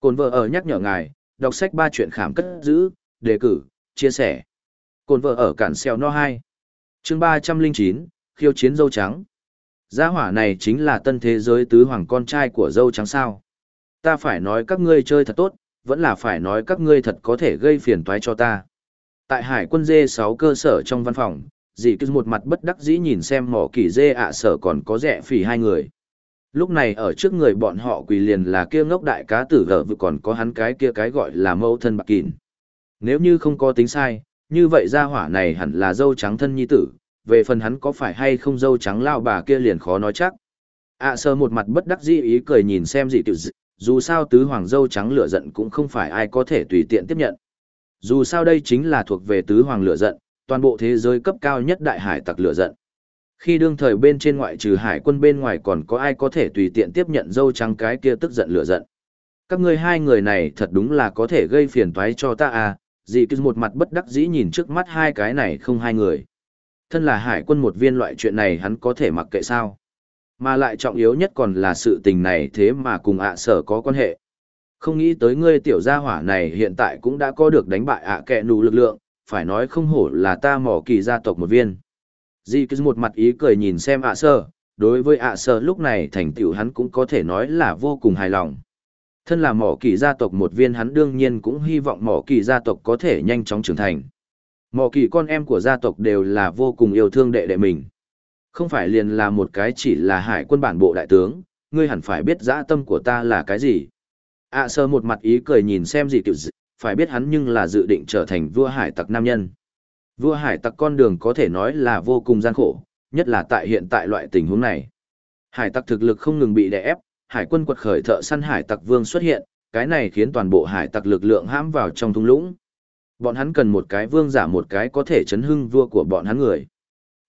Cồn vợ ở nhắc nhở ngài, đọc sách ba chuyện khám cất giữ, đề cử, chia sẻ. Cồn vợ ở cản xeo no 2. chương 309, khiêu chiến dâu trắng. Gia hỏa này chính là tân thế giới tứ hoàng con trai của dâu trắng sao. Ta phải nói các ngươi chơi thật tốt, vẫn là phải nói các ngươi thật có thể gây phiền toái cho ta. Tại hải quân dê 6 cơ sở trong văn phòng, dì cứ một mặt bất đắc dĩ nhìn xem mỏ kỳ dê ạ sở còn có rẻ phỉ hai người. Lúc này ở trước người bọn họ quỳ liền là kia ngốc đại cá tử gở vừa còn có hắn cái kia cái gọi là mâu thân bạc kín. Nếu như không có tính sai, như vậy gia hỏa này hẳn là dâu trắng thân nhi tử, về phần hắn có phải hay không dâu trắng lao bà kia liền khó nói chắc. À, ạ sơ một mặt bất đắc dĩ ý cười nhìn xem dị tiểu dù sao tứ hoàng dâu trắng lửa giận cũng không phải ai có thể tùy tiện tiếp nhận. Dù sao đây chính là thuộc về tứ hoàng lửa giận, toàn bộ thế giới cấp cao nhất đại hải tặc lửa giận. Khi đương thời bên trên ngoại trừ hải quân bên ngoài còn có ai có thể tùy tiện tiếp nhận dâu trắng cái kia tức giận lửa giận. Các ngươi hai người này thật đúng là có thể gây phiền toái cho ta à, dì cứ một mặt bất đắc dĩ nhìn trước mắt hai cái này không hai người. Thân là hải quân một viên loại chuyện này hắn có thể mặc kệ sao. Mà lại trọng yếu nhất còn là sự tình này thế mà cùng ạ sở có quan hệ. Không nghĩ tới ngươi tiểu gia hỏa này hiện tại cũng đã có được đánh bại ạ kẹ nù lực lượng, phải nói không hổ là ta mỏ kỳ gia tộc một viên. Di cứ một mặt ý cười nhìn xem ạ sơ. đối với ạ sơ lúc này thành tựu hắn cũng có thể nói là vô cùng hài lòng. Thân là mỏ kỳ gia tộc một viên hắn đương nhiên cũng hy vọng mỏ kỳ gia tộc có thể nhanh chóng trưởng thành. Mỏ kỳ con em của gia tộc đều là vô cùng yêu thương đệ đệ mình. Không phải liền là một cái chỉ là hải quân bản bộ đại tướng, ngươi hẳn phải biết dã tâm của ta là cái gì. ạ sơ một mặt ý cười nhìn xem gì kiểu gì, phải biết hắn nhưng là dự định trở thành vua hải tặc nam nhân. Vua hải tặc con đường có thể nói là vô cùng gian khổ, nhất là tại hiện tại loại tình huống này. Hải tặc thực lực không ngừng bị đè ép, hải quân quật khởi thợ săn hải tặc vương xuất hiện, cái này khiến toàn bộ hải tặc lực lượng hãm vào trong thung lũng. Bọn hắn cần một cái vương giả một cái có thể chấn hưng vua của bọn hắn người.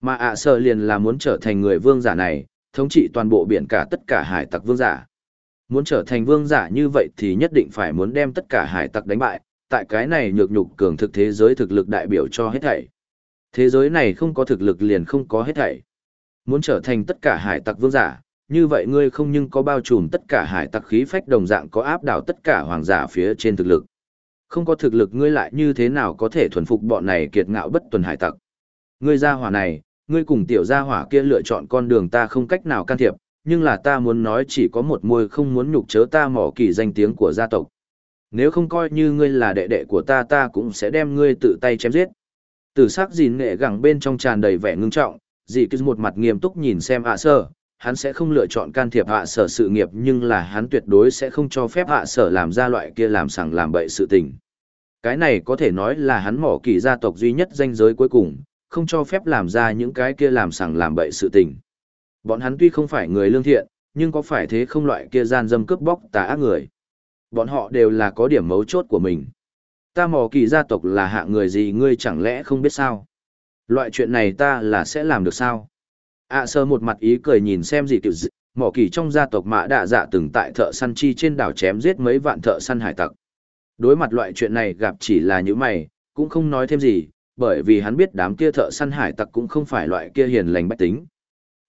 Mà ạ à liền là muốn trở thành người vương giả này, thống trị toàn bộ biển cả tất cả hải tặc vương giả. Muốn trở thành vương giả như vậy thì nhất định phải muốn đem tất cả hải tặc đánh bại, tại cái này nhược nhục cường thực thế giới thực lực đại biểu cho hết thảy. Thế giới này không có thực lực liền không có hết thảy. Muốn trở thành tất cả hải tặc vương giả, như vậy ngươi không nhưng có bao trùm tất cả hải tặc khí phách đồng dạng có áp đảo tất cả hoàng giả phía trên thực lực. Không có thực lực ngươi lại như thế nào có thể thuần phục bọn này kiệt ngạo bất tuần hải tặc. Ngươi gia hỏa này, ngươi cùng tiểu gia hỏa kia lựa chọn con đường ta không cách nào can thiệp, nhưng là ta muốn nói chỉ có một môi không muốn nhục chớ ta mỏ kỳ danh tiếng của gia tộc. Nếu không coi như ngươi là đệ đệ của ta ta cũng sẽ đem ngươi tự tay chém giết. Tử sắc gìn nghệ gẳng bên trong tràn đầy vẻ ngưng trọng, dì cứ một mặt nghiêm túc nhìn xem ạ sở, hắn sẽ không lựa chọn can thiệp ạ sở sự nghiệp nhưng là hắn tuyệt đối sẽ không cho phép ạ sở làm ra loại kia làm sằng làm bậy sự tình. Cái này có thể nói là hắn mỏ kỳ gia tộc duy nhất danh giới cuối cùng, không cho phép làm ra những cái kia làm sằng làm bậy sự tình. Bọn hắn tuy không phải người lương thiện, nhưng có phải thế không loại kia gian dâm cướp bóc tà ác người. Bọn họ đều là có điểm mấu chốt của mình. Ta mò kỳ gia tộc là hạ người gì ngươi chẳng lẽ không biết sao? Loại chuyện này ta là sẽ làm được sao? ạ à, sơ một mặt ý cười nhìn xem gì kiểu dị, mỏ kỳ trong gia tộc mã đạ dạ từng tại thợ săn chi trên đảo chém giết mấy vạn thợ săn hải tặc. Đối mặt loại chuyện này gặp chỉ là những mày, cũng không nói thêm gì, bởi vì hắn biết đám kia thợ săn hải tặc cũng không phải loại kia hiền lành bách tính.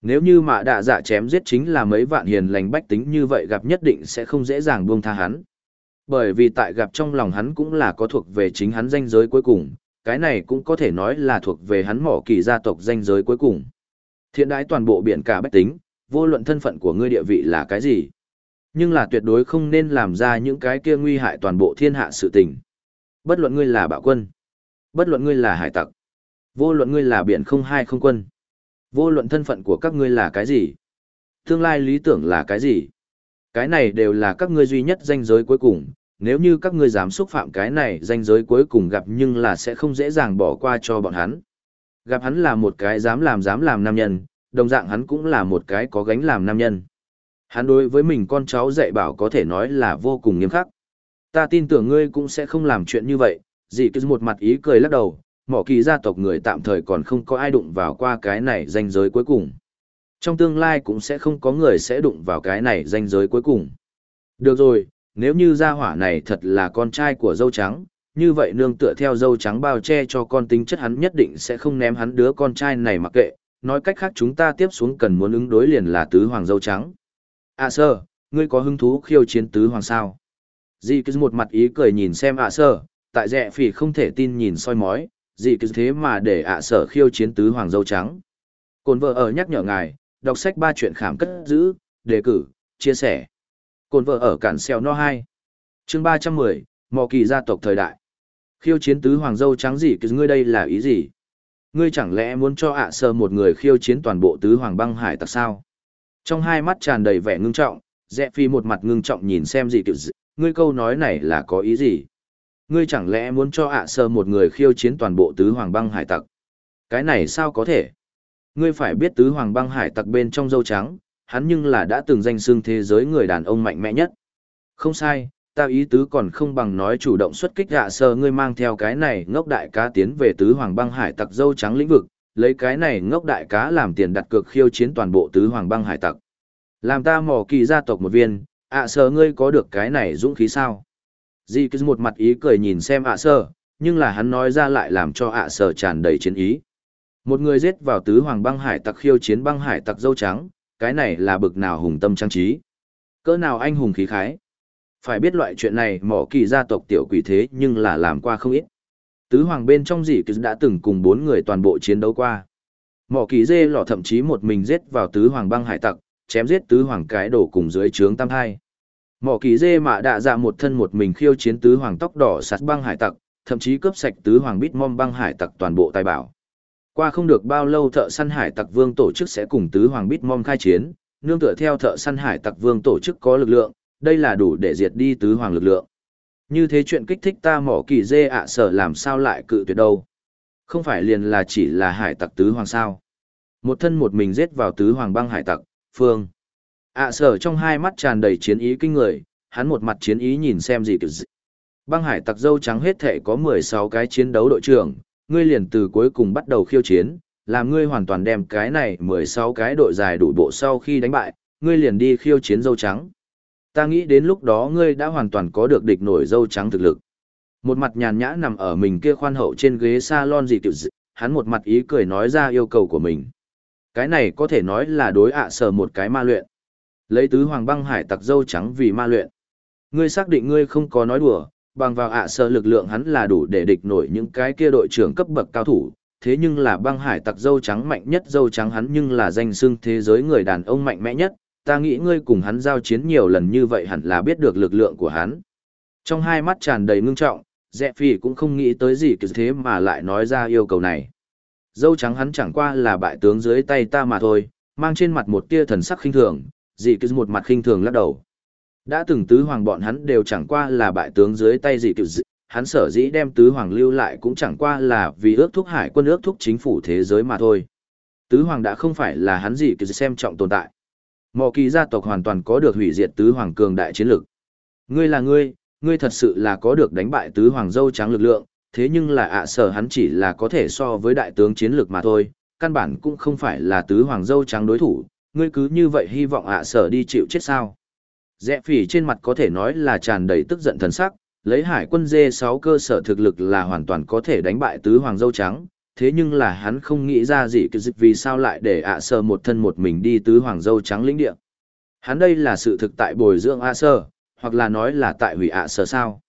Nếu như mạ đạ dạ chém giết chính là mấy vạn hiền lành bách tính như vậy gặp nhất định sẽ không dễ dàng buông tha hắn. Bởi vì tại gặp trong lòng hắn cũng là có thuộc về chính hắn danh giới cuối cùng, cái này cũng có thể nói là thuộc về hắn mỏ kỳ gia tộc danh giới cuối cùng. Thiện đãi toàn bộ biển cả bách tính, vô luận thân phận của ngươi địa vị là cái gì. Nhưng là tuyệt đối không nên làm ra những cái kia nguy hại toàn bộ thiên hạ sự tình. Bất luận ngươi là bạo quân, bất luận ngươi là hải tặc, vô luận ngươi là biển không hai không quân. Vô luận thân phận của các ngươi là cái gì? Tương lai lý tưởng là cái gì? Cái này đều là các ngươi duy nhất danh giới cuối cùng, nếu như các ngươi dám xúc phạm cái này danh giới cuối cùng gặp nhưng là sẽ không dễ dàng bỏ qua cho bọn hắn. Gặp hắn là một cái dám làm dám làm nam nhân, đồng dạng hắn cũng là một cái có gánh làm nam nhân. Hắn đối với mình con cháu dạy bảo có thể nói là vô cùng nghiêm khắc. Ta tin tưởng ngươi cũng sẽ không làm chuyện như vậy, dì cứ một mặt ý cười lắc đầu, mỏ kỳ gia tộc người tạm thời còn không có ai đụng vào qua cái này danh giới cuối cùng. Trong tương lai cũng sẽ không có người sẽ đụng vào cái này danh giới cuối cùng. Được rồi, nếu như gia hỏa này thật là con trai của dâu trắng, như vậy nương tựa theo dâu trắng bao che cho con tính chất hắn nhất định sẽ không ném hắn đứa con trai này mặc kệ. Nói cách khác chúng ta tiếp xuống cần muốn ứng đối liền là tứ hoàng dâu trắng. À sơ, ngươi có hứng thú khiêu chiến tứ hoàng sao? Dì cứ một mặt ý cười nhìn xem à, ạ sở, tại rẻ phỉ không thể tin nhìn soi mói, dì cứ thế mà để à, ạ sở khiêu chiến tứ hoàng dâu trắng. Cồn vợ ở nhắc nhở ngài, đọc sách ba chuyện khám cất giữ, đề cử, chia sẻ. Cồn vợ ở cản xèo no 2. chương 310, mò kỳ gia tộc thời đại. Khiêu chiến tứ hoàng dâu trắng gì cứ ngươi đây là ý gì? Ngươi chẳng lẽ muốn cho ạ sơ một người khiêu chiến toàn bộ tứ hoàng băng hải tặc sao? Trong hai mắt tràn đầy vẻ ngưng trọng, Rẽ Phi một mặt ngưng trọng nhìn xem gì kiểu ngươi câu nói này là có ý gì? Ngươi chẳng lẽ muốn cho ạ sơ một người khiêu chiến toàn bộ tứ hoàng băng hải tặc? Cái này sao có thể? Ngươi phải biết tứ hoàng băng hải tặc bên trong dâu trắng, hắn nhưng là đã từng danh xưng thế giới người đàn ông mạnh mẽ nhất. Không sai, ta ý tứ còn không bằng nói chủ động xuất kích ạ sơ ngươi mang theo cái này ngốc đại cá tiến về tứ hoàng băng hải tặc dâu trắng lĩnh vực, lấy cái này ngốc đại cá làm tiền đặt cược khiêu chiến toàn bộ tứ hoàng băng hải tặc. Làm ta mỏ kỳ gia tộc một viên, ạ sơ ngươi có được cái này dũng khí sao? Di cứ một mặt ý cười nhìn xem ạ sơ, nhưng là hắn nói ra lại làm cho ạ sơ tràn đầy chiến ý. Một người giết vào tứ hoàng băng hải tặc khiêu chiến băng hải tặc dâu trắng, cái này là bực nào hùng tâm trang trí. Cỡ nào anh hùng khí khái. Phải biết loại chuyện này mỏ kỳ gia tộc tiểu quỷ thế nhưng là làm qua không ít. Tứ hoàng bên trong dị cứ đã từng cùng bốn người toàn bộ chiến đấu qua. Mỏ kỳ dê lọ thậm chí một mình giết vào tứ hoàng băng hải tặc, chém giết tứ hoàng cái đổ cùng dưới trướng tam hai. Mỏ kỳ dê mạ đạ dạ một thân một mình khiêu chiến tứ hoàng tóc đỏ sạt băng hải tặc, thậm chí cướp sạch tứ hoàng bít mom băng hải tặc toàn bộ tài bảo. Qua không được bao lâu thợ săn hải tặc vương tổ chức sẽ cùng tứ hoàng bít mom khai chiến, nương tựa theo thợ săn hải tặc vương tổ chức có lực lượng, đây là đủ để diệt đi tứ hoàng lực lượng. Như thế chuyện kích thích ta mỏ kỳ dê ạ sở làm sao lại cự tuyệt đâu. Không phải liền là chỉ là hải tặc tứ hoàng sao. Một thân một mình giết vào tứ hoàng băng hải tặc, phương. ạ sở trong hai mắt tràn đầy chiến ý kinh người, hắn một mặt chiến ý nhìn xem gì kiểu gì. Băng hải tặc dâu trắng hết thể có 16 cái chiến đấu đội trưởng, ngươi liền từ cuối cùng bắt đầu khiêu chiến, làm ngươi hoàn toàn đem cái này 16 cái đội dài đủ bộ sau khi đánh bại, ngươi liền đi khiêu chiến dâu trắng. Ta nghĩ đến lúc đó ngươi đã hoàn toàn có được địch nổi dâu trắng thực lực. Một mặt nhàn nhã nằm ở mình kia khoan hậu trên ghế salon gì tiểu dị, hắn một mặt ý cười nói ra yêu cầu của mình. Cái này có thể nói là đối ạ sở một cái ma luyện. Lấy tứ hoàng băng hải tặc dâu trắng vì ma luyện. Ngươi xác định ngươi không có nói đùa, bằng vào ạ sở lực lượng hắn là đủ để địch nổi những cái kia đội trưởng cấp bậc cao thủ. Thế nhưng là băng hải tặc dâu trắng mạnh nhất dâu trắng hắn nhưng là danh xưng thế giới người đàn ông mạnh mẽ nhất, ta nghĩ ngươi cùng hắn giao chiến nhiều lần như vậy hẳn là biết được lực lượng của hắn. Trong hai mắt tràn đầy ngưng trọng, dẹ phi cũng không nghĩ tới gì cứ thế mà lại nói ra yêu cầu này. Dâu trắng hắn chẳng qua là bại tướng dưới tay ta mà thôi, mang trên mặt một tia thần sắc khinh thường, dị cứ một mặt khinh thường lắc đầu. Đã từng tứ hoàng bọn hắn đều chẳng qua là bại tướng dưới tay dị cứ hắn sở dĩ đem tứ hoàng lưu lại cũng chẳng qua là vì ước thúc hải quân ước thúc chính phủ thế giới mà thôi. Tứ hoàng đã không phải là hắn dị cứ xem trọng tồn tại. Mò kỳ gia tộc hoàn toàn có được hủy diệt tứ hoàng cường đại chiến lực. Ngươi là ngươi, ngươi thật sự là có được đánh bại tứ hoàng dâu trắng lực lượng, thế nhưng là ạ sở hắn chỉ là có thể so với đại tướng chiến lược mà thôi, căn bản cũng không phải là tứ hoàng dâu trắng đối thủ, ngươi cứ như vậy hy vọng ạ sở đi chịu chết sao. Rẽ phỉ trên mặt có thể nói là tràn đầy tức giận thần sắc, lấy hải quân dê 6 cơ sở thực lực là hoàn toàn có thể đánh bại tứ hoàng dâu trắng, thế nhưng là hắn không nghĩ ra gì cái dịch vì sao lại để ạ sơ một thân một mình đi tứ hoàng dâu trắng lĩnh địa. Hắn đây là sự thực tại bồi dưỡng ạ sơ, hoặc là nói là tại hủy ạ sơ sao.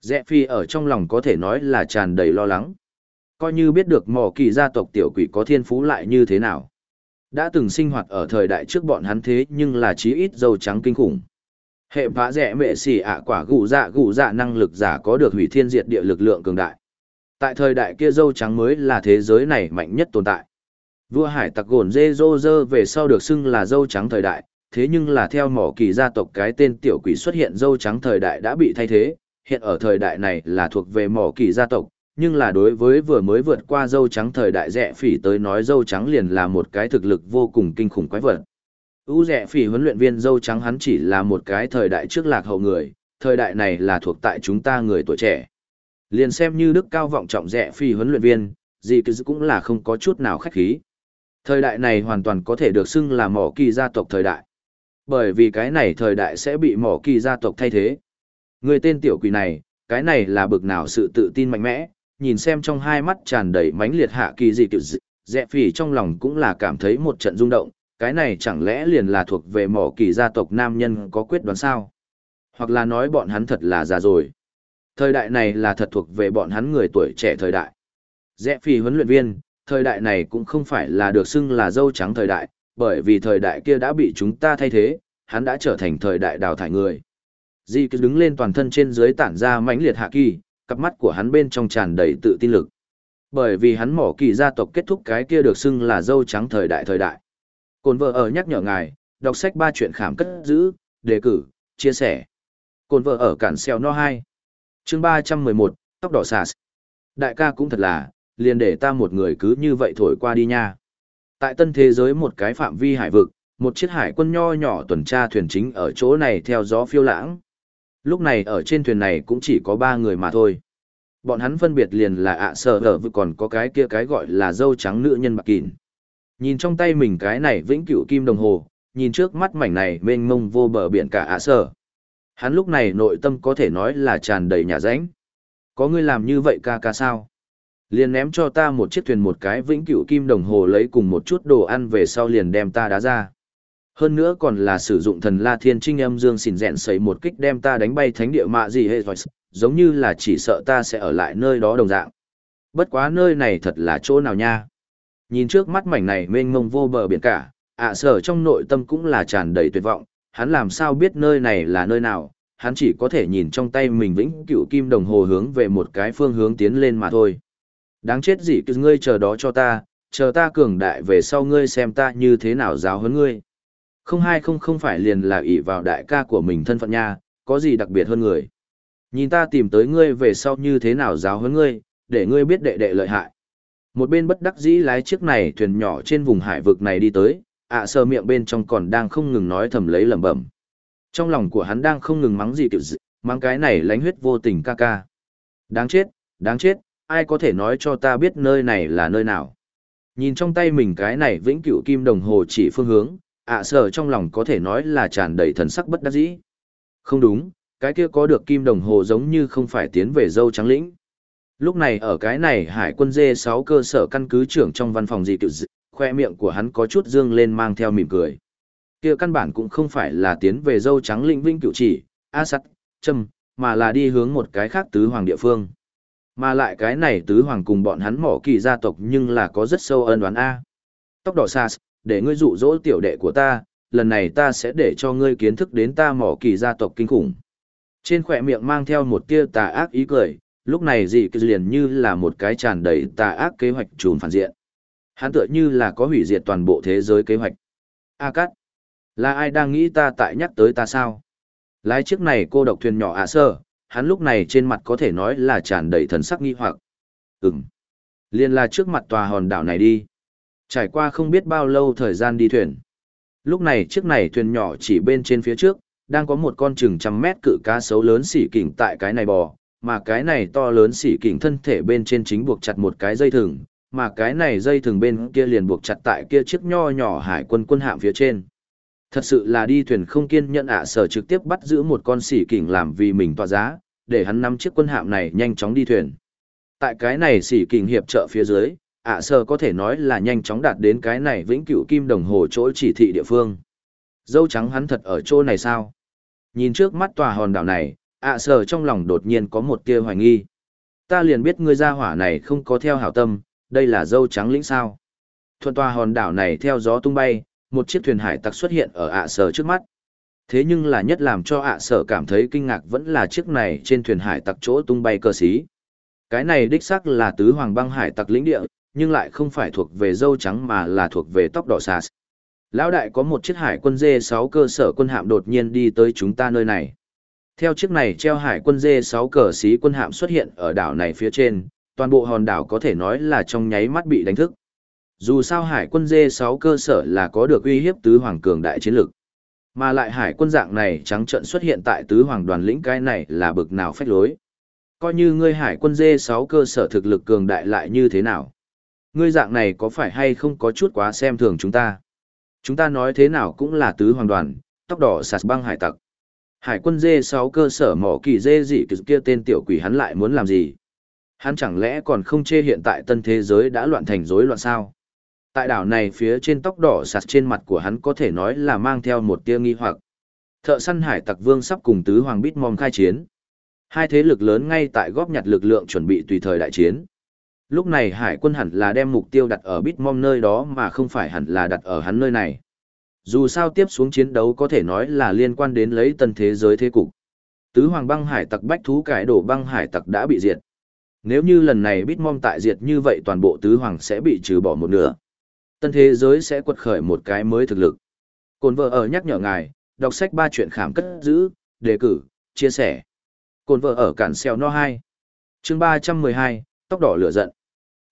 Rẽ phi ở trong lòng có thể nói là tràn đầy lo lắng. Coi như biết được mỏ kỳ gia tộc tiểu quỷ có thiên phú lại như thế nào. Đã từng sinh hoạt ở thời đại trước bọn hắn thế nhưng là chí ít dâu trắng kinh khủng. Hệ vã rẻ mệ xỉ ạ quả gù dạ gù dạ năng lực giả có được hủy thiên diệt địa lực lượng cường đại. Tại thời đại kia dâu trắng mới là thế giới này mạnh nhất tồn tại. Vua hải tặc gồn dê dô dơ về sau được xưng là dâu trắng thời đại, thế nhưng là theo mỏ kỳ gia tộc cái tên tiểu quỷ xuất hiện dâu trắng thời đại đã bị thay thế, hiện ở thời đại này là thuộc về mỏ kỳ gia tộc, nhưng là đối với vừa mới vượt qua dâu trắng thời đại rẻ phỉ tới nói dâu trắng liền là một cái thực lực vô cùng kinh khủng quái vật. U rẻ phỉ huấn luyện viên dâu trắng hắn chỉ là một cái thời đại trước lạc hậu người, thời đại này là thuộc tại chúng ta người tuổi trẻ. Liền xem như đức cao vọng trọng rẻ phỉ huấn luyện viên, gì cứ cũng là không có chút nào khách khí. Thời đại này hoàn toàn có thể được xưng là mỏ kỳ gia tộc thời đại. Bởi vì cái này thời đại sẽ bị mỏ kỳ gia tộc thay thế. Người tên tiểu quỷ này, cái này là bực nào sự tự tin mạnh mẽ, nhìn xem trong hai mắt tràn đầy mãnh liệt hạ kỳ gì kiểu dị, dẹ phỉ trong lòng cũng là cảm thấy một trận rung động, cái này chẳng lẽ liền là thuộc về mỏ kỳ gia tộc nam nhân có quyết đoán sao? Hoặc là nói bọn hắn thật là già rồi. Thời đại này là thật thuộc về bọn hắn người tuổi trẻ thời đại. Rẽ phi huấn luyện viên, thời đại này cũng không phải là được xưng là dâu trắng thời đại, bởi vì thời đại kia đã bị chúng ta thay thế, hắn đã trở thành thời đại đào thải người. Di cứ đứng lên toàn thân trên dưới tản ra mãnh liệt hạ kỳ, cặp mắt của hắn bên trong tràn đầy tự tin lực. Bởi vì hắn mỏ kỳ gia tộc kết thúc cái kia được xưng là dâu trắng thời đại thời đại. Cồn vợ ở nhắc nhở ngài, đọc sách ba chuyện khảm cất giữ, đề cử, chia sẻ. Cồn vợ ở cản xeo no 2. chương 311, tóc đỏ xà. Đại ca cũng thật là, liền để ta một người cứ như vậy thổi qua đi nha. Tại tân thế giới một cái phạm vi hải vực, một chiếc hải quân nho nhỏ tuần tra thuyền chính ở chỗ này theo gió phiêu lãng. Lúc này ở trên thuyền này cũng chỉ có ba người mà thôi. Bọn hắn phân biệt liền là ạ à sợ ở vừa còn có cái kia cái gọi là dâu trắng nữ nhân bạc kín. Nhìn trong tay mình cái này vĩnh cửu kim đồng hồ, nhìn trước mắt mảnh này mênh mông vô bờ biển cả ạ sở. Hắn lúc này nội tâm có thể nói là tràn đầy nhà rãnh. Có người làm như vậy ca ca sao? Liền ném cho ta một chiếc thuyền một cái vĩnh cửu kim đồng hồ lấy cùng một chút đồ ăn về sau liền đem ta đá ra. Hơn nữa còn là sử dụng thần la thiên trinh âm dương xỉn rẹn sấy một kích đem ta đánh bay thánh địa mạ gì hệ giống như là chỉ sợ ta sẽ ở lại nơi đó đồng dạng. Bất quá nơi này thật là chỗ nào nha. Nhìn trước mắt mảnh này mênh mông vô bờ biển cả, ạ sở trong nội tâm cũng là tràn đầy tuyệt vọng, hắn làm sao biết nơi này là nơi nào, hắn chỉ có thể nhìn trong tay mình vĩnh cửu kim đồng hồ hướng về một cái phương hướng tiến lên mà thôi. Đáng chết gì cứ ngươi chờ đó cho ta, chờ ta cường đại về sau ngươi xem ta như thế nào giáo huấn ngươi. Không hai không không phải liền là ỷ vào đại ca của mình thân phận nha, có gì đặc biệt hơn người. Nhìn ta tìm tới ngươi về sau như thế nào giáo huấn ngươi, để ngươi biết đệ đệ lợi hại. Một bên bất đắc dĩ lái chiếc này thuyền nhỏ trên vùng hải vực này đi tới, ạ sờ miệng bên trong còn đang không ngừng nói thầm lấy lẩm bẩm. Trong lòng của hắn đang không ngừng mắng gì kiểu dị, mắng cái này lánh huyết vô tình ca ca. Đáng chết, đáng chết, ai có thể nói cho ta biết nơi này là nơi nào. Nhìn trong tay mình cái này vĩnh cửu kim đồng hồ chỉ phương hướng, ạ sở trong lòng có thể nói là tràn đầy thần sắc bất đắc dĩ. Không đúng, cái kia có được kim đồng hồ giống như không phải tiến về dâu trắng lĩnh. Lúc này ở cái này hải quân dê 6 cơ sở căn cứ trưởng trong văn phòng dị cựu dị, khoe miệng của hắn có chút dương lên mang theo mỉm cười. Kia căn bản cũng không phải là tiến về dâu trắng lĩnh vinh cửu chỉ, a sắt, châm, mà là đi hướng một cái khác tứ hoàng địa phương. Mà lại cái này tứ hoàng cùng bọn hắn mỏ kỳ gia tộc nhưng là có rất sâu ân đoán A. Tóc đỏ sas, để ngươi dụ dỗ tiểu đệ của ta, lần này ta sẽ để cho ngươi kiến thức đến ta mỏ kỳ gia tộc kinh khủng. Trên khỏe miệng mang theo một tia tà ác ý cười, lúc này dị cứ liền như là một cái tràn đầy tà ác kế hoạch trùn phản diện. Hắn tựa như là có hủy diệt toàn bộ thế giới kế hoạch. A cắt, là ai đang nghĩ ta tại nhắc tới ta sao? Lái chiếc này cô độc thuyền nhỏ ạ sơ, hắn lúc này trên mặt có thể nói là tràn đầy thần sắc nghi hoặc. dừng liền là trước mặt tòa hòn đảo này đi. Trải qua không biết bao lâu thời gian đi thuyền. Lúc này chiếc này thuyền nhỏ chỉ bên trên phía trước, đang có một con chừng trăm mét cự cá sấu lớn xỉ kỉnh tại cái này bò, mà cái này to lớn xỉ kỉnh thân thể bên trên chính buộc chặt một cái dây thừng, mà cái này dây thừng bên kia liền buộc chặt tại kia chiếc nho nhỏ hải quân quân hạm phía trên. Thật sự là đi thuyền không kiên nhận ạ sở trực tiếp bắt giữ một con xỉ kỉnh làm vì mình tỏa giá, để hắn nắm chiếc quân hạm này nhanh chóng đi thuyền. Tại cái này xỉ kỉnh hiệp trợ phía dưới, ạ sở có thể nói là nhanh chóng đạt đến cái này vĩnh cửu kim đồng hồ chỗ chỉ thị địa phương. Dâu trắng hắn thật ở chỗ này sao? Nhìn trước mắt tòa hòn đảo này, ạ sở trong lòng đột nhiên có một tia hoài nghi. Ta liền biết ngươi gia hỏa này không có theo hảo tâm, đây là dâu trắng lĩnh sao. Thuận tòa hòn đảo này theo gió tung bay, một chiếc thuyền hải tặc xuất hiện ở ạ sở trước mắt. Thế nhưng là nhất làm cho ạ sở cảm thấy kinh ngạc vẫn là chiếc này trên thuyền hải tặc chỗ tung bay cơ sĩ. Cái này đích xác là tứ hoàng băng hải tặc lĩnh địa, nhưng lại không phải thuộc về dâu trắng mà là thuộc về tóc đỏ sas. Lão đại có một chiếc hải quân dê 6 cơ sở quân hạm đột nhiên đi tới chúng ta nơi này. Theo chiếc này treo hải quân dê 6 cờ sĩ quân hạm xuất hiện ở đảo này phía trên, toàn bộ hòn đảo có thể nói là trong nháy mắt bị đánh thức. Dù sao hải quân dê 6 cơ sở là có được uy hiếp tứ hoàng cường đại chiến lực. Mà lại hải quân dạng này trắng trận xuất hiện tại tứ hoàng đoàn lĩnh cái này là bực nào phách lối. Coi như ngươi hải quân dê 6 cơ sở thực lực cường đại lại như thế nào. Ngươi dạng này có phải hay không có chút quá xem thường chúng ta. Chúng ta nói thế nào cũng là tứ hoàng đoàn, tóc đỏ sạt băng hải tặc. Hải quân dê 6 cơ sở mỏ kỳ dê dị kia tên tiểu quỷ hắn lại muốn làm gì? Hắn chẳng lẽ còn không chê hiện tại tân thế giới đã loạn thành rối loạn sao? Tại đảo này phía trên tóc đỏ sạt trên mặt của hắn có thể nói là mang theo một tia nghi hoặc. Thợ săn hải tặc vương sắp cùng tứ hoàng bít mom khai chiến. Hai thế lực lớn ngay tại góp nhặt lực lượng chuẩn bị tùy thời đại chiến. Lúc này hải quân hẳn là đem mục tiêu đặt ở bít mom nơi đó mà không phải hẳn là đặt ở hắn nơi này. Dù sao tiếp xuống chiến đấu có thể nói là liên quan đến lấy tân thế giới thế cục. Tứ hoàng băng hải tặc bách thú cải đổ băng hải tặc đã bị diệt. Nếu như lần này Bitmom tại diệt như vậy toàn bộ tứ hoàng sẽ bị trừ bỏ một nửa. Tân thế giới sẽ quật khởi một cái mới thực lực. Cồn vợ ở nhắc nhở ngài, đọc sách ba chuyện khảm cất giữ, đề cử, chia sẻ. Cồn vợ ở cản xeo no 2. chương 312, tóc đỏ lửa giận.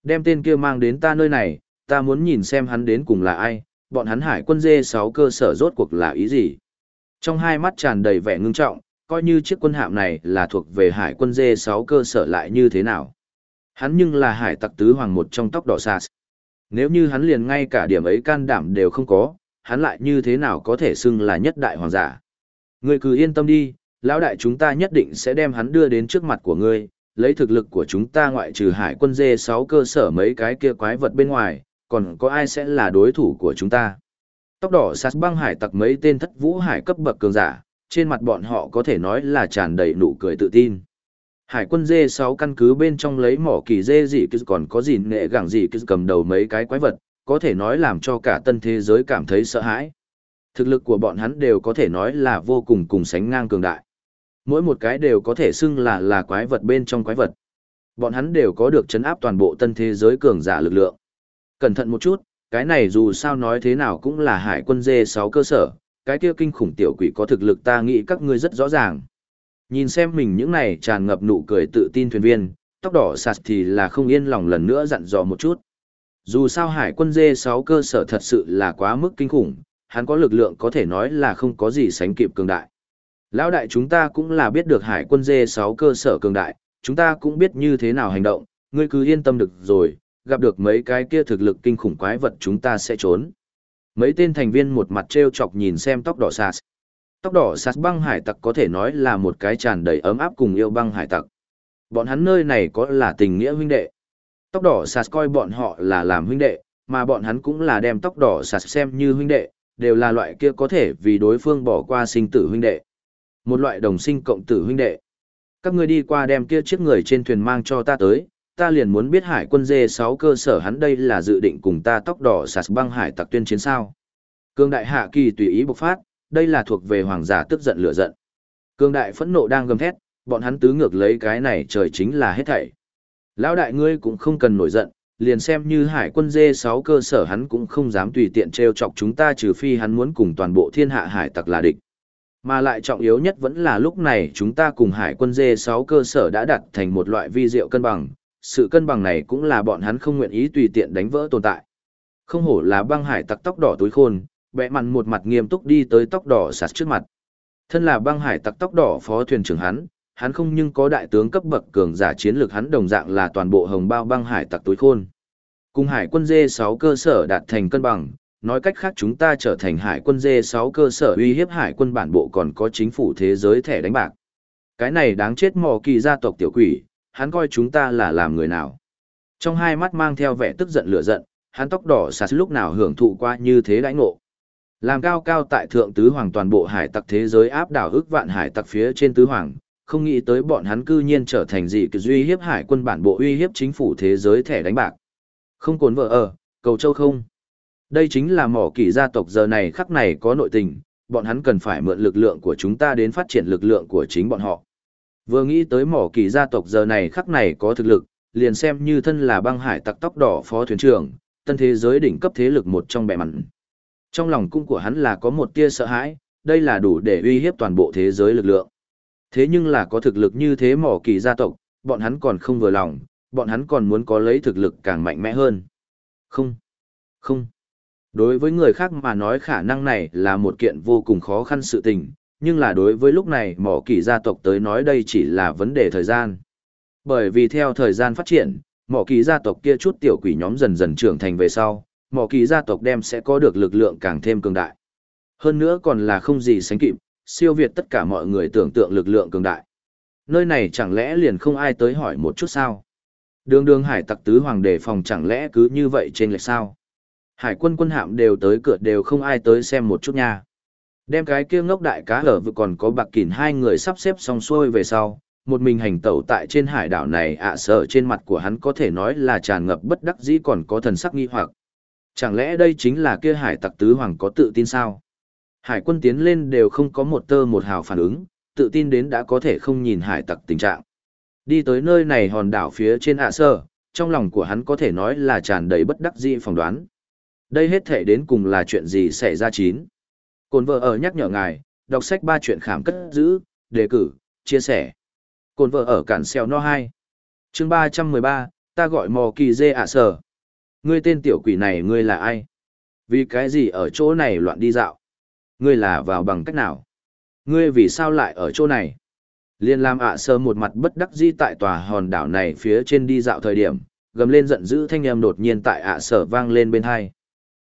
Đem tên kia mang đến ta nơi này, ta muốn nhìn xem hắn đến cùng là ai, bọn hắn hải quân dê 6 cơ sở rốt cuộc là ý gì. Trong hai mắt tràn đầy vẻ ngưng trọng, coi như chiếc quân hạm này là thuộc về hải quân dê 6 cơ sở lại như thế nào. Hắn nhưng là hải tặc tứ hoàng một trong tóc đỏ xa. Nếu như hắn liền ngay cả điểm ấy can đảm đều không có, hắn lại như thế nào có thể xưng là nhất đại hoàng giả. Ngươi cứ yên tâm đi, lão đại chúng ta nhất định sẽ đem hắn đưa đến trước mặt của ngươi, lấy thực lực của chúng ta ngoại trừ hải quân dê 6 cơ sở mấy cái kia quái vật bên ngoài, còn có ai sẽ là đối thủ của chúng ta. Tóc đỏ sát băng hải tặc mấy tên thất vũ hải cấp bậc cường giả, trên mặt bọn họ có thể nói là tràn đầy nụ cười tự tin. Hải quân dê 6 căn cứ bên trong lấy mỏ kỳ dê gì cứ còn có gì nghệ gẳng gì cứ cầm đầu mấy cái quái vật, có thể nói làm cho cả tân thế giới cảm thấy sợ hãi. Thực lực của bọn hắn đều có thể nói là vô cùng cùng sánh ngang cường đại. Mỗi một cái đều có thể xưng là là quái vật bên trong quái vật. Bọn hắn đều có được chấn áp toàn bộ tân thế giới cường giả lực lượng. Cẩn thận một chút, cái này dù sao nói thế nào cũng là hải quân dê 6 cơ sở, cái kia kinh khủng tiểu quỷ có thực lực ta nghĩ các ngươi rất rõ ràng. Nhìn xem mình những này tràn ngập nụ cười tự tin thuyền viên, tóc đỏ sạt thì là không yên lòng lần nữa dặn dò một chút. Dù sao hải quân dê 6 cơ sở thật sự là quá mức kinh khủng, hắn có lực lượng có thể nói là không có gì sánh kịp cường đại. Lão đại chúng ta cũng là biết được hải quân dê 6 cơ sở cường đại, chúng ta cũng biết như thế nào hành động, ngươi cứ yên tâm được rồi, gặp được mấy cái kia thực lực kinh khủng quái vật chúng ta sẽ trốn. Mấy tên thành viên một mặt treo chọc nhìn xem tóc đỏ sạt. Tóc đỏ sạt băng hải tặc có thể nói là một cái tràn đầy ấm áp cùng yêu băng hải tặc. Bọn hắn nơi này có là tình nghĩa huynh đệ. Tóc đỏ sạt coi bọn họ là làm huynh đệ, mà bọn hắn cũng là đem tóc đỏ sạt xem như huynh đệ, đều là loại kia có thể vì đối phương bỏ qua sinh tử huynh đệ. Một loại đồng sinh cộng tử huynh đệ. Các ngươi đi qua đem kia chiếc người trên thuyền mang cho ta tới, ta liền muốn biết hải quân dê 6 cơ sở hắn đây là dự định cùng ta tóc đỏ sạt băng hải tặc tuyên chiến sao. Cương đại hạ kỳ tùy ý bộc phát, đây là thuộc về hoàng giả tức giận lửa giận. Cương đại phẫn nộ đang gầm thét, bọn hắn tứ ngược lấy cái này trời chính là hết thảy. Lão đại ngươi cũng không cần nổi giận, liền xem như hải quân dê 6 cơ sở hắn cũng không dám tùy tiện trêu chọc chúng ta trừ phi hắn muốn cùng toàn bộ thiên hạ hải tặc là địch. Mà lại trọng yếu nhất vẫn là lúc này chúng ta cùng hải quân dê 6 cơ sở đã đặt thành một loại vi diệu cân bằng, sự cân bằng này cũng là bọn hắn không nguyện ý tùy tiện đánh vỡ tồn tại. Không hổ là băng hải tặc tóc đỏ túi khôn, bẽ mặn một mặt nghiêm túc đi tới tóc đỏ sạt trước mặt. Thân là băng hải tặc tóc đỏ phó thuyền trưởng hắn, hắn không nhưng có đại tướng cấp bậc cường giả chiến lược hắn đồng dạng là toàn bộ hồng bao băng hải tặc túi khôn. Cùng hải quân dê 6 cơ sở đạt thành cân bằng, nói cách khác chúng ta trở thành hải quân dê 6 cơ sở uy hiếp hải quân bản bộ còn có chính phủ thế giới thẻ đánh bạc. Cái này đáng chết mò kỳ gia tộc tiểu quỷ, hắn coi chúng ta là làm người nào. Trong hai mắt mang theo vẻ tức giận lửa giận, hắn tóc đỏ sạt lúc nào hưởng thụ qua như thế đãi ngộ. Làm cao cao tại thượng tứ hoàng toàn bộ hải tặc thế giới áp đảo ước vạn hải tặc phía trên tứ hoàng, không nghĩ tới bọn hắn cư nhiên trở thành gì cứ duy hiếp hải quân bản bộ uy hiếp chính phủ thế giới thẻ đánh bạc. Không cồn vợ ở, cầu châu không. Đây chính là mỏ kỳ gia tộc giờ này khắc này có nội tình, bọn hắn cần phải mượn lực lượng của chúng ta đến phát triển lực lượng của chính bọn họ. Vừa nghĩ tới mỏ kỳ gia tộc giờ này khắc này có thực lực, liền xem như thân là băng hải tặc tóc đỏ phó thuyền trưởng, tân thế giới đỉnh cấp thế lực một trong bẻ mặn. Trong lòng cung của hắn là có một tia sợ hãi, đây là đủ để uy hiếp toàn bộ thế giới lực lượng. Thế nhưng là có thực lực như thế mỏ kỳ gia tộc, bọn hắn còn không vừa lòng, bọn hắn còn muốn có lấy thực lực càng mạnh mẽ hơn. Không, không. Đối với người khác mà nói khả năng này là một kiện vô cùng khó khăn sự tình, nhưng là đối với lúc này mỏ kỳ gia tộc tới nói đây chỉ là vấn đề thời gian. Bởi vì theo thời gian phát triển, mỏ kỳ gia tộc kia chút tiểu quỷ nhóm dần dần trưởng thành về sau, mỏ kỳ gia tộc đem sẽ có được lực lượng càng thêm cường đại. Hơn nữa còn là không gì sánh kịp, siêu việt tất cả mọi người tưởng tượng lực lượng cường đại. Nơi này chẳng lẽ liền không ai tới hỏi một chút sao? Đường đường hải tặc tứ hoàng đề phòng chẳng lẽ cứ như vậy trên lệch sao? Hải quân quân hạm đều tới cửa đều không ai tới xem một chút nha. Đem cái kia ngốc đại cá ở vừa còn có bạc kỉn hai người sắp xếp xong xuôi về sau, một mình hành tẩu tại trên hải đảo này ạ sợ trên mặt của hắn có thể nói là tràn ngập bất đắc dĩ còn có thần sắc nghi hoặc. Chẳng lẽ đây chính là kia hải tặc tứ hoàng có tự tin sao? Hải quân tiến lên đều không có một tơ một hào phản ứng, tự tin đến đã có thể không nhìn hải tặc tình trạng. Đi tới nơi này hòn đảo phía trên ạ sơ, trong lòng của hắn có thể nói là tràn đầy bất đắc dĩ phỏng đoán. Đây hết thể đến cùng là chuyện gì xảy ra chín. Cồn vợ ở nhắc nhở ngài, đọc sách ba chuyện khám cất giữ, đề cử, chia sẻ. Cồn vợ ở cản xeo no 2. chương 313, ta gọi mò kỳ dê ạ sở. Ngươi tên tiểu quỷ này ngươi là ai? Vì cái gì ở chỗ này loạn đi dạo? Ngươi là vào bằng cách nào? Ngươi vì sao lại ở chỗ này? Liên Lam ạ sơ một mặt bất đắc dĩ tại tòa hòn đảo này phía trên đi dạo thời điểm, gầm lên giận dữ thanh âm đột nhiên tại ạ sở vang lên bên hai.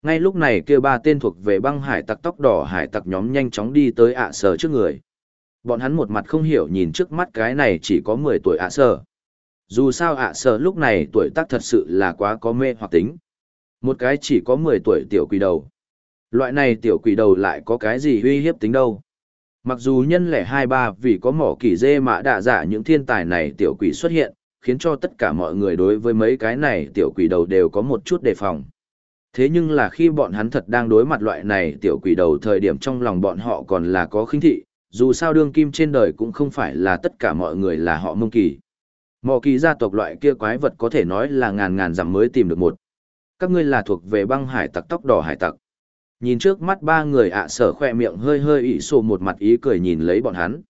Ngay lúc này kia ba tên thuộc về băng hải tặc tóc đỏ hải tặc nhóm nhanh chóng đi tới ạ sở trước người. Bọn hắn một mặt không hiểu nhìn trước mắt cái này chỉ có 10 tuổi ạ sở. Dù sao ạ sở lúc này tuổi tác thật sự là quá có mê hoặc tính. Một cái chỉ có 10 tuổi tiểu quỷ đầu. Loại này tiểu quỷ đầu lại có cái gì uy hiếp tính đâu. Mặc dù nhân lẻ hai ba vì có mỏ kỳ dê mã đạ giả những thiên tài này tiểu quỷ xuất hiện, khiến cho tất cả mọi người đối với mấy cái này tiểu quỷ đầu đều có một chút đề phòng. Thế nhưng là khi bọn hắn thật đang đối mặt loại này tiểu quỷ đầu thời điểm trong lòng bọn họ còn là có khinh thị, dù sao đương kim trên đời cũng không phải là tất cả mọi người là họ mông kỳ. Mò kỳ gia tộc loại kia quái vật có thể nói là ngàn ngàn dặm mới tìm được một. Các ngươi là thuộc về băng hải tặc tóc đỏ hải tặc. Nhìn trước mắt ba người ạ sở khoe miệng hơi hơi ỉ sổ một mặt ý cười nhìn lấy bọn hắn.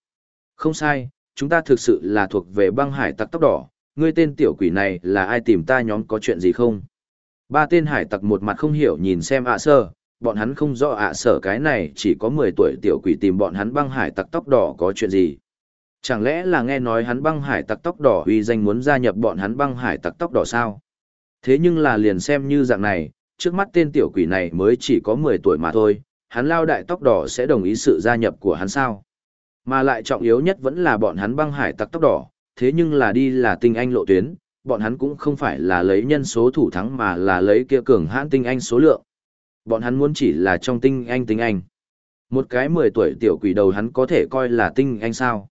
Không sai, chúng ta thực sự là thuộc về băng hải tặc tóc đỏ, ngươi tên tiểu quỷ này là ai tìm ta nhóm có chuyện gì không? Ba tên hải tặc một mặt không hiểu nhìn xem ạ sơ, bọn hắn không rõ ạ sở cái này chỉ có 10 tuổi tiểu quỷ tìm bọn hắn băng hải tặc tóc đỏ có chuyện gì. Chẳng lẽ là nghe nói hắn băng hải tặc tóc đỏ uy danh muốn gia nhập bọn hắn băng hải tặc tóc đỏ sao? Thế nhưng là liền xem như dạng này, trước mắt tên tiểu quỷ này mới chỉ có 10 tuổi mà thôi, hắn lao đại tóc đỏ sẽ đồng ý sự gia nhập của hắn sao. Mà lại trọng yếu nhất vẫn là bọn hắn băng hải tặc tóc đỏ, thế nhưng là đi là tinh anh lộ tuyến, bọn hắn cũng không phải là lấy nhân số thủ thắng mà là lấy kia cường hãn tinh anh số lượng. Bọn hắn muốn chỉ là trong tinh anh tinh anh. Một cái 10 tuổi tiểu quỷ đầu hắn có thể coi là tinh anh sao.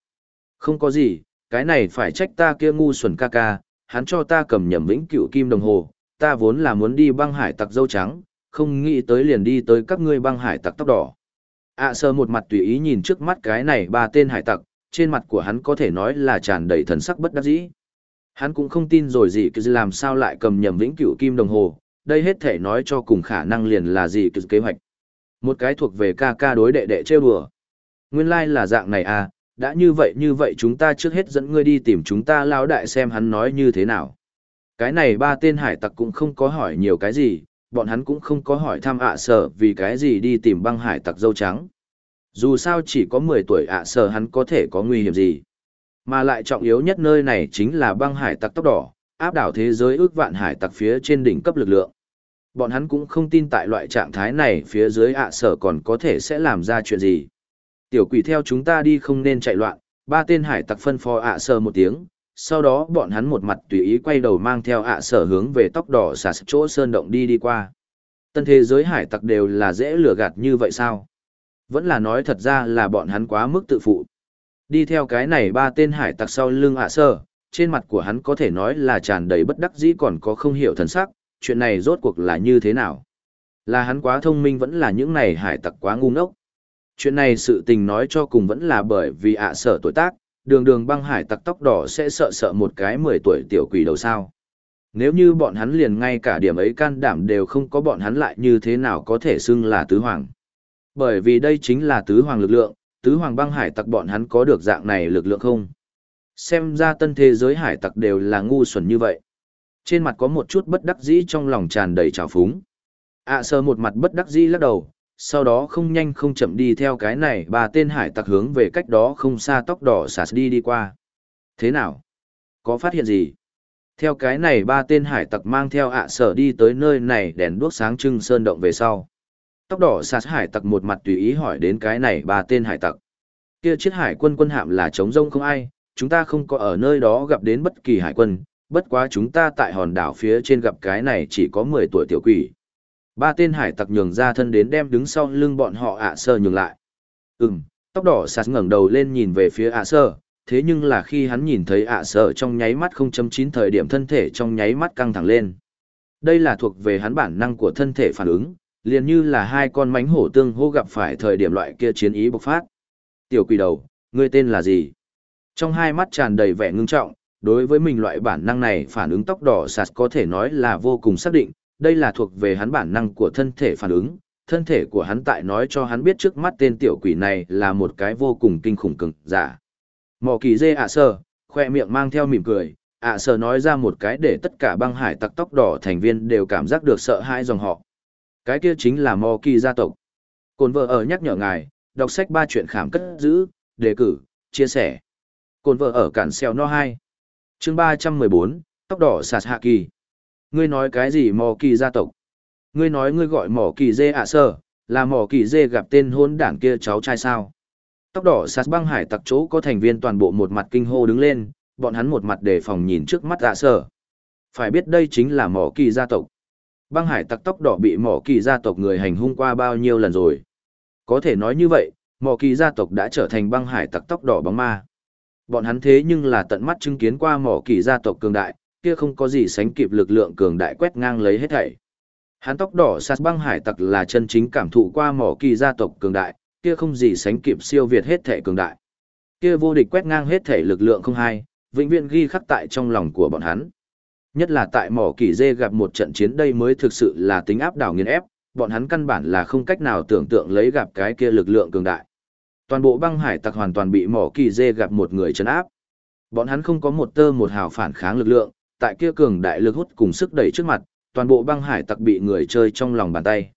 Không có gì, cái này phải trách ta kia ngu xuẩn ca ca, hắn cho ta cầm nhầm vĩnh cựu kim đồng hồ, ta vốn là muốn đi băng hải tặc dâu trắng, không nghĩ tới liền đi tới các ngươi băng hải tặc tóc đỏ. ạ à, sơ một mặt tùy ý nhìn trước mắt cái này ba tên hải tặc, trên mặt của hắn có thể nói là tràn đầy thần sắc bất đắc dĩ. Hắn cũng không tin rồi gì cứ làm sao lại cầm nhầm vĩnh cửu kim đồng hồ, đây hết thể nói cho cùng khả năng liền là gì cứ kế hoạch. Một cái thuộc về ca ca đối đệ đệ trêu đùa. Nguyên lai like là dạng này à, đã như vậy như vậy chúng ta trước hết dẫn ngươi đi tìm chúng ta lao đại xem hắn nói như thế nào. Cái này ba tên hải tặc cũng không có hỏi nhiều cái gì, bọn hắn cũng không có hỏi thăm ạ sở vì cái gì đi tìm băng hải tặc dâu trắng. Dù sao chỉ có 10 tuổi ạ sở hắn có thể có nguy hiểm gì. Mà lại trọng yếu nhất nơi này chính là băng hải tặc tóc đỏ, áp đảo thế giới ước vạn hải tặc phía trên đỉnh cấp lực lượng. Bọn hắn cũng không tin tại loại trạng thái này phía dưới ạ sở còn có thể sẽ làm ra chuyện gì. Tiểu quỷ theo chúng ta đi không nên chạy loạn, ba tên hải tặc phân phó ạ sở một tiếng, sau đó bọn hắn một mặt tùy ý quay đầu mang theo ạ sở hướng về tóc đỏ xà chỗ sơn động đi đi qua. Tân thế giới hải tặc đều là dễ lừa gạt như vậy sao? Vẫn là nói thật ra là bọn hắn quá mức tự phụ. Đi theo cái này ba tên hải tặc sau lưng ạ sơ trên mặt của hắn có thể nói là tràn đầy bất đắc dĩ còn có không hiểu thần sắc, chuyện này rốt cuộc là như thế nào? Là hắn quá thông minh vẫn là những này hải tặc quá ngu ngốc? Chuyện này sự tình nói cho cùng vẫn là bởi vì ạ sở tuổi tác, đường đường băng hải tặc tóc đỏ sẽ sợ sợ một cái 10 tuổi tiểu quỷ đầu sao. Nếu như bọn hắn liền ngay cả điểm ấy can đảm đều không có bọn hắn lại như thế nào có thể xưng là tứ hoàng. Bởi vì đây chính là tứ hoàng lực lượng, tứ hoàng băng hải tặc bọn hắn có được dạng này lực lượng không? Xem ra tân thế giới hải tặc đều là ngu xuẩn như vậy. Trên mặt có một chút bất đắc dĩ trong lòng tràn đầy trào phúng. ạ à, sơ một mặt bất đắc dĩ lắc đầu, sau đó không nhanh không chậm đi theo cái này ba tên hải tặc hướng về cách đó không xa tóc đỏ sạt đi đi qua. Thế nào? Có phát hiện gì? Theo cái này ba tên hải tặc mang theo ạ sở đi tới nơi này đèn đuốc sáng trưng sơn động về sau. Tóc đỏ sạt hải tặc một mặt tùy ý hỏi đến cái này ba tên hải tặc. Kia chiếc hải quân quân hạm là trống rông không ai, chúng ta không có ở nơi đó gặp đến bất kỳ hải quân, bất quá chúng ta tại hòn đảo phía trên gặp cái này chỉ có 10 tuổi tiểu quỷ. Ba tên hải tặc nhường ra thân đến đem đứng sau lưng bọn họ ạ à sơ nhường lại. Ừm, tóc đỏ sạt ngẩng đầu lên nhìn về phía ạ sơ, thế nhưng là khi hắn nhìn thấy ạ sơ trong nháy mắt 0.9 thời điểm thân thể trong nháy mắt căng thẳng lên. Đây là thuộc về hắn bản năng của thân thể phản ứng, liền như là hai con mánh hổ tương hô gặp phải thời điểm loại kia chiến ý bộc phát. Tiểu quỷ đầu, ngươi tên là gì? Trong hai mắt tràn đầy vẻ ngưng trọng, đối với mình loại bản năng này phản ứng tóc đỏ sạt có thể nói là vô cùng xác định, đây là thuộc về hắn bản năng của thân thể phản ứng, thân thể của hắn tại nói cho hắn biết trước mắt tên tiểu quỷ này là một cái vô cùng kinh khủng cực giả. Mỏ kỳ dê ạ sơ, khoe miệng mang theo mỉm cười, ạ sơ nói ra một cái để tất cả băng hải tặc tóc đỏ thành viên đều cảm giác được sợ hãi dòng họ. Cái kia chính là mò kỳ gia tộc. Cồn vợ ở nhắc nhở ngài, đọc sách ba chuyện khảm cất giữ, đề cử, chia sẻ. Cồn vợ ở cản xeo no 2. chương 314, tóc đỏ sạt hạ kỳ. Ngươi nói cái gì mò kỳ gia tộc? Ngươi nói ngươi gọi Mò kỳ dê ạ sơ, là Mò kỳ dê gặp tên hôn đảng kia cháu trai sao? Tóc đỏ sạt băng hải tặc chỗ có thành viên toàn bộ một mặt kinh hô đứng lên, bọn hắn một mặt đề phòng nhìn trước mắt ạ sơ. Phải biết đây chính là mỏ kỳ gia tộc. Băng hải tặc tóc đỏ bị mỏ kỳ gia tộc người hành hung qua bao nhiêu lần rồi. Có thể nói như vậy, mỏ kỳ gia tộc đã trở thành băng hải tặc tóc đỏ bóng ma. Bọn hắn thế nhưng là tận mắt chứng kiến qua mỏ kỳ gia tộc cường đại, kia không có gì sánh kịp lực lượng cường đại quét ngang lấy hết thảy. Hắn tóc đỏ sạt băng hải tặc là chân chính cảm thụ qua mỏ kỳ gia tộc cường đại, kia không gì sánh kịp siêu việt hết thảy cường đại. Kia vô địch quét ngang hết thảy lực lượng không hai, vĩnh viễn ghi khắc tại trong lòng của bọn hắn. Nhất là tại mỏ kỳ dê gặp một trận chiến đây mới thực sự là tính áp đảo nghiền ép, bọn hắn căn bản là không cách nào tưởng tượng lấy gặp cái kia lực lượng cường đại. Toàn bộ băng hải tặc hoàn toàn bị mỏ kỳ dê gặp một người chấn áp. Bọn hắn không có một tơ một hào phản kháng lực lượng, tại kia cường đại lực hút cùng sức đẩy trước mặt, toàn bộ băng hải tặc bị người chơi trong lòng bàn tay.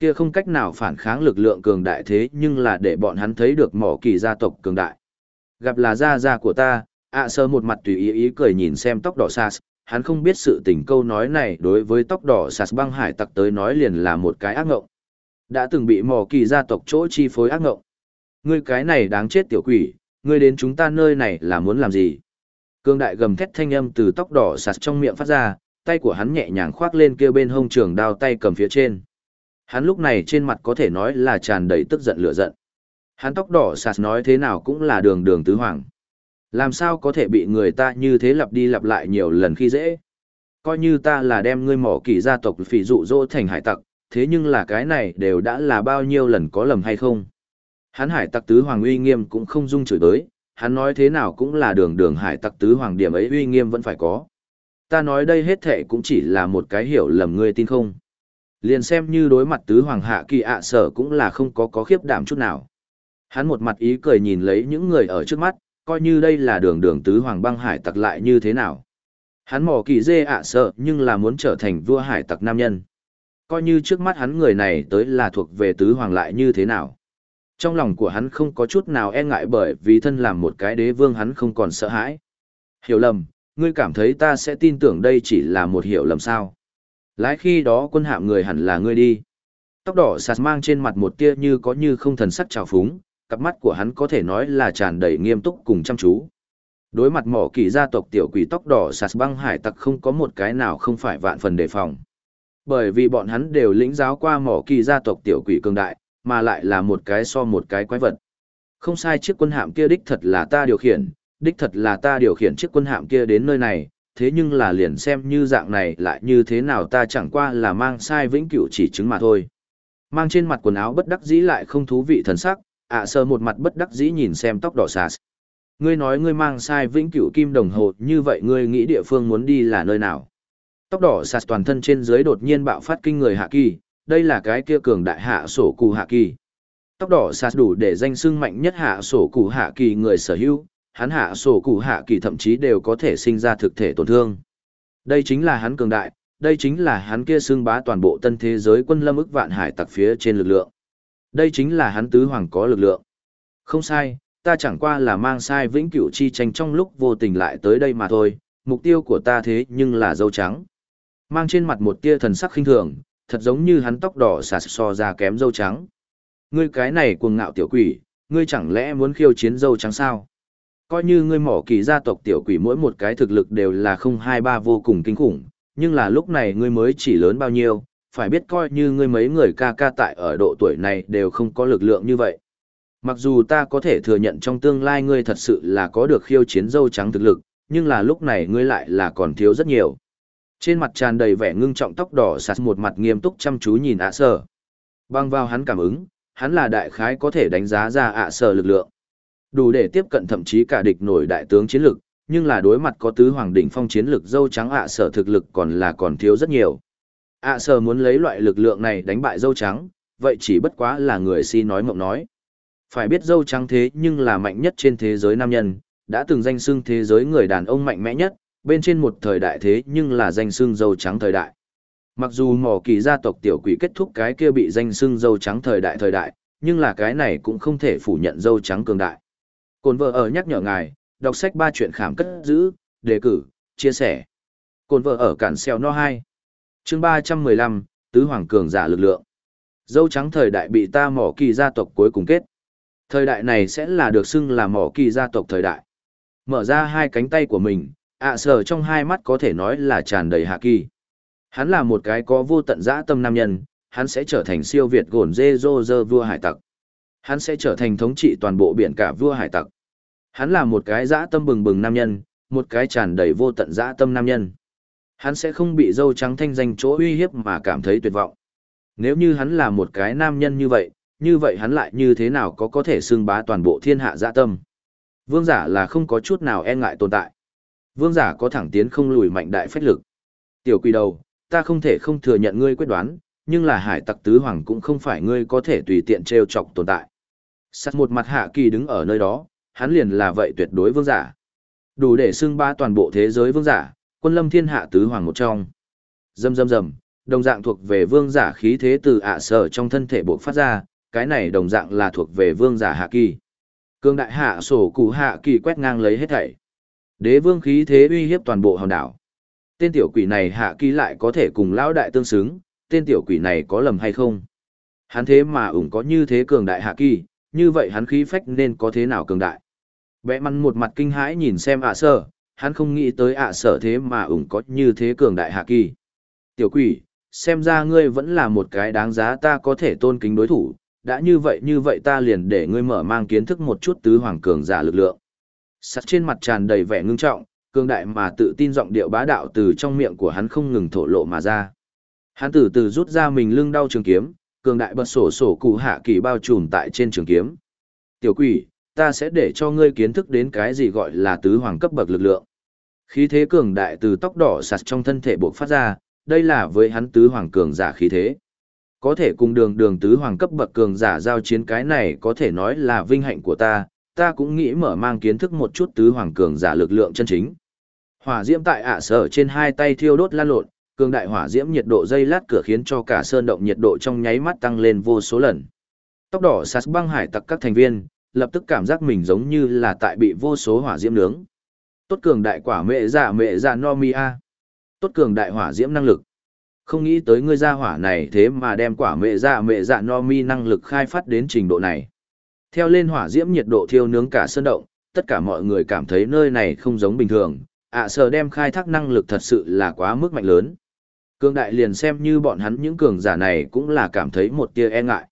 Kia không cách nào phản kháng lực lượng cường đại thế nhưng là để bọn hắn thấy được mỏ kỳ gia tộc cường đại. Gặp là gia gia của ta, ạ sơ một mặt tùy ý ý cười nhìn xem tóc đỏ sas, hắn không biết sự tình câu nói này đối với tóc đỏ sạt băng hải tặc tới nói liền là một cái ác ngộng. Đã từng bị mò kỳ gia tộc chỗ chi phối ác ngộng. Ngươi cái này đáng chết tiểu quỷ, ngươi đến chúng ta nơi này là muốn làm gì? Cương đại gầm thét thanh âm từ tóc đỏ sạt trong miệng phát ra, tay của hắn nhẹ nhàng khoác lên kia bên hông trường đao tay cầm phía trên. Hắn lúc này trên mặt có thể nói là tràn đầy tức giận lửa giận. Hắn tóc đỏ sạt nói thế nào cũng là đường đường tứ hoàng. Làm sao có thể bị người ta như thế lặp đi lặp lại nhiều lần khi dễ. Coi như ta là đem ngươi mỏ kỳ gia tộc phỉ dụ dỗ thành hải tặc, thế nhưng là cái này đều đã là bao nhiêu lần có lầm hay không. Hắn hải tặc tứ hoàng uy nghiêm cũng không dung chửi tới, hắn nói thế nào cũng là đường đường hải tặc tứ hoàng điểm ấy uy nghiêm vẫn phải có. Ta nói đây hết thệ cũng chỉ là một cái hiểu lầm ngươi tin không. Liền xem như đối mặt tứ hoàng hạ kỳ ạ sở cũng là không có có khiếp đảm chút nào. Hắn một mặt ý cười nhìn lấy những người ở trước mắt, coi như đây là đường đường tứ hoàng băng hải tặc lại như thế nào. Hắn mò kỳ dê ạ sợ nhưng là muốn trở thành vua hải tặc nam nhân. Coi như trước mắt hắn người này tới là thuộc về tứ hoàng lại như thế nào. Trong lòng của hắn không có chút nào e ngại bởi vì thân làm một cái đế vương hắn không còn sợ hãi. Hiểu lầm, ngươi cảm thấy ta sẽ tin tưởng đây chỉ là một hiểu lầm sao. Lái khi đó quân hạm người hẳn là ngươi đi. Tóc đỏ sạt mang trên mặt một tia như có như không thần sắc trào phúng, cặp mắt của hắn có thể nói là tràn đầy nghiêm túc cùng chăm chú. Đối mặt mỏ kỳ gia tộc tiểu quỷ tóc đỏ sạt băng hải tặc không có một cái nào không phải vạn phần đề phòng. Bởi vì bọn hắn đều lĩnh giáo qua mỏ kỳ gia tộc tiểu quỷ cường đại, mà lại là một cái so một cái quái vật. Không sai chiếc quân hạm kia đích thật là ta điều khiển, đích thật là ta điều khiển chiếc quân hạm kia đến nơi này, thế nhưng là liền xem như dạng này lại như thế nào ta chẳng qua là mang sai vĩnh cửu chỉ chứng mà thôi. Mang trên mặt quần áo bất đắc dĩ lại không thú vị thần sắc, ạ sơ một mặt bất đắc dĩ nhìn xem tóc đỏ sạt. Ngươi nói ngươi mang sai vĩnh cửu kim đồng hồ như vậy ngươi nghĩ địa phương muốn đi là nơi nào? Tóc đỏ sạt toàn thân trên dưới đột nhiên bạo phát kinh người hạ kỳ, đây là cái kia cường đại hạ sổ cụ hạ kỳ. Tóc đỏ sạt đủ để danh sưng mạnh nhất hạ sổ cụ hạ kỳ người sở hữu, hắn hạ sổ cụ hạ kỳ thậm chí đều có thể sinh ra thực thể tổn thương. Đây chính là hắn cường đại, đây chính là hắn kia xưng bá toàn bộ tân thế giới quân lâm ức vạn hải tặc phía trên lực lượng. Đây chính là hắn tứ hoàng có lực lượng. Không sai, ta chẳng qua là mang sai vĩnh cửu chi tranh trong lúc vô tình lại tới đây mà thôi, mục tiêu của ta thế nhưng là dâu trắng. Mang trên mặt một tia thần sắc khinh thường, thật giống như hắn tóc đỏ xà so ra kém dâu trắng. Ngươi cái này cuồng ngạo tiểu quỷ, ngươi chẳng lẽ muốn khiêu chiến dâu trắng sao? Coi như ngươi mỏ kỳ gia tộc tiểu quỷ mỗi một cái thực lực đều là không hai ba vô cùng kinh khủng, nhưng là lúc này ngươi mới chỉ lớn bao nhiêu, phải biết coi như ngươi mấy người ca ca tại ở độ tuổi này đều không có lực lượng như vậy. Mặc dù ta có thể thừa nhận trong tương lai ngươi thật sự là có được khiêu chiến dâu trắng thực lực, nhưng là lúc này ngươi lại là còn thiếu rất nhiều. Trên mặt tràn đầy vẻ ngưng trọng tóc đỏ sạt một mặt nghiêm túc chăm chú nhìn ạ sở. Băng vào hắn cảm ứng, hắn là đại khái có thể đánh giá ra ạ sở lực lượng. Đủ để tiếp cận thậm chí cả địch nổi đại tướng chiến lực, nhưng là đối mặt có tứ hoàng đỉnh phong chiến lực dâu trắng ạ sở thực lực còn là còn thiếu rất nhiều ạ sờ muốn lấy loại lực lượng này đánh bại dâu trắng, vậy chỉ bất quá là người si nói mộng nói. Phải biết dâu trắng thế nhưng là mạnh nhất trên thế giới nam nhân, đã từng danh xưng thế giới người đàn ông mạnh mẽ nhất, bên trên một thời đại thế nhưng là danh xưng dâu trắng thời đại. Mặc dù mỏ kỳ gia tộc tiểu quỷ kết thúc cái kia bị danh xưng dâu trắng thời đại thời đại, nhưng là cái này cũng không thể phủ nhận dâu trắng cường đại. Cồn vợ ở nhắc nhở ngài, đọc sách ba chuyện khảm cất giữ, đề cử, chia sẻ. Cồn vợ ở cản xeo no hai chương 315, Tứ Hoàng Cường giả lực lượng. Dâu trắng thời đại bị ta mỏ kỳ gia tộc cuối cùng kết. Thời đại này sẽ là được xưng là mỏ kỳ gia tộc thời đại. Mở ra hai cánh tay của mình, ạ sở trong hai mắt có thể nói là tràn đầy hạ kỳ. Hắn là một cái có vô tận dã tâm nam nhân, hắn sẽ trở thành siêu việt gồn dê dô dơ vua hải tặc. Hắn sẽ trở thành thống trị toàn bộ biển cả vua hải tặc. Hắn là một cái dã tâm bừng bừng nam nhân, một cái tràn đầy vô tận dã tâm nam nhân. Hắn sẽ không bị dâu trắng thanh danh chỗ uy hiếp mà cảm thấy tuyệt vọng. Nếu như hắn là một cái nam nhân như vậy, như vậy hắn lại như thế nào có có thể xưng bá toàn bộ thiên hạ dạ tâm. Vương giả là không có chút nào e ngại tồn tại. Vương giả có thẳng tiến không lùi mạnh đại phách lực. Tiểu quỷ đầu, ta không thể không thừa nhận ngươi quyết đoán, nhưng là hải tặc tứ hoàng cũng không phải ngươi có thể tùy tiện trêu chọc tồn tại. Sắt một mặt hạ kỳ đứng ở nơi đó, hắn liền là vậy tuyệt đối vương giả. Đủ để xưng ba toàn bộ thế giới vương giả, quân lâm thiên hạ tứ hoàng một trong. Dầm dầm dầm, đồng dạng thuộc về vương giả khí thế từ ạ sở trong thân thể bộc phát ra, cái này đồng dạng là thuộc về vương giả hạ kỳ. Cương đại hạ sổ cụ hạ kỳ quét ngang lấy hết thảy. Đế vương khí thế uy hiếp toàn bộ hòn đảo. Tên tiểu quỷ này hạ kỳ lại có thể cùng lão đại tương xứng, tên tiểu quỷ này có lầm hay không? Hắn thế mà ủng có như thế cường đại hạ kỳ, như vậy hắn khí phách nên có thế nào cường đại? Bẽ măn một mặt kinh hãi nhìn xem ạ sở, hắn không nghĩ tới ạ sở thế mà ủng có như thế cường đại hạ kỳ. Tiểu quỷ, xem ra ngươi vẫn là một cái đáng giá ta có thể tôn kính đối thủ, đã như vậy như vậy ta liền để ngươi mở mang kiến thức một chút tứ hoàng cường giả lực lượng. Sắt trên mặt tràn đầy vẻ ngưng trọng, cường đại mà tự tin giọng điệu bá đạo từ trong miệng của hắn không ngừng thổ lộ mà ra. Hắn từ từ rút ra mình lưng đau trường kiếm, cường đại bật sổ sổ cụ hạ kỳ bao trùm tại trên trường kiếm. Tiểu quỷ, ta sẽ để cho ngươi kiến thức đến cái gì gọi là tứ hoàng cấp bậc lực lượng. Khí thế cường đại từ tóc đỏ sạt trong thân thể buộc phát ra, đây là với hắn tứ hoàng cường giả khí thế. Có thể cùng đường đường tứ hoàng cấp bậc cường giả giao chiến cái này có thể nói là vinh hạnh của ta, ta cũng nghĩ mở mang kiến thức một chút tứ hoàng cường giả lực lượng chân chính. Hỏa diễm tại ạ sở trên hai tay thiêu đốt lan lộn, cường đại hỏa diễm nhiệt độ dây lát cửa khiến cho cả sơn động nhiệt độ trong nháy mắt tăng lên vô số lần. Tóc đỏ sạt băng hải tặc các thành viên, lập tức cảm giác mình giống như là tại bị vô số hỏa diễm nướng. Tốt cường đại quả mẹ giả mẹ giả no mi a. Tốt cường đại hỏa diễm năng lực. Không nghĩ tới ngươi gia hỏa này thế mà đem quả mẹ giả mẹ giả no mi năng lực khai phát đến trình độ này. Theo lên hỏa diễm nhiệt độ thiêu nướng cả sơn động, tất cả mọi người cảm thấy nơi này không giống bình thường, ạ à, đem khai thác năng lực thật sự là quá mức mạnh lớn. Cường đại liền xem như bọn hắn những cường giả này cũng là cảm thấy một tia e ngại.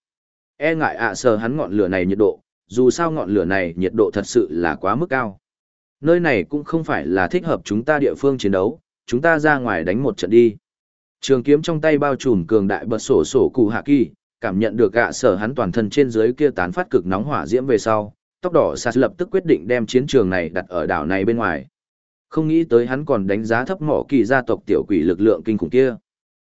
E ngại ạ à, hắn ngọn lửa này nhiệt độ, dù sao ngọn lửa này nhiệt độ thật sự là quá mức cao. Nơi này cũng không phải là thích hợp chúng ta địa phương chiến đấu, chúng ta ra ngoài đánh một trận đi. Trường kiếm trong tay bao trùm cường đại bật sổ sổ cụ hạ kỳ, cảm nhận được gạ sở hắn toàn thân trên dưới kia tán phát cực nóng hỏa diễm về sau, tóc đỏ sạt lập tức quyết định đem chiến trường này đặt ở đảo này bên ngoài. Không nghĩ tới hắn còn đánh giá thấp mỏ kỳ gia tộc tiểu quỷ lực lượng kinh khủng kia.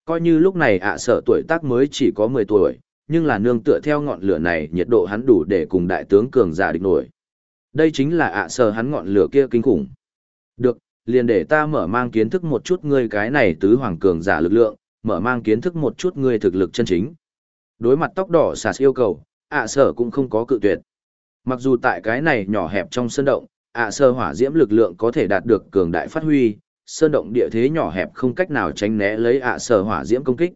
Coi như lúc này ạ sở tuổi tác mới chỉ có 10 tuổi, nhưng là nương tựa theo ngọn lửa này nhiệt độ hắn đủ để cùng đại tướng cường giả địch nổi. Đây chính là ạ sở hắn ngọn lửa kia kinh khủng. Được, liền để ta mở mang kiến thức một chút ngươi cái này tứ hoàng cường giả lực lượng, mở mang kiến thức một chút ngươi thực lực chân chính. Đối mặt tóc đỏ sạt yêu cầu, ạ sở cũng không có cự tuyệt. Mặc dù tại cái này nhỏ hẹp trong sân động, ạ sở hỏa diễm lực lượng có thể đạt được cường đại phát huy, sơn động địa thế nhỏ hẹp không cách nào tránh né lấy ạ sở hỏa diễm công kích.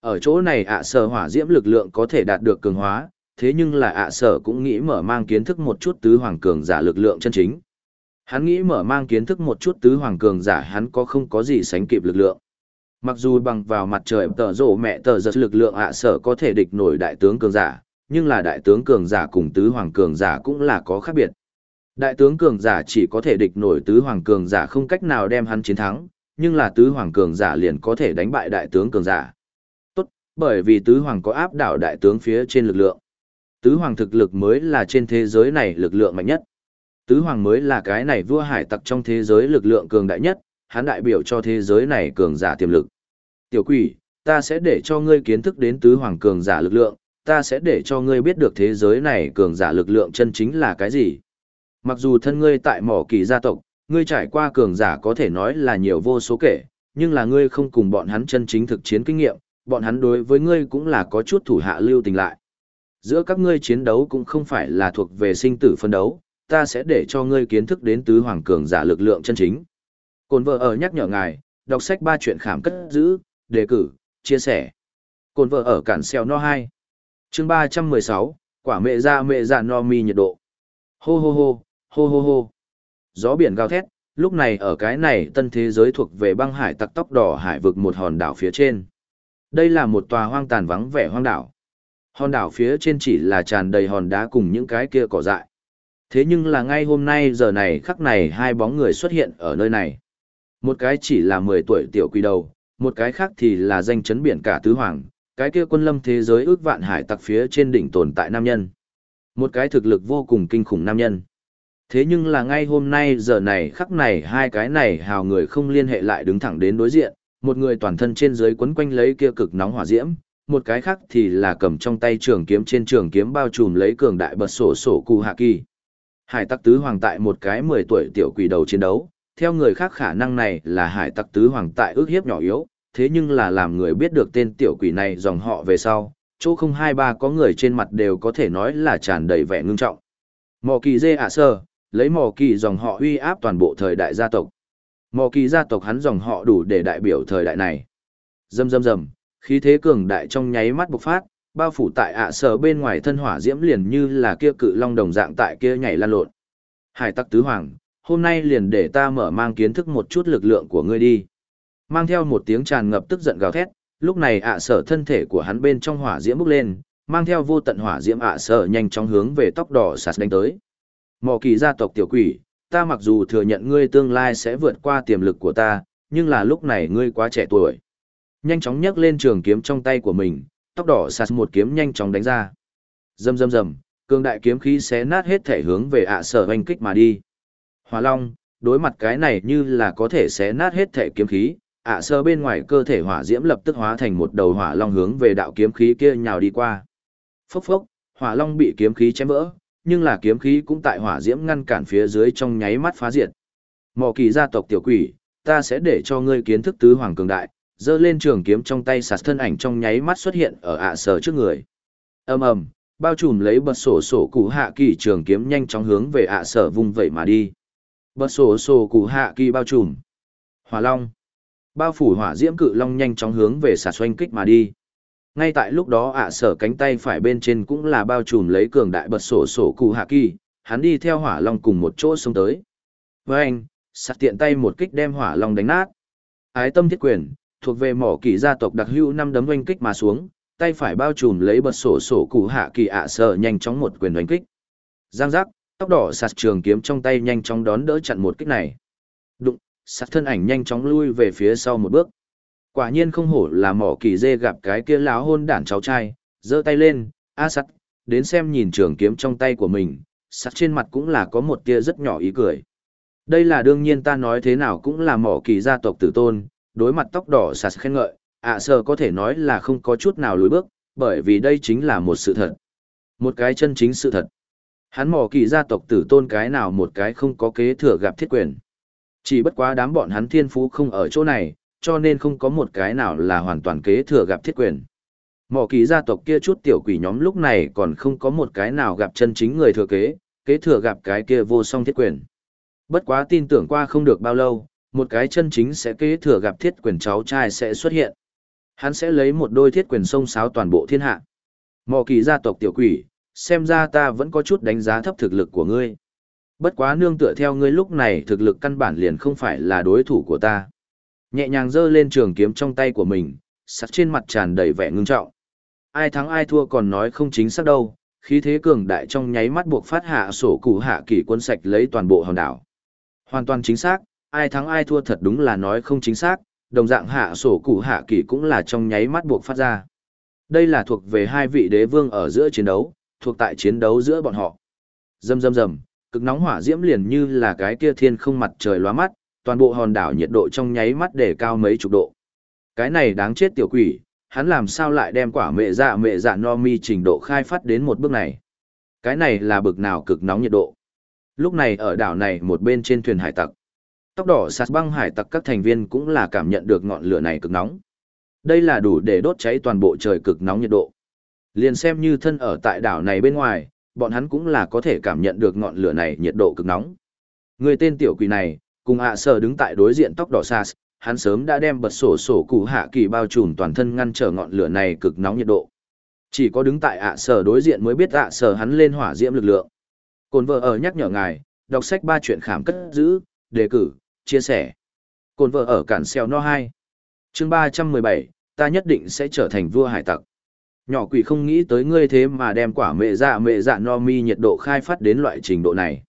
Ở chỗ này ạ sở hỏa diễm lực lượng có thể đạt được cường hóa, thế nhưng là ạ sở cũng nghĩ mở mang kiến thức một chút tứ hoàng cường giả lực lượng chân chính. Hắn nghĩ mở mang kiến thức một chút tứ hoàng cường giả hắn có không có gì sánh kịp lực lượng. Mặc dù bằng vào mặt trời tờ rổ mẹ tờ giật lực lượng ạ sở có thể địch nổi đại tướng cường giả, nhưng là đại tướng cường giả cùng tứ hoàng cường giả cũng là có khác biệt. Đại tướng cường giả chỉ có thể địch nổi tứ hoàng cường giả không cách nào đem hắn chiến thắng, nhưng là tứ hoàng cường giả liền có thể đánh bại đại tướng cường giả. Tốt, bởi vì tứ hoàng có áp đảo đại tướng phía trên lực lượng. Tứ hoàng thực lực mới là trên thế giới này lực lượng mạnh nhất. Tứ hoàng mới là cái này vua hải tặc trong thế giới lực lượng cường đại nhất, hắn đại biểu cho thế giới này cường giả tiềm lực. Tiểu quỷ, ta sẽ để cho ngươi kiến thức đến tứ hoàng cường giả lực lượng, ta sẽ để cho ngươi biết được thế giới này cường giả lực lượng chân chính là cái gì. Mặc dù thân ngươi tại mỏ kỳ gia tộc, ngươi trải qua cường giả có thể nói là nhiều vô số kể, nhưng là ngươi không cùng bọn hắn chân chính thực chiến kinh nghiệm, bọn hắn đối với ngươi cũng là có chút thủ hạ lưu tình lại. Giữa các ngươi chiến đấu cũng không phải là thuộc về sinh tử phân đấu, ta sẽ để cho ngươi kiến thức đến tứ hoàng cường giả lực lượng chân chính. Cồn vợ ở nhắc nhở ngài, đọc sách ba chuyện khảm cất giữ, đề cử, chia sẻ. Cồn vợ ở cản xeo no 2. chương 316, quả mẹ ra mẹ ra no mi nhiệt độ. Hô hô hô, hô hô hô. Gió biển gào thét, lúc này ở cái này tân thế giới thuộc về băng hải tặc tóc đỏ hải vực một hòn đảo phía trên. Đây là một tòa hoang tàn vắng vẻ hoang đảo. Hòn đảo phía trên chỉ là tràn đầy hòn đá cùng những cái kia cỏ dại. Thế nhưng là ngay hôm nay giờ này khắc này hai bóng người xuất hiện ở nơi này. Một cái chỉ là 10 tuổi tiểu quỷ đầu, một cái khác thì là danh chấn biển cả tứ hoàng, cái kia quân lâm thế giới ước vạn hải tặc phía trên đỉnh tồn tại nam nhân. Một cái thực lực vô cùng kinh khủng nam nhân. Thế nhưng là ngay hôm nay giờ này khắc này hai cái này hào người không liên hệ lại đứng thẳng đến đối diện, một người toàn thân trên dưới quấn quanh lấy kia cực nóng hỏa diễm, một cái khác thì là cầm trong tay trường kiếm trên trường kiếm bao trùm lấy cường đại bật sổ sổ cụ hạ kỳ. Hải tặc tứ hoàng tại một cái 10 tuổi tiểu quỷ đầu chiến đấu, theo người khác khả năng này là hải tặc tứ hoàng tại ước hiếp nhỏ yếu, thế nhưng là làm người biết được tên tiểu quỷ này dòng họ về sau, chỗ không hai ba có người trên mặt đều có thể nói là tràn đầy vẻ ngưng trọng. Mò kỳ dê ạ sơ, lấy mò kỳ dòng họ uy áp toàn bộ thời đại gia tộc. Mò kỳ gia tộc hắn dòng họ đủ để đại biểu thời đại này. Dầm dầm dầm, khí thế cường đại trong nháy mắt bộc phát, bao phủ tại ạ sở bên ngoài thân hỏa diễm liền như là kia cự long đồng dạng tại kia nhảy lan lộn. Hải Tắc tứ hoàng, hôm nay liền để ta mở mang kiến thức một chút lực lượng của ngươi đi. Mang theo một tiếng tràn ngập tức giận gào thét, lúc này ạ sở thân thể của hắn bên trong hỏa diễm bốc lên, mang theo vô tận hỏa diễm ạ sở nhanh chóng hướng về tóc đỏ sạt đánh tới. Mỏ kỳ gia tộc tiểu quỷ, ta mặc dù thừa nhận ngươi tương lai sẽ vượt qua tiềm lực của ta, nhưng là lúc này ngươi quá trẻ tuổi. Nhanh chóng nhấc lên trường kiếm trong tay của mình, tóc đỏ sạt một kiếm nhanh chóng đánh ra. Rầm rầm rầm, cường đại kiếm khí xé nát hết thể hướng về ạ sở hoành kích mà đi. Hỏa Long, đối mặt cái này như là có thể xé nát hết thể kiếm khí, ạ sở bên ngoài cơ thể hỏa diễm lập tức hóa thành một đầu hỏa long hướng về đạo kiếm khí kia nhào đi qua. Phốc phốc, hỏa long bị kiếm khí chém vỡ, nhưng là kiếm khí cũng tại hỏa diễm ngăn cản phía dưới trong nháy mắt phá diệt. Mộ kỳ gia tộc tiểu quỷ, ta sẽ để cho ngươi kiến thức tứ hoàng cường đại, giơ lên trường kiếm trong tay sạt thân ảnh trong nháy mắt xuất hiện ở ạ sở trước người. Ầm ầm, bao trùm lấy bật sổ sổ cụ hạ kỳ trường kiếm nhanh chóng hướng về ạ sở vung vẩy mà đi. Bật sổ sổ cụ hạ kỳ bao trùm. Hỏa long. Bao phủ hỏa diễm cự long nhanh chóng hướng về xà xoanh kích mà đi. Ngay tại lúc đó ạ sở cánh tay phải bên trên cũng là bao trùm lấy cường đại bật sổ sổ cụ hạ kỳ, hắn đi theo hỏa long cùng một chỗ xông tới. Với anh, sạt tiện tay một kích đem hỏa long đánh nát. Ái tâm thiết quyền, thuộc về mỏ kỳ gia tộc đặc hữu năm đấm oanh kích mà xuống, tay phải bao trùm lấy bật sổ sổ cụ hạ kỳ ạ sở nhanh chóng một quyền oanh kích. Giang giác, tóc đỏ sạt trường kiếm trong tay nhanh chóng đón đỡ chặn một kích này. Đụng, sạt thân ảnh nhanh chóng lui về phía sau một bước. Quả nhiên không hổ là mỏ kỳ dê gặp cái kia láo hôn đản cháu trai, giơ tay lên, a sắt, đến xem nhìn trường kiếm trong tay của mình, sắt trên mặt cũng là có một tia rất nhỏ ý cười. Đây là đương nhiên ta nói thế nào cũng là mỏ kỳ gia tộc tử tôn, đối mặt tóc đỏ sạt khen ngợi, ạ à sờ có thể nói là không có chút nào lùi bước, bởi vì đây chính là một sự thật. Một cái chân chính sự thật. Hắn mò kỳ gia tộc tử tôn cái nào một cái không có kế thừa gặp thiết quyền. Chỉ bất quá đám bọn hắn thiên phú không ở chỗ này, cho nên không có một cái nào là hoàn toàn kế thừa gặp thiết quyền. Mỏ kỳ gia tộc kia chút tiểu quỷ nhóm lúc này còn không có một cái nào gặp chân chính người thừa kế, kế thừa gặp cái kia vô song thiết quyền. Bất quá tin tưởng qua không được bao lâu, một cái chân chính sẽ kế thừa gặp thiết quyền cháu trai sẽ xuất hiện. Hắn sẽ lấy một đôi thiết quyền sông sáo toàn bộ thiên hạ. mò kỳ gia tộc tiểu quỷ, xem ra ta vẫn có chút đánh giá thấp thực lực của ngươi. Bất quá nương tựa theo ngươi lúc này thực lực căn bản liền không phải là đối thủ của ta. Nhẹ nhàng giơ lên trường kiếm trong tay của mình, sắc trên mặt tràn đầy vẻ ngưng trọng. ai thắng ai thua còn nói không chính xác đâu, khí thế cường đại trong nháy mắt buộc phát hạ sổ cụ hạ kỳ quân sạch lấy toàn bộ hòn đảo. Hoàn toàn chính xác, ai thắng ai thua thật đúng là nói không chính xác, đồng dạng hạ sổ cụ hạ kỳ cũng là trong nháy mắt buộc phát ra. Đây là thuộc về hai vị đế vương ở giữa chiến đấu, thuộc tại chiến đấu giữa bọn họ. Rầm rầm rầm, cực nóng hỏa diễm liền như là cái kia thiên không mặt trời lóa mắt, toàn bộ hòn đảo nhiệt độ trong nháy mắt để cao mấy chục độ. Cái này đáng chết tiểu quỷ, hắn làm sao lại đem quả mẹ dạ mẹ dạ no mi trình độ khai phát đến một bước này. Cái này là bực nào cực nóng nhiệt độ. Lúc này ở đảo này một bên trên thuyền hải tặc. Tóc đỏ sạt băng hải tặc các thành viên cũng là cảm nhận được ngọn lửa này cực nóng. Đây là đủ để đốt cháy toàn bộ trời cực nóng nhiệt độ. Liền xem như thân ở tại đảo này bên ngoài, bọn hắn cũng là có thể cảm nhận được ngọn lửa này nhiệt độ cực nóng. Người tên tiểu quỷ này, cùng ạ sở đứng tại đối diện tóc đỏ sạt, hắn sớm đã đem bật sổ sổ cụ hạ kỳ bao trùm toàn thân ngăn trở ngọn lửa này cực nóng nhiệt độ. Chỉ có đứng tại ạ sở đối diện mới biết ạ sở hắn lên hỏa diễm lực lượng. Cồn vợ ở nhắc nhở ngài, đọc sách ba chuyện khảm cất giữ, đề cử, chia sẻ. Cồn vợ ở cản xeo no 2. chương 317, ta nhất định sẽ trở thành vua hải tặc. Nhỏ quỷ không nghĩ tới ngươi thế mà đem quả mẹ dạ mẹ dạ no mi nhiệt độ khai phát đến loại trình độ này.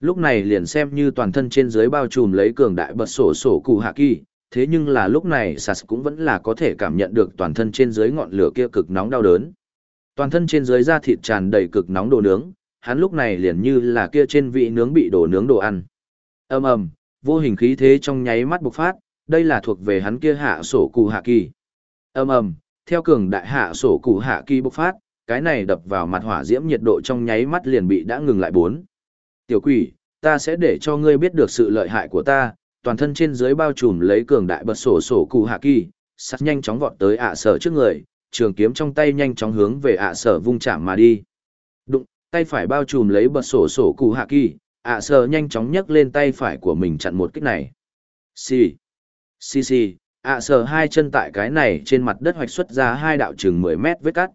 Lúc này liền xem như toàn thân trên dưới bao trùm lấy cường đại bật sổ sổ cụ hạ kỳ, thế nhưng là lúc này Sas cũng vẫn là có thể cảm nhận được toàn thân trên dưới ngọn lửa kia cực nóng đau đớn. Toàn thân trên dưới da thịt tràn đầy cực nóng đồ nướng, hắn lúc này liền như là kia trên vị nướng bị đổ nướng đồ ăn. Ầm ầm, vô hình khí thế trong nháy mắt bộc phát, đây là thuộc về hắn kia hạ sổ cụ hạ kỳ. Ầm ầm, theo cường đại hạ sổ cụ hạ kỳ bộc phát, cái này đập vào mặt hỏa diễm nhiệt độ trong nháy mắt liền bị đã ngừng lại bốn. Tiểu quỷ, ta sẽ để cho ngươi biết được sự lợi hại của ta, toàn thân trên dưới bao trùm lấy cường đại bật sổ sổ cụ hạ kỳ, sắt nhanh chóng vọt tới ạ sở trước người, trường kiếm trong tay nhanh chóng hướng về ạ sở vung chạm mà đi. Đụng, tay phải bao trùm lấy bật sổ sổ cụ hạ kỳ, ạ à, sờ nhanh chóng nhấc lên tay phải của mình chặn một kích này. Xì, xì xì, ạ à, sờ hai chân tại cái này trên mặt đất hoạch xuất ra hai đạo chừng 10 mét vết cắt.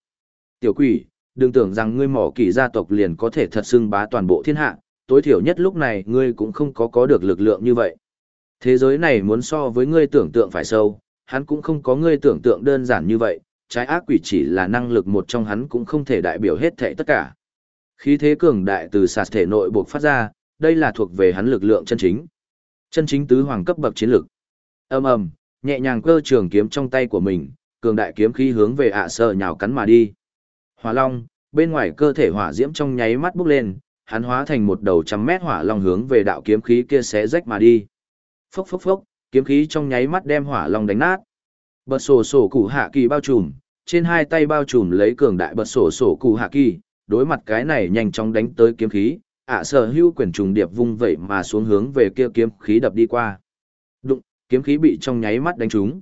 Tiểu quỷ, đừng tưởng rằng ngươi mỏ kỳ gia tộc liền có thể thật xưng bá toàn bộ thiên hạ, tối thiểu nhất lúc này ngươi cũng không có có được lực lượng như vậy. Thế giới này muốn so với ngươi tưởng tượng phải sâu, hắn cũng không có ngươi tưởng tượng đơn giản như vậy, trái ác quỷ chỉ là năng lực một trong hắn cũng không thể đại biểu hết thảy tất cả. Khí thế cường đại từ sạt thể nội buộc phát ra, đây là thuộc về hắn lực lượng chân chính. Chân chính tứ hoàng cấp bậc chiến lực. Ầm ầm, nhẹ nhàng cơ trường kiếm trong tay của mình, cường đại kiếm khí hướng về ạ à sợ nhào cắn mà đi. Hỏa Long, bên ngoài cơ thể hỏa diễm trong nháy mắt bốc lên, hắn hóa thành một đầu trăm mét hỏa long hướng về đạo kiếm khí kia xé rách mà đi. Phốc phốc phốc, kiếm khí trong nháy mắt đem hỏa long đánh nát. Bật sổ sổ cụ hạ kỳ bao trùm, trên hai tay bao trùm lấy cường đại bật sổ sổ cụ hạ kỳ, đối mặt cái này nhanh chóng đánh tới kiếm khí, ạ sở hưu quyền trùng điệp vung vẩy mà xuống hướng về kia kiếm khí đập đi qua. Đụng, kiếm khí bị trong nháy mắt đánh trúng.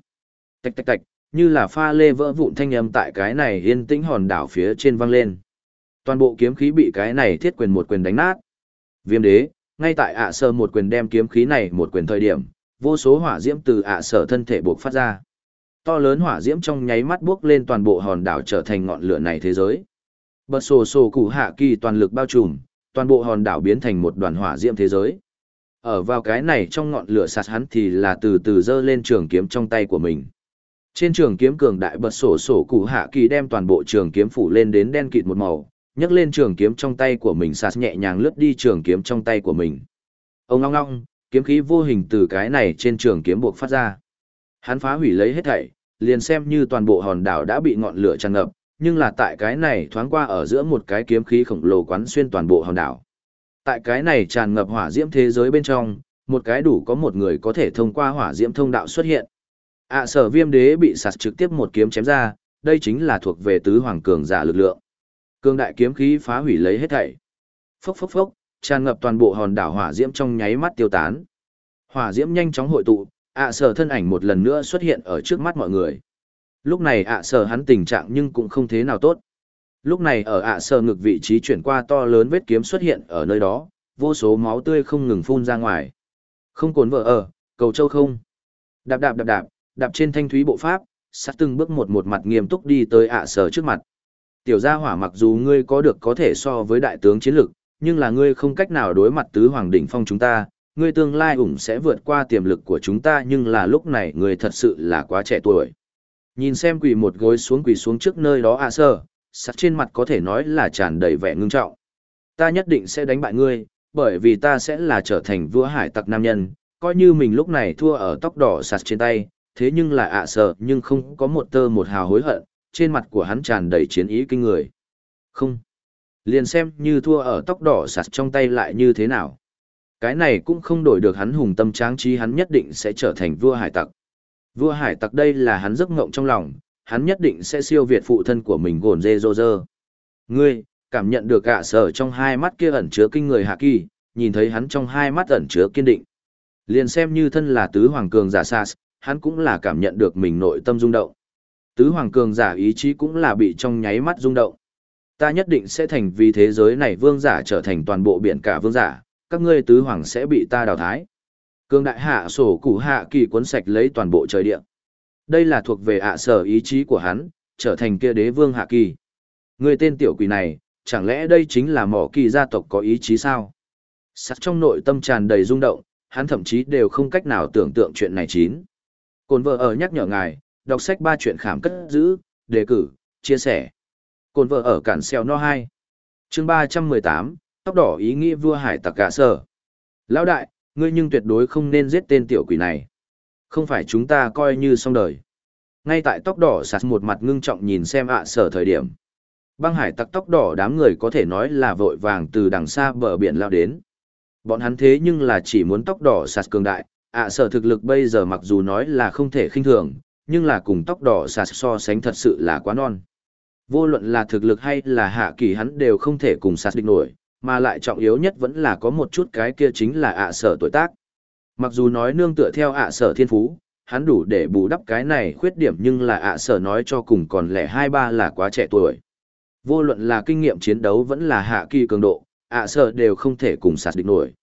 Tạch tạch tạch, như là pha lê vỡ vụn thanh âm tại cái này yên tĩnh hòn đảo phía trên vang lên. Toàn bộ kiếm khí bị cái này thiết quyền một quyền đánh nát. Viêm đế, ngay tại ạ sở một quyền đem kiếm khí này một quyền thời điểm, vô số hỏa diễm từ ạ sở thân thể buộc phát ra. To lớn hỏa diễm trong nháy mắt buốc lên toàn bộ hòn đảo trở thành ngọn lửa này thế giới. Bật sổ sổ củ hạ kỳ toàn lực bao trùm, toàn bộ hòn đảo biến thành một đoàn hỏa diễm thế giới. Ở vào cái này trong ngọn lửa sạt hắn thì là từ từ dơ lên trường kiếm trong tay của mình. Trên trường kiếm cường đại bật sổ sổ cụ hạ kỳ đem toàn bộ trường kiếm phủ lên đến đen kịt một màu, nhấc lên trường kiếm trong tay của mình sạt nhẹ nhàng lướt đi trường kiếm trong tay của mình. Ông ngong ngong, kiếm khí vô hình từ cái này trên trường kiếm buộc phát ra. Hắn phá hủy lấy hết thảy, liền xem như toàn bộ hòn đảo đã bị ngọn lửa tràn ngập, nhưng là tại cái này thoáng qua ở giữa một cái kiếm khí khổng lồ quán xuyên toàn bộ hòn đảo. Tại cái này tràn ngập hỏa diễm thế giới bên trong, một cái đủ có một người có thể thông qua hỏa diễm thông đạo xuất hiện. ạ à, sở viêm đế bị sạt trực tiếp một kiếm chém ra, đây chính là thuộc về tứ hoàng cường giả lực lượng. Cường đại kiếm khí phá hủy lấy hết thảy. Phốc phốc phốc, tràn ngập toàn bộ hòn đảo hỏa diễm trong nháy mắt tiêu tán. Hỏa diễm nhanh chóng hội tụ, ạ à, sở thân ảnh một lần nữa xuất hiện ở trước mắt mọi người. Lúc này ạ sở hắn tình trạng nhưng cũng không thế nào tốt. Lúc này ở ạ sở ngực vị trí chuyển qua to lớn vết kiếm xuất hiện ở nơi đó, vô số máu tươi không ngừng phun ra ngoài. Không cồn vợ ở, cầu châu không. Đạp đạp đạp đạp, đạp trên thanh thúy bộ pháp, sát từng bước một một mặt nghiêm túc đi tới ạ sở trước mặt. Tiểu gia hỏa mặc dù ngươi có được có thể so với đại tướng chiến lực, nhưng là ngươi không cách nào đối mặt tứ hoàng đỉnh phong chúng ta, ngươi tương lai ủng sẽ vượt qua tiềm lực của chúng ta nhưng là lúc này ngươi thật sự là quá trẻ tuổi. Nhìn xem quỳ một gối xuống quỳ xuống trước nơi đó ạ sơ, sạt trên mặt có thể nói là tràn đầy vẻ ngưng trọng. Ta nhất định sẽ đánh bại ngươi, bởi vì ta sẽ là trở thành vua hải tặc nam nhân, coi như mình lúc này thua ở tóc đỏ sạt trên tay, thế nhưng là ạ sợ nhưng không có một tơ một hào hối hận, trên mặt của hắn tràn đầy chiến ý kinh người. Không. Liền xem như thua ở tóc đỏ sạt trong tay lại như thế nào. Cái này cũng không đổi được hắn hùng tâm tráng trí hắn nhất định sẽ trở thành vua hải tặc. Vua hải tặc đây là hắn giấc ngộng trong lòng, hắn nhất định sẽ siêu việt phụ thân của mình gồn dê dô dơ. Ngươi, cảm nhận được ạ sở trong hai mắt kia ẩn chứa kinh người hạ kỳ, nhìn thấy hắn trong hai mắt ẩn chứa kiên định. Liền xem như thân là tứ hoàng cường giả Sas, hắn cũng là cảm nhận được mình nội tâm rung động. Tứ hoàng cường giả ý chí cũng là bị trong nháy mắt rung động. Ta nhất định sẽ thành vì thế giới này vương giả trở thành toàn bộ biển cả vương giả, các ngươi tứ hoàng sẽ bị ta đào thái. Cương đại hạ sổ củ hạ kỳ cuốn sạch lấy toàn bộ trời địa. Đây là thuộc về ạ sở ý chí của hắn, trở thành kia đế vương hạ kỳ. Người tên tiểu quỷ này, chẳng lẽ đây chính là mỏ kỳ gia tộc có ý chí sao? Sắc trong nội tâm tràn đầy rung động, hắn thậm chí đều không cách nào tưởng tượng chuyện này chín. Cồn vợ ở nhắc nhở ngài, đọc sách ba chuyện khảm cất giữ, đề cử, chia sẻ. Cồn vợ ở cản xeo no 2. chương 318, tóc đỏ ý nghĩ vua hải tặc cả sở. Lão đại, ngươi nhưng tuyệt đối không nên giết tên tiểu quỷ này. Không phải chúng ta coi như xong đời. Ngay tại tóc đỏ sạt một mặt ngưng trọng nhìn xem ạ sở thời điểm. Băng hải tặc tóc đỏ đám người có thể nói là vội vàng từ đằng xa bờ biển lao đến. Bọn hắn thế nhưng là chỉ muốn tóc đỏ sạt cường đại, ạ sở thực lực bây giờ mặc dù nói là không thể khinh thường, nhưng là cùng tóc đỏ sạt so sánh thật sự là quá non. Vô luận là thực lực hay là hạ kỳ hắn đều không thể cùng sạt địch nổi, mà lại trọng yếu nhất vẫn là có một chút cái kia chính là ạ sở tuổi tác. Mặc dù nói nương tựa theo ạ sở thiên phú, hắn đủ để bù đắp cái này khuyết điểm nhưng là ạ sở nói cho cùng còn lẻ hai ba là quá trẻ tuổi. Vô luận là kinh nghiệm chiến đấu vẫn là hạ kỳ cường độ, ạ sở đều không thể cùng sạt địch nổi.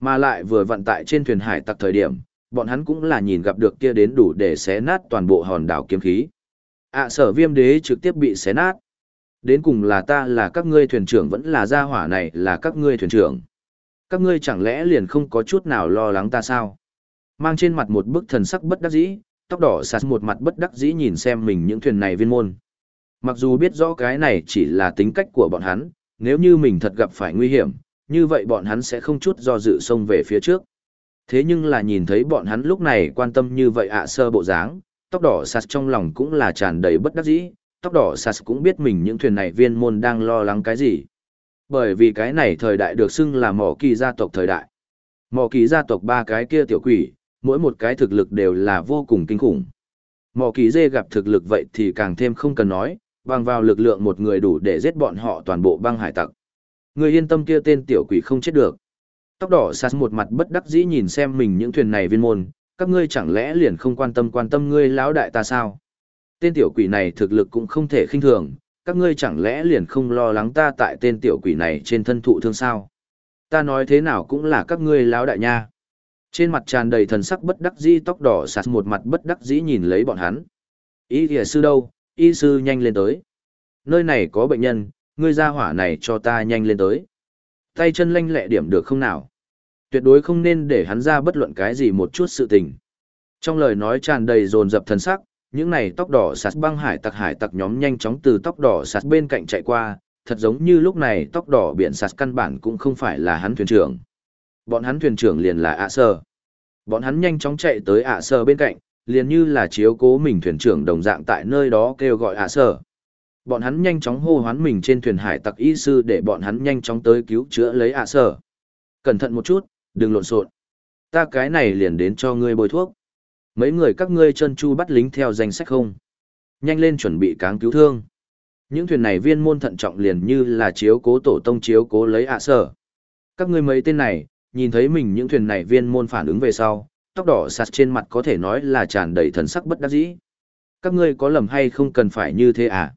Mà lại vừa vận tại trên thuyền hải tặc thời điểm, bọn hắn cũng là nhìn gặp được kia đến đủ để xé nát toàn bộ hòn đảo kiếm khí. ạ sở viêm đế trực tiếp bị xé nát. Đến cùng là ta là các ngươi thuyền trưởng vẫn là gia hỏa này là các ngươi thuyền trưởng. Các ngươi chẳng lẽ liền không có chút nào lo lắng ta sao? Mang trên mặt một bức thần sắc bất đắc dĩ, tóc đỏ sạt một mặt bất đắc dĩ nhìn xem mình những thuyền này viên môn. Mặc dù biết rõ cái này chỉ là tính cách của bọn hắn, nếu như mình thật gặp phải nguy hiểm, như vậy bọn hắn sẽ không chút do dự xông về phía trước. Thế nhưng là nhìn thấy bọn hắn lúc này quan tâm như vậy ạ sơ bộ dáng, tóc đỏ sạt trong lòng cũng là tràn đầy bất đắc dĩ, tóc đỏ sas cũng biết mình những thuyền này viên môn đang lo lắng cái gì. Bởi vì cái này thời đại được xưng là mỏ kỳ gia tộc thời đại. Mỏ kỳ gia tộc ba cái kia tiểu quỷ, mỗi một cái thực lực đều là vô cùng kinh khủng. Mỏ kỳ dê gặp thực lực vậy thì càng thêm không cần nói, bằng vào lực lượng một người đủ để giết bọn họ toàn bộ băng hải tặc. Người yên tâm kia tên tiểu quỷ không chết được. Tóc đỏ sas một mặt bất đắc dĩ nhìn xem mình những thuyền này viên môn, các ngươi chẳng lẽ liền không quan tâm quan tâm ngươi lão đại ta sao? Tên tiểu quỷ này thực lực cũng không thể khinh thường, các ngươi chẳng lẽ liền không lo lắng ta tại tên tiểu quỷ này trên thân thụ thương sao? Ta nói thế nào cũng là các ngươi lão đại nha. Trên mặt tràn đầy thần sắc bất đắc dĩ tóc đỏ sạt một mặt bất đắc dĩ nhìn lấy bọn hắn. Y kìa sư đâu, y sư nhanh lên tới. Nơi này có bệnh nhân, ngươi ra hỏa này cho ta nhanh lên tới. Tay chân lanh lẹ điểm được không nào? Tuyệt đối không nên để hắn ra bất luận cái gì một chút sự tình. Trong lời nói tràn đầy dồn dập thần sắc, những này tóc đỏ sạt băng hải tặc hải tặc nhóm nhanh chóng từ tóc đỏ sạt bên cạnh chạy qua, thật giống như lúc này tóc đỏ biển sạt căn bản cũng không phải là hắn thuyền trưởng. Bọn hắn thuyền trưởng liền là ạ sơ. Bọn hắn nhanh chóng chạy tới ạ sơ bên cạnh, liền như là chiếu cố mình thuyền trưởng đồng dạng tại nơi đó kêu gọi ạ sơ. Bọn hắn nhanh chóng hô hoán mình trên thuyền hải tặc y sư để bọn hắn nhanh chóng tới cứu chữa lấy ạ sơ. Cẩn thận một chút, đừng lộn xộn. Ta cái này liền đến cho ngươi bôi thuốc. Mấy người các ngươi chân chu bắt lính theo danh sách không? Nhanh lên chuẩn bị cáng cứu thương. Những thuyền này viên môn thận trọng liền như là chiếu cố tổ tông chiếu cố lấy ạ sở. Các ngươi mấy tên này, nhìn thấy mình những thuyền này viên môn phản ứng về sau, tóc đỏ sạt trên mặt có thể nói là tràn đầy thần sắc bất đắc dĩ. Các ngươi có lầm hay không cần phải như thế à?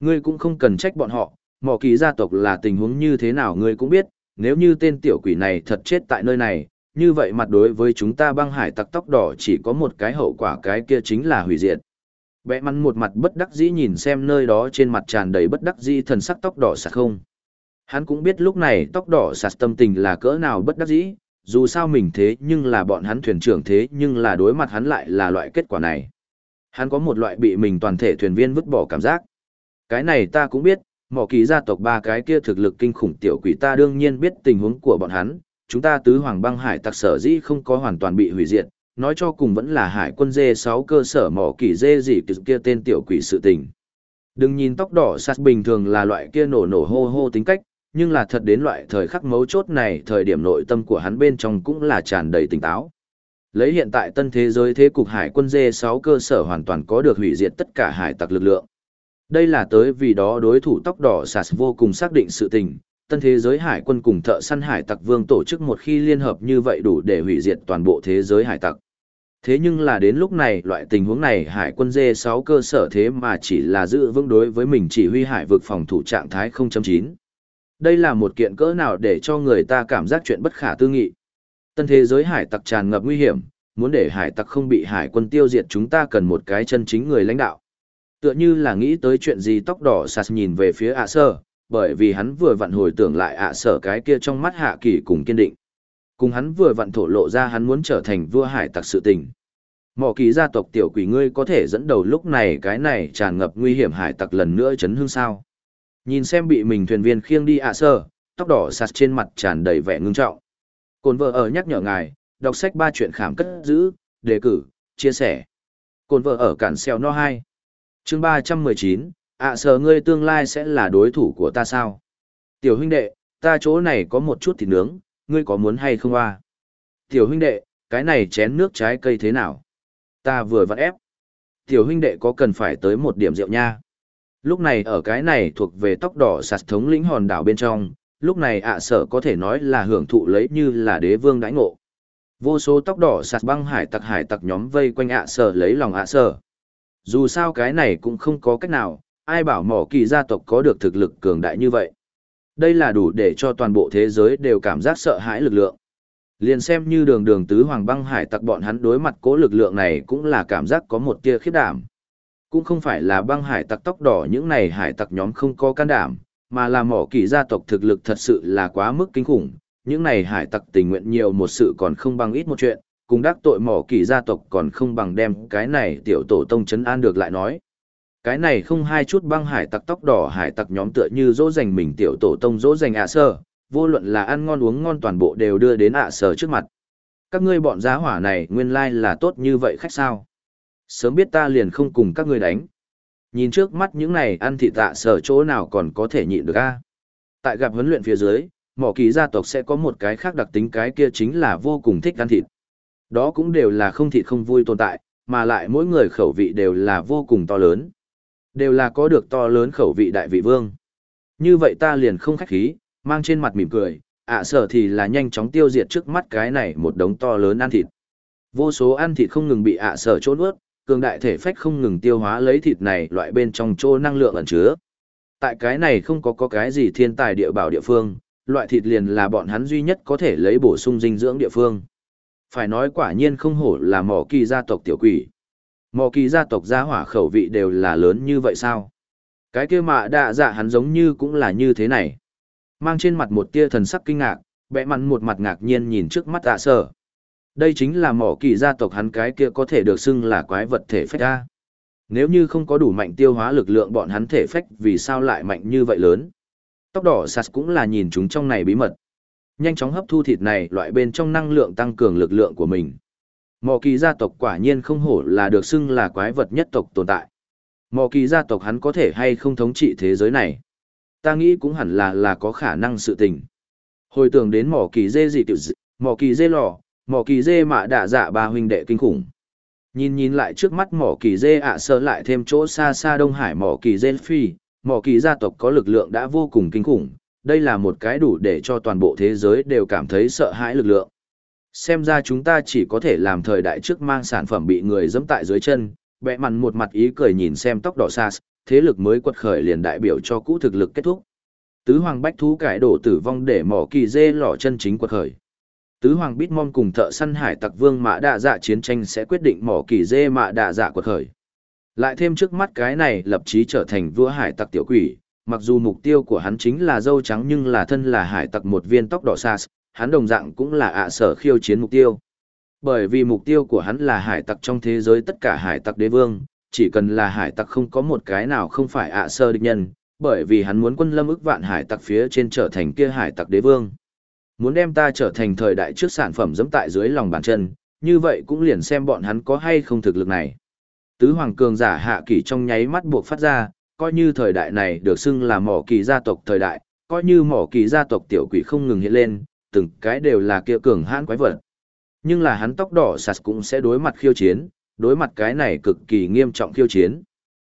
Ngươi cũng không cần trách bọn họ, mỏ kỳ gia tộc là tình huống như thế nào ngươi cũng biết, nếu như tên tiểu quỷ này thật chết tại nơi này, như vậy mặt đối với chúng ta băng hải tặc tóc đỏ chỉ có một cái hậu quả cái kia chính là hủy diệt. Bẽ mắn một mặt bất đắc dĩ nhìn xem nơi đó trên mặt tràn đầy bất đắc dĩ thần sắc tóc đỏ sạt không. Hắn cũng biết lúc này tóc đỏ sạt tâm tình là cỡ nào bất đắc dĩ, dù sao mình thế nhưng là bọn hắn thuyền trưởng thế nhưng là đối mặt hắn lại là loại kết quả này. Hắn có một loại bị mình toàn thể thuyền viên vứt bỏ cảm giác. Cái này ta cũng biết, mỏ kỳ gia tộc ba cái kia thực lực kinh khủng tiểu quỷ ta đương nhiên biết tình huống của bọn hắn, chúng ta tứ hoàng băng hải tặc sở dĩ không có hoàn toàn bị hủy diệt, nói cho cùng vẫn là hải quân dê 6 cơ sở mỏ kỳ dê gì kia tên tiểu quỷ sự tình. Đừng nhìn tóc đỏ sạt bình thường là loại kia nổ nổ hô hô tính cách, nhưng là thật đến loại thời khắc mấu chốt này thời điểm nội tâm của hắn bên trong cũng là tràn đầy tỉnh táo. Lấy hiện tại tân thế giới thế cục hải quân dê 6 cơ sở hoàn toàn có được hủy diệt tất cả hải tặc lực lượng. Đây là tới vì đó đối thủ tóc đỏ sạt vô cùng xác định sự tình, tân thế giới hải quân cùng thợ săn hải tặc vương tổ chức một khi liên hợp như vậy đủ để hủy diệt toàn bộ thế giới hải tặc. Thế nhưng là đến lúc này loại tình huống này hải quân dê 6 cơ sở thế mà chỉ là giữ vững đối với mình chỉ huy hải vực phòng thủ trạng thái 0.9. Đây là một kiện cỡ nào để cho người ta cảm giác chuyện bất khả tư nghị. Tân thế giới hải tặc tràn ngập nguy hiểm, muốn để hải tặc không bị hải quân tiêu diệt chúng ta cần một cái chân chính người lãnh đạo. Tựa như là nghĩ tới chuyện gì tóc đỏ sạt nhìn về phía ạ sơ, bởi vì hắn vừa vặn hồi tưởng lại ạ sở cái kia trong mắt hạ kỳ cùng kiên định. Cùng hắn vừa vặn thổ lộ ra hắn muốn trở thành vua hải tặc sự tình. Mỏ kỳ gia tộc tiểu quỷ ngươi có thể dẫn đầu lúc này cái này tràn ngập nguy hiểm hải tặc lần nữa chấn hương sao. Nhìn xem bị mình thuyền viên khiêng đi ạ sơ, tóc đỏ sạt trên mặt tràn đầy vẻ ngưng trọng. Cồn vợ ở nhắc nhở ngài, đọc sách ba chuyện khám cất giữ, đề cử, chia sẻ. Cồn vợ ở cản xeo no 2. chương 319, ạ sờ ngươi tương lai sẽ là đối thủ của ta sao? Tiểu huynh đệ, ta chỗ này có một chút thịt nướng, ngươi có muốn hay không à? Tiểu huynh đệ, cái này chén nước trái cây thế nào? Ta vừa vặn ép. Tiểu huynh đệ có cần phải tới một điểm rượu nha? Lúc này ở cái này thuộc về tóc đỏ sạt thống lĩnh hòn đảo bên trong, lúc này ạ sở có thể nói là hưởng thụ lấy như là đế vương đãi ngộ. Vô số tóc đỏ sạt băng hải tặc hải tặc nhóm vây quanh ạ sở lấy lòng ạ sở. Dù sao cái này cũng không có cách nào, ai bảo mỏ kỳ gia tộc có được thực lực cường đại như vậy. Đây là đủ để cho toàn bộ thế giới đều cảm giác sợ hãi lực lượng. Liền xem như đường đường tứ hoàng băng hải tặc bọn hắn đối mặt cố lực lượng này cũng là cảm giác có một tia khiếp đảm. Cũng không phải là băng hải tặc tóc đỏ những này hải tặc nhóm không có can đảm, mà là mỏ kỳ gia tộc thực lực thật sự là quá mức kinh khủng. Những này hải tặc tình nguyện nhiều một sự còn không bằng ít một chuyện, cùng đắc tội mỏ kỳ gia tộc còn không bằng đem cái này tiểu tổ tông chấn an được lại nói. Cái này không hai chút băng hải tặc tóc đỏ hải tặc nhóm tựa như dỗ dành mình tiểu tổ tông dỗ dành ạ sơ, vô luận là ăn ngon uống ngon toàn bộ đều đưa đến ạ sơ trước mặt. Các ngươi bọn giá hỏa này nguyên lai là tốt như vậy khách sao. Sớm biết ta liền không cùng các ngươi đánh. Nhìn trước mắt những này ăn thịt tạ sở chỗ nào còn có thể nhịn được a Tại gặp huấn luyện phía dưới, mỏ kỳ gia tộc sẽ có một cái khác đặc tính cái kia chính là vô cùng thích ăn thịt. Đó cũng đều là không thịt không vui tồn tại, mà lại mỗi người khẩu vị đều là vô cùng to lớn. Đều là có được to lớn khẩu vị đại vị vương. Như vậy ta liền không khách khí, mang trên mặt mỉm cười, ạ sở thì là nhanh chóng tiêu diệt trước mắt cái này một đống to lớn ăn thịt. Vô số ăn thịt không ngừng bị ạ sở trốn ướt, cường đại thể phách không ngừng tiêu hóa lấy thịt này loại bên trong chỗ năng lượng ẩn chứa. Tại cái này không có có cái gì thiên tài địa bảo địa phương, loại thịt liền là bọn hắn duy nhất có thể lấy bổ sung dinh dưỡng địa phương. Phải nói quả nhiên không hổ là mỏ kỳ gia tộc tiểu quỷ. Mỏ kỳ gia tộc gia hỏa khẩu vị đều là lớn như vậy sao? Cái kia mạ đạ dạ hắn giống như cũng là như thế này. Mang trên mặt một tia thần sắc kinh ngạc, bẽ mặn một mặt ngạc nhiên nhìn trước mắt tạ sở. Đây chính là mỏ kỳ gia tộc hắn cái kia có thể được xưng là quái vật thể phách ra. Nếu như không có đủ mạnh tiêu hóa lực lượng bọn hắn thể phách vì sao lại mạnh như vậy lớn. Tóc đỏ sạt cũng là nhìn chúng trong này bí mật. Nhanh chóng hấp thu thịt này loại bên trong năng lượng tăng cường lực lượng của mình. Mỏ kỳ gia tộc quả nhiên không hổ là được xưng là quái vật nhất tộc tồn tại. Mỏ kỳ gia tộc hắn có thể hay không thống trị thế giới này. Ta nghĩ cũng hẳn là là có khả năng sự tình. Hồi tưởng đến mỏ kỳ dê gì tiểu dị, mỏ kỳ dê lò, mỏ kỳ dê mạ đạ dạ ba huynh đệ kinh khủng nhìn nhìn lại trước mắt mỏ kỳ dê ạ sơ lại thêm chỗ xa xa đông hải mỏ kỳ dê phi mỏ kỳ gia tộc có lực lượng đã vô cùng kinh khủng đây là một cái đủ để cho toàn bộ thế giới đều cảm thấy sợ hãi lực lượng xem ra chúng ta chỉ có thể làm thời đại trước mang sản phẩm bị người dẫm tại dưới chân, bẹ mặn một mặt ý cười nhìn xem tóc đỏ sas, thế lực mới quật khởi liền đại biểu cho cũ thực lực kết thúc. Tứ hoàng bách thú cải đổ tử vong để mỏ kỳ dê lỏ chân chính quật khởi. Tứ hoàng bít mom cùng thợ săn hải tặc vương mạ đạ dạ chiến tranh sẽ quyết định mỏ kỳ dê mạ đạ dạ quật khởi. Lại thêm trước mắt cái này lập chí trở thành vua hải tặc tiểu quỷ, mặc dù mục tiêu của hắn chính là dâu trắng nhưng là thân là hải tặc một viên tóc đỏ sas hắn đồng dạng cũng là ạ sở khiêu chiến mục tiêu bởi vì mục tiêu của hắn là hải tặc trong thế giới tất cả hải tặc đế vương chỉ cần là hải tặc không có một cái nào không phải ạ sơ địch nhân, bởi vì hắn muốn quân lâm ức vạn hải tặc phía trên trở thành kia hải tặc đế vương. Muốn đem ta trở thành thời đại trước sản phẩm dẫm tại dưới lòng bàn chân, như vậy cũng liền xem bọn hắn có hay không thực lực này. Tứ hoàng cường giả hạ kỳ trong nháy mắt buộc phát ra, coi như thời đại này được xưng là mỏ kỳ gia tộc thời đại, coi như mỏ kỳ gia tộc tiểu quỷ không ngừng hiện lên, từng cái đều là kia cường hãn quái vật. Nhưng là hắn tóc đỏ sạt cũng sẽ đối mặt khiêu chiến, đối mặt cái này cực kỳ nghiêm trọng khiêu chiến.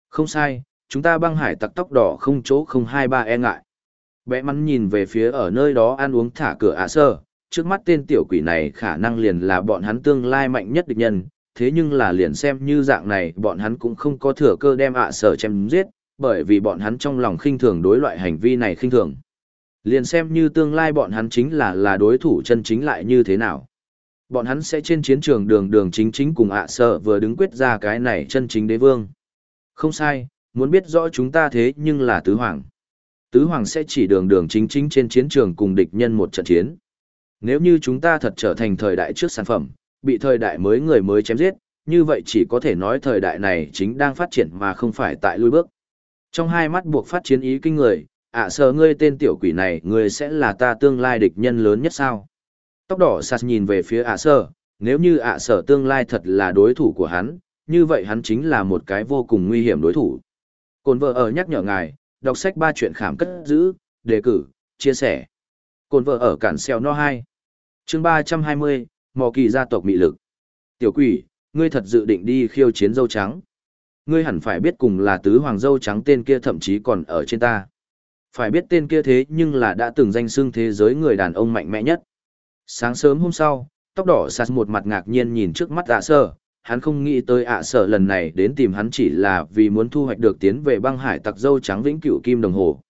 Không sai, chúng ta băng hải tặc tóc đỏ không chỗ không hai ba e ngại. Bẽ mắn nhìn về phía ở nơi đó ăn uống thả cửa ạ sơ, trước mắt tên tiểu quỷ này khả năng liền là bọn hắn tương lai mạnh nhất địch nhân, thế nhưng là liền xem như dạng này bọn hắn cũng không có thừa cơ đem ạ sở chém giết, bởi vì bọn hắn trong lòng khinh thường đối loại hành vi này khinh thường. Liền xem như tương lai bọn hắn chính là là đối thủ chân chính lại như thế nào. Bọn hắn sẽ trên chiến trường đường đường chính chính cùng ạ sợ vừa đứng quyết ra cái này chân chính đế vương. Không sai, muốn biết rõ chúng ta thế nhưng là tứ hoàng. Tứ hoàng sẽ chỉ đường đường chính chính trên chiến trường cùng địch nhân một trận chiến. Nếu như chúng ta thật trở thành thời đại trước sản phẩm, bị thời đại mới người mới chém giết, như vậy chỉ có thể nói thời đại này chính đang phát triển mà không phải tại lui bước. Trong hai mắt buộc phát chiến ý kinh người, ạ à, sờ ngươi tên tiểu quỷ này, ngươi sẽ là ta tương lai địch nhân lớn nhất sao? Tóc đỏ sạt nhìn về phía ạ à sơ, nếu như ạ à tương lai thật là đối thủ của hắn, như vậy hắn chính là một cái vô cùng nguy hiểm đối thủ. Cồn vợ ở nhắc nhở ngài, đọc sách ba chuyện khảm cất giữ, đề cử, chia sẻ. Cồn vợ ở cản xeo no hai. chương 320, mò kỳ gia tộc mị lực. Tiểu quỷ, ngươi thật dự định đi khiêu chiến dâu trắng. Ngươi hẳn phải biết cùng là tứ hoàng dâu trắng tên kia thậm chí còn ở trên ta. Phải biết tên kia thế nhưng là đã từng danh xưng thế giới người đàn ông mạnh mẽ nhất. Sáng sớm hôm sau, tóc đỏ sạt một mặt ngạc nhiên nhìn trước mắt ạ sơ, hắn không nghĩ tới ạ sở lần này đến tìm hắn chỉ là vì muốn thu hoạch được tiến về băng hải tặc dâu trắng vĩnh cửu kim đồng hồ.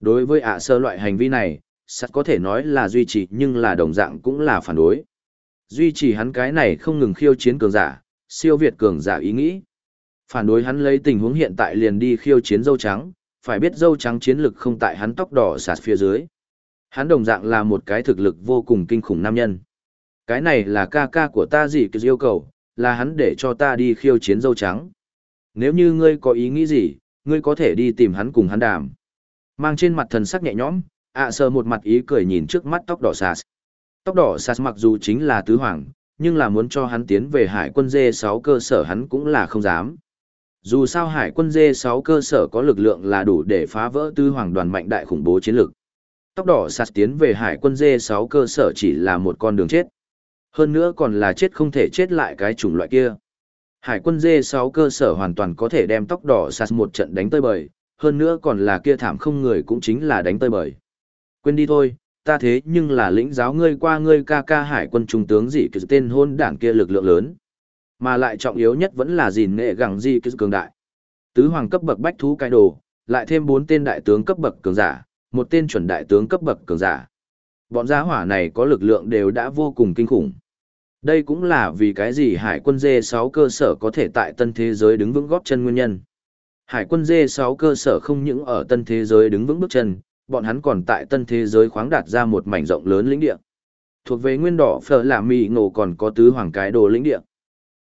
Đối với ạ sơ loại hành vi này, sắt có thể nói là duy trì nhưng là đồng dạng cũng là phản đối. Duy trì hắn cái này không ngừng khiêu chiến cường giả, siêu việt cường giả ý nghĩ. Phản đối hắn lấy tình huống hiện tại liền đi khiêu chiến dâu trắng, phải biết dâu trắng chiến lực không tại hắn tóc đỏ sạt phía dưới. Hắn đồng dạng là một cái thực lực vô cùng kinh khủng nam nhân. Cái này là ca ca của ta gì cứ yêu cầu, là hắn để cho ta đi khiêu chiến dâu trắng. Nếu như ngươi có ý nghĩ gì, ngươi có thể đi tìm hắn cùng hắn đàm. Mang trên mặt thần sắc nhẹ nhõm, ạ sờ một mặt ý cười nhìn trước mắt tóc đỏ sạt. Tóc đỏ sạt mặc dù chính là tứ hoàng, nhưng là muốn cho hắn tiến về hải quân dê 6 cơ sở hắn cũng là không dám. Dù sao hải quân dê 6 cơ sở có lực lượng là đủ để phá vỡ tư hoàng đoàn mạnh đại khủng bố chiến lược. Tóc đỏ sạt tiến về hải quân dê 6 cơ sở chỉ là một con đường chết. Hơn nữa còn là chết không thể chết lại cái chủng loại kia. Hải quân D6 cơ sở hoàn toàn có thể đem tóc đỏ sạt một trận đánh tơi bời, hơn nữa còn là kia thảm không người cũng chính là đánh tơi bời. Quên đi thôi, ta thế nhưng là lĩnh giáo ngươi qua ngươi ca ca hải quân trung tướng gì cái tên hôn đảng kia lực lượng lớn. Mà lại trọng yếu nhất vẫn là gìn nghệ gẳng di cái cường đại. Tứ hoàng cấp bậc bách thú cai đồ, lại thêm bốn tên đại tướng cấp bậc cường giả, một tên chuẩn đại tướng cấp bậc cường giả. Bọn gia hỏa này có lực lượng đều đã vô cùng kinh khủng. Đây cũng là vì cái gì Hải quân D6 cơ sở có thể tại tân thế giới đứng vững góp chân nguyên nhân. Hải quân D6 cơ sở không những ở tân thế giới đứng vững bước chân, bọn hắn còn tại tân thế giới khoáng đạt ra một mảnh rộng lớn lĩnh địa. Thuộc về nguyên đỏ phở là mì ngộ còn có tứ hoàng cái đồ lĩnh địa.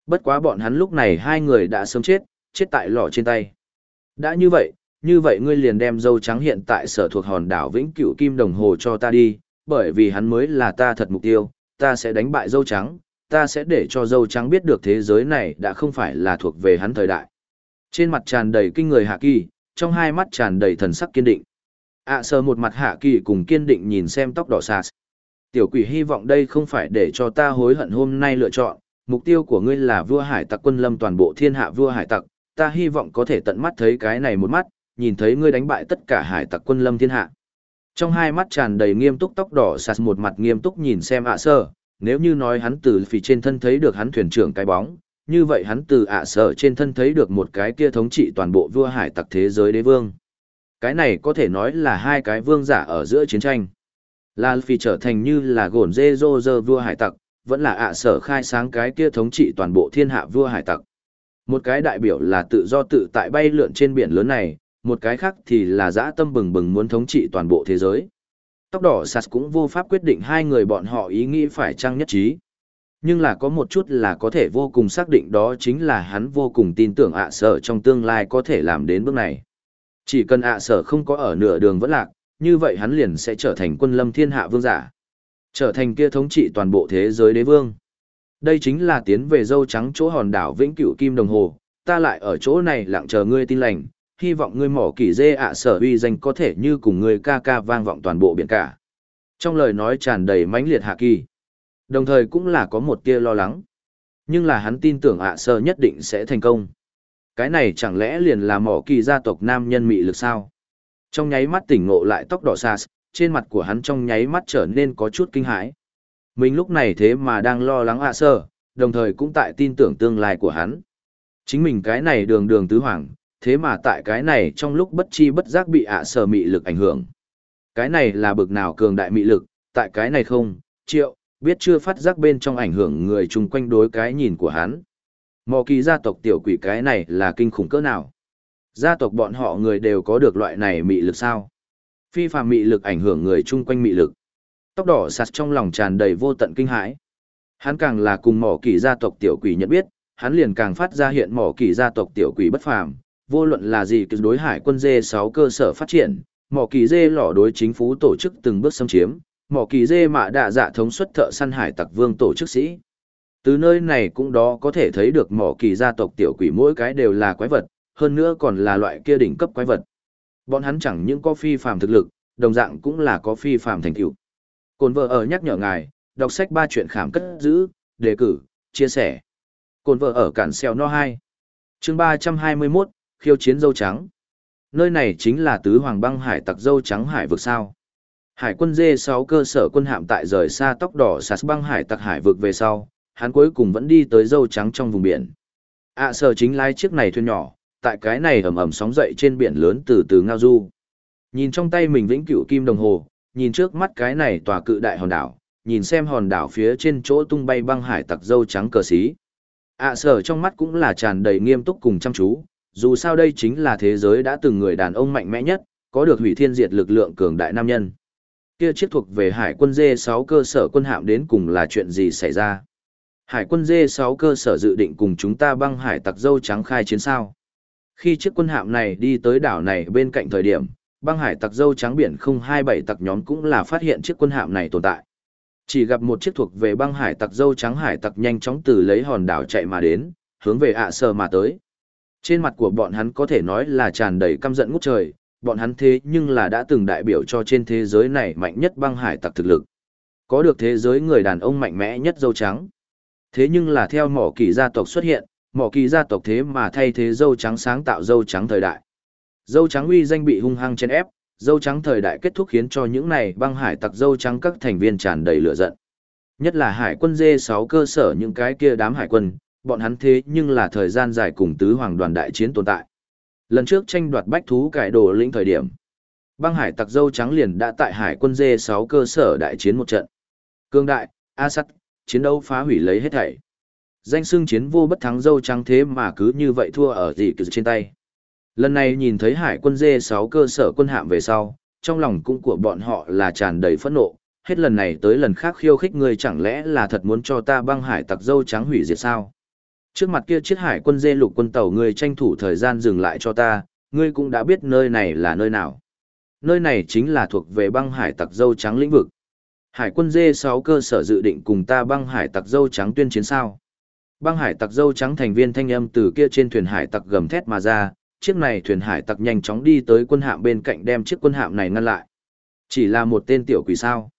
Bất quá bọn hắn lúc này hai người đã sớm chết, chết tại lò trên tay. Đã như vậy, như vậy ngươi liền đem dâu trắng hiện tại sở thuộc hòn đảo Vĩnh Cửu Kim Đồng Hồ cho ta đi, bởi vì hắn mới là ta thật mục tiêu, ta sẽ đánh bại dâu trắng, ta sẽ để cho dâu trắng biết được thế giới này đã không phải là thuộc về hắn thời đại. Trên mặt tràn đầy kinh người hạ kỳ, trong hai mắt tràn đầy thần sắc kiên định. ạ à, sờ một mặt hạ kỳ cùng kiên định nhìn xem tóc đỏ sạt. Tiểu quỷ hy vọng đây không phải để cho ta hối hận hôm nay lựa chọn, mục tiêu của ngươi là vua hải tặc quân lâm toàn bộ thiên hạ vua hải tặc, ta hy vọng có thể tận mắt thấy cái này một mắt, nhìn thấy ngươi đánh bại tất cả hải tặc quân lâm thiên hạ. Trong hai mắt tràn đầy nghiêm túc tóc đỏ sạt một mặt nghiêm túc nhìn xem ạ sơ, nếu như nói hắn từ phì trên thân thấy được hắn thuyền trưởng cái bóng, như vậy hắn từ ạ sở trên thân thấy được một cái kia thống trị toàn bộ vua hải tặc thế giới đế vương. Cái này có thể nói là hai cái vương giả ở giữa chiến tranh. Là phì trở thành như là gồn dê dô dơ vua hải tặc, vẫn là ạ sở khai sáng cái kia thống trị toàn bộ thiên hạ vua hải tặc. Một cái đại biểu là tự do tự tại bay lượn trên biển lớn này, một cái khác thì là dã tâm bừng bừng muốn thống trị toàn bộ thế giới. Tóc đỏ sạt cũng vô pháp quyết định hai người bọn họ ý nghĩ phải chăng nhất trí. Nhưng là có một chút là có thể vô cùng xác định đó chính là hắn vô cùng tin tưởng ạ sở trong tương lai có thể làm đến bước này. Chỉ cần ạ sở không có ở nửa đường vẫn lạc, như vậy hắn liền sẽ trở thành quân lâm thiên hạ vương giả. Trở thành kia thống trị toàn bộ thế giới đế vương. Đây chính là tiến về dâu trắng chỗ hòn đảo Vĩnh Cửu Kim Đồng Hồ, ta lại ở chỗ này lặng chờ ngươi tin lành, hy vọng ngươi mỏ kỳ dê ạ sở uy danh có thể như cùng ngươi ca ca vang vọng toàn bộ biển cả. Trong lời nói tràn đầy mãnh liệt hạ kỳ. Đồng thời cũng là có một tia lo lắng. Nhưng là hắn tin tưởng ạ sở nhất định sẽ thành công. Cái này chẳng lẽ liền là mỏ kỳ gia tộc nam nhân mị lực sao? Trong nháy mắt tỉnh ngộ lại tóc đỏ xa trên mặt của hắn trong nháy mắt trở nên có chút kinh hãi. Mình lúc này thế mà đang lo lắng ạ sơ, đồng thời cũng tại tin tưởng tương lai của hắn. Chính mình cái này đường đường tứ hoàng, thế mà tại cái này trong lúc bất chi bất giác bị ạ sơ mị lực ảnh hưởng. Cái này là bực nào cường đại mị lực, tại cái này không, triệu, biết chưa phát giác bên trong ảnh hưởng người chung quanh đối cái nhìn của hắn. Mò kỳ gia tộc tiểu quỷ cái này là kinh khủng cỡ nào? Gia tộc bọn họ người đều có được loại này mị lực sao? Phi phàm mị lực ảnh hưởng người chung quanh mị lực. Tóc đỏ sạt trong lòng tràn đầy vô tận kinh hãi. Hắn càng là cùng mỏ kỳ gia tộc tiểu quỷ nhận biết, hắn liền càng phát ra hiện mỏ kỳ gia tộc tiểu quỷ bất phàm, vô luận là gì cứ đối hải quân dê 6 cơ sở phát triển, mỏ kỳ dê lỏ đối chính phủ tổ chức từng bước xâm chiếm, mỏ kỳ dê mạ đạ dạ thống suất thợ săn hải tặc vương tổ chức sĩ. Từ nơi này cũng đó có thể thấy được mỏ kỳ gia tộc tiểu quỷ mỗi cái đều là quái vật, hơn nữa còn là loại kia đỉnh cấp quái vật. Bọn hắn chẳng những có phi phàm thực lực, đồng dạng cũng là có phi phàm thành tựu. Cồn vợ ở nhắc nhở ngài, đọc sách ba chuyện khảm cất giữ, đề cử, chia sẻ. Cồn vợ ở cản xeo no 2. chương 321, khiêu chiến dâu trắng. Nơi này chính là tứ hoàng băng hải tặc dâu trắng hải vực sao. Hải quân dê 6 cơ sở quân hạm tại rời xa tóc đỏ sạt băng hải tặc hải vực về sau, hắn cuối cùng vẫn đi tới dâu trắng trong vùng biển. ạ à, sở chính lái chiếc này thuyền nhỏ, tại cái này ầm ầm sóng dậy trên biển lớn từ từ ngao du. Nhìn trong tay mình vĩnh cửu kim đồng hồ, nhìn trước mắt cái này tòa cự đại hòn đảo, nhìn xem hòn đảo phía trên chỗ tung bay băng hải tặc dâu trắng cờ xí. ạ à, sở trong mắt cũng là tràn đầy nghiêm túc cùng chăm chú, dù sao đây chính là thế giới đã từng người đàn ông mạnh mẽ nhất, có được hủy thiên diệt lực lượng cường đại nam nhân. Kia chiếc thuộc về hải quân D6 cơ sở quân hạm đến cùng là chuyện gì xảy ra? Hải quân D6 cơ sở dự định cùng chúng ta băng hải tặc dâu trắng khai chiến sao? Khi chiếc quân hạm này đi tới đảo này bên cạnh thời điểm, băng hải tặc dâu trắng biển 027 tặc nhóm cũng là phát hiện chiếc quân hạm này tồn tại. Chỉ gặp một chiếc thuộc về băng hải tặc dâu trắng hải tặc nhanh chóng từ lấy hòn đảo chạy mà đến, hướng về ạ sơ mà tới. Trên mặt của bọn hắn có thể nói là tràn đầy căm giận ngút trời, bọn hắn thế nhưng là đã từng đại biểu cho trên thế giới này mạnh nhất băng hải tặc thực lực. Có được thế giới người đàn ông mạnh mẽ nhất dâu trắng. Thế nhưng là theo mỏ kỳ gia tộc xuất hiện, mỏ kỳ gia tộc thế mà thay thế dâu trắng sáng tạo dâu trắng thời đại. Dâu trắng uy danh bị hung hăng chen ép, dâu trắng thời đại kết thúc khiến cho những này băng hải tặc dâu trắng các thành viên tràn đầy lửa giận. Nhất là hải quân dê sáu cơ sở những cái kia đám hải quân, bọn hắn thế nhưng là thời gian dài cùng tứ hoàng đoàn đại chiến tồn tại. Lần trước tranh đoạt bách thú cải đồ lĩnh thời điểm, băng hải tặc dâu trắng liền đã tại hải quân dê sáu cơ sở đại chiến một trận. Cương đại, A sắt, chiến đấu phá hủy lấy hết thảy. Danh xưng chiến vô bất thắng dâu trắng thế mà cứ như vậy thua ở gì cứ trên tay. Lần này nhìn thấy hải quân dê 6 cơ sở quân hạm về sau, trong lòng cũng của bọn họ là tràn đầy phẫn nộ, hết lần này tới lần khác khiêu khích người chẳng lẽ là thật muốn cho ta băng hải tặc dâu trắng hủy diệt sao? Trước mặt kia chiếc hải quân dê lục quân tàu ngươi tranh thủ thời gian dừng lại cho ta, ngươi cũng đã biết nơi này là nơi nào. Nơi này chính là thuộc về băng hải tặc dâu trắng lĩnh vực. Hải quân dê 6 cơ sở dự định cùng ta băng hải tặc dâu trắng tuyên chiến sao. Băng hải tặc dâu trắng thành viên thanh âm từ kia trên thuyền hải tặc gầm thét mà ra, chiếc này thuyền hải tặc nhanh chóng đi tới quân hạm bên cạnh đem chiếc quân hạm này ngăn lại. Chỉ là một tên tiểu quỷ sao.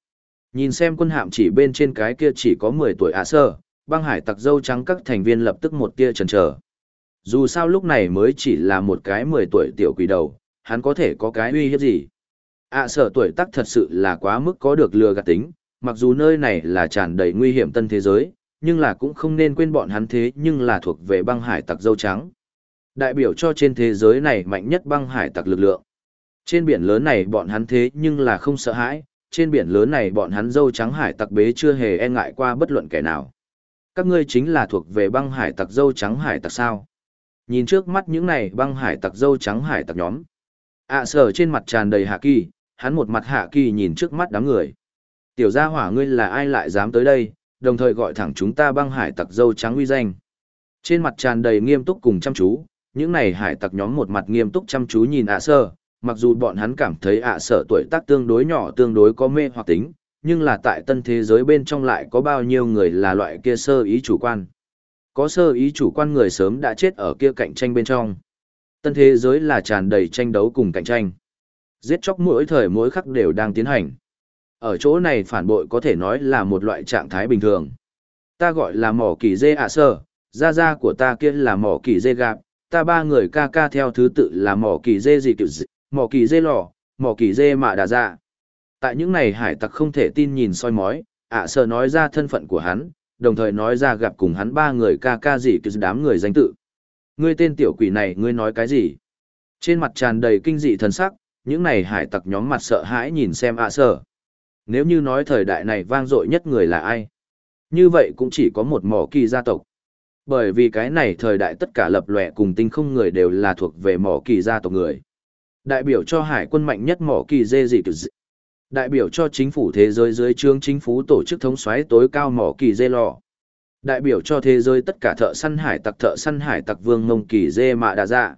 Nhìn xem quân hạm chỉ bên trên cái kia chỉ có 10 tuổi ạ sơ, băng hải tặc dâu trắng các thành viên lập tức một tia chần chờ. Dù sao lúc này mới chỉ là một cái 10 tuổi tiểu quỷ đầu, hắn có thể có cái uy hiếp gì. ạ à, sở tuổi tác thật sự là quá mức có được lừa gạt tính, mặc dù nơi này là tràn đầy nguy hiểm tân thế giới, nhưng là cũng không nên quên bọn hắn thế nhưng là thuộc về băng hải tặc dâu trắng. Đại biểu cho trên thế giới này mạnh nhất băng hải tặc lực lượng. Trên biển lớn này bọn hắn thế nhưng là không sợ hãi, trên biển lớn này bọn hắn dâu trắng hải tặc bế chưa hề e ngại qua bất luận kẻ nào. Các ngươi chính là thuộc về băng hải tặc dâu trắng hải tặc sao? Nhìn trước mắt những này băng hải tặc dâu trắng hải tặc nhóm. Ạ à, sở trên mặt tràn đầy hạ kỳ hắn một mặt hạ kỳ nhìn trước mắt đám người. Tiểu gia hỏa ngươi là ai lại dám tới đây? Đồng thời gọi thẳng chúng ta băng hải tặc dâu trắng uy danh. Trên mặt tràn đầy nghiêm túc cùng chăm chú, những này hải tặc nhóm một mặt nghiêm túc chăm chú nhìn ạ sơ, mặc dù bọn hắn cảm thấy ạ sở tuổi tác tương đối nhỏ tương đối có mê hoặc tính, nhưng là tại tân thế giới bên trong lại có bao nhiêu người là loại kia sơ ý chủ quan. Có sơ ý chủ quan người sớm đã chết ở kia cạnh tranh bên trong. Tân thế giới là tràn đầy tranh đấu cùng cạnh tranh. Giết chóc mỗi thời mỗi khắc đều đang tiến hành. Ở chỗ này phản bội có thể nói là một loại trạng thái bình thường. Ta gọi là mỏ kỳ dê ạ sơ, gia gia của ta kia là mỏ kỳ dê gạp, ta ba người ca ca theo thứ tự là mỏ kỳ dê gì kiểu gì, mỏ kỳ dê lò, mỏ kỳ dê mạ đà dạ. Tại những này hải tặc không thể tin nhìn soi mói, ạ sơ nói ra thân phận của hắn, đồng thời nói ra gặp cùng hắn ba người ca ca gì kiểu đám người danh tự. Ngươi tên tiểu quỷ này ngươi nói cái gì? Trên mặt tràn đầy kinh dị thần sắc, những này hải tặc nhóm mặt sợ hãi nhìn xem ạ sơ. Nếu như nói thời đại này vang dội nhất người là ai? Như vậy cũng chỉ có một mỏ kỳ gia tộc. Bởi vì cái này thời đại tất cả lập lòe cùng tinh không người đều là thuộc về mỏ kỳ gia tộc người. Đại biểu cho hải quân mạnh nhất mỏ kỳ dê dị dị. Đại biểu cho chính phủ thế giới dưới trương chính phủ tổ chức thống soái tối cao mỏ kỳ dê lò. Đại biểu cho thế giới tất cả thợ săn hải tặc thợ săn hải tặc vương mông kỳ dê mạ đà dạ.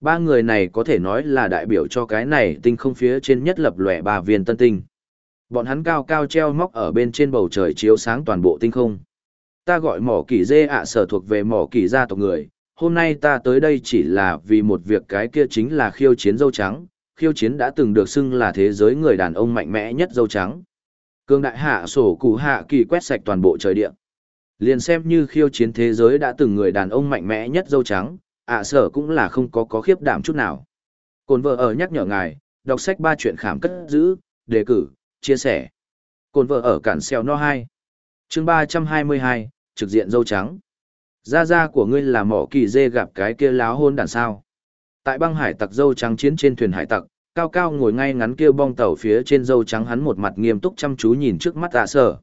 Ba người này có thể nói là đại biểu cho cái này tinh không phía trên nhất lập lòe ba viên tân tinh. Bọn hắn cao cao treo móc ở bên trên bầu trời chiếu sáng toàn bộ tinh không. Ta gọi mỏ kỳ dê ạ sở thuộc về mỏ kỳ gia tộc người, hôm nay ta tới đây chỉ là vì một việc cái kia chính là khiêu chiến dâu trắng, khiêu chiến đã từng được xưng là thế giới người đàn ông mạnh mẽ nhất dâu trắng. Cương đại hạ sổ cụ hạ kỳ quét sạch toàn bộ trời địa. Liền xem như khiêu chiến thế giới đã từng người đàn ông mạnh mẽ nhất dâu trắng, ạ sở cũng là không có có khiếp đảm chút nào. Cồn vợ ở nhắc nhở ngài, đọc sách ba chuyện khảm cất giữ, đề cử, chia sẻ. Cồn vợ ở cản xeo no 2. chương 322, trực diện dâu trắng. Gia gia của ngươi là mỏ kỳ dê gặp cái kia láo hôn đàn sao. Tại băng hải tặc dâu trắng chiến trên thuyền hải tặc, cao cao ngồi ngay ngắn kia bong tàu phía trên dâu trắng hắn một mặt nghiêm túc chăm chú nhìn trước mắt tạ sở.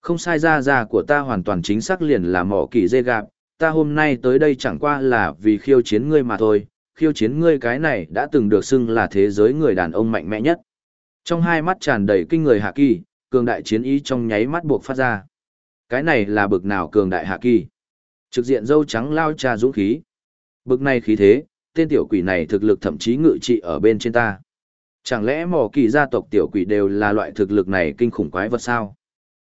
Không sai gia gia của ta hoàn toàn chính xác liền là mỏ kỳ dê gặp, ta hôm nay tới đây chẳng qua là vì khiêu chiến ngươi mà thôi, khiêu chiến ngươi cái này đã từng được xưng là thế giới người đàn ông mạnh mẽ nhất. Trong hai mắt tràn đầy kinh người hạ kỳ, cường đại chiến ý trong nháy mắt buộc phát ra. Cái này là bực nào cường đại hạ kỳ? Trực diện dâu trắng lao cha dũng khí. Bực này khí thế, tên tiểu quỷ này thực lực thậm chí ngự trị ở bên trên ta. Chẳng lẽ mỏ kỳ gia tộc tiểu quỷ đều là loại thực lực này kinh khủng quái vật sao?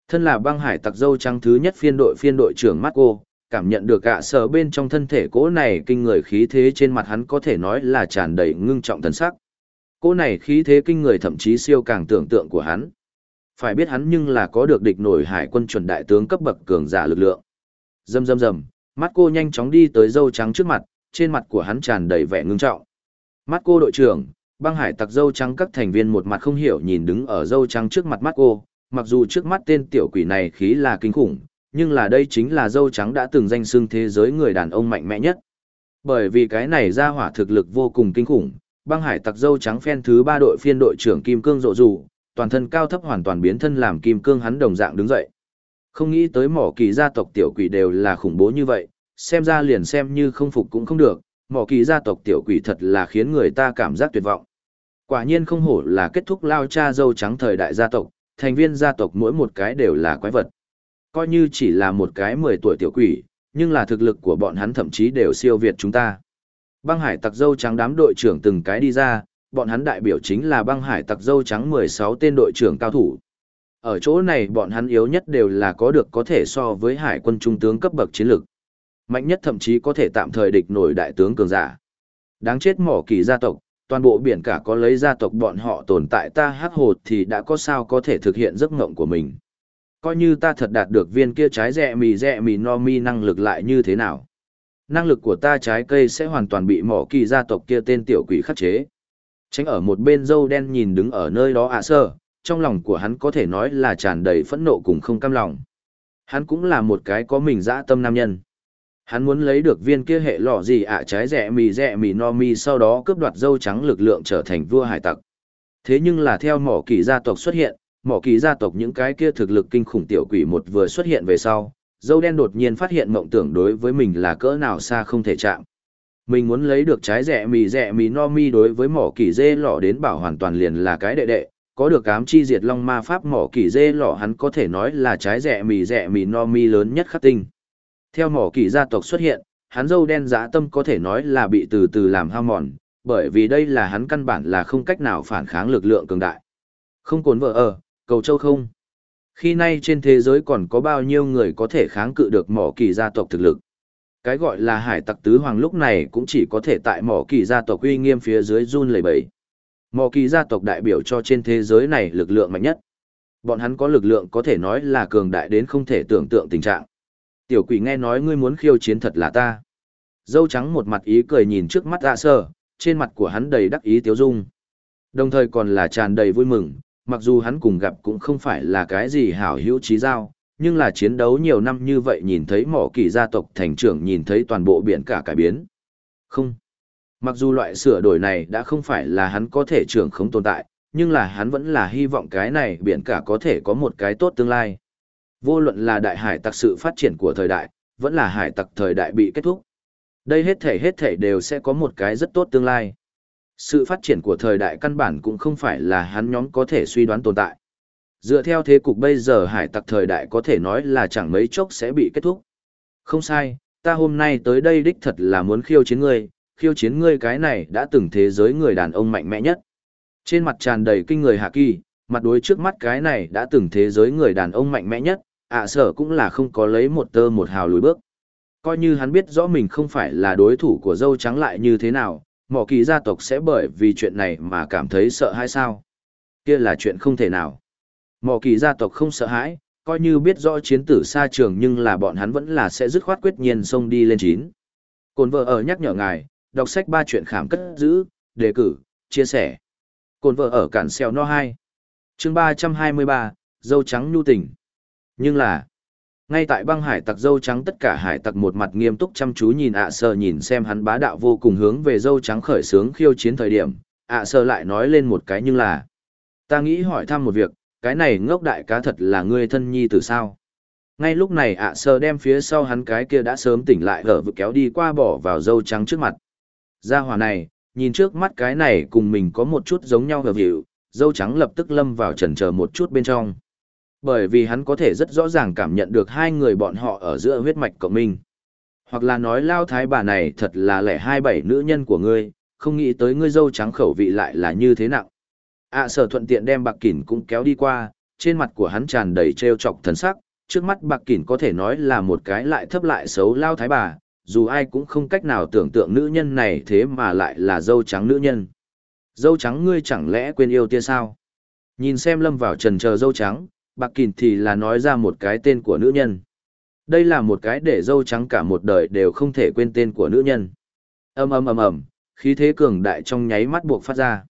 Thân là băng hải tặc dâu trắng thứ nhất phiên đội phiên đội trưởng Marco, cảm nhận được gạ sở bên trong thân thể cỗ này kinh người khí thế trên mặt hắn có thể nói là tràn đầy ngưng trọng thần sắc. Cỗ này khí thế kinh người thậm chí siêu càng tưởng tượng của hắn. Phải biết hắn nhưng là có được địch nổi hải quân chuẩn đại tướng cấp bậc cường giả lực lượng. Rầm rầm rầm, mắt cô nhanh chóng đi tới dâu trắng trước mặt, trên mặt của hắn tràn đầy vẻ ngưng trọng. Mắt cô đội trưởng, băng hải tặc dâu trắng các thành viên một mặt không hiểu nhìn đứng ở dâu trắng trước mặt mắt cô, mặc dù trước mắt tên tiểu quỷ này khí là kinh khủng, nhưng là đây chính là dâu trắng đã từng danh xưng thế giới người đàn ông mạnh mẽ nhất. Bởi vì cái này ra hỏa thực lực vô cùng kinh khủng, băng hải tặc dâu trắng phen thứ ba đội phiên đội trưởng Kim Cương rộ rủ, toàn thân cao thấp hoàn toàn biến thân làm Kim Cương hắn đồng dạng đứng dậy. Không nghĩ tới mỏ kỳ gia tộc tiểu quỷ đều là khủng bố như vậy, xem ra liền xem như không phục cũng không được, mỏ kỳ gia tộc tiểu quỷ thật là khiến người ta cảm giác tuyệt vọng. Quả nhiên không hổ là kết thúc lao cha dâu trắng thời đại gia tộc, thành viên gia tộc mỗi một cái đều là quái vật. Coi như chỉ là một cái 10 tuổi tiểu quỷ, nhưng là thực lực của bọn hắn thậm chí đều siêu việt chúng ta. Băng hải tặc dâu trắng đám đội trưởng từng cái đi ra, bọn hắn đại biểu chính là băng hải tặc dâu trắng 16 tên đội trưởng cao thủ. Ở chỗ này bọn hắn yếu nhất đều là có được có thể so với hải quân trung tướng cấp bậc chiến lược. Mạnh nhất thậm chí có thể tạm thời địch nổi đại tướng cường giả. Đáng chết mỏ kỳ gia tộc, toàn bộ biển cả có lấy gia tộc bọn họ tồn tại ta hắc hồ thì đã có sao có thể thực hiện giấc mộng của mình. Coi như ta thật đạt được viên kia trái rẹ mì rẹ mì no mi năng lực lại như thế nào. Năng lực của ta trái cây sẽ hoàn toàn bị mỏ kỳ gia tộc kia tên tiểu quỷ khắc chế. Tránh ở một bên dâu đen nhìn đứng ở nơi đó ạ sơ, trong lòng của hắn có thể nói là tràn đầy phẫn nộ cùng không cam lòng. Hắn cũng là một cái có mình dã tâm nam nhân. Hắn muốn lấy được viên kia hệ lọ gì ạ trái rẻ mì rẻ mì no mi sau đó cướp đoạt dâu trắng lực lượng trở thành vua hải tặc. Thế nhưng là theo mỏ kỳ gia tộc xuất hiện, mỏ kỳ gia tộc những cái kia thực lực kinh khủng tiểu quỷ một vừa xuất hiện về sau, dâu đen đột nhiên phát hiện mộng tưởng đối với mình là cỡ nào xa không thể chạm. Mình muốn lấy được trái rẻ mì rẻ mì no mi đối với mỏ kỳ dê lọ đến bảo hoàn toàn liền là cái đệ đệ, có được ám chi diệt long ma pháp mỏ kỳ dê lọ hắn có thể nói là trái rẻ mì rẻ mì no mi lớn nhất khắc tinh. Theo mỏ kỳ gia tộc xuất hiện, hắn dâu đen dã tâm có thể nói là bị từ từ làm hao mòn, bởi vì đây là hắn căn bản là không cách nào phản kháng lực lượng cường đại. Không cồn vợ ở, cầu châu không. Khi nay trên thế giới còn có bao nhiêu người có thể kháng cự được mỏ kỳ gia tộc thực lực. Cái gọi là hải tặc tứ hoàng lúc này cũng chỉ có thể tại mỏ kỳ gia tộc uy nghiêm phía dưới run lẩy bẩy. Mỏ kỳ gia tộc đại biểu cho trên thế giới này lực lượng mạnh nhất. Bọn hắn có lực lượng có thể nói là cường đại đến không thể tưởng tượng tình trạng. Tiểu quỷ nghe nói ngươi muốn khiêu chiến thật là ta. Dâu trắng một mặt ý cười nhìn trước mắt dạ sơ, trên mặt của hắn đầy đắc ý tiếu dung. Đồng thời còn là tràn đầy vui mừng, mặc dù hắn cùng gặp cũng không phải là cái gì hảo hữu trí giao, nhưng là chiến đấu nhiều năm như vậy nhìn thấy mỏ kỳ gia tộc thành trưởng nhìn thấy toàn bộ biển cả cải biến. Không. Mặc dù loại sửa đổi này đã không phải là hắn có thể trưởng không tồn tại, nhưng là hắn vẫn là hy vọng cái này biển cả có thể có một cái tốt tương lai. Vô luận là đại hải tặc sự phát triển của thời đại, vẫn là hải tặc thời đại bị kết thúc. Đây hết thể hết thể đều sẽ có một cái rất tốt tương lai. Sự phát triển của thời đại căn bản cũng không phải là hắn nhóm có thể suy đoán tồn tại. Dựa theo thế cục bây giờ hải tặc thời đại có thể nói là chẳng mấy chốc sẽ bị kết thúc. Không sai, ta hôm nay tới đây đích thật là muốn khiêu chiến ngươi, khiêu chiến ngươi cái này đã từng thế giới người đàn ông mạnh mẽ nhất. Trên mặt tràn đầy kinh người hạ kỳ, mặt đối trước mắt cái này đã từng thế giới người đàn ông mạnh mẽ nhất, ạ sở cũng là không có lấy một tơ một hào lùi bước. Coi như hắn biết rõ mình không phải là đối thủ của dâu trắng lại như thế nào, mỏ kỳ gia tộc sẽ bởi vì chuyện này mà cảm thấy sợ hãi sao. Kia là chuyện không thể nào. Mỏ kỳ gia tộc không sợ hãi, coi như biết rõ chiến tử xa trường nhưng là bọn hắn vẫn là sẽ dứt khoát quyết nhiên xông đi lên chín. Cồn vợ ở nhắc nhở ngài, đọc sách ba chuyện khảm cất giữ, đề cử, chia sẻ. Cồn vợ ở cản xeo no hai chương 323, dâu trắng nhu tình. Nhưng là, ngay tại băng hải tặc dâu trắng tất cả hải tặc một mặt nghiêm túc chăm chú nhìn ạ à sơ nhìn xem hắn bá đạo vô cùng hướng về dâu trắng khởi sướng khiêu chiến thời điểm, ạ à sơ lại nói lên một cái nhưng là. Ta nghĩ hỏi thăm một việc, cái này ngốc đại cá thật là ngươi thân nhi từ sao? Ngay lúc này ạ à sơ đem phía sau hắn cái kia đã sớm tỉnh lại gở vực kéo đi qua bỏ vào dâu trắng trước mặt. Gia hỏa này, nhìn trước mắt cái này cùng mình có một chút giống nhau gở vịu dâu trắng lập tức lâm vào chần chờ một chút bên trong bởi vì hắn có thể rất rõ ràng cảm nhận được hai người bọn họ ở giữa huyết mạch cộng minh. Hoặc là nói lao thái bà này thật là lẻ hai bảy nữ nhân của ngươi, không nghĩ tới ngươi dâu trắng khẩu vị lại là như thế nặng. ạ sở thuận tiện đem bạc kỉn cũng kéo đi qua, trên mặt của hắn tràn đầy trêu chọc thần sắc, trước mắt bạc kỉn có thể nói là một cái lại thấp lại xấu lao thái bà, dù ai cũng không cách nào tưởng tượng nữ nhân này thế mà lại là dâu trắng nữ nhân. Dâu trắng ngươi chẳng lẽ quên yêu tia sao? Nhìn xem lâm vào trần chờ dâu trắng, bạc kỳn thì là nói ra một cái tên của nữ nhân. Đây là một cái để dâu trắng cả một đời đều không thể quên tên của nữ nhân. ầm ầm ầm ầm, khí thế cường đại trong nháy mắt buộc phát ra.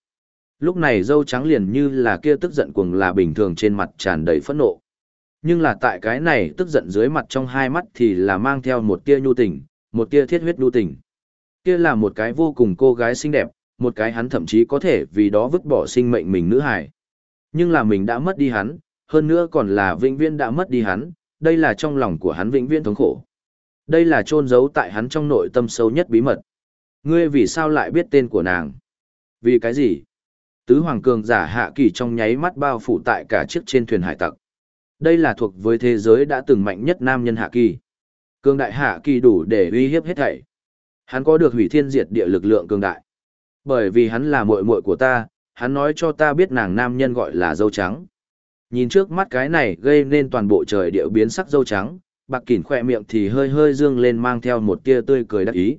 Lúc này dâu trắng liền như là kia tức giận cuồng là bình thường trên mặt tràn đầy phẫn nộ. Nhưng là tại cái này tức giận dưới mặt trong hai mắt thì là mang theo một tia nhu tình, một tia thiết huyết nhu tình. Kia là một cái vô cùng cô gái xinh đẹp, một cái hắn thậm chí có thể vì đó vứt bỏ sinh mệnh mình nữ hải. Nhưng là mình đã mất đi hắn, hơn nữa còn là vĩnh viễn đã mất đi hắn, đây là trong lòng của hắn vĩnh viễn thống khổ. Đây là chôn giấu tại hắn trong nội tâm sâu nhất bí mật. Ngươi vì sao lại biết tên của nàng? Vì cái gì? Tứ hoàng cường giả hạ kỳ trong nháy mắt bao phủ tại cả chiếc trên thuyền hải tặc. Đây là thuộc với thế giới đã từng mạnh nhất nam nhân hạ kỳ. Cường đại hạ kỳ đủ để uy hiếp hết thảy. Hắn có được hủy thiên diệt địa lực lượng cường đại. Bởi vì hắn là muội muội của ta, hắn nói cho ta biết nàng nam nhân gọi là dâu trắng. Nhìn trước mắt cái này gây nên toàn bộ trời điệu biến sắc dâu trắng, bạc kỉn khỏe miệng thì hơi hơi dương lên mang theo một tia tươi cười đắc ý.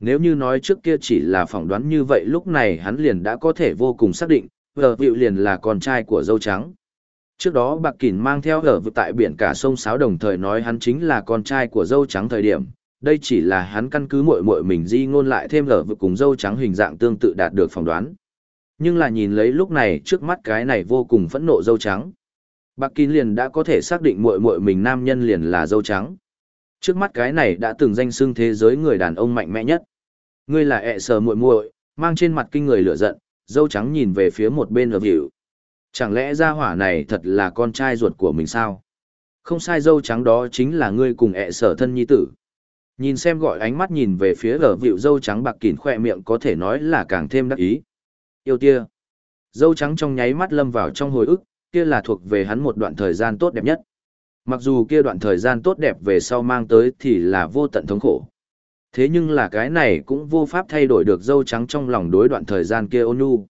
Nếu như nói trước kia chỉ là phỏng đoán như vậy lúc này hắn liền đã có thể vô cùng xác định, vợ vịu liền là con trai của dâu trắng. Trước đó bạc kỉn mang theo ở vực tại biển cả sông Sáo đồng thời nói hắn chính là con trai của dâu trắng thời điểm. Đây chỉ là hắn căn cứ muội muội mình di ngôn lại thêm ở vực cùng dâu trắng hình dạng tương tự đạt được phỏng đoán. Nhưng là nhìn lấy lúc này trước mắt cái này vô cùng phẫn nộ dâu trắng. Bạc Kín liền đã có thể xác định muội muội mình nam nhân liền là dâu trắng. Trước mắt cái này đã từng danh xưng thế giới người đàn ông mạnh mẽ nhất. Ngươi là ẹ sờ muội muội, mang trên mặt kinh người lửa giận, dâu trắng nhìn về phía một bên ở hiệu. Chẳng lẽ gia hỏa này thật là con trai ruột của mình sao? Không sai dâu trắng đó chính là ngươi cùng ẹ sở thân nhi tử. Nhìn xem gọi ánh mắt nhìn về phía ở vịu dâu trắng bạc kín khoe miệng có thể nói là càng thêm đắc ý. Yêu tia. Dâu trắng trong nháy mắt lâm vào trong hồi ức, kia là thuộc về hắn một đoạn thời gian tốt đẹp nhất. Mặc dù kia đoạn thời gian tốt đẹp về sau mang tới thì là vô tận thống khổ. Thế nhưng là cái này cũng vô pháp thay đổi được dâu trắng trong lòng đối đoạn thời gian kia ôn nhu.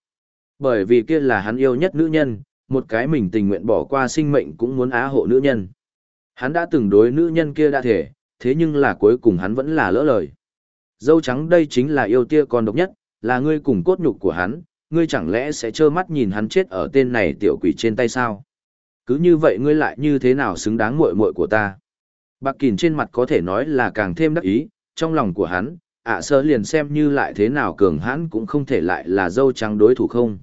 Bởi vì kia là hắn yêu nhất nữ nhân, một cái mình tình nguyện bỏ qua sinh mệnh cũng muốn á hộ nữ nhân. Hắn đã từng đối nữ nhân kia đã thể, thế nhưng là cuối cùng hắn vẫn là lỡ lời. Dâu trắng đây chính là yêu tia còn độc nhất, là ngươi cùng cốt nhục của hắn, ngươi chẳng lẽ sẽ trơ mắt nhìn hắn chết ở tên này tiểu quỷ trên tay sao? Cứ như vậy ngươi lại như thế nào xứng đáng muội muội của ta? Bạc Kình trên mặt có thể nói là càng thêm đắc ý, trong lòng của hắn, ạ à sơ liền xem như lại thế nào cường hãn cũng không thể lại là dâu trắng đối thủ không.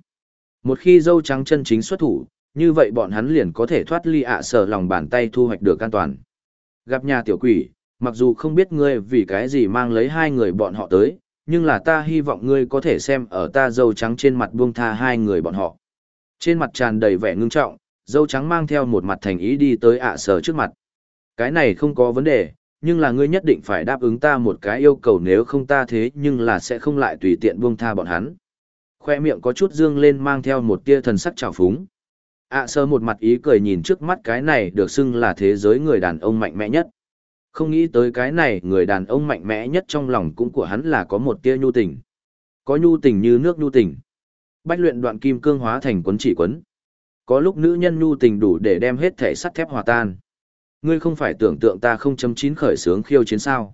Một khi dâu trắng chân chính xuất thủ, như vậy bọn hắn liền có thể thoát ly ạ à sở lòng bàn tay thu hoạch được an toàn. Gặp nhà tiểu quỷ, mặc dù không biết ngươi vì cái gì mang lấy hai người bọn họ tới, nhưng là ta hy vọng ngươi có thể xem ở ta dâu trắng trên mặt buông tha hai người bọn họ. Trên mặt tràn đầy vẻ ngưng trọng, dâu trắng mang theo một mặt thành ý đi tới ạ sở trước mặt. Cái này không có vấn đề, nhưng là ngươi nhất định phải đáp ứng ta một cái yêu cầu nếu không ta thế nhưng là sẽ không lại tùy tiện buông tha bọn hắn. Khoe miệng có chút dương lên mang theo một tia thần sắc trào phúng. ạ sơ một mặt ý cười nhìn trước mắt cái này được xưng là thế giới người đàn ông mạnh mẽ nhất. Không nghĩ tới cái này người đàn ông mạnh mẽ nhất trong lòng cũng của hắn là có một tia nhu tình. Có nhu tình như nước nhu tình. Bách luyện đoạn kim cương hóa thành quấn chỉ quấn. Có lúc nữ nhân nhu tình đủ để đem hết thể sắt thép hòa tan. Ngươi không phải tưởng tượng ta không chấm chín khởi sướng khiêu chiến sao.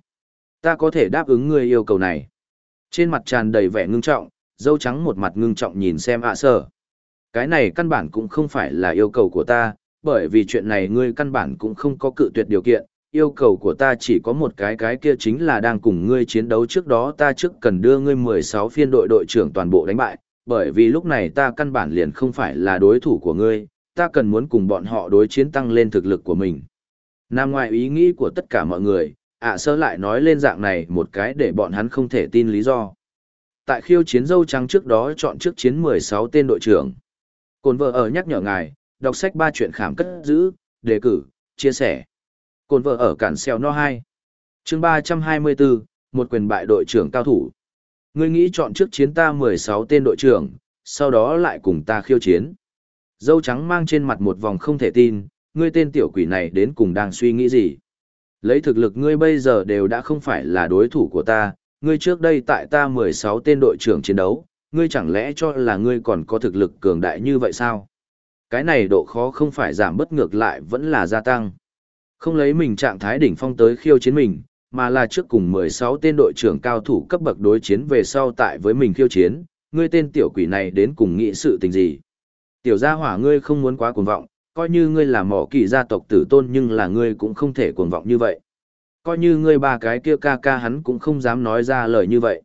Ta có thể đáp ứng ngươi yêu cầu này. Trên mặt tràn đầy vẻ ngưng trọng, dâu trắng một mặt ngưng trọng nhìn xem ạ sở. Cái này căn bản cũng không phải là yêu cầu của ta, bởi vì chuyện này ngươi căn bản cũng không có cự tuyệt điều kiện, yêu cầu của ta chỉ có một cái cái kia chính là đang cùng ngươi chiến đấu trước đó ta trước cần đưa ngươi 16 phiên đội đội trưởng toàn bộ đánh bại, bởi vì lúc này ta căn bản liền không phải là đối thủ của ngươi, ta cần muốn cùng bọn họ đối chiến tăng lên thực lực của mình. Nam ngoài ý nghĩ của tất cả mọi người, ạ sơ lại nói lên dạng này một cái để bọn hắn không thể tin lý do. Tại khiêu chiến dâu trắng trước đó chọn trước chiến 16 tên đội trưởng. Cồn vợ ở nhắc nhở ngài, đọc sách ba chuyện khám cất giữ, đề cử, chia sẻ. Cồn vợ ở cản xèo no 2. chương 324, một quyền bại đội trưởng cao thủ. Ngươi nghĩ chọn trước chiến ta 16 tên đội trưởng, sau đó lại cùng ta khiêu chiến. Dâu trắng mang trên mặt một vòng không thể tin, ngươi tên tiểu quỷ này đến cùng đang suy nghĩ gì. Lấy thực lực ngươi bây giờ đều đã không phải là đối thủ của ta, ngươi trước đây tại ta 16 tên đội trưởng chiến đấu, ngươi chẳng lẽ cho là ngươi còn có thực lực cường đại như vậy sao? Cái này độ khó không phải giảm bất ngược lại vẫn là gia tăng. Không lấy mình trạng thái đỉnh phong tới khiêu chiến mình, mà là trước cùng 16 tên đội trưởng cao thủ cấp bậc đối chiến về sau tại với mình khiêu chiến, ngươi tên tiểu quỷ này đến cùng nghĩ sự tình gì. Tiểu gia hỏa ngươi không muốn quá cuồng vọng, coi như ngươi là mỏ kỳ gia tộc tử tôn nhưng là ngươi cũng không thể cuồng vọng như vậy. Coi như ngươi ba cái kia ca ca hắn cũng không dám nói ra lời như vậy.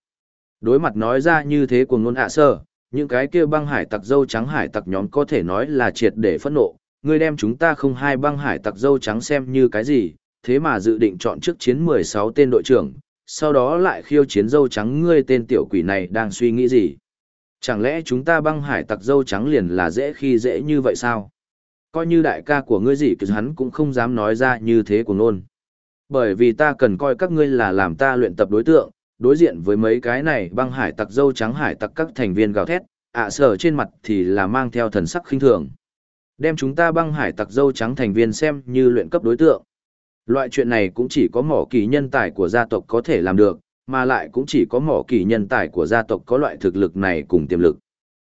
Đối mặt nói ra như thế của ngôn hạ sơ, những cái kia băng hải tặc dâu trắng hải tặc nhóm có thể nói là triệt để phẫn nộ, ngươi đem chúng ta không hai băng hải tặc dâu trắng xem như cái gì, thế mà dự định chọn trước chiến 16 tên đội trưởng, sau đó lại khiêu chiến dâu trắng ngươi tên tiểu quỷ này đang suy nghĩ gì. Chẳng lẽ chúng ta băng hải tặc dâu trắng liền là dễ khi dễ như vậy sao? Coi như đại ca của ngươi gì thì hắn cũng không dám nói ra như thế của nôn. Bởi vì ta cần coi các ngươi là làm ta luyện tập đối tượng, đối diện với mấy cái này băng hải tặc dâu trắng hải tặc các thành viên gào thét, ạ sở trên mặt thì là mang theo thần sắc khinh thường. Đem chúng ta băng hải tặc dâu trắng thành viên xem như luyện cấp đối tượng. Loại chuyện này cũng chỉ có mỏ kỳ nhân tài của gia tộc có thể làm được, mà lại cũng chỉ có mỏ kỳ nhân tài của gia tộc có loại thực lực này cùng tiềm lực.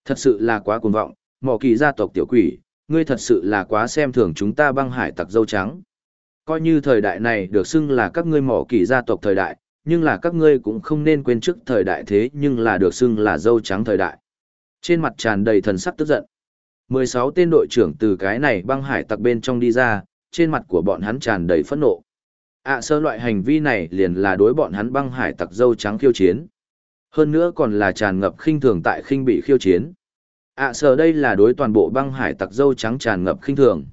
Thật sự là quá cuồng vọng, mỏ kỳ gia tộc tiểu quỷ, ngươi thật sự là quá xem thường chúng ta băng hải tặc dâu trắng. Coi như thời đại này được xưng là các ngươi mỏ kỳ gia tộc thời đại, nhưng là các ngươi cũng không nên quên trước thời đại thế nhưng là được xưng là dâu trắng thời đại. Trên mặt tràn đầy thần sắc tức giận. 16 tên đội trưởng từ cái này băng hải tặc bên trong đi ra, trên mặt của bọn hắn tràn đầy phẫn nộ. ạ sơ loại hành vi này liền là đối bọn hắn băng hải tặc dâu trắng khiêu chiến. Hơn nữa còn là tràn ngập khinh thường tại khinh bị khiêu chiến. ạ sơ đây là đối toàn bộ băng hải tặc dâu trắng tràn ngập khinh thường.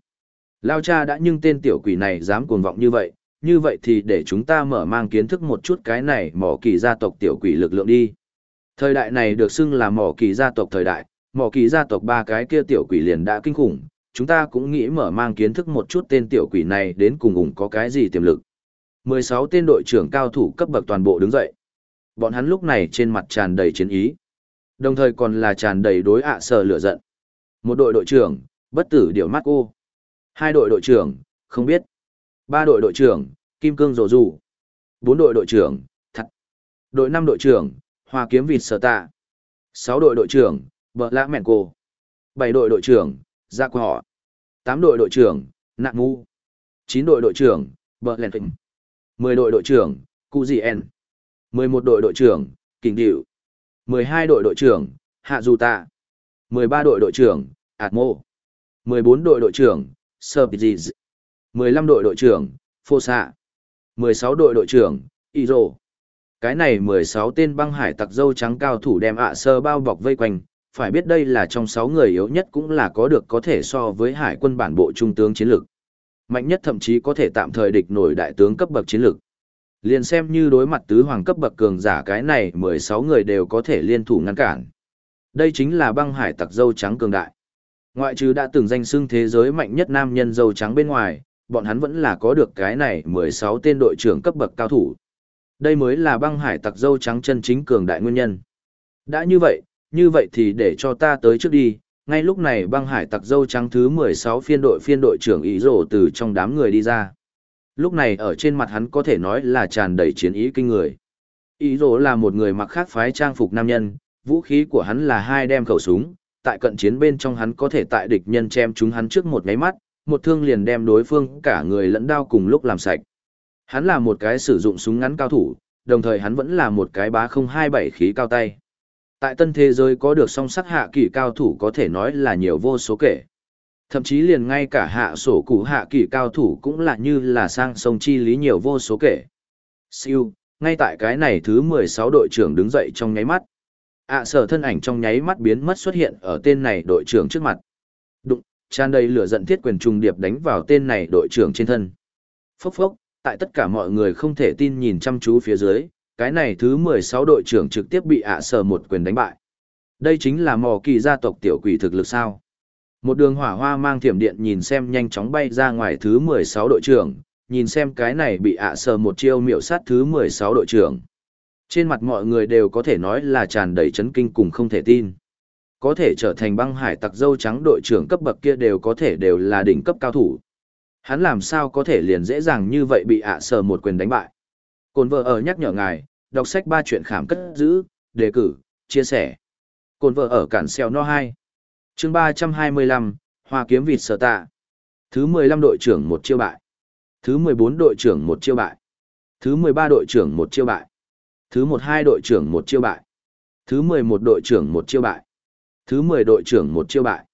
Lao cha đã nhưng tên tiểu quỷ này dám cuồng vọng như vậy, như vậy thì để chúng ta mở mang kiến thức một chút cái này mỏ kỳ gia tộc tiểu quỷ lực lượng đi. Thời đại này được xưng là mỏ kỳ gia tộc thời đại, mỏ kỳ gia tộc ba cái kia tiểu quỷ liền đã kinh khủng, chúng ta cũng nghĩ mở mang kiến thức một chút tên tiểu quỷ này đến cùng ủng có cái gì tiềm lực. 16 tên đội trưởng cao thủ cấp bậc toàn bộ đứng dậy. Bọn hắn lúc này trên mặt tràn đầy chiến ý. Đồng thời còn là tràn đầy đối ạ sở lửa giận. Một đội đội trưởng, bất tử điều mắt cô. Hai đội đội trưởng, không biết. Ba đội đội trưởng, kim cương rổ rủ. Bốn đội đội trưởng, thật. Đội năm đội trưởng, hoa kiếm vịt sở tạ. Sáu đội đội trưởng, bờ lạ mẹn cô. Bảy đội đội trưởng, gia của họ. Tám đội đội trưởng, nạng ngu. Chín đội đội trưởng, bờ lèn phình. Mười đội đội trưởng, cụ gì en. Mười một đội đội trưởng, kình điệu. Mười hai đội đội trưởng, hạ dù tạ. Mười ba đội đội trưởng, ạt mô. Mười bốn đội đội trưởng, sơ Mười lăm đội đội trưởng, phô xạ. Mười sáu đội đội trưởng, y rồ. Cái này mười sáu tên băng hải tặc dâu trắng cao thủ đem ạ sơ bao bọc vây quanh, phải biết đây là trong sáu người yếu nhất cũng là có được có thể so với hải quân bản bộ trung tướng chiến lược. Mạnh nhất thậm chí có thể tạm thời địch nổi đại tướng cấp bậc chiến lược. Liền xem như đối mặt tứ hoàng cấp bậc cường giả cái này 16 người đều có thể liên thủ ngăn cản. Đây chính là băng hải tặc dâu trắng cường đại. Ngoại trừ đã từng danh xưng thế giới mạnh nhất nam nhân dâu trắng bên ngoài, bọn hắn vẫn là có được cái này 16 tên đội trưởng cấp bậc cao thủ. Đây mới là băng hải tặc dâu trắng chân chính cường đại nguyên nhân. Đã như vậy, như vậy thì để cho ta tới trước đi, ngay lúc này băng hải tặc dâu trắng thứ 16 phiên đội phiên đội trưởng ý rổ từ trong đám người đi ra. Lúc này ở trên mặt hắn có thể nói là tràn đầy chiến ý kinh người. Ý rổ là một người mặc khác phái trang phục nam nhân, vũ khí của hắn là hai đem khẩu súng, tại cận chiến bên trong hắn có thể tại địch nhân chém chúng hắn trước một ngáy mắt, một thương liền đem đối phương cả người lẫn đao cùng lúc làm sạch. Hắn là một cái sử dụng súng ngắn cao thủ, đồng thời hắn vẫn là một cái bá không hai bảy khí cao tay. Tại tân thế giới có được song sắc hạ kỳ cao thủ có thể nói là nhiều vô số kể. Thậm chí liền ngay cả hạ sổ cụ hạ kỳ cao thủ cũng là như là sang sông chi lý nhiều vô số kể. Siêu, ngay tại cái này thứ 16 đội trưởng đứng dậy trong nháy mắt. ạ sở thân ảnh trong nháy mắt biến mất xuất hiện ở tên này đội trưởng trước mặt. Đụng, tràn đầy lửa giận thiết quyền trùng điệp đánh vào tên này đội trưởng trên thân. Phốc phốc, tại tất cả mọi người không thể tin nhìn chăm chú phía dưới, cái này thứ 16 đội trưởng trực tiếp bị ạ sở một quyền đánh bại. Đây chính là mò kỳ gia tộc tiểu quỷ thực lực sao. Một đường hỏa hoa mang thiểm điện nhìn xem nhanh chóng bay ra ngoài thứ 16 đội trưởng, nhìn xem cái này bị ạ sở một chiêu miểu sát thứ 16 đội trưởng. Trên mặt mọi người đều có thể nói là tràn đầy chấn kinh cùng không thể tin. Có thể trở thành băng hải tặc dâu trắng đội trưởng cấp bậc kia đều có thể đều là đỉnh cấp cao thủ. Hắn làm sao có thể liền dễ dàng như vậy bị ạ sở một quyền đánh bại. Cồn vợ ở nhắc nhở ngài, đọc sách ba chuyện khám cất giữ, đề cử, chia sẻ. Cồn vợ ở cản xeo no 2. chương 325, Hoa kiếm vịt sở tạ. Thứ 15 đội trưởng một chiêu bại. Thứ 14 đội trưởng một chiêu bại. Thứ 13 đội trưởng một chiêu bại. Thứ 12 đội trưởng một chiêu bại. Thứ 11 đội trưởng một chiêu bại. Thứ 10 đội trưởng một chiêu bại.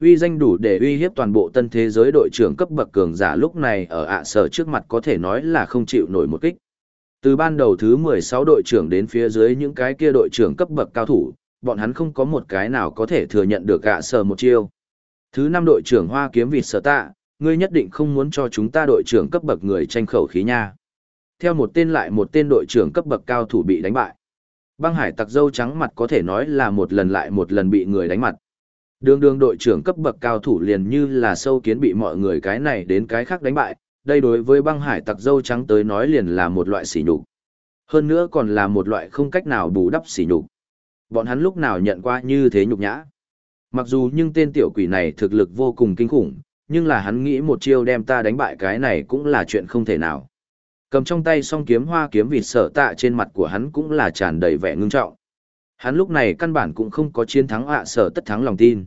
Uy danh đủ để uy hiếp toàn bộ tân thế giới đội trưởng cấp bậc cường giả lúc này ở ạ sở trước mặt có thể nói là không chịu nổi một kích. Từ ban đầu thứ 16 đội trưởng đến phía dưới những cái kia đội trưởng cấp bậc cao thủ, bọn hắn không có một cái nào có thể thừa nhận được gạ sờ một chiêu. Thứ năm đội trưởng Hoa Kiếm Vịt Sở Tạ, ngươi nhất định không muốn cho chúng ta đội trưởng cấp bậc người tranh khẩu khí nha. Theo một tên lại một tên đội trưởng cấp bậc cao thủ bị đánh bại. Băng Hải Tặc dâu trắng mặt có thể nói là một lần lại một lần bị người đánh mặt. Đường đường đội trưởng cấp bậc cao thủ liền như là sâu kiến bị mọi người cái này đến cái khác đánh bại, đây đối với băng hải tặc dâu trắng tới nói liền là một loại sỉ nhục. Hơn nữa còn là một loại không cách nào bù đắp sỉ nhục. Bọn hắn lúc nào nhận qua như thế nhục nhã. Mặc dù nhưng tên tiểu quỷ này thực lực vô cùng kinh khủng, nhưng là hắn nghĩ một chiêu đem ta đánh bại cái này cũng là chuyện không thể nào. Cầm trong tay song kiếm hoa kiếm vịt sở tạ trên mặt của hắn cũng là tràn đầy vẻ ngưng trọng. Hắn lúc này căn bản cũng không có chiến thắng ạ sở tất thắng lòng tin.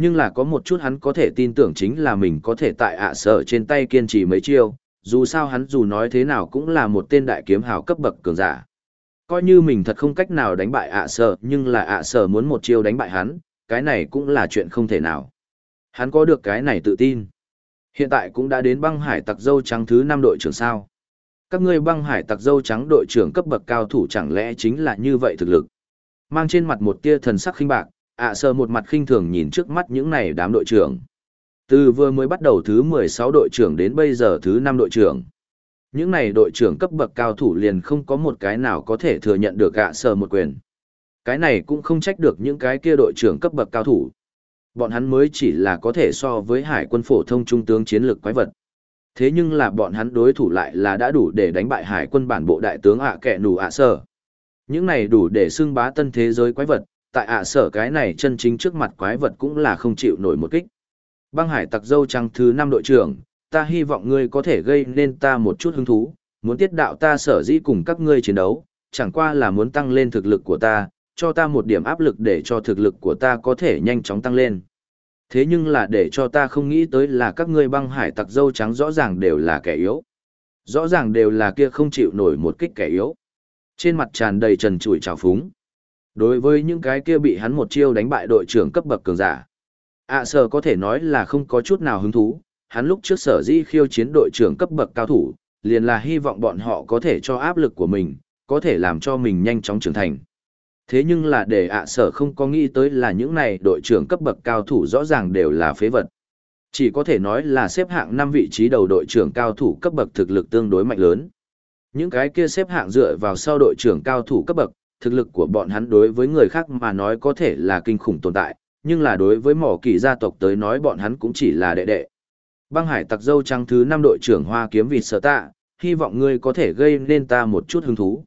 Nhưng là có một chút hắn có thể tin tưởng chính là mình có thể tại ạ sở trên tay kiên trì mấy chiêu, dù sao hắn dù nói thế nào cũng là một tên đại kiếm hào cấp bậc cường giả. Coi như mình thật không cách nào đánh bại ạ sở nhưng là ạ sở muốn một chiêu đánh bại hắn, cái này cũng là chuyện không thể nào. Hắn có được cái này tự tin. Hiện tại cũng đã đến băng hải tặc dâu trắng thứ năm đội trưởng sao. Các ngươi băng hải tặc dâu trắng đội trưởng cấp bậc cao thủ chẳng lẽ chính là như vậy thực lực. Mang trên mặt một tia thần sắc khinh bạc, ạ à một mặt khinh thường nhìn trước mắt những này đám đội trưởng. Từ vừa mới bắt đầu thứ 16 đội trưởng đến bây giờ thứ 5 đội trưởng. Những này đội trưởng cấp bậc cao thủ liền không có một cái nào có thể thừa nhận được ạ à một quyền. Cái này cũng không trách được những cái kia đội trưởng cấp bậc cao thủ. Bọn hắn mới chỉ là có thể so với hải quân phổ thông trung tướng chiến lược quái vật. Thế nhưng là bọn hắn đối thủ lại là đã đủ để đánh bại hải quân bản bộ đại tướng ạ à, kẹ nù ạ à, sơ. Những này đủ để xưng bá tân thế giới quái vật, tại ạ sở cái này chân chính trước mặt quái vật cũng là không chịu nổi một kích. Băng hải tặc dâu trắng thứ năm đội trưởng, ta hy vọng ngươi có thể gây nên ta một chút hứng thú, muốn tiết đạo ta sở dĩ cùng các ngươi chiến đấu, chẳng qua là muốn tăng lên thực lực của ta, cho ta một điểm áp lực để cho thực lực của ta có thể nhanh chóng tăng lên. Thế nhưng là để cho ta không nghĩ tới là các ngươi băng hải tặc dâu trắng rõ ràng đều là kẻ yếu. Rõ ràng đều là kia không chịu nổi một kích kẻ yếu. Trên mặt tràn đầy trần trụi trào phúng. Đối với những cái kia bị hắn một chiêu đánh bại đội trưởng cấp bậc cường giả. ạ sở có thể nói là không có chút nào hứng thú, hắn lúc trước sở di khiêu chiến đội trưởng cấp bậc cao thủ, liền là hy vọng bọn họ có thể cho áp lực của mình, có thể làm cho mình nhanh chóng trưởng thành. Thế nhưng là để ạ sở không có nghĩ tới là những này đội trưởng cấp bậc cao thủ rõ ràng đều là phế vật. Chỉ có thể nói là xếp hạng 5 vị trí đầu đội trưởng cao thủ cấp bậc thực lực tương đối mạnh lớn. Những cái kia xếp hạng dựa vào sau đội trưởng cao thủ cấp bậc, thực lực của bọn hắn đối với người khác mà nói có thể là kinh khủng tồn tại, nhưng là đối với mỏ kỳ gia tộc tới nói bọn hắn cũng chỉ là đệ đệ. Băng hải tặc dâu trắng thứ 5 đội trưởng hoa kiếm vịt sở tạ, hy vọng ngươi có thể gây nên ta một chút hứng thú.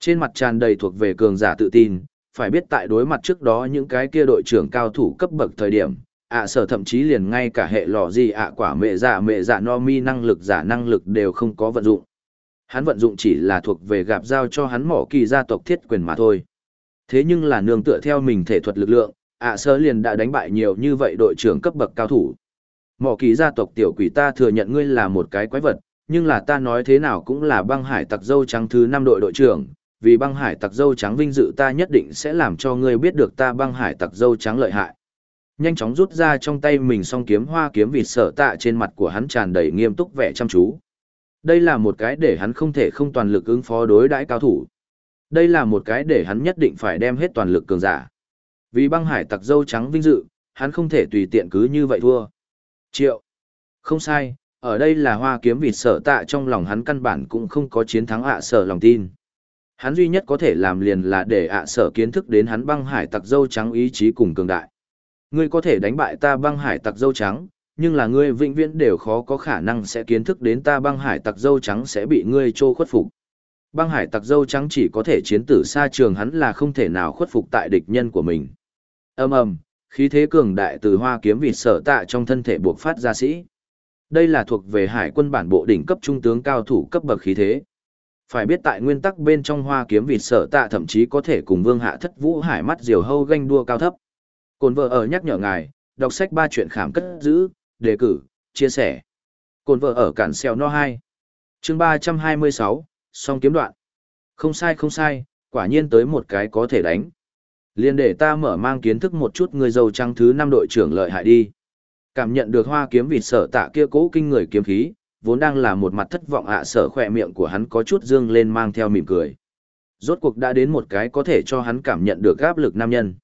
Trên mặt tràn đầy thuộc về cường giả tự tin, phải biết tại đối mặt trước đó những cái kia đội trưởng cao thủ cấp bậc thời điểm, ạ sở thậm chí liền ngay cả hệ lò gì ạ quả mẹ giả mẹ giả no mi năng lực giả năng lực đều không có vận dụng. Hắn vận dụng chỉ là thuộc về gạp giao cho hắn mỏ kỳ gia tộc thiết quyền mà thôi. Thế nhưng là nương tựa theo mình thể thuật lực lượng, ạ à sơ liền đã đánh bại nhiều như vậy đội trưởng cấp bậc cao thủ. Mỏ kỳ gia tộc tiểu quỷ ta thừa nhận ngươi là một cái quái vật, nhưng là ta nói thế nào cũng là băng hải tặc dâu trắng thứ năm đội đội trưởng, vì băng hải tặc dâu trắng vinh dự ta nhất định sẽ làm cho ngươi biết được ta băng hải tặc dâu trắng lợi hại. Nhanh chóng rút ra trong tay mình song kiếm hoa kiếm vịt sở tạ trên mặt của hắn tràn đầy nghiêm túc vẻ chăm chú. Đây là một cái để hắn không thể không toàn lực ứng phó đối đãi cao thủ. Đây là một cái để hắn nhất định phải đem hết toàn lực cường giả. Vì băng hải tặc dâu trắng vinh dự, hắn không thể tùy tiện cứ như vậy thua. Triệu. Không sai, ở đây là hoa kiếm vịt sở tạ trong lòng hắn căn bản cũng không có chiến thắng ạ sở lòng tin. Hắn duy nhất có thể làm liền là để ạ sở kiến thức đến hắn băng hải tặc dâu trắng ý chí cùng cường đại. Ngươi có thể đánh bại ta băng hải tặc dâu trắng, nhưng là ngươi vĩnh viễn đều khó có khả năng sẽ kiến thức đến ta băng hải tặc dâu trắng sẽ bị ngươi trô khuất phục. Băng hải tặc dâu trắng chỉ có thể chiến tử xa trường hắn là không thể nào khuất phục tại địch nhân của mình. Ầm ầm, khí thế cường đại từ hoa kiếm vịt sở tạ trong thân thể buộc phát ra sĩ. Đây là thuộc về hải quân bản bộ đỉnh cấp trung tướng cao thủ cấp bậc khí thế. Phải biết tại nguyên tắc bên trong hoa kiếm vịt sở tạ thậm chí có thể cùng vương hạ thất vũ hải mắt diều hâu ganh đua cao thấp. Cồn vợ ở nhắc nhở ngài, đọc sách ba chuyện khảm cất giữ, đề cử, chia sẻ. Cồn vợ ở cản xeo no 2. chương 326, song kiếm đoạn. Không sai không sai, quả nhiên tới một cái có thể đánh. Liên để ta mở mang kiến thức một chút người giàu trăng thứ năm đội trưởng lợi hại đi. Cảm nhận được hoa kiếm vịt sở tạ kia cố kinh người kiếm khí, vốn đang là một mặt thất vọng ạ à sở khỏe miệng của hắn có chút dương lên mang theo mỉm cười. Rốt cuộc đã đến một cái có thể cho hắn cảm nhận được áp lực nam nhân.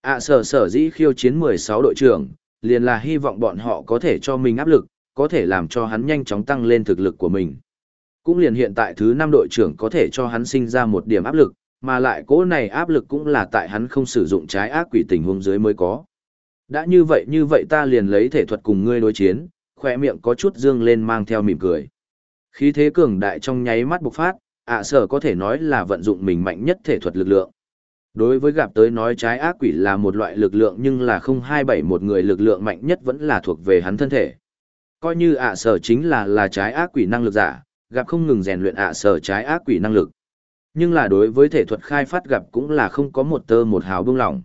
ạ à sở sở dĩ khiêu chiến 16 đội trưởng, liền là hy vọng bọn họ có thể cho mình áp lực, có thể làm cho hắn nhanh chóng tăng lên thực lực của mình. Cũng liền hiện tại thứ 5 đội trưởng có thể cho hắn sinh ra một điểm áp lực, mà lại cố này áp lực cũng là tại hắn không sử dụng trái ác quỷ tình huống dưới mới có. Đã như vậy như vậy ta liền lấy thể thuật cùng ngươi đối chiến, khỏe miệng có chút dương lên mang theo mỉm cười. Khí thế cường đại trong nháy mắt bộc phát, ạ sở có thể nói là vận dụng mình mạnh nhất thể thuật lực lượng. Đối với gặp tới nói trái ác quỷ là một loại lực lượng nhưng là không hai bảy một người lực lượng mạnh nhất vẫn là thuộc về hắn thân thể. Coi như ạ sở chính là là trái ác quỷ năng lực giả, gặp không ngừng rèn luyện ạ sở trái ác quỷ năng lực. Nhưng là đối với thể thuật khai phát gặp cũng là không có một tơ một hào bông lỏng.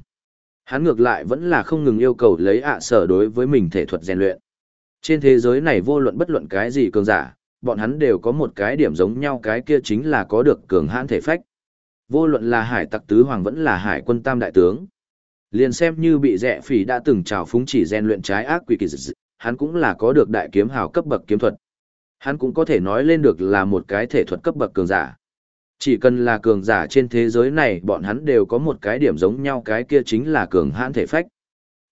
Hắn ngược lại vẫn là không ngừng yêu cầu lấy ạ sở đối với mình thể thuật rèn luyện. Trên thế giới này vô luận bất luận cái gì cường giả, bọn hắn đều có một cái điểm giống nhau cái kia chính là có được cường hãn thể phách. Vô luận là hải tặc tứ hoàng vẫn là hải quân tam đại tướng. Liền xem như bị rẻ phỉ đã từng trào phúng chỉ rèn luyện trái ác quỷ kỳ dị, hắn cũng là có được đại kiếm hào cấp bậc kiếm thuật. Hắn cũng có thể nói lên được là một cái thể thuật cấp bậc cường giả. Chỉ cần là cường giả trên thế giới này bọn hắn đều có một cái điểm giống nhau cái kia chính là cường hãn thể phách.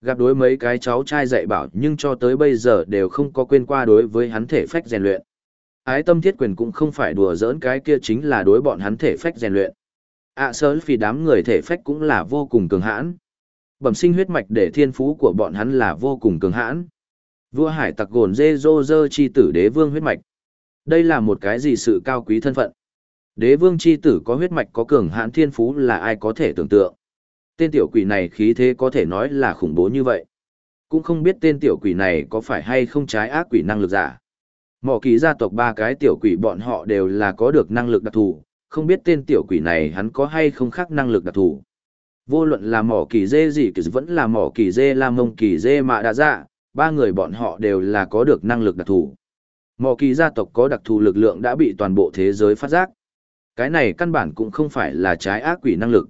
Gặp đối mấy cái cháu trai dạy bảo nhưng cho tới bây giờ đều không có quên qua đối với hắn thể phách rèn luyện. Ái tâm thiết quyền cũng không phải đùa giỡn cái kia chính là đối bọn hắn thể phách rèn luyện ạ à, sớm vì đám người thể phách cũng là vô cùng cường hãn. Bẩm sinh huyết mạch để thiên phú của bọn hắn là vô cùng cường hãn. Vua hải tặc gồn dê dô dơ chi tử đế vương huyết mạch. Đây là một cái gì sự cao quý thân phận. Đế vương chi tử có huyết mạch có cường hãn thiên phú là ai có thể tưởng tượng. Tên tiểu quỷ này khí thế có thể nói là khủng bố như vậy. Cũng không biết tên tiểu quỷ này có phải hay không trái ác quỷ năng lực giả. Mỏ kỳ gia tộc ba cái tiểu quỷ bọn họ đều là có được năng lực đặc thù, không biết tên tiểu quỷ này hắn có hay không khác năng lực đặc thù. Vô luận là mỏ kỳ dê gì thì vẫn là mỏ kỳ dê la mông kỳ dê mạ đa dạ, ba người bọn họ đều là có được năng lực đặc thù. Mỏ kỳ gia tộc có đặc thù lực lượng đã bị toàn bộ thế giới phát giác. Cái này căn bản cũng không phải là trái ác quỷ năng lực.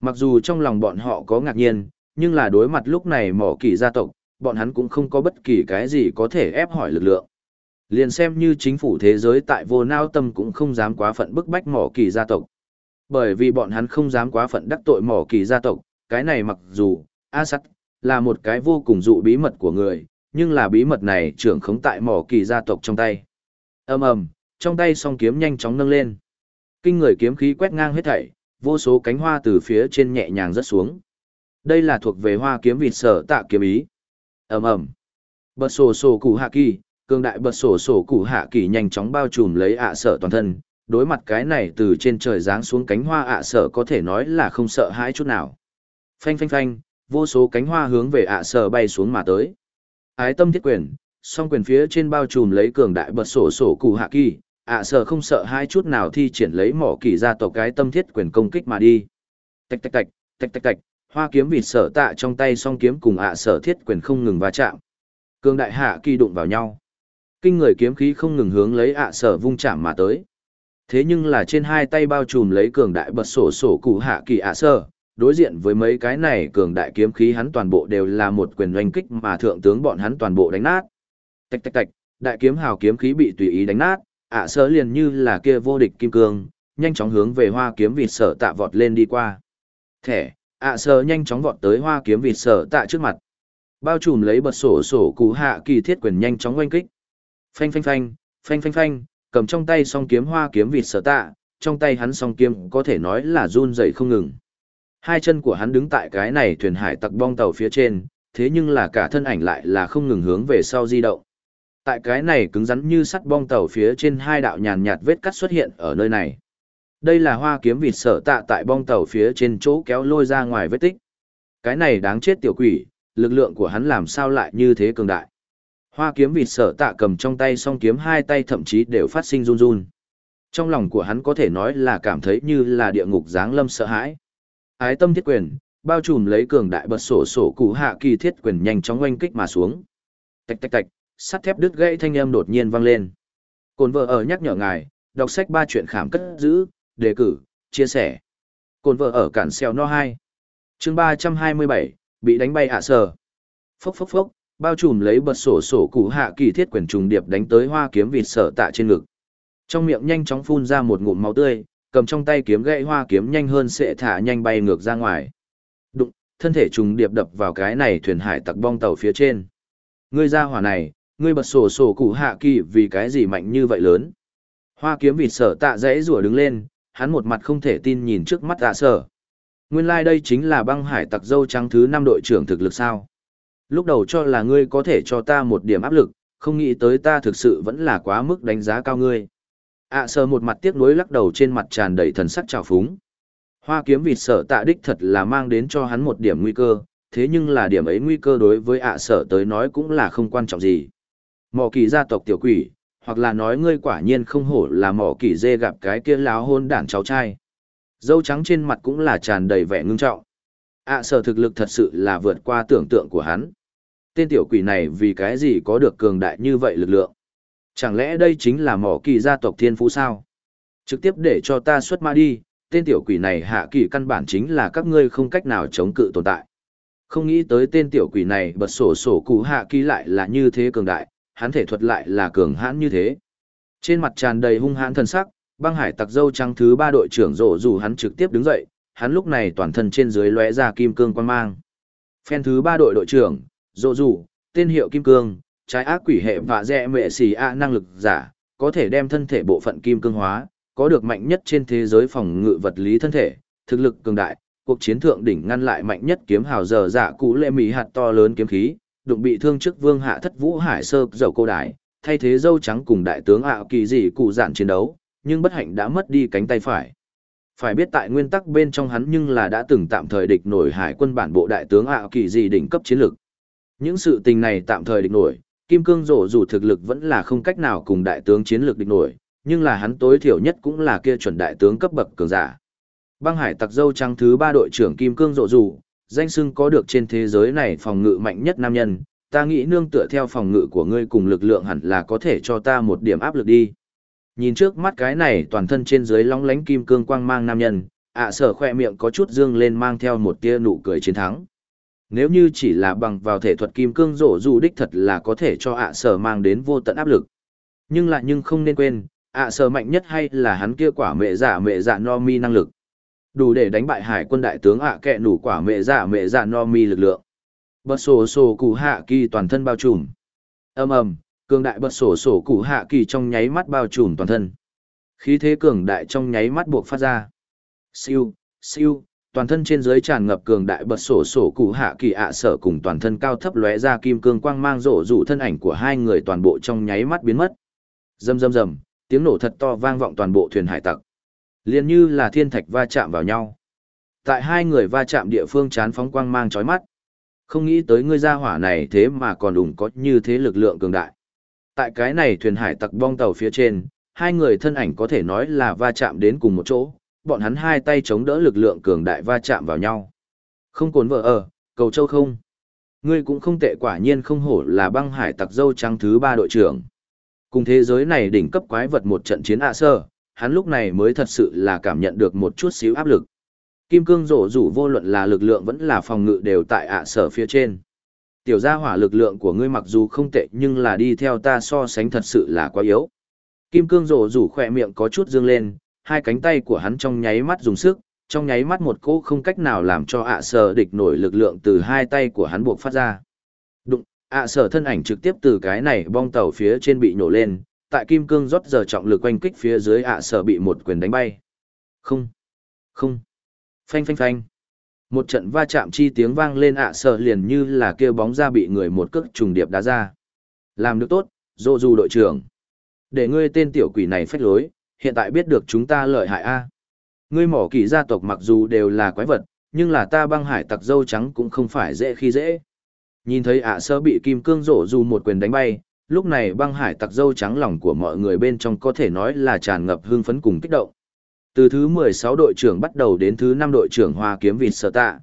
Mặc dù trong lòng bọn họ có ngạc nhiên, nhưng là đối mặt lúc này mỏ kỳ gia tộc, bọn hắn cũng không có bất kỳ cái gì có thể ép hỏi lực lượng. Liền xem như chính phủ thế giới tại vô nao tâm cũng không dám quá phận bức bách mỏ kỳ gia tộc. Bởi vì bọn hắn không dám quá phận đắc tội mỏ kỳ gia tộc, cái này mặc dù, A sắt, là một cái vô cùng dụ bí mật của người, nhưng là bí mật này trưởng khống tại mỏ kỳ gia tộc trong tay. ầm ầm, trong tay song kiếm nhanh chóng nâng lên. Kinh người kiếm khí quét ngang hết thảy, vô số cánh hoa từ phía trên nhẹ nhàng rớt xuống. Đây là thuộc về hoa kiếm vịt sở tạ kiếm ý. ầm ầm, bật sổ sổ cụ hạ kỳ, cường đại bật sổ sổ cụ hạ kỳ nhanh chóng bao trùm lấy ạ sở toàn thân. Đối mặt cái này từ trên trời giáng xuống cánh hoa ạ sở có thể nói là không sợ hãi chút nào. Phanh phanh phanh, vô số cánh hoa hướng về ạ sở bay xuống mà tới. Ái tâm thiết quyền, song quyền phía trên bao trùm lấy cường đại bật sổ sổ cụ hạ kỳ, ạ sở không sợ hãi chút nào thi triển lấy mỏ kỳ ra tộc cái tâm thiết quyền công kích mà đi. Tạch tạch tạch, tạch tạch tạch, hoa kiếm vịt sở tạ trong tay song kiếm cùng ạ sở thiết quyền không ngừng va chạm. Cường đại hạ kỳ đụng vào nhau. Kinh người kiếm khí không ngừng hướng lấy ạ sở vung chạm mà tới. Thế nhưng là trên hai tay bao trùm lấy cường đại bật sổ sổ cụ hạ kỳ ạ sở, đối diện với mấy cái này cường đại kiếm khí hắn toàn bộ đều là một quyền oanh kích mà thượng tướng bọn hắn toàn bộ đánh nát. Tạch tạch tạch, đại kiếm hào kiếm khí bị tùy ý đánh nát, ạ sở liền như là kia vô địch kim cương, nhanh chóng hướng về hoa kiếm vịt sở tạ vọt lên đi qua. Thẻ, ạ sở nhanh chóng vọt tới hoa kiếm vịt sở tạ trước mặt. Bao trùm lấy bật sổ sổ cụ hạ kỳ thiết quyền nhanh chóng oanh kích. Phanh phanh phanh, phanh phanh phanh, cầm trong tay song kiếm hoa kiếm vịt sở tạ, trong tay hắn song kiếm có thể nói là run rẩy không ngừng. Hai chân của hắn đứng tại cái này thuyền hải tặc bong tàu phía trên, thế nhưng là cả thân ảnh lại là không ngừng hướng về sau di động. Tại cái này cứng rắn như sắt bong tàu phía trên hai đạo nhàn nhạt vết cắt xuất hiện ở nơi này. Đây là hoa kiếm vịt sở tạ tại bong tàu phía trên chỗ kéo lôi ra ngoài vết tích. Cái này đáng chết tiểu quỷ, lực lượng của hắn làm sao lại như thế cường đại. Hoa kiếm vịt sở tạ cầm trong tay song kiếm hai tay thậm chí đều phát sinh run run. Trong lòng của hắn có thể nói là cảm thấy như là địa ngục giáng lâm sợ hãi. Ái tâm thiết quyền, bao trùm lấy cường đại bật sổ sổ cụ hạ kỳ thiết quyền nhanh chóng oanh kích mà xuống. Tạch tạch tạch, sắt thép đứt gãy thanh âm đột nhiên vang lên. Cồn vợ ở nhắc nhở ngài, đọc sách ba chuyện khảm cất giữ, đề cử, chia sẻ. Cồn vợ ở cản xeo no 2. chương 327, bị đánh bay ạ à sờ. Phốc phốc phốc, bao trùm lấy bật sổ sổ cụ hạ kỳ thiết quyền trùng điệp đánh tới hoa kiếm vịt sở tạ trên ngực. Trong miệng nhanh chóng phun ra một ngụm máu tươi, cầm trong tay kiếm gậy hoa kiếm nhanh hơn sẽ thả nhanh bay ngược ra ngoài. Đụng, thân thể trùng điệp đập vào cái này thuyền hải tặc bong tàu phía trên. Ngươi ra hỏa này, ngươi bật sổ sổ cụ hạ kỳ vì cái gì mạnh như vậy lớn. Hoa kiếm vịt sở tạ dãy rủa đứng lên, hắn một mặt không thể tin nhìn trước mắt tạ sở. Nguyên lai like đây chính là băng hải tặc dâu trắng thứ năm đội trưởng thực lực sao. Lúc đầu cho là ngươi có thể cho ta một điểm áp lực, không nghĩ tới ta thực sự vẫn là quá mức đánh giá cao ngươi. ạ à, sờ một mặt tiếc nuối lắc đầu trên mặt tràn đầy thần sắc trào phúng. Hoa kiếm vịt sở tạ đích thật là mang đến cho hắn một điểm nguy cơ, thế nhưng là điểm ấy nguy cơ đối với ạ à sở tới nói cũng là không quan trọng gì. Mỏ kỳ gia tộc tiểu quỷ, hoặc là nói ngươi quả nhiên không hổ là mỏ kỳ dê gặp cái kia láo hôn đản cháu trai. Dâu trắng trên mặt cũng là tràn đầy vẻ ngưng trọng ạ à, sở thực lực thật sự là vượt qua tưởng tượng của hắn. Tên tiểu quỷ này vì cái gì có được cường đại như vậy lực lượng? Chẳng lẽ đây chính là mỏ kỳ gia tộc thiên phú sao? Trực tiếp để cho ta xuất ma đi, tên tiểu quỷ này hạ kỳ căn bản chính là các ngươi không cách nào chống cự tồn tại. Không nghĩ tới tên tiểu quỷ này bật sổ sổ cụ hạ kỳ lại là như thế cường đại, hắn thể thuật lại là cường hãn như thế. Trên mặt tràn đầy hung hãn thần sắc, băng hải tặc dâu trắng thứ ba đội trưởng rổ dù hắn trực tiếp đứng dậy, hắn lúc này toàn thân trên dưới lóe ra kim cương quan mang. Phen thứ ba đội đội trưởng, rổ dù, tên hiệu kim cương, trái ác quỷ hệ và dẹ mệ xì a năng lực giả, có thể đem thân thể bộ phận kim cương hóa, có được mạnh nhất trên thế giới phòng ngự vật lý thân thể, thực lực cường đại, cuộc chiến thượng đỉnh ngăn lại mạnh nhất kiếm hào giờ dạ cũ lệ mỹ hạt to lớn kiếm khí, đụng bị thương trước vương hạ thất vũ hải sơ dầu cô đại, thay thế dâu trắng cùng đại tướng ảo kỳ dị cụ dạn chiến đấu, nhưng bất hạnh đã mất đi cánh tay phải. Phải biết tại nguyên tắc bên trong hắn nhưng là đã từng tạm thời địch nổi hải quân bản bộ đại tướng ạ kỳ gì đỉnh cấp chiến lược. Những sự tình này tạm thời địch nổi, Kim Cương rổ dù thực lực vẫn là không cách nào cùng đại tướng chiến lược địch nổi, nhưng là hắn tối thiểu nhất cũng là kia chuẩn đại tướng cấp bậc cường giả. Băng hải tặc dâu trắng thứ ba đội trưởng Kim Cương rổ dù, danh xưng có được trên thế giới này phòng ngự mạnh nhất nam nhân, ta nghĩ nương tựa theo phòng ngự của ngươi cùng lực lượng hẳn là có thể cho ta một điểm áp lực đi. Nhìn trước mắt cái này toàn thân trên dưới lóng lánh kim cương quang mang nam nhân, ạ à sở khoe miệng có chút dương lên mang theo một tia nụ cười chiến thắng. Nếu như chỉ là bằng vào thể thuật kim cương rổ dù đích thật là có thể cho ạ à sở mang đến vô tận áp lực. Nhưng lại nhưng không nên quên, ạ à sở mạnh nhất hay là hắn kia quả mẹ giả mẹ giả no mi năng lực. Đủ để đánh bại hải quân đại tướng ạ kẹ nủ quả mẹ giả mẹ giả no mi lực lượng. Bật sổ sổ cụ hạ kỳ toàn thân bao trùm. ầm ầm cường đại bật sổ sổ cụ hạ kỳ trong nháy mắt bao trùm toàn thân. Khí thế cường đại trong nháy mắt buộc phát ra. Siêu, siêu, toàn thân trên dưới tràn ngập cường đại bật sổ sổ cụ hạ kỳ ạ sở cùng toàn thân cao thấp lóe ra kim cương quang mang rộ rủ thân ảnh của hai người toàn bộ trong nháy mắt biến mất. Rầm rầm rầm, tiếng nổ thật to vang vọng toàn bộ thuyền hải tặc. liền như là thiên thạch va chạm vào nhau. Tại hai người va chạm địa phương chán phóng quang mang chói mắt. Không nghĩ tới ngươi gia hỏa này thế mà còn đủng có như thế lực lượng cường đại. Tại cái này thuyền hải tặc bong tàu phía trên, hai người thân ảnh có thể nói là va chạm đến cùng một chỗ, bọn hắn hai tay chống đỡ lực lượng cường đại va chạm vào nhau. Không cồn vợ ở, cầu châu không. Ngươi cũng không tệ quả nhiên không hổ là băng hải tặc dâu trắng thứ ba đội trưởng. Cùng thế giới này đỉnh cấp quái vật một trận chiến ạ sơ, hắn lúc này mới thật sự là cảm nhận được một chút xíu áp lực. Kim cương rổ rủ vô luận là lực lượng vẫn là phòng ngự đều tại ạ sở phía trên. Tiểu gia hỏa lực lượng của ngươi mặc dù không tệ nhưng là đi theo ta so sánh thật sự là quá yếu. Kim cương rổ rủ khỏe miệng có chút dương lên, hai cánh tay của hắn trong nháy mắt dùng sức, trong nháy mắt một cỗ không cách nào làm cho ạ sở địch nổi lực lượng từ hai tay của hắn buộc phát ra. Đụng, ạ sở thân ảnh trực tiếp từ cái này bong tàu phía trên bị nổ lên, tại kim cương rót giờ trọng lực quanh kích phía dưới ạ sở bị một quyền đánh bay. Không, không, phanh phanh phanh. Một trận va chạm chi tiếng vang lên ạ sợ liền như là kêu bóng ra bị người một cước trùng điệp đá ra. Làm được tốt, dô du đội trưởng. Để ngươi tên tiểu quỷ này phách lối, hiện tại biết được chúng ta lợi hại a. Ngươi mỏ kỳ gia tộc mặc dù đều là quái vật, nhưng là ta băng hải tặc dâu trắng cũng không phải dễ khi dễ. Nhìn thấy ạ sơ bị kim cương rổ dù một quyền đánh bay, lúc này băng hải tặc dâu trắng lòng của mọi người bên trong có thể nói là tràn ngập hương phấn cùng kích động. Từ thứ 16 đội trưởng bắt đầu đến thứ 5 đội trưởng Hoa Kiếm Vịt Sở Tạ.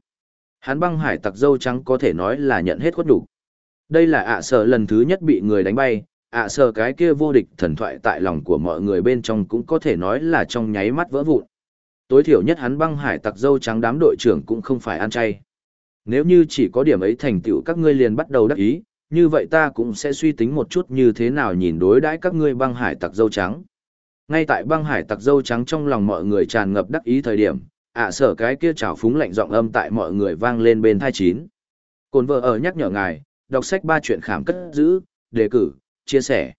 Hắn băng hải tặc dâu trắng có thể nói là nhận hết khuất đủ. Đây là ạ sở lần thứ nhất bị người đánh bay, ạ sở cái kia vô địch thần thoại tại lòng của mọi người bên trong cũng có thể nói là trong nháy mắt vỡ vụn. Tối thiểu nhất hắn băng hải tặc dâu trắng đám đội trưởng cũng không phải ăn chay. Nếu như chỉ có điểm ấy thành tựu các ngươi liền bắt đầu đắc ý, như vậy ta cũng sẽ suy tính một chút như thế nào nhìn đối đãi các ngươi băng hải tặc dâu trắng. Ngay tại băng hải tặc dâu trắng trong lòng mọi người tràn ngập đắc ý thời điểm, ạ sở cái kia trào phúng lạnh giọng âm tại mọi người vang lên bên thai chín. Cồn vợ ở nhắc nhở ngài, đọc sách ba chuyện khám cất giữ, đề cử, chia sẻ.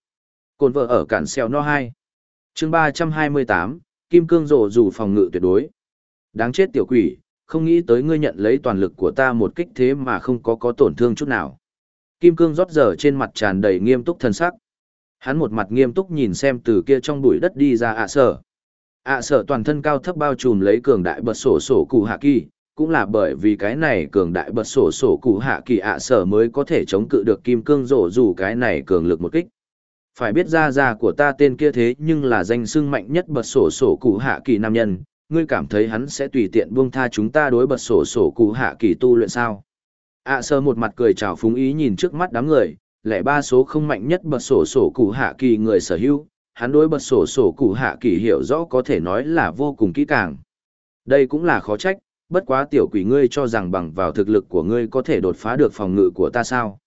Cồn vợ ở cản xeo no hai chương 328, Kim Cương rộ dù phòng ngự tuyệt đối. Đáng chết tiểu quỷ, không nghĩ tới ngươi nhận lấy toàn lực của ta một kích thế mà không có có tổn thương chút nào. Kim Cương rót giờ trên mặt tràn đầy nghiêm túc thân sắc. Hắn một mặt nghiêm túc nhìn xem từ kia trong bụi đất đi ra ạ sở. ạ sở toàn thân cao thấp bao trùm lấy cường đại bật sổ sổ cụ hạ kỳ, cũng là bởi vì cái này cường đại bật sổ sổ cụ hạ kỳ ạ sở mới có thể chống cự được kim cương rổ dù cái này cường lực một kích. Phải biết ra ra của ta tên kia thế nhưng là danh xưng mạnh nhất bật sổ sổ cụ hạ kỳ nam nhân, ngươi cảm thấy hắn sẽ tùy tiện buông tha chúng ta đối bật sổ sổ cụ hạ kỳ tu luyện sao. ạ sở một mặt cười chào phúng ý nhìn trước mắt đám người, lẻ ba số không mạnh nhất bật sổ sổ cụ hạ kỳ người sở hữu, hắn đối bật sổ sổ cụ hạ kỳ hiểu rõ có thể nói là vô cùng kỹ càng. Đây cũng là khó trách, bất quá tiểu quỷ ngươi cho rằng bằng vào thực lực của ngươi có thể đột phá được phòng ngự của ta sao.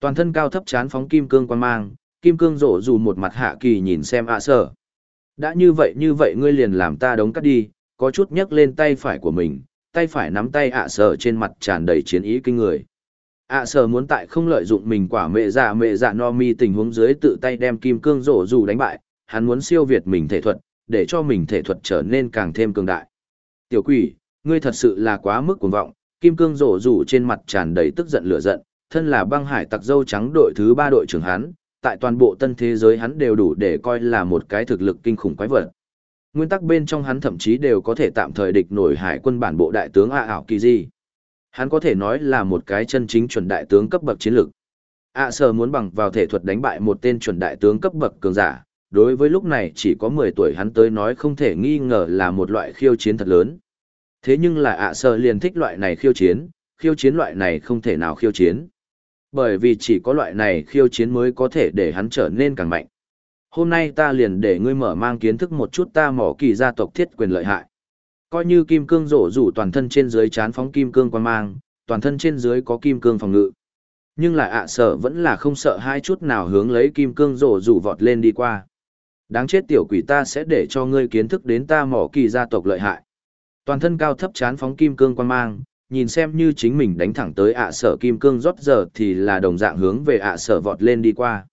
Toàn thân cao thấp chán phóng kim cương quan mang, kim cương rộ dù một mặt hạ kỳ nhìn xem ạ sở. Đã như vậy như vậy ngươi liền làm ta đống cắt đi, có chút nhấc lên tay phải của mình, tay phải nắm tay ạ sở trên mặt tràn đầy chiến ý kinh người ạ sở muốn tại không lợi dụng mình quả mẹ dạ mẹ dạ no mi tình huống dưới tự tay đem kim cương rổ dù đánh bại, hắn muốn siêu việt mình thể thuật, để cho mình thể thuật trở nên càng thêm cường đại tiểu quỷ, ngươi thật sự là quá mức cuồng vọng, kim cương rổ dù trên mặt tràn đầy tức giận lửa giận, thân là băng hải tặc dâu trắng đội thứ ba đội trưởng hắn, tại toàn bộ tân thế giới hắn đều đủ để coi là một cái thực lực kinh khủng quái vật nguyên tắc bên trong hắn thậm chí đều có thể tạm thời địch nổi hải quân bản bộ đại tướng A ảo kỳ di. Hắn có thể nói là một cái chân chính chuẩn đại tướng cấp bậc chiến lược. ạ sở muốn bằng vào thể thuật đánh bại một tên chuẩn đại tướng cấp bậc cường giả, đối với lúc này chỉ có 10 tuổi hắn tới nói không thể nghi ngờ là một loại khiêu chiến thật lớn. Thế nhưng là ạ sở liền thích loại này khiêu chiến, khiêu chiến loại này không thể nào khiêu chiến. Bởi vì chỉ có loại này khiêu chiến mới có thể để hắn trở nên càng mạnh. Hôm nay ta liền để ngươi mở mang kiến thức một chút ta mỏ kỳ gia tộc thiết quyền lợi hại. Coi như kim cương rổ rủ toàn thân trên dưới chán phóng kim cương quan mang, toàn thân trên dưới có kim cương phòng ngự. Nhưng lại ạ sợ vẫn là không sợ hai chút nào hướng lấy kim cương rổ rủ vọt lên đi qua. Đáng chết tiểu quỷ ta sẽ để cho ngươi kiến thức đến ta mỏ kỳ gia tộc lợi hại. Toàn thân cao thấp chán phóng kim cương quan mang, nhìn xem như chính mình đánh thẳng tới ạ sở kim cương rót giờ thì là đồng dạng hướng về ạ sở vọt lên đi qua.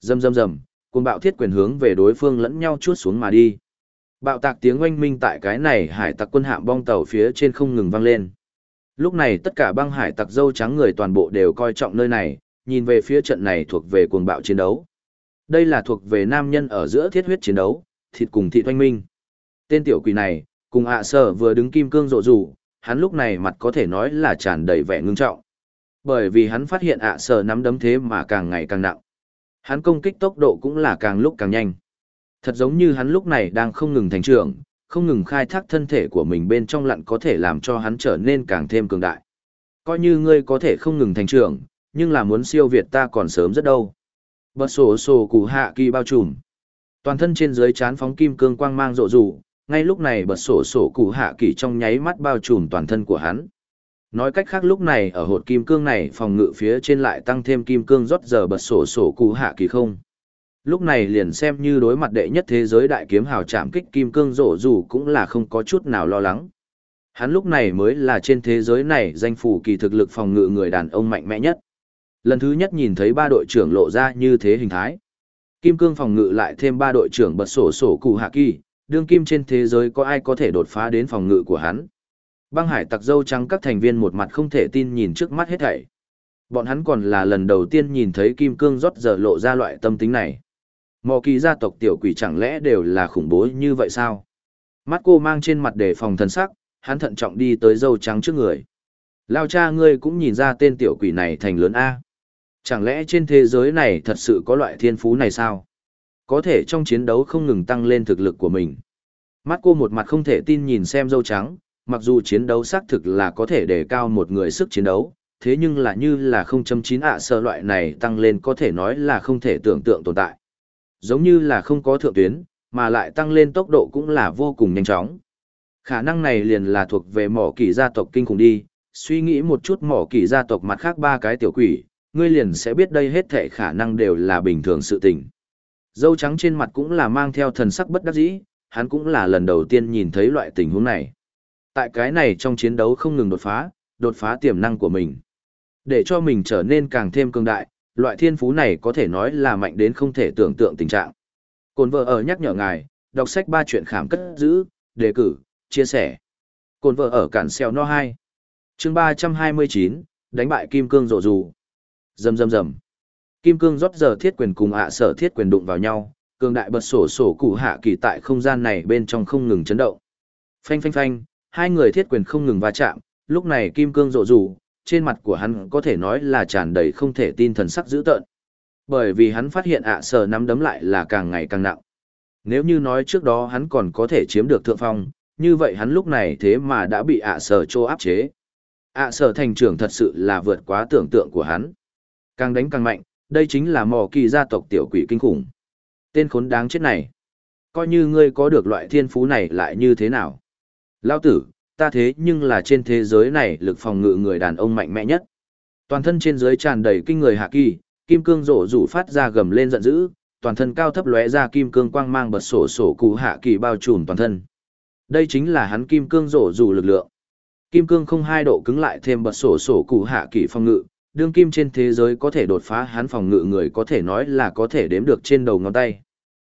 Dầm dầm dầm, cuồng bạo thiết quyền hướng về đối phương lẫn nhau chuốt xuống mà đi. Bạo tạc tiếng oanh minh tại cái này hải tặc quân hạm bong tàu phía trên không ngừng vang lên. Lúc này tất cả băng hải tặc dâu trắng người toàn bộ đều coi trọng nơi này, nhìn về phía trận này thuộc về cuồng bạo chiến đấu. Đây là thuộc về nam nhân ở giữa thiết huyết chiến đấu, thịt cùng thịt oanh minh. Tên tiểu quỷ này, cùng ạ sở vừa đứng kim cương rộ rủ, hắn lúc này mặt có thể nói là tràn đầy vẻ ngưng trọng. Bởi vì hắn phát hiện ạ sở nắm đấm thế mà càng ngày càng nặng. Hắn công kích tốc độ cũng là càng lúc càng nhanh. Thật giống như hắn lúc này đang không ngừng thành trưởng, không ngừng khai thác thân thể của mình bên trong lặn có thể làm cho hắn trở nên càng thêm cường đại. Coi như ngươi có thể không ngừng thành trưởng, nhưng là muốn siêu việt ta còn sớm rất đâu. Bật sổ sổ củ hạ kỳ bao trùm. Toàn thân trên dưới chán phóng kim cương quang mang rộ rủ, ngay lúc này bật sổ sổ củ hạ kỳ trong nháy mắt bao trùm toàn thân của hắn. Nói cách khác lúc này ở hột kim cương này phòng ngự phía trên lại tăng thêm kim cương rót giờ bật sổ sổ cụ hạ kỳ không. Lúc này liền xem như đối mặt đệ nhất thế giới đại kiếm hào chạm kích kim cương rổ dù cũng là không có chút nào lo lắng. Hắn lúc này mới là trên thế giới này danh phủ kỳ thực lực phòng ngự người đàn ông mạnh mẽ nhất. Lần thứ nhất nhìn thấy ba đội trưởng lộ ra như thế hình thái. Kim cương phòng ngự lại thêm ba đội trưởng bật sổ sổ cụ hạ kỳ, đương kim trên thế giới có ai có thể đột phá đến phòng ngự của hắn. Băng hải tặc dâu trắng các thành viên một mặt không thể tin nhìn trước mắt hết thảy. Bọn hắn còn là lần đầu tiên nhìn thấy kim cương rót giờ lộ ra loại tâm tính này. Mò kỳ gia tộc tiểu quỷ chẳng lẽ đều là khủng bố như vậy sao? Mắt cô mang trên mặt để phòng thần sắc, hắn thận trọng đi tới dâu trắng trước người. Lao cha ngươi cũng nhìn ra tên tiểu quỷ này thành lớn A. Chẳng lẽ trên thế giới này thật sự có loại thiên phú này sao? Có thể trong chiến đấu không ngừng tăng lên thực lực của mình. Mắt cô một mặt không thể tin nhìn xem dâu trắng, mặc dù chiến đấu xác thực là có thể đề cao một người sức chiến đấu, thế nhưng là như là 0.9 ạ sơ loại này tăng lên có thể nói là không thể tưởng tượng tồn tại. Giống như là không có thượng tuyến, mà lại tăng lên tốc độ cũng là vô cùng nhanh chóng. Khả năng này liền là thuộc về mỏ kỳ gia tộc kinh khủng đi, suy nghĩ một chút mỏ kỳ gia tộc mặt khác ba cái tiểu quỷ, ngươi liền sẽ biết đây hết thể khả năng đều là bình thường sự tình. Dâu trắng trên mặt cũng là mang theo thần sắc bất đắc dĩ, hắn cũng là lần đầu tiên nhìn thấy loại tình huống này tại cái này trong chiến đấu không ngừng đột phá, đột phá tiềm năng của mình. Để cho mình trở nên càng thêm cường đại, loại thiên phú này có thể nói là mạnh đến không thể tưởng tượng tình trạng. Cồn vợ ở nhắc nhở ngài, đọc sách ba chuyện khám cất giữ, đề cử, chia sẻ. Cồn vợ ở cản xeo no 2. chương 329, đánh bại Kim Cương rộ rù. Rầm rầm rầm. Kim Cương rót giờ thiết quyền cùng ạ sở thiết quyền đụng vào nhau, cường đại bật sổ sổ cụ hạ kỳ tại không gian này bên trong không ngừng chấn động. Phanh phanh phanh, hai người thiết quyền không ngừng va chạm, lúc này kim cương rộ rù, trên mặt của hắn có thể nói là tràn đầy không thể tin thần sắc dữ tợn. Bởi vì hắn phát hiện ạ à sở nắm đấm lại là càng ngày càng nặng. Nếu như nói trước đó hắn còn có thể chiếm được thượng phong, như vậy hắn lúc này thế mà đã bị ạ à sở trô áp chế. ạ sở thành trưởng thật sự là vượt quá tưởng tượng của hắn. Càng đánh càng mạnh, đây chính là mò kỳ gia tộc tiểu quỷ kinh khủng. Tên khốn đáng chết này. Coi như ngươi có được loại thiên phú này lại như thế nào. Lao tử, ta thế nhưng là trên thế giới này lực phòng ngự người đàn ông mạnh mẽ nhất. Toàn thân trên dưới tràn đầy kinh người hạ kỳ, kim cương rổ rủ phát ra gầm lên giận dữ, toàn thân cao thấp lóe ra kim cương quang mang bật sổ sổ cụ hạ kỳ bao trùm toàn thân. Đây chính là hắn kim cương rổ rủ lực lượng. Kim cương không hai độ cứng lại thêm bật sổ sổ cụ hạ kỳ phòng ngự, đương kim trên thế giới có thể đột phá hắn phòng ngự người có thể nói là có thể đếm được trên đầu ngón tay.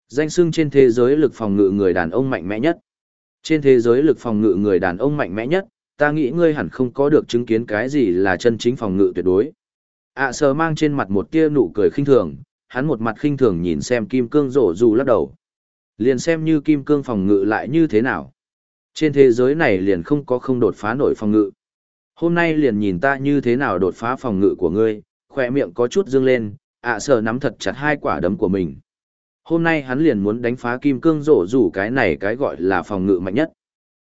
Danh xưng trên thế giới lực phòng ngự người đàn ông mạnh mẽ nhất. Trên thế giới lực phòng ngự người đàn ông mạnh mẽ nhất, ta nghĩ ngươi hẳn không có được chứng kiến cái gì là chân chính phòng ngự tuyệt đối. ạ à, sờ mang trên mặt một tia nụ cười khinh thường, hắn một mặt khinh thường nhìn xem kim cương rổ dù lắc đầu. Liền xem như kim cương phòng ngự lại như thế nào. Trên thế giới này liền không có không đột phá nổi phòng ngự. Hôm nay liền nhìn ta như thế nào đột phá phòng ngự của ngươi, khỏe miệng có chút dương lên, ạ à nắm thật chặt hai quả đấm của mình. Hôm nay hắn liền muốn đánh phá kim cương rổ rủ cái này cái gọi là phòng ngự mạnh nhất.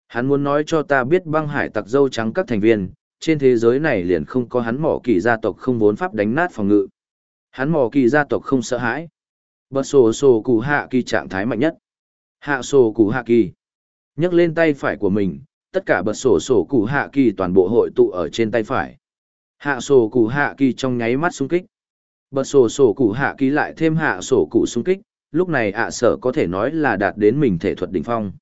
Hắn muốn nói cho ta biết băng hải tặc dâu trắng các thành viên, trên thế giới này liền không có hắn mỏ kỳ gia tộc không vốn pháp đánh nát phòng ngự. Hắn mỏ kỳ gia tộc không sợ hãi. Bật sổ sổ cụ hạ kỳ trạng thái mạnh nhất. Hạ sổ cụ hạ kỳ. nhấc lên tay phải của mình, tất cả bật sổ sổ cụ hạ kỳ toàn bộ hội tụ ở trên tay phải. Hạ sổ cụ hạ kỳ trong nháy mắt xung kích. Bật sổ sổ cụ hạ kỳ lại thêm hạ sổ cụ xung kích, lúc này ạ sở có thể nói là đạt đến mình thể thuật đỉnh phong.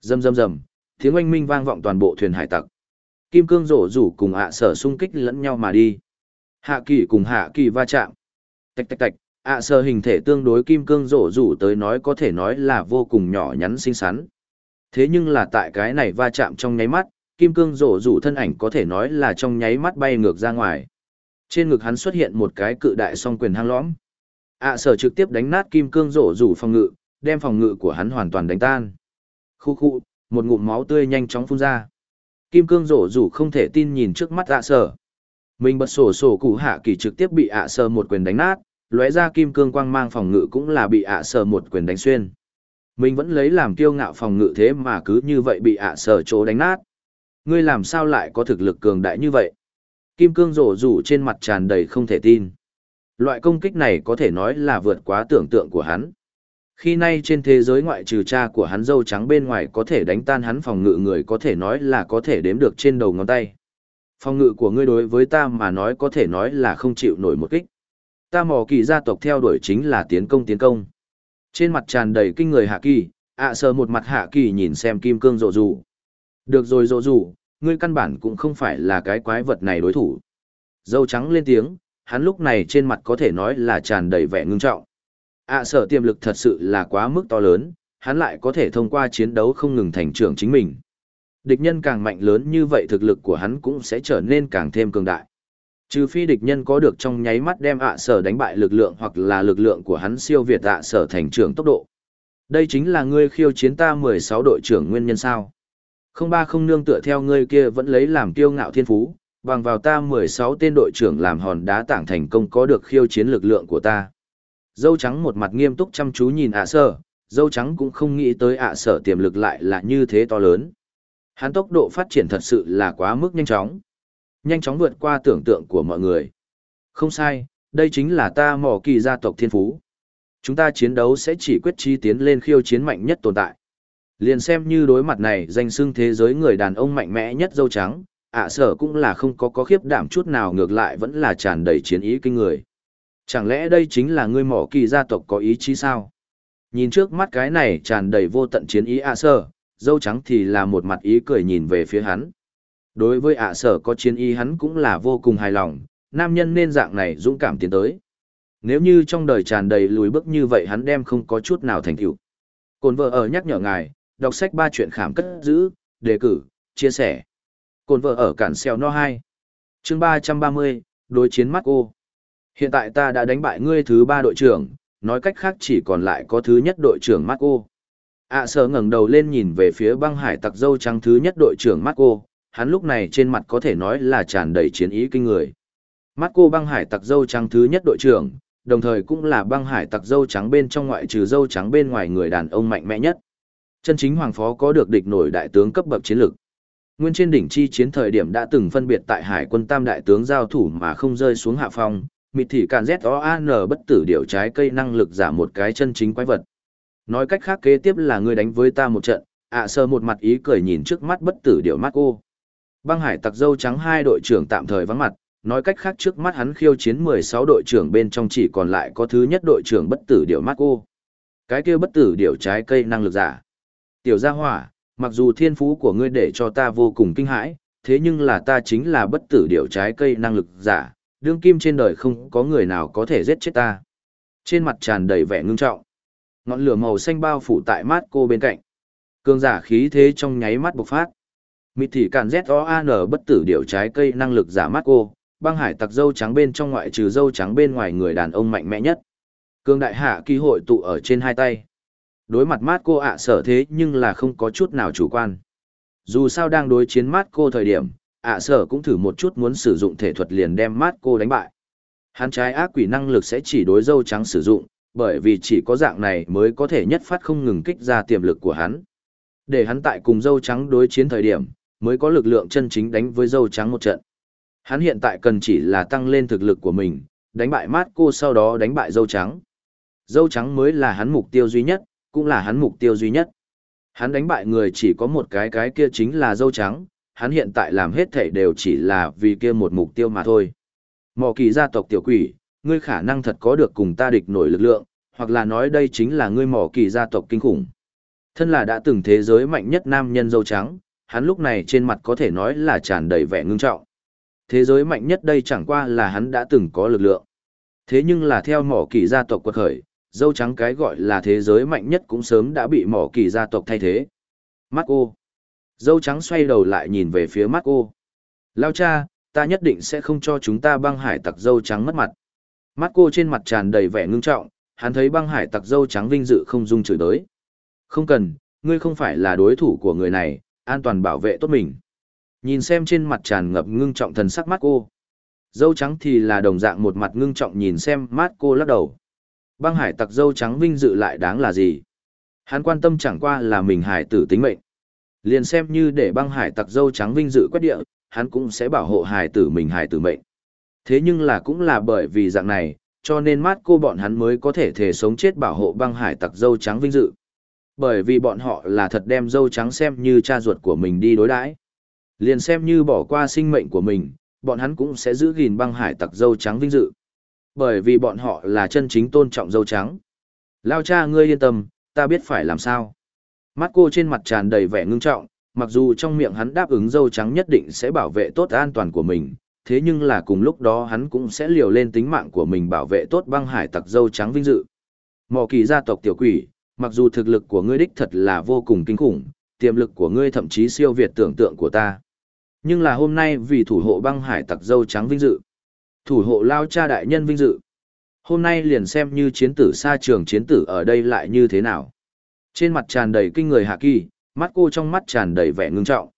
Rầm rầm rầm, tiếng oanh minh vang vọng toàn bộ thuyền hải tặc. Kim cương rổ rủ cùng ạ sở xung kích lẫn nhau mà đi. Hạ kỳ cùng hạ kỳ va chạm. Tạch tạch tạch, ạ sở hình thể tương đối kim cương rổ rủ tới nói có thể nói là vô cùng nhỏ nhắn xinh xắn. Thế nhưng là tại cái này va chạm trong nháy mắt, kim cương rổ rủ thân ảnh có thể nói là trong nháy mắt bay ngược ra ngoài. Trên ngực hắn xuất hiện một cái cự đại song quyền hang lõm ạ sở trực tiếp đánh nát kim cương rổ rủ phòng ngự, đem phòng ngự của hắn hoàn toàn đánh tan. Khu khu, một ngụm máu tươi nhanh chóng phun ra. Kim cương rổ rủ không thể tin nhìn trước mắt ạ sở. Mình bật sổ sổ cụ hạ kỳ trực tiếp bị ạ sở một quyền đánh nát, lóe ra kim cương quang mang phòng ngự cũng là bị ạ sở một quyền đánh xuyên. Mình vẫn lấy làm kiêu ngạo phòng ngự thế mà cứ như vậy bị ạ sở chỗ đánh nát. Ngươi làm sao lại có thực lực cường đại như vậy? Kim cương rổ rủ trên mặt tràn đầy không thể tin. Loại công kích này có thể nói là vượt quá tưởng tượng của hắn. Khi nay trên thế giới ngoại trừ cha của hắn dâu trắng bên ngoài có thể đánh tan hắn phòng ngự người có thể nói là có thể đếm được trên đầu ngón tay. Phòng ngự của ngươi đối với ta mà nói có thể nói là không chịu nổi một kích. Ta mò kỳ gia tộc theo đuổi chính là tiến công tiến công. Trên mặt tràn đầy kinh người hạ kỳ, ạ sờ một mặt hạ kỳ nhìn xem kim cương rộ rủ. Được rồi rộ rủ, ngươi căn bản cũng không phải là cái quái vật này đối thủ. Dâu trắng lên tiếng, hắn lúc này trên mặt có thể nói là tràn đầy vẻ ngưng trọng ạ à, sở tiềm lực thật sự là quá mức to lớn, hắn lại có thể thông qua chiến đấu không ngừng thành trưởng chính mình. Địch nhân càng mạnh lớn như vậy thực lực của hắn cũng sẽ trở nên càng thêm cường đại. Trừ phi địch nhân có được trong nháy mắt đem ạ sở đánh bại lực lượng hoặc là lực lượng của hắn siêu việt ạ sở thành trưởng tốc độ. Đây chính là ngươi khiêu chiến ta 16 đội trưởng nguyên nhân sao. Không ba không nương tựa theo ngươi kia vẫn lấy làm kiêu ngạo thiên phú, bằng vào ta 16 tên đội trưởng làm hòn đá tảng thành công có được khiêu chiến lực lượng của ta. Dâu trắng một mặt nghiêm túc chăm chú nhìn ạ sở, dâu trắng cũng không nghĩ tới ạ sở tiềm lực lại là như thế to lớn. Hắn tốc độ phát triển thật sự là quá mức nhanh chóng. Nhanh chóng vượt qua tưởng tượng của mọi người. Không sai, đây chính là ta mỏ kỳ gia tộc thiên phú. Chúng ta chiến đấu sẽ chỉ quyết chi tiến lên khiêu chiến mạnh nhất tồn tại. Liền xem như đối mặt này danh xưng thế giới người đàn ông mạnh mẽ nhất dâu trắng, ạ sở cũng là không có có khiếp đảm chút nào ngược lại vẫn là tràn đầy chiến ý kinh người. Chẳng lẽ đây chính là ngươi mỏ kỳ gia tộc có ý chí sao? Nhìn trước mắt cái này tràn đầy vô tận chiến ý ạ sở, dâu trắng thì là một mặt ý cười nhìn về phía hắn. Đối với ạ sở có chiến ý hắn cũng là vô cùng hài lòng, nam nhân nên dạng này dũng cảm tiến tới. Nếu như trong đời tràn đầy lùi bước như vậy hắn đem không có chút nào thành tựu. Cồn vợ ở nhắc nhở ngài, đọc sách ba chuyện khảm cất giữ, đề cử, chia sẻ. Cồn vợ ở cản xèo no 2. chương 330, đối chiến mắt cô. Hiện tại ta đã đánh bại ngươi thứ ba đội trưởng, nói cách khác chỉ còn lại có thứ nhất đội trưởng Marco. ạ à, sở ngẩng đầu lên nhìn về phía băng hải tặc dâu trắng thứ nhất đội trưởng Marco, hắn lúc này trên mặt có thể nói là tràn đầy chiến ý kinh người. Marco băng hải tặc dâu trắng thứ nhất đội trưởng, đồng thời cũng là băng hải tặc dâu trắng bên trong ngoại trừ dâu trắng bên ngoài người đàn ông mạnh mẽ nhất. Chân chính hoàng phó có được địch nổi đại tướng cấp bậc chiến lược. Nguyên trên đỉnh chi chiến thời điểm đã từng phân biệt tại hải quân tam đại tướng giao thủ mà không rơi xuống hạ phong, mịt thì càn z o an bất tử điệu trái cây năng lực giả một cái chân chính quái vật. Nói cách khác kế tiếp là ngươi đánh với ta một trận ạ sơ một mặt ý cười nhìn trước mắt bất tử điệu mắt cô băng hải tặc dâu trắng hai đội trưởng tạm thời vắng mặt nói cách khác trước mắt hắn khiêu chiến mười sáu đội trưởng bên trong chỉ còn lại có thứ nhất đội trưởng bất tử điệu mắt cô cái kia bất tử điệu trái cây năng lực giả. Tiểu gia hỏa mặc dù thiên phú của ngươi để cho ta vô cùng kinh hãi thế nhưng là ta chính là bất tử điều trái cây năng lực giả đương kim trên đời không có người nào có thể giết chết ta. Trên mặt tràn đầy vẻ ngưng trọng. Ngọn lửa màu xanh bao phủ tại mắt cô bên cạnh. Cương giả khí thế trong nháy mắt bộc phát. Mịt thì cản Z-O-A-N bất tử điều trái cây năng lực giả mắt cô, băng hải tặc dâu trắng bên trong ngoại trừ dâu trắng bên ngoài người đàn ông mạnh mẽ nhất. Cương đại hạ kỳ hội tụ ở trên hai tay. Đối mặt mát cô ạ sở thế nhưng là không có chút nào chủ quan. Dù sao đang đối chiến mát cô thời điểm, ạ sở cũng thử một chút muốn sử dụng thể thuật liền đem mát cô đánh bại. Hắn trái ác quỷ năng lực sẽ chỉ đối dâu trắng sử dụng, bởi vì chỉ có dạng này mới có thể nhất phát không ngừng kích ra tiềm lực của hắn. Để hắn tại cùng dâu trắng đối chiến thời điểm, mới có lực lượng chân chính đánh với dâu trắng một trận. Hắn hiện tại cần chỉ là tăng lên thực lực của mình, đánh bại mát cô sau đó đánh bại dâu trắng. Dâu trắng mới là hắn mục tiêu duy nhất, cũng là hắn mục tiêu duy nhất. Hắn đánh bại người chỉ có một cái cái kia chính là dâu trắng, hắn hiện tại làm hết thảy đều chỉ là vì kia một mục tiêu mà thôi. Mỏ kỳ gia tộc tiểu quỷ, ngươi khả năng thật có được cùng ta địch nổi lực lượng, hoặc là nói đây chính là ngươi mỏ kỳ gia tộc kinh khủng. Thân là đã từng thế giới mạnh nhất nam nhân dâu trắng, hắn lúc này trên mặt có thể nói là tràn đầy vẻ ngưng trọng. Thế giới mạnh nhất đây chẳng qua là hắn đã từng có lực lượng. Thế nhưng là theo mỏ kỳ gia tộc quật khởi, dâu trắng cái gọi là thế giới mạnh nhất cũng sớm đã bị mỏ kỳ gia tộc thay thế. Marco. Dâu trắng xoay đầu lại nhìn về phía Marco. Lao cha, ta nhất định sẽ không cho chúng ta băng hải tặc dâu trắng mất mặt. Marco trên mặt tràn đầy vẻ ngưng trọng, hắn thấy băng hải tặc dâu trắng vinh dự không dung chửi đới. Không cần, ngươi không phải là đối thủ của người này, an toàn bảo vệ tốt mình. Nhìn xem trên mặt tràn ngập ngưng trọng thần sắc mắt cô. Dâu trắng thì là đồng dạng một mặt ngưng trọng nhìn xem mắt cô lắc đầu. Băng hải tặc dâu trắng vinh dự lại đáng là gì? Hắn quan tâm chẳng qua là mình hải tử tính mệnh. Liền xem như để băng hải tặc dâu trắng vinh dự quét địa, hắn cũng sẽ bảo hộ hải tử mình hải tử mệnh. Thế nhưng là cũng là bởi vì dạng này, cho nên mát cô bọn hắn mới có thể thể sống chết bảo hộ băng hải tặc dâu trắng vinh dự. Bởi vì bọn họ là thật đem dâu trắng xem như cha ruột của mình đi đối đãi Liền xem như bỏ qua sinh mệnh của mình, bọn hắn cũng sẽ giữ gìn băng hải tặc dâu trắng vinh dự. Bởi vì bọn họ là chân chính tôn trọng dâu trắng. Lao cha ngươi yên tâm, ta biết phải làm sao. Mắt cô trên mặt tràn đầy vẻ ngưng trọng, mặc dù trong miệng hắn đáp ứng dâu trắng nhất định sẽ bảo vệ tốt an toàn của mình, thế nhưng là cùng lúc đó hắn cũng sẽ liều lên tính mạng của mình bảo vệ tốt băng hải tặc dâu trắng vinh dự. Mỏ kỳ gia tộc tiểu quỷ, mặc dù thực lực của ngươi đích thật là vô cùng kinh khủng, tiềm lực của ngươi thậm chí siêu việt tưởng tượng của ta. Nhưng là hôm nay vì thủ hộ băng hải tặc dâu trắng vinh dự, thủ hộ lao cha đại nhân vinh dự. Hôm nay liền xem như chiến tử xa trường chiến tử ở đây lại như thế nào. Trên mặt tràn đầy kinh người hạ kỳ, mắt cô trong mắt tràn đầy vẻ ngưng trọng.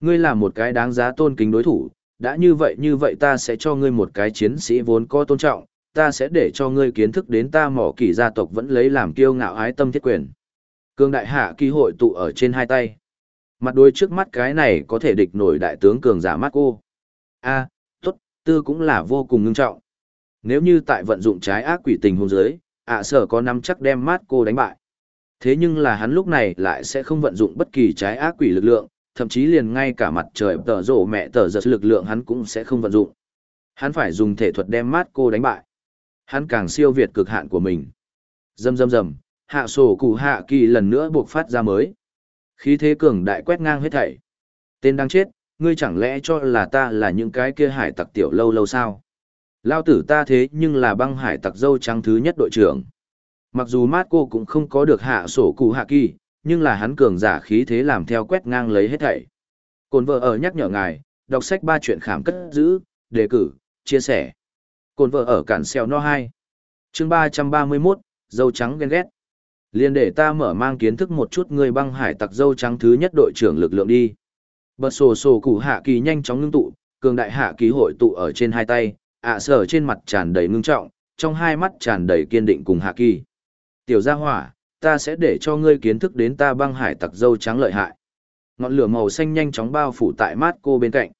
Ngươi là một cái đáng giá tôn kính đối thủ, đã như vậy như vậy ta sẽ cho ngươi một cái chiến sĩ vốn có tôn trọng, ta sẽ để cho ngươi kiến thức đến ta mỏ kỳ gia tộc vẫn lấy làm kiêu ngạo ái tâm thiết quyền. Cương đại hạ kỳ hội tụ ở trên hai tay. Mặt đôi trước mắt cái này có thể địch nổi đại tướng cường giả mắt cô. A, à, tư cũng là vô cùng ngưng trọng. Nếu như tại vận dụng trái ác quỷ tình hôn giới, ạ sở có nắm chắc đem mát cô đánh bại. Thế nhưng là hắn lúc này lại sẽ không vận dụng bất kỳ trái ác quỷ lực lượng, thậm chí liền ngay cả mặt trời tờ rổ mẹ tờ giật lực lượng hắn cũng sẽ không vận dụng. Hắn phải dùng thể thuật đem mát cô đánh bại. Hắn càng siêu việt cực hạn của mình. Dầm dầm dầm, hạ sổ cụ hạ kỳ lần nữa buộc phát ra mới. Khí thế cường đại quét ngang hết thảy. Tên đang chết, ngươi chẳng lẽ cho là ta là những cái kia hải tặc tiểu lâu lâu sao? Lao tử ta thế nhưng là băng hải tặc dâu trắng thứ nhất đội trưởng. Mặc dù mát cô cũng không có được hạ sổ cụ hạ kỳ, nhưng là hắn cường giả khí thế làm theo quét ngang lấy hết thảy. Cồn vợ ở nhắc nhở ngài, đọc sách ba chuyện khảm cất giữ, đề cử, chia sẻ. Cồn vợ ở cản xeo no 2. chương 331, dâu trắng ghen ghét. Liên để ta mở mang kiến thức một chút người băng hải tặc dâu trắng thứ nhất đội trưởng lực lượng đi. Bật sổ sổ củ hạ kỳ nhanh chóng ngưng tụ, cường đại hạ kỳ hội tụ ở trên hai tay, ạ sở trên mặt tràn đầy ngưng trọng, trong hai mắt tràn đầy kiên định cùng hạ kỳ. Tiểu gia hỏa, ta sẽ để cho ngươi kiến thức đến ta băng hải tặc dâu trắng lợi hại. Ngọn lửa màu xanh nhanh chóng bao phủ tại mát cô bên cạnh.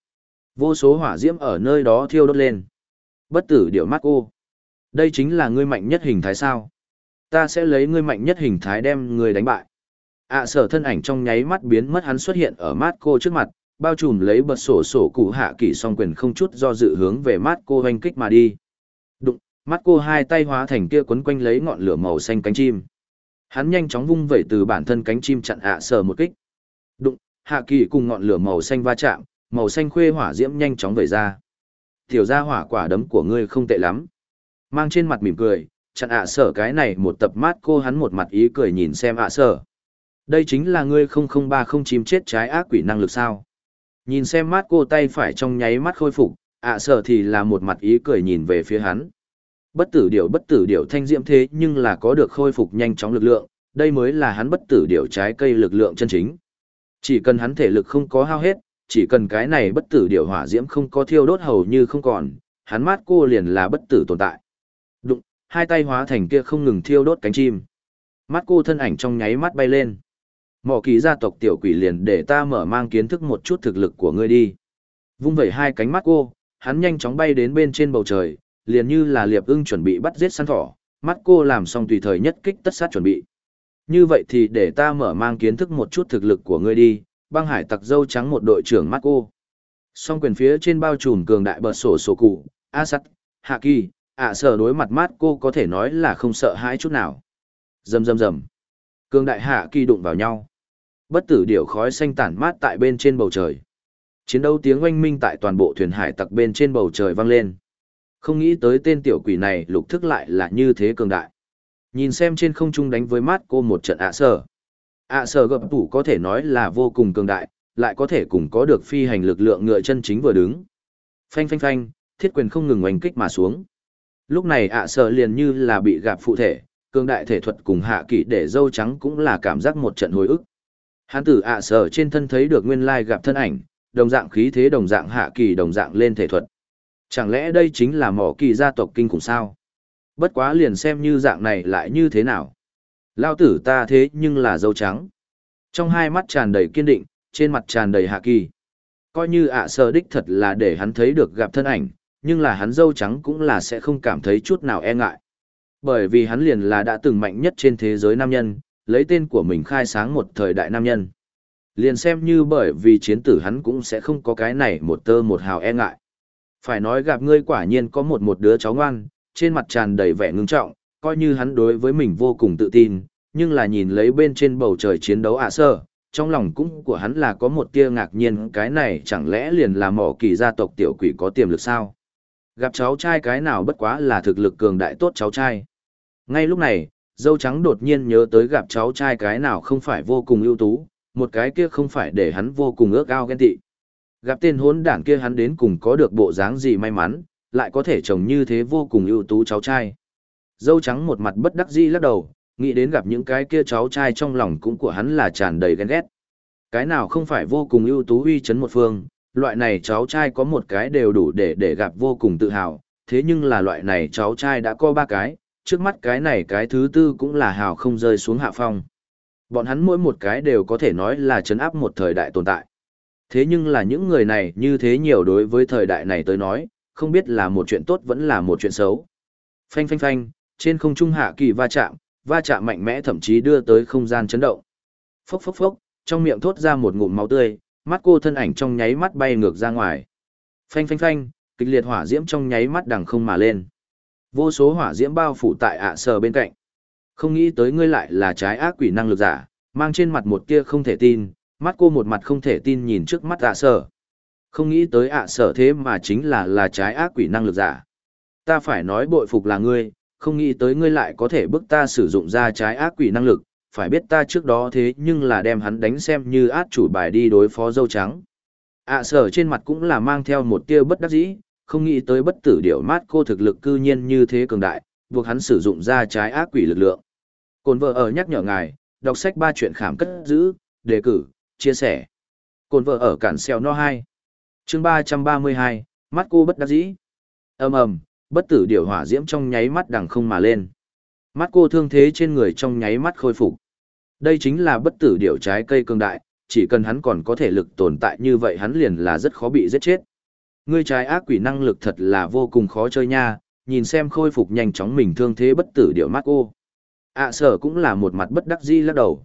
Vô số hỏa diễm ở nơi đó thiêu đốt lên. Bất tử điệu mát cô. Đây chính là ngươi mạnh nhất hình thái sao. Ta sẽ lấy ngươi mạnh nhất hình thái đem ngươi đánh bại ạ sở thân ảnh trong nháy mắt biến mất hắn xuất hiện ở mát cô trước mặt, bao trùm lấy bật sổ sổ cụ hạ kỷ song quyền không chút do dự hướng về mát cô oanh kích mà đi. Đụng, mắt cô hai tay hóa thành kia quấn quanh lấy ngọn lửa màu xanh cánh chim. Hắn nhanh chóng vung vẩy từ bản thân cánh chim chặn ạ sở một kích. Đụng, hạ kỳ cùng ngọn lửa màu xanh va chạm, màu xanh khuê hỏa diễm nhanh chóng vẩy ra. Tiểu gia hỏa quả đấm của ngươi không tệ lắm. Mang trên mặt mỉm cười, chặn ạ sở cái này một tập mát cô hắn một mặt ý cười nhìn xem ạ sở. Đây chính là ngươi không không ba không chết trái ác quỷ năng lực sao. Nhìn xem mắt cô tay phải trong nháy mắt khôi phục, ạ sở thì là một mặt ý cười nhìn về phía hắn. Bất tử điểu bất tử điểu thanh diễm thế nhưng là có được khôi phục nhanh chóng lực lượng, Đây mới là hắn bất tử điểu trái cây lực lượng chân chính. Chỉ cần hắn thể lực không có hao hết, chỉ cần cái này bất tử điểu hỏa diễm không có thiêu đốt hầu như không còn, hắn mát cô liền là bất tử tồn tại. Đụng, hai tay hóa thành kia không ngừng thiêu đốt cánh chim. Mắt cô thân ảnh trong nháy mắt bay lên. Mỏ kỳ gia tộc tiểu quỷ liền để ta mở mang kiến thức một chút thực lực của ngươi đi. Vung vẩy hai cánh mắt cô, hắn nhanh chóng bay đến bên trên bầu trời, liền như là liệp ưng chuẩn bị bắt giết săn thỏ, mắt cô làm xong tùy thời nhất kích tất sát chuẩn bị. Như vậy thì để ta mở mang kiến thức một chút thực lực của ngươi đi, băng hải tặc dâu trắng một đội trưởng mắt cô. Song quyền phía trên bao trùm cường đại bờ sổ sổ cụ, a sắt, hạ kỳ, ạ sở đối mặt mắt cô có thể nói là không sợ hãi chút nào. Rầm rầm rầm. Cường đại hạ kỳ đụng vào nhau. Bất tử điểu khói xanh tản mát tại bên trên bầu trời. Chiến đấu tiếng oanh minh tại toàn bộ thuyền hải tặc bên trên bầu trời vang lên. Không nghĩ tới tên tiểu quỷ này lục thức lại là như thế cường đại. Nhìn xem trên không trung đánh với mát cô một trận ạ sở. ạ sở gập tủ có thể nói là vô cùng cường đại, lại có thể cùng có được phi hành lực lượng ngựa chân chính vừa đứng. Phanh phanh phanh, thiết quyền không ngừng oanh kích mà xuống. Lúc này ạ sở liền như là bị gặp phụ thể, cường đại thể thuật cùng hạ kỷ để dâu trắng cũng là cảm giác một trận hồi ức. Hắn tử ạ sở trên thân thấy được nguyên lai gặp thân ảnh, đồng dạng khí thế đồng dạng hạ kỳ đồng dạng lên thể thuật. Chẳng lẽ đây chính là mỏ kỳ gia tộc kinh khủng sao? Bất quá liền xem như dạng này lại như thế nào? Lao tử ta thế nhưng là dâu trắng. Trong hai mắt tràn đầy kiên định, trên mặt tràn đầy hạ kỳ. Coi như ạ sở đích thật là để hắn thấy được gặp thân ảnh, nhưng là hắn dâu trắng cũng là sẽ không cảm thấy chút nào e ngại. Bởi vì hắn liền là đã từng mạnh nhất trên thế giới nam nhân, lấy tên của mình khai sáng một thời đại nam nhân. Liền xem như bởi vì chiến tử hắn cũng sẽ không có cái này một tơ một hào e ngại. Phải nói gặp ngươi quả nhiên có một một đứa cháu ngoan, trên mặt tràn đầy vẻ ngưng trọng, coi như hắn đối với mình vô cùng tự tin, nhưng là nhìn lấy bên trên bầu trời chiến đấu ạ sơ, trong lòng cũng của hắn là có một tia ngạc nhiên cái này chẳng lẽ liền là mỏ kỳ gia tộc tiểu quỷ có tiềm lực sao? Gặp cháu trai cái nào bất quá là thực lực cường đại tốt cháu trai. Ngay lúc này, dâu trắng đột nhiên nhớ tới gặp cháu trai cái nào không phải vô cùng ưu tú, một cái kia không phải để hắn vô cùng ước ao ghen tị. Gặp tên hốn đảng kia hắn đến cùng có được bộ dáng gì may mắn, lại có thể chồng như thế vô cùng ưu tú cháu trai. Dâu trắng một mặt bất đắc dĩ lắc đầu, nghĩ đến gặp những cái kia cháu trai trong lòng cũng của hắn là tràn đầy ghen ghét. Cái nào không phải vô cùng ưu tú uy chấn một phương, loại này cháu trai có một cái đều đủ để để gặp vô cùng tự hào, thế nhưng là loại này cháu trai đã có ba cái, trước mắt cái này cái thứ tư cũng là hào không rơi xuống hạ phong. Bọn hắn mỗi một cái đều có thể nói là chấn áp một thời đại tồn tại. Thế nhưng là những người này như thế nhiều đối với thời đại này tới nói, không biết là một chuyện tốt vẫn là một chuyện xấu. Phanh phanh phanh, trên không trung hạ kỳ va chạm, va chạm mạnh mẽ thậm chí đưa tới không gian chấn động. Phốc phốc phốc, trong miệng thốt ra một ngụm máu tươi, mắt cô thân ảnh trong nháy mắt bay ngược ra ngoài. Phanh phanh phanh, kịch liệt hỏa diễm trong nháy mắt đằng không mà lên. Vô số hỏa diễm bao phủ tại ạ sờ bên cạnh. Không nghĩ tới ngươi lại là trái ác quỷ năng lực giả, mang trên mặt một tia không thể tin, mắt cô một mặt không thể tin nhìn trước mắt ạ sờ. Không nghĩ tới ạ sở thế mà chính là là trái ác quỷ năng lực giả. Ta phải nói bội phục là ngươi, không nghĩ tới ngươi lại có thể bức ta sử dụng ra trái ác quỷ năng lực, phải biết ta trước đó thế nhưng là đem hắn đánh xem như át chủ bài đi đối phó dâu trắng. ạ sở trên mặt cũng là mang theo một tia bất đắc dĩ, không nghĩ tới bất tử điệu mát cô thực lực cư nhiên như thế cường đại, buộc hắn sử dụng ra trái ác quỷ lực lượng. Cồn vợ ở nhắc nhở ngài, đọc sách ba chuyện khảm cất giữ, đề cử, chia sẻ. Cồn vợ ở cản xeo no 2. chương 332, mắt cô bất đắc dĩ. ầm ầm bất tử điệu hỏa diễm trong nháy mắt đằng không mà lên. Mắt cô thương thế trên người trong nháy mắt khôi phục. Đây chính là bất tử điệu trái cây cường đại, chỉ cần hắn còn có thể lực tồn tại như vậy hắn liền là rất khó bị giết chết. Ngươi trái ác quỷ năng lực thật là vô cùng khó chơi nha, nhìn xem khôi phục nhanh chóng mình thương thế bất tử điệu mắt cô. ạ sở cũng là một mặt bất đắc dĩ lắc đầu.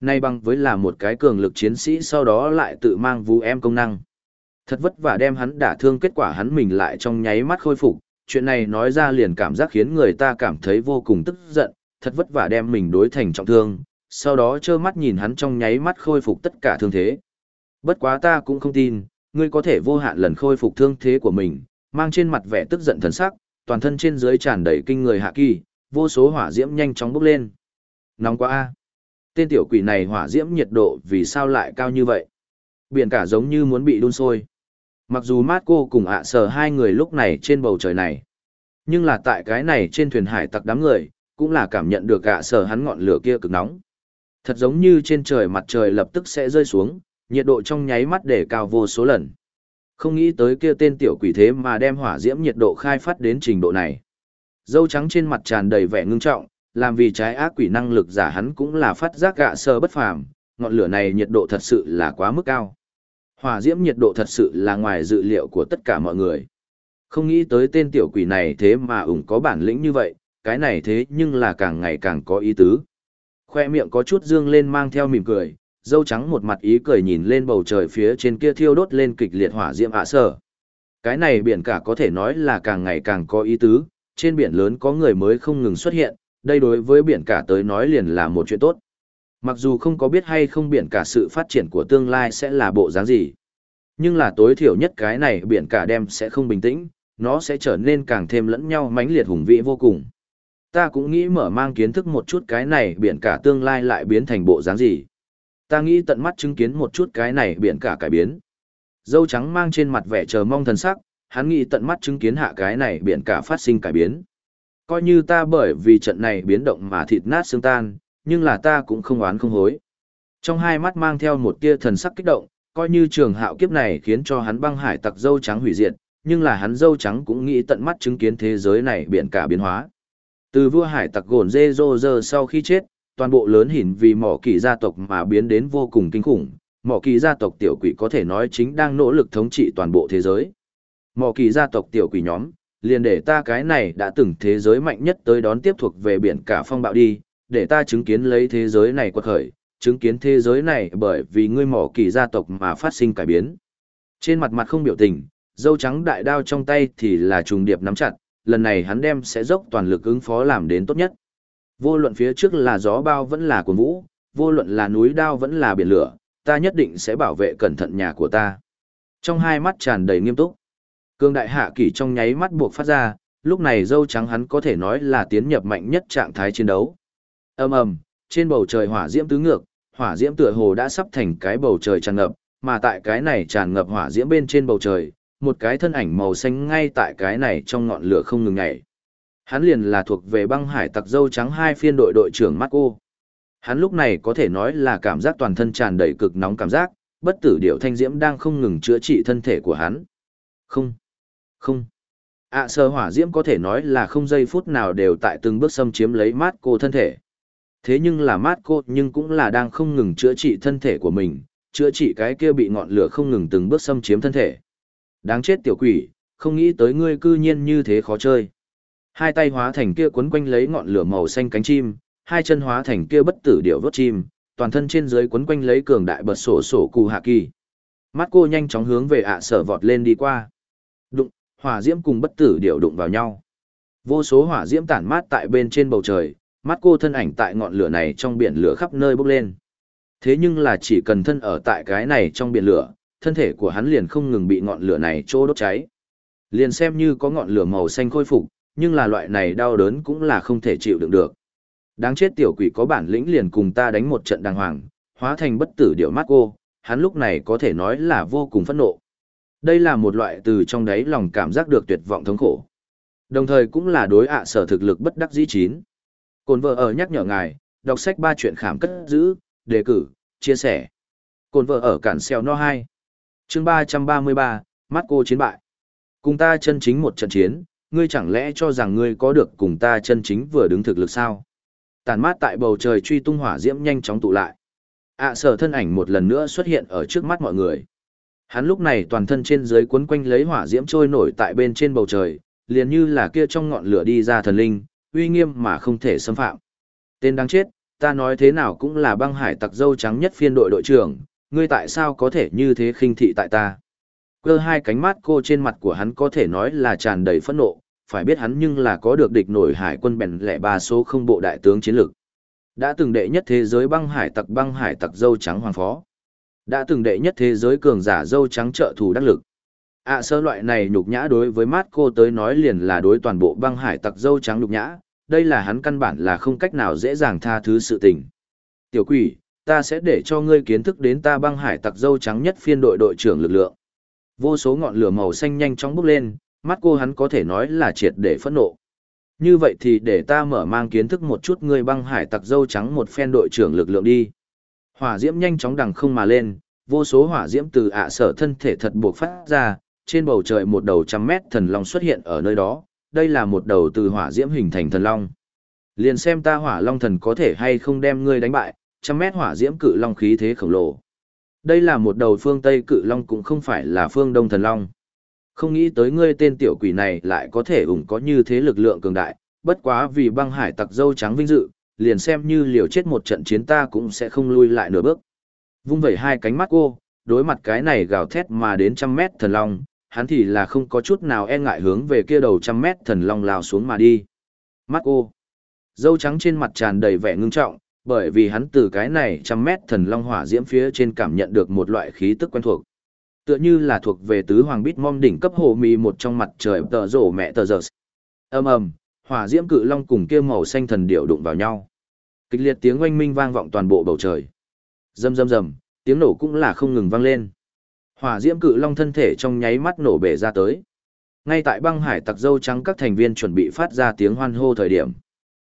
Nay bằng với là một cái cường lực chiến sĩ sau đó lại tự mang vũ em công năng. Thật vất vả đem hắn đả thương kết quả hắn mình lại trong nháy mắt khôi phục, chuyện này nói ra liền cảm giác khiến người ta cảm thấy vô cùng tức giận, thật vất vả đem mình đối thành trọng thương, sau đó trơ mắt nhìn hắn trong nháy mắt khôi phục tất cả thương thế. Bất quá ta cũng không tin, ngươi có thể vô hạn lần khôi phục thương thế của mình, mang trên mặt vẻ tức giận thần sắc, toàn thân trên dưới tràn đầy kinh người hạ kỳ, vô số hỏa diễm nhanh chóng bốc lên. Nóng quá a. Tên tiểu quỷ này hỏa diễm nhiệt độ vì sao lại cao như vậy? Biển cả giống như muốn bị đun sôi. Mặc dù mát cô cùng ạ sở hai người lúc này trên bầu trời này. Nhưng là tại cái này trên thuyền hải tặc đám người, cũng là cảm nhận được ạ sở hắn ngọn lửa kia cực nóng. Thật giống như trên trời mặt trời lập tức sẽ rơi xuống, nhiệt độ trong nháy mắt để cao vô số lần. Không nghĩ tới kia tên tiểu quỷ thế mà đem hỏa diễm nhiệt độ khai phát đến trình độ này. Dâu trắng trên mặt tràn đầy vẻ ngưng trọng, làm vì trái ác quỷ năng lực giả hắn cũng là phát giác gạ sơ bất phàm, ngọn lửa này nhiệt độ thật sự là quá mức cao. Hỏa diễm nhiệt độ thật sự là ngoài dự liệu của tất cả mọi người. Không nghĩ tới tên tiểu quỷ này thế mà ủng có bản lĩnh như vậy, cái này thế nhưng là càng ngày càng có ý tứ. Khoe miệng có chút dương lên mang theo mỉm cười, dâu trắng một mặt ý cười nhìn lên bầu trời phía trên kia thiêu đốt lên kịch liệt hỏa diễm ạ sở. Cái này biển cả có thể nói là càng ngày càng có ý tứ, trên biển lớn có người mới không ngừng xuất hiện, đây đối với biển cả tới nói liền là một chuyện tốt. Mặc dù không có biết hay không biển cả sự phát triển của tương lai sẽ là bộ dáng gì, nhưng là tối thiểu nhất cái này biển cả đem sẽ không bình tĩnh, nó sẽ trở nên càng thêm lẫn nhau mãnh liệt hùng vĩ vô cùng. Ta cũng nghĩ mở mang kiến thức một chút cái này biển cả tương lai lại biến thành bộ dáng gì. Ta nghĩ tận mắt chứng kiến một chút cái này biển cả cải biến. Dâu trắng mang trên mặt vẻ chờ mong thần sắc, hắn nghĩ tận mắt chứng kiến hạ cái này biển cả phát sinh cải biến. Coi như ta bởi vì trận này biến động mà thịt nát xương tan, nhưng là ta cũng không oán không hối. Trong hai mắt mang theo một tia thần sắc kích động, coi như trường hạo kiếp này khiến cho hắn băng hải tặc dâu trắng hủy diệt, nhưng là hắn dâu trắng cũng nghĩ tận mắt chứng kiến thế giới này biển cả biến hóa. Từ vua hải tặc gồn dê dô dơ sau khi chết, toàn bộ lớn hỉn vì mỏ kỳ gia tộc mà biến đến vô cùng kinh khủng, mỏ kỳ gia tộc tiểu quỷ có thể nói chính đang nỗ lực thống trị toàn bộ thế giới. Mỏ kỳ gia tộc tiểu quỷ nhóm, liền để ta cái này đã từng thế giới mạnh nhất tới đón tiếp thuộc về biển cả phong bạo đi, để ta chứng kiến lấy thế giới này quật khởi, chứng kiến thế giới này bởi vì ngươi mỏ kỳ gia tộc mà phát sinh cải biến. Trên mặt mặt không biểu tình, dâu trắng đại đao trong tay thì là trùng điệp nắm chặt, lần này hắn đem sẽ dốc toàn lực ứng phó làm đến tốt nhất. Vô luận phía trước là gió bao vẫn là cuồng vũ, vô luận là núi đao vẫn là biển lửa, ta nhất định sẽ bảo vệ cẩn thận nhà của ta. Trong hai mắt tràn đầy nghiêm túc. Cương đại hạ kỷ trong nháy mắt buộc phát ra, lúc này dâu trắng hắn có thể nói là tiến nhập mạnh nhất trạng thái chiến đấu. ầm ầm, trên bầu trời hỏa diễm tứ ngược, hỏa diễm tựa hồ đã sắp thành cái bầu trời tràn ngập, mà tại cái này tràn ngập hỏa diễm bên trên bầu trời, một cái thân ảnh màu xanh ngay tại cái này trong ngọn lửa không ngừng nhảy. Hắn liền là thuộc về băng hải tặc dâu trắng hai phiên đội đội trưởng Marco. Hắn lúc này có thể nói là cảm giác toàn thân tràn đầy cực nóng cảm giác, bất tử điệu thanh diễm đang không ngừng chữa trị thân thể của hắn. Không, không. ạ sơ hỏa diễm có thể nói là không giây phút nào đều tại từng bước xâm chiếm lấy mát cô thân thể. Thế nhưng là mát cô nhưng cũng là đang không ngừng chữa trị thân thể của mình, chữa trị cái kia bị ngọn lửa không ngừng từng bước xâm chiếm thân thể. Đáng chết tiểu quỷ, không nghĩ tới ngươi cư nhiên như thế khó chơi. Hai tay hóa thành kia quấn quanh lấy ngọn lửa màu xanh cánh chim, hai chân hóa thành kia bất tử điệu vớt chim, toàn thân trên dưới quấn quanh lấy cường đại bật sổ sổ cù hạ kỳ. Mắt cô nhanh chóng hướng về ạ sở vọt lên đi qua. Đụng, hỏa diễm cùng bất tử điệu đụng vào nhau. Vô số hỏa diễm tản mát tại bên trên bầu trời, mắt cô thân ảnh tại ngọn lửa này trong biển lửa khắp nơi bốc lên. Thế nhưng là chỉ cần thân ở tại cái này trong biển lửa, thân thể của hắn liền không ngừng bị ngọn lửa này trô đốt cháy. Liền xem như có ngọn lửa màu xanh khôi phục, nhưng là loại này đau đớn cũng là không thể chịu đựng được. Đáng chết tiểu quỷ có bản lĩnh liền cùng ta đánh một trận đàng hoàng, hóa thành bất tử điệu mắt cô, hắn lúc này có thể nói là vô cùng phẫn nộ. Đây là một loại từ trong đáy lòng cảm giác được tuyệt vọng thống khổ. Đồng thời cũng là đối ạ sở thực lực bất đắc dĩ chín. Cồn vợ ở nhắc nhở ngài, đọc sách ba chuyện khảm cất giữ, đề cử, chia sẻ. Cồn vợ ở cản xeo no 2 chương ba trăm ba mươi ba mắt cô chiến bại cùng ta chân chính một trận chiến ngươi chẳng lẽ cho rằng ngươi có được cùng ta chân chính vừa đứng thực lực sao? Tàn mát tại bầu trời truy tung hỏa diễm nhanh chóng tụ lại. Ạ sở thân ảnh một lần nữa xuất hiện ở trước mắt mọi người. Hắn lúc này toàn thân trên dưới cuốn quanh lấy hỏa diễm trôi nổi tại bên trên bầu trời, liền như là kia trong ngọn lửa đi ra thần linh, uy nghiêm mà không thể xâm phạm. Tên đáng chết, ta nói thế nào cũng là băng hải tặc dâu trắng nhất phiên đội đội trưởng, ngươi tại sao có thể như thế khinh thị tại ta? Cơ hai cánh mắt cô trên mặt của hắn có thể nói là tràn đầy phẫn nộ, phải biết hắn nhưng là có được địch nổi hải quân bèn lẻ ba số không bộ đại tướng chiến lược. Đã từng đệ nhất thế giới băng hải tặc băng hải tặc dâu trắng hoàng phó. Đã từng đệ nhất thế giới cường giả dâu trắng trợ thủ đắc lực. À sơ loại này nhục nhã đối với mắt cô tới nói liền là đối toàn bộ băng hải tặc dâu trắng nhục nhã, đây là hắn căn bản là không cách nào dễ dàng tha thứ sự tình. Tiểu quỷ, ta sẽ để cho ngươi kiến thức đến ta băng hải tặc dâu trắng nhất phiên đội đội trưởng lực lượng. Vô số ngọn lửa màu xanh nhanh chóng bốc lên, mắt cô hắn có thể nói là triệt để phẫn nộ. Như vậy thì để ta mở mang kiến thức một chút ngươi băng hải tặc dâu trắng một phen đội trưởng lực lượng đi. Hỏa diễm nhanh chóng đằng không mà lên, vô số hỏa diễm từ ạ sở thân thể thật buộc phát ra, trên bầu trời một đầu trăm mét thần long xuất hiện ở nơi đó, đây là một đầu từ hỏa diễm hình thành thần long. Liền xem ta hỏa long thần có thể hay không đem ngươi đánh bại, trăm mét hỏa diễm cự long khí thế khổng lồ. Đây là một đầu phương Tây cự long cũng không phải là phương Đông thần long. Không nghĩ tới ngươi tên tiểu quỷ này lại có thể ủng có như thế lực lượng cường đại, bất quá vì băng hải tặc dâu trắng vinh dự, liền xem như liều chết một trận chiến ta cũng sẽ không lui lại nửa bước. Vung vẩy hai cánh mắt cô, đối mặt cái này gào thét mà đến trăm mét thần long, hắn thì là không có chút nào e ngại hướng về kia đầu trăm mét thần long lao xuống mà đi. Mắt cô, dâu trắng trên mặt tràn đầy vẻ ngưng trọng, bởi vì hắn từ cái này trăm mét thần long hỏa diễm phía trên cảm nhận được một loại khí tức quen thuộc. Tựa như là thuộc về tứ hoàng bít mom đỉnh cấp hồ mì một trong mặt trời tợ rổ mẹ tờ giờ. ầm ầm, hỏa diễm cự long cùng kia màu xanh thần điệu đụng vào nhau. Kịch liệt tiếng oanh minh vang vọng toàn bộ bầu trời. Rầm rầm rầm, tiếng nổ cũng là không ngừng vang lên. Hỏa diễm cự long thân thể trong nháy mắt nổ bể ra tới. Ngay tại băng hải tặc dâu trắng các thành viên chuẩn bị phát ra tiếng hoan hô thời điểm.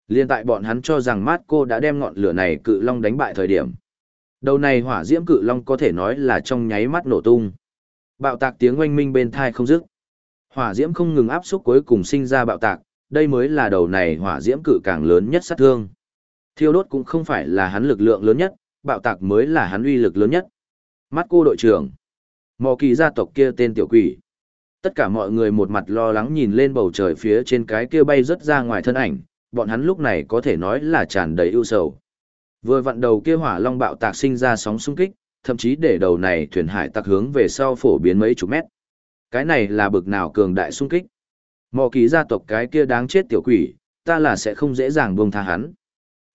Liên tại bọn hắn cho rằng mát cô đã đem ngọn lửa này cự long đánh bại thời điểm. Đầu này hỏa diễm cự long có thể nói là trong nháy mắt nổ tung. Bạo tạc tiếng oanh minh bên thai không dứt. Hỏa diễm không ngừng áp xúc cuối cùng sinh ra bạo tạc, đây mới là đầu này hỏa diễm cự càng lớn nhất sát thương. Thiêu đốt cũng không phải là hắn lực lượng lớn nhất, bạo tạc mới là hắn uy lực lớn nhất. Mắt cô đội trưởng. Mò kỳ gia tộc kia tên tiểu quỷ. Tất cả mọi người một mặt lo lắng nhìn lên bầu trời phía trên cái kia bay rất ra ngoài thân ảnh, bọn hắn lúc này có thể nói là tràn đầy ưu sầu. Vừa vặn đầu kia hỏa long bạo tạc sinh ra sóng xung kích, thậm chí để đầu này thuyền hải tạc hướng về sau phổ biến mấy chục mét. Cái này là bực nào cường đại xung kích. Mò ký gia tộc cái kia đáng chết tiểu quỷ, ta là sẽ không dễ dàng buông tha hắn.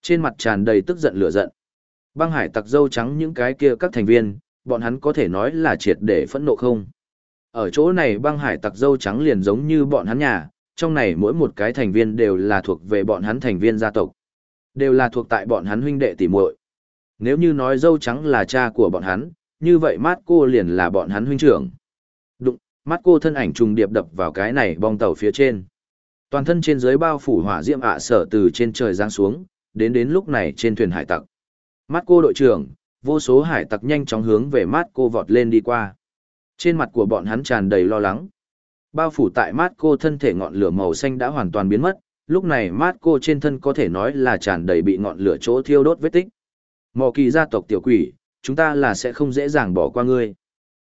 Trên mặt tràn đầy tức giận lửa giận. Băng hải tặc dâu trắng những cái kia các thành viên, bọn hắn có thể nói là triệt để phẫn nộ không. Ở chỗ này băng hải tặc dâu trắng liền giống như bọn hắn nhà, trong này mỗi một cái thành viên đều là thuộc về bọn hắn thành viên gia tộc. Đều là thuộc tại bọn hắn huynh đệ tỉ muội. Nếu như nói dâu trắng là cha của bọn hắn, như vậy mát cô liền là bọn hắn huynh trưởng. Đụng, mắt cô thân ảnh trùng điệp đập vào cái này bong tàu phía trên. Toàn thân trên dưới bao phủ hỏa diễm ạ sở từ trên trời giáng xuống, đến đến lúc này trên thuyền hải tặc. Mắt cô đội trưởng, vô số hải tặc nhanh chóng hướng về mắt cô vọt lên đi qua. Trên mặt của bọn hắn tràn đầy lo lắng. Bao phủ tại mát cô thân thể ngọn lửa màu xanh đã hoàn toàn biến mất, lúc này mát cô trên thân có thể nói là tràn đầy bị ngọn lửa chỗ thiêu đốt vết tích. Mò kỳ gia tộc tiểu quỷ, chúng ta là sẽ không dễ dàng bỏ qua ngươi.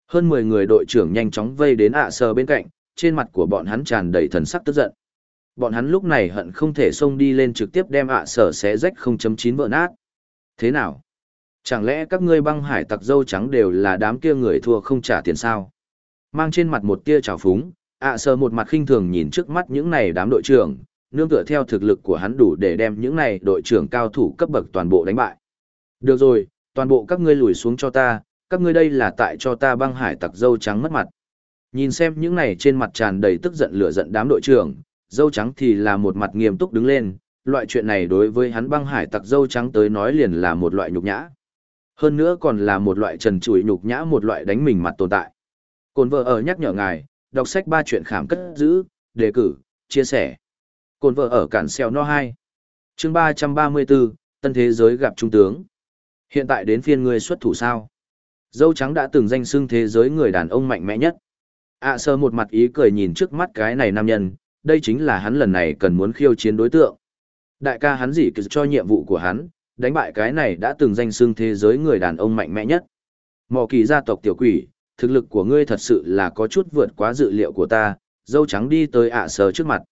Hơn 10 người đội trưởng nhanh chóng vây đến ạ sờ bên cạnh, trên mặt của bọn hắn tràn đầy thần sắc tức giận. Bọn hắn lúc này hận không thể xông đi lên trực tiếp đem ạ sở xé rách 0.9 vỡ nát. Thế nào? Chẳng lẽ các ngươi băng hải tặc dâu trắng đều là đám kia người thua không trả tiền sao? Mang trên mặt một tia trào phúng, ạ à, sờ một mặt khinh thường nhìn trước mắt những này đám đội trưởng, nương tựa theo thực lực của hắn đủ để đem những này đội trưởng cao thủ cấp bậc toàn bộ đánh bại. Được rồi, toàn bộ các ngươi lùi xuống cho ta, các ngươi đây là tại cho ta băng hải tặc dâu trắng mất mặt. Nhìn xem những này trên mặt tràn đầy tức giận lửa giận đám đội trưởng, dâu trắng thì là một mặt nghiêm túc đứng lên, loại chuyện này đối với hắn băng hải tặc dâu trắng tới nói liền là một loại nhục nhã. Hơn nữa còn là một loại trần trụi nhục nhã một loại đánh mình mặt tồn tại. Cồn vợ ở nhắc nhở ngài, đọc sách ba chuyện khám cất giữ, đề cử, chia sẻ. Cồn vợ ở cản xeo no 2. chương 334, Tân Thế Giới gặp Trung tướng. Hiện tại đến phiên ngươi xuất thủ sao? Dâu trắng đã từng danh xưng thế giới người đàn ông mạnh mẽ nhất. ạ sơ một mặt ý cười nhìn trước mắt cái này nam nhân, đây chính là hắn lần này cần muốn khiêu chiến đối tượng. Đại ca hắn gì cứ cho nhiệm vụ của hắn, đánh bại cái này đã từng danh xưng thế giới người đàn ông mạnh mẽ nhất. Mò kỳ gia tộc tiểu quỷ, thực lực của ngươi thật sự là có chút vượt quá dự liệu của ta, dâu trắng đi tới ạ sờ trước mặt.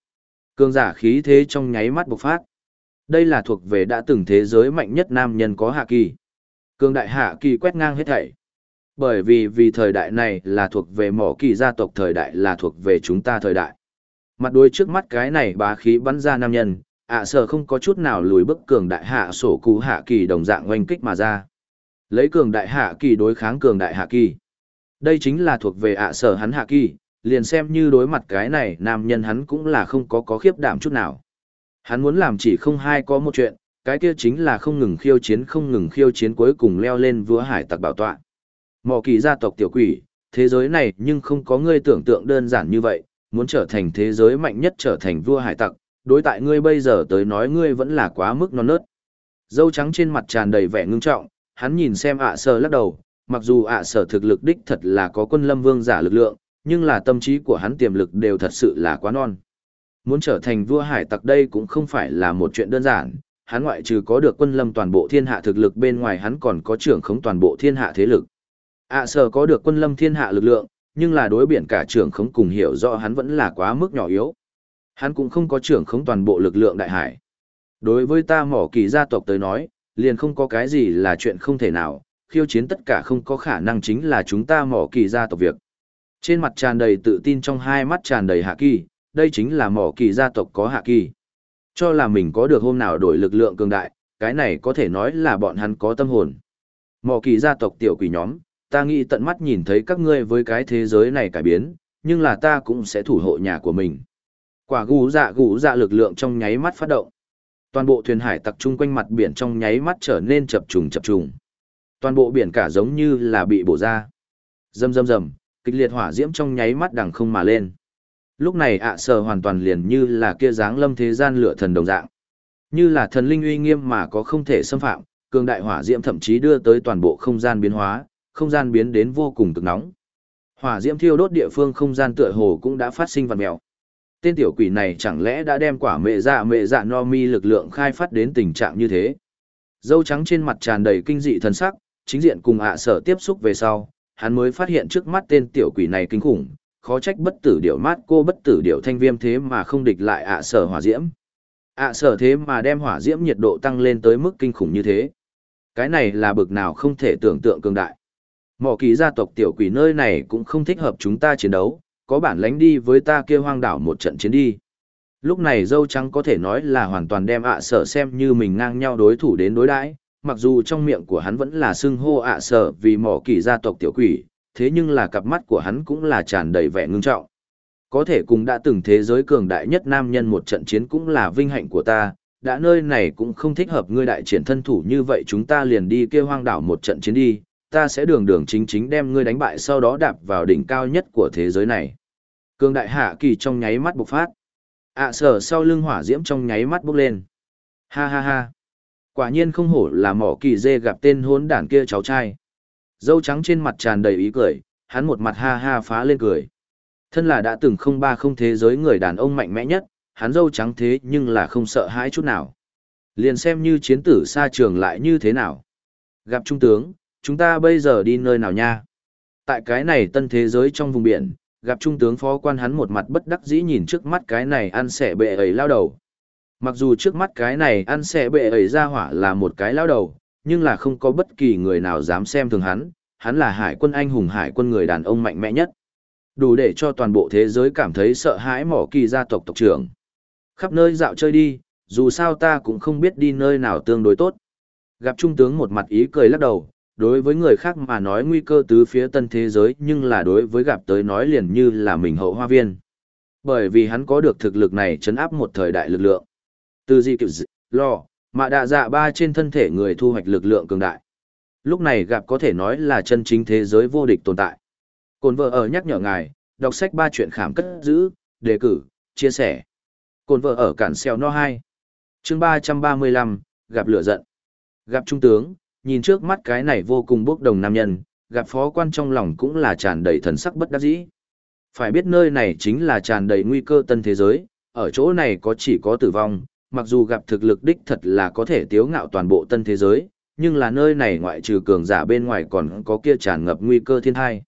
cường giả khí thế trong nháy mắt bộc phát. Đây là thuộc về đã từng thế giới mạnh nhất nam nhân có hạ kỳ. Cường đại hạ kỳ quét ngang hết thảy bởi vì vì thời đại này là thuộc về mỏ kỳ gia tộc thời đại là thuộc về chúng ta thời đại. Mặt đuôi trước mắt cái này bá khí bắn ra nam nhân, ạ sở không có chút nào lùi bức cường đại hạ sổ cú hạ kỳ đồng dạng oanh kích mà ra. Lấy cường đại hạ kỳ đối kháng cường đại hạ kỳ. Đây chính là thuộc về ạ sở hắn hạ kỳ, liền xem như đối mặt cái này nam nhân hắn cũng là không có có khiếp đảm chút nào. Hắn muốn làm chỉ không hai có một chuyện, cái kia chính là không ngừng khiêu chiến không ngừng khiêu chiến cuối cùng leo lên vua hải tặc bảo tọa. Mỏ kỳ gia tộc tiểu quỷ, thế giới này nhưng không có ngươi tưởng tượng đơn giản như vậy, muốn trở thành thế giới mạnh nhất trở thành vua hải tặc, đối tại ngươi bây giờ tới nói ngươi vẫn là quá mức non nớt. Dâu trắng trên mặt tràn đầy vẻ ngưng trọng, hắn nhìn xem ạ sở lắc đầu, mặc dù ạ sở thực lực đích thật là có quân lâm vương giả lực lượng, nhưng là tâm trí của hắn tiềm lực đều thật sự là quá non. Muốn trở thành vua hải tặc đây cũng không phải là một chuyện đơn giản, hắn ngoại trừ có được quân lâm toàn bộ thiên hạ thực lực bên ngoài hắn còn có trưởng khống toàn bộ thiên hạ thế lực. ạ sở có được quân lâm thiên hạ lực lượng, nhưng là đối biển cả trưởng khống cùng hiểu rõ hắn vẫn là quá mức nhỏ yếu. Hắn cũng không có trưởng khống toàn bộ lực lượng đại hải. Đối với ta mỏ kỳ gia tộc tới nói, liền không có cái gì là chuyện không thể nào, khiêu chiến tất cả không có khả năng chính là chúng ta mỏ kỳ gia tộc việc. Trên mặt tràn đầy tự tin trong hai mắt tràn đầy hạ kỳ, đây chính là mỏ kỳ gia tộc có hạ kỳ. Cho là mình có được hôm nào đổi lực lượng cường đại, cái này có thể nói là bọn hắn có tâm hồn. Mỏ kỳ gia tộc tiểu quỷ nhóm, ta nghĩ tận mắt nhìn thấy các ngươi với cái thế giới này cải biến, nhưng là ta cũng sẽ thủ hộ nhà của mình. Quả gũ dạ gũ dạ lực lượng trong nháy mắt phát động. Toàn bộ thuyền hải tặc trung quanh mặt biển trong nháy mắt trở nên chập trùng chập trùng. Toàn bộ biển cả giống như là bị bổ ra. Rầm rầm rầm, kịch liệt hỏa diễm trong nháy mắt đằng không mà lên. Lúc này ạ sở hoàn toàn liền như là kia dáng lâm thế gian lửa thần đồng dạng. Như là thần linh uy nghiêm mà có không thể xâm phạm, cường đại hỏa diễm thậm chí đưa tới toàn bộ không gian biến hóa, không gian biến đến vô cùng cực nóng. Hỏa diễm thiêu đốt địa phương không gian tựa hồ cũng đã phát sinh vật mèo. Tên tiểu quỷ này chẳng lẽ đã đem quả mẹ dạ mẹ dạ no mi lực lượng khai phát đến tình trạng như thế. Dâu trắng trên mặt tràn đầy kinh dị thần sắc, chính diện cùng ạ sở tiếp xúc về sau, hắn mới phát hiện trước mắt tên tiểu quỷ này kinh khủng, khó trách bất tử điệu mát cô bất tử điệu thanh viêm thế mà không địch lại ạ sở hỏa diễm. ạ sở thế mà đem hỏa diễm nhiệt độ tăng lên tới mức kinh khủng như thế. Cái này là bực nào không thể tưởng tượng cường đại. Mỏ kỳ gia tộc tiểu quỷ nơi này cũng không thích hợp chúng ta chiến đấu, có bản lánh đi với ta kia hoang đảo một trận chiến đi. Lúc này dâu trắng có thể nói là hoàn toàn đem ạ sở xem như mình ngang nhau đối thủ đến đối đãi mặc dù trong miệng của hắn vẫn là xưng hô ạ sở vì mỏ kỳ gia tộc tiểu quỷ, thế nhưng là cặp mắt của hắn cũng là tràn đầy vẻ ngưng trọng. Có thể cùng đã từng thế giới cường đại nhất nam nhân một trận chiến cũng là vinh hạnh của ta, đã nơi này cũng không thích hợp ngươi đại triển thân thủ như vậy chúng ta liền đi kêu hoang đảo một trận chiến đi, ta sẽ đường đường chính chính đem ngươi đánh bại sau đó đạp vào đỉnh cao nhất của thế giới này. Cường đại hạ kỳ trong nháy mắt bộc phát. ạ sở sau lưng hỏa diễm trong nháy mắt bốc lên. Ha ha ha. Quả nhiên không hổ là mỏ kỳ dê gặp tên hốn đản kia cháu trai. Dâu trắng trên mặt tràn đầy ý cười, hắn một mặt ha ha phá lên cười. Thân là đã từng không ba không thế giới người đàn ông mạnh mẽ nhất, hắn dâu trắng thế nhưng là không sợ hãi chút nào. Liền xem như chiến tử xa trường lại như thế nào. Gặp trung tướng, chúng ta bây giờ đi nơi nào nha? Tại cái này tân thế giới trong vùng biển, gặp trung tướng phó quan hắn một mặt bất đắc dĩ nhìn trước mắt cái này ăn xẻ bệ ấy lao đầu. Mặc dù trước mắt cái này ăn xe bệ ấy ra hỏa là một cái lao đầu, nhưng là không có bất kỳ người nào dám xem thường hắn, hắn là hải quân anh hùng hải quân người đàn ông mạnh mẽ nhất. Đủ để cho toàn bộ thế giới cảm thấy sợ hãi mỏ kỳ gia tộc tộc trưởng. Khắp nơi dạo chơi đi, dù sao ta cũng không biết đi nơi nào tương đối tốt. Gặp trung tướng một mặt ý cười lắc đầu, đối với người khác mà nói nguy cơ tứ phía tân thế giới nhưng là đối với gặp tới nói liền như là mình hậu hoa viên. Bởi vì hắn có được thực lực này chấn áp một thời đại lực lượng. Từ di kiểu dị, lo, mà đạ dạ ba trên thân thể người thu hoạch lực lượng cường đại. Lúc này gặp có thể nói là chân chính thế giới vô địch tồn tại. Cồn vợ ở nhắc nhở ngài, đọc sách ba chuyện khảm cất giữ, đề cử, chia sẻ. Cồn vợ ở cản xeo no 2. chương 335, gặp lửa giận. Gặp trung tướng, nhìn trước mắt cái này vô cùng bốc đồng nam nhân, gặp phó quan trong lòng cũng là tràn đầy thần sắc bất đắc dĩ. Phải biết nơi này chính là tràn đầy nguy cơ tân thế giới, ở chỗ này có chỉ có tử vong, mặc dù gặp thực lực đích thật là có thể tiếu ngạo toàn bộ tân thế giới, nhưng là nơi này ngoại trừ cường giả bên ngoài còn có kia tràn ngập nguy cơ thiên thai.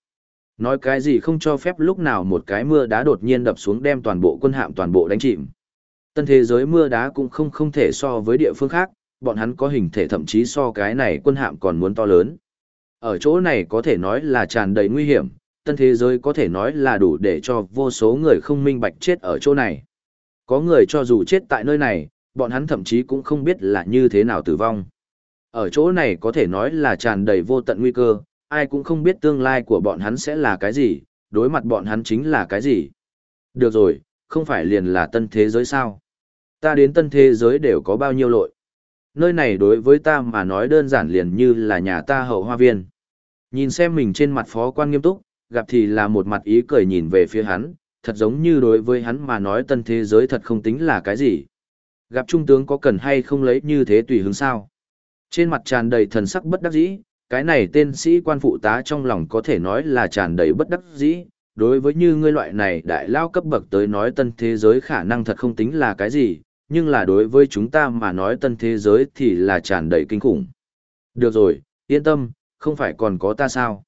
Nói cái gì không cho phép lúc nào một cái mưa đá đột nhiên đập xuống đem toàn bộ quân hạm toàn bộ đánh chìm. Tân thế giới mưa đá cũng không không thể so với địa phương khác, bọn hắn có hình thể thậm chí so cái này quân hạm còn muốn to lớn. Ở chỗ này có thể nói là tràn đầy nguy hiểm, tân thế giới có thể nói là đủ để cho vô số người không minh bạch chết ở chỗ này. Có người cho dù chết tại nơi này, bọn hắn thậm chí cũng không biết là như thế nào tử vong. Ở chỗ này có thể nói là tràn đầy vô tận nguy cơ, ai cũng không biết tương lai của bọn hắn sẽ là cái gì, đối mặt bọn hắn chính là cái gì. Được rồi, không phải liền là tân thế giới sao? Ta đến tân thế giới đều có bao nhiêu lội. Nơi này đối với ta mà nói đơn giản liền như là nhà ta hậu hoa viên. Nhìn xem mình trên mặt phó quan nghiêm túc, gặp thì là một mặt ý cười nhìn về phía hắn, thật giống như đối với hắn mà nói tân thế giới thật không tính là cái gì. Gặp trung tướng có cần hay không lấy như thế tùy hướng sao? Trên mặt tràn đầy thần sắc bất đắc dĩ, cái này tên sĩ quan phụ tá trong lòng có thể nói là tràn đầy bất đắc dĩ. Đối với như ngươi loại này đại lao cấp bậc tới nói tân thế giới khả năng thật không tính là cái gì, nhưng là đối với chúng ta mà nói tân thế giới thì là tràn đầy kinh khủng. Được rồi, yên tâm, không phải còn có ta sao?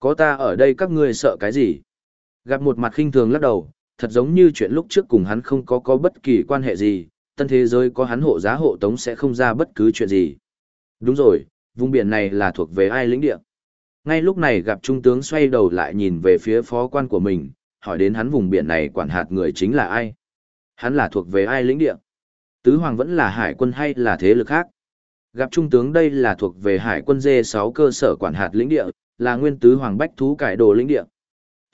Có ta ở đây các ngươi sợ cái gì? Gặp một mặt khinh thường lắc đầu, thật giống như chuyện lúc trước cùng hắn không có có bất kỳ quan hệ gì, tân thế giới có hắn hộ giá hộ tống sẽ không ra bất cứ chuyện gì. Đúng rồi, vùng biển này là thuộc về ai lĩnh địa? Ngay lúc này gặp trung tướng xoay đầu lại nhìn về phía phó quan của mình, hỏi đến hắn vùng biển này quản hạt người chính là ai? Hắn là thuộc về ai lĩnh địa? Tứ Hoàng vẫn là hải quân hay là thế lực khác? Gặp trung tướng đây là thuộc về hải quân D6 cơ sở quản hạt lĩnh địa, là nguyên tứ Hoàng bách thú cải đồ lĩnh địa.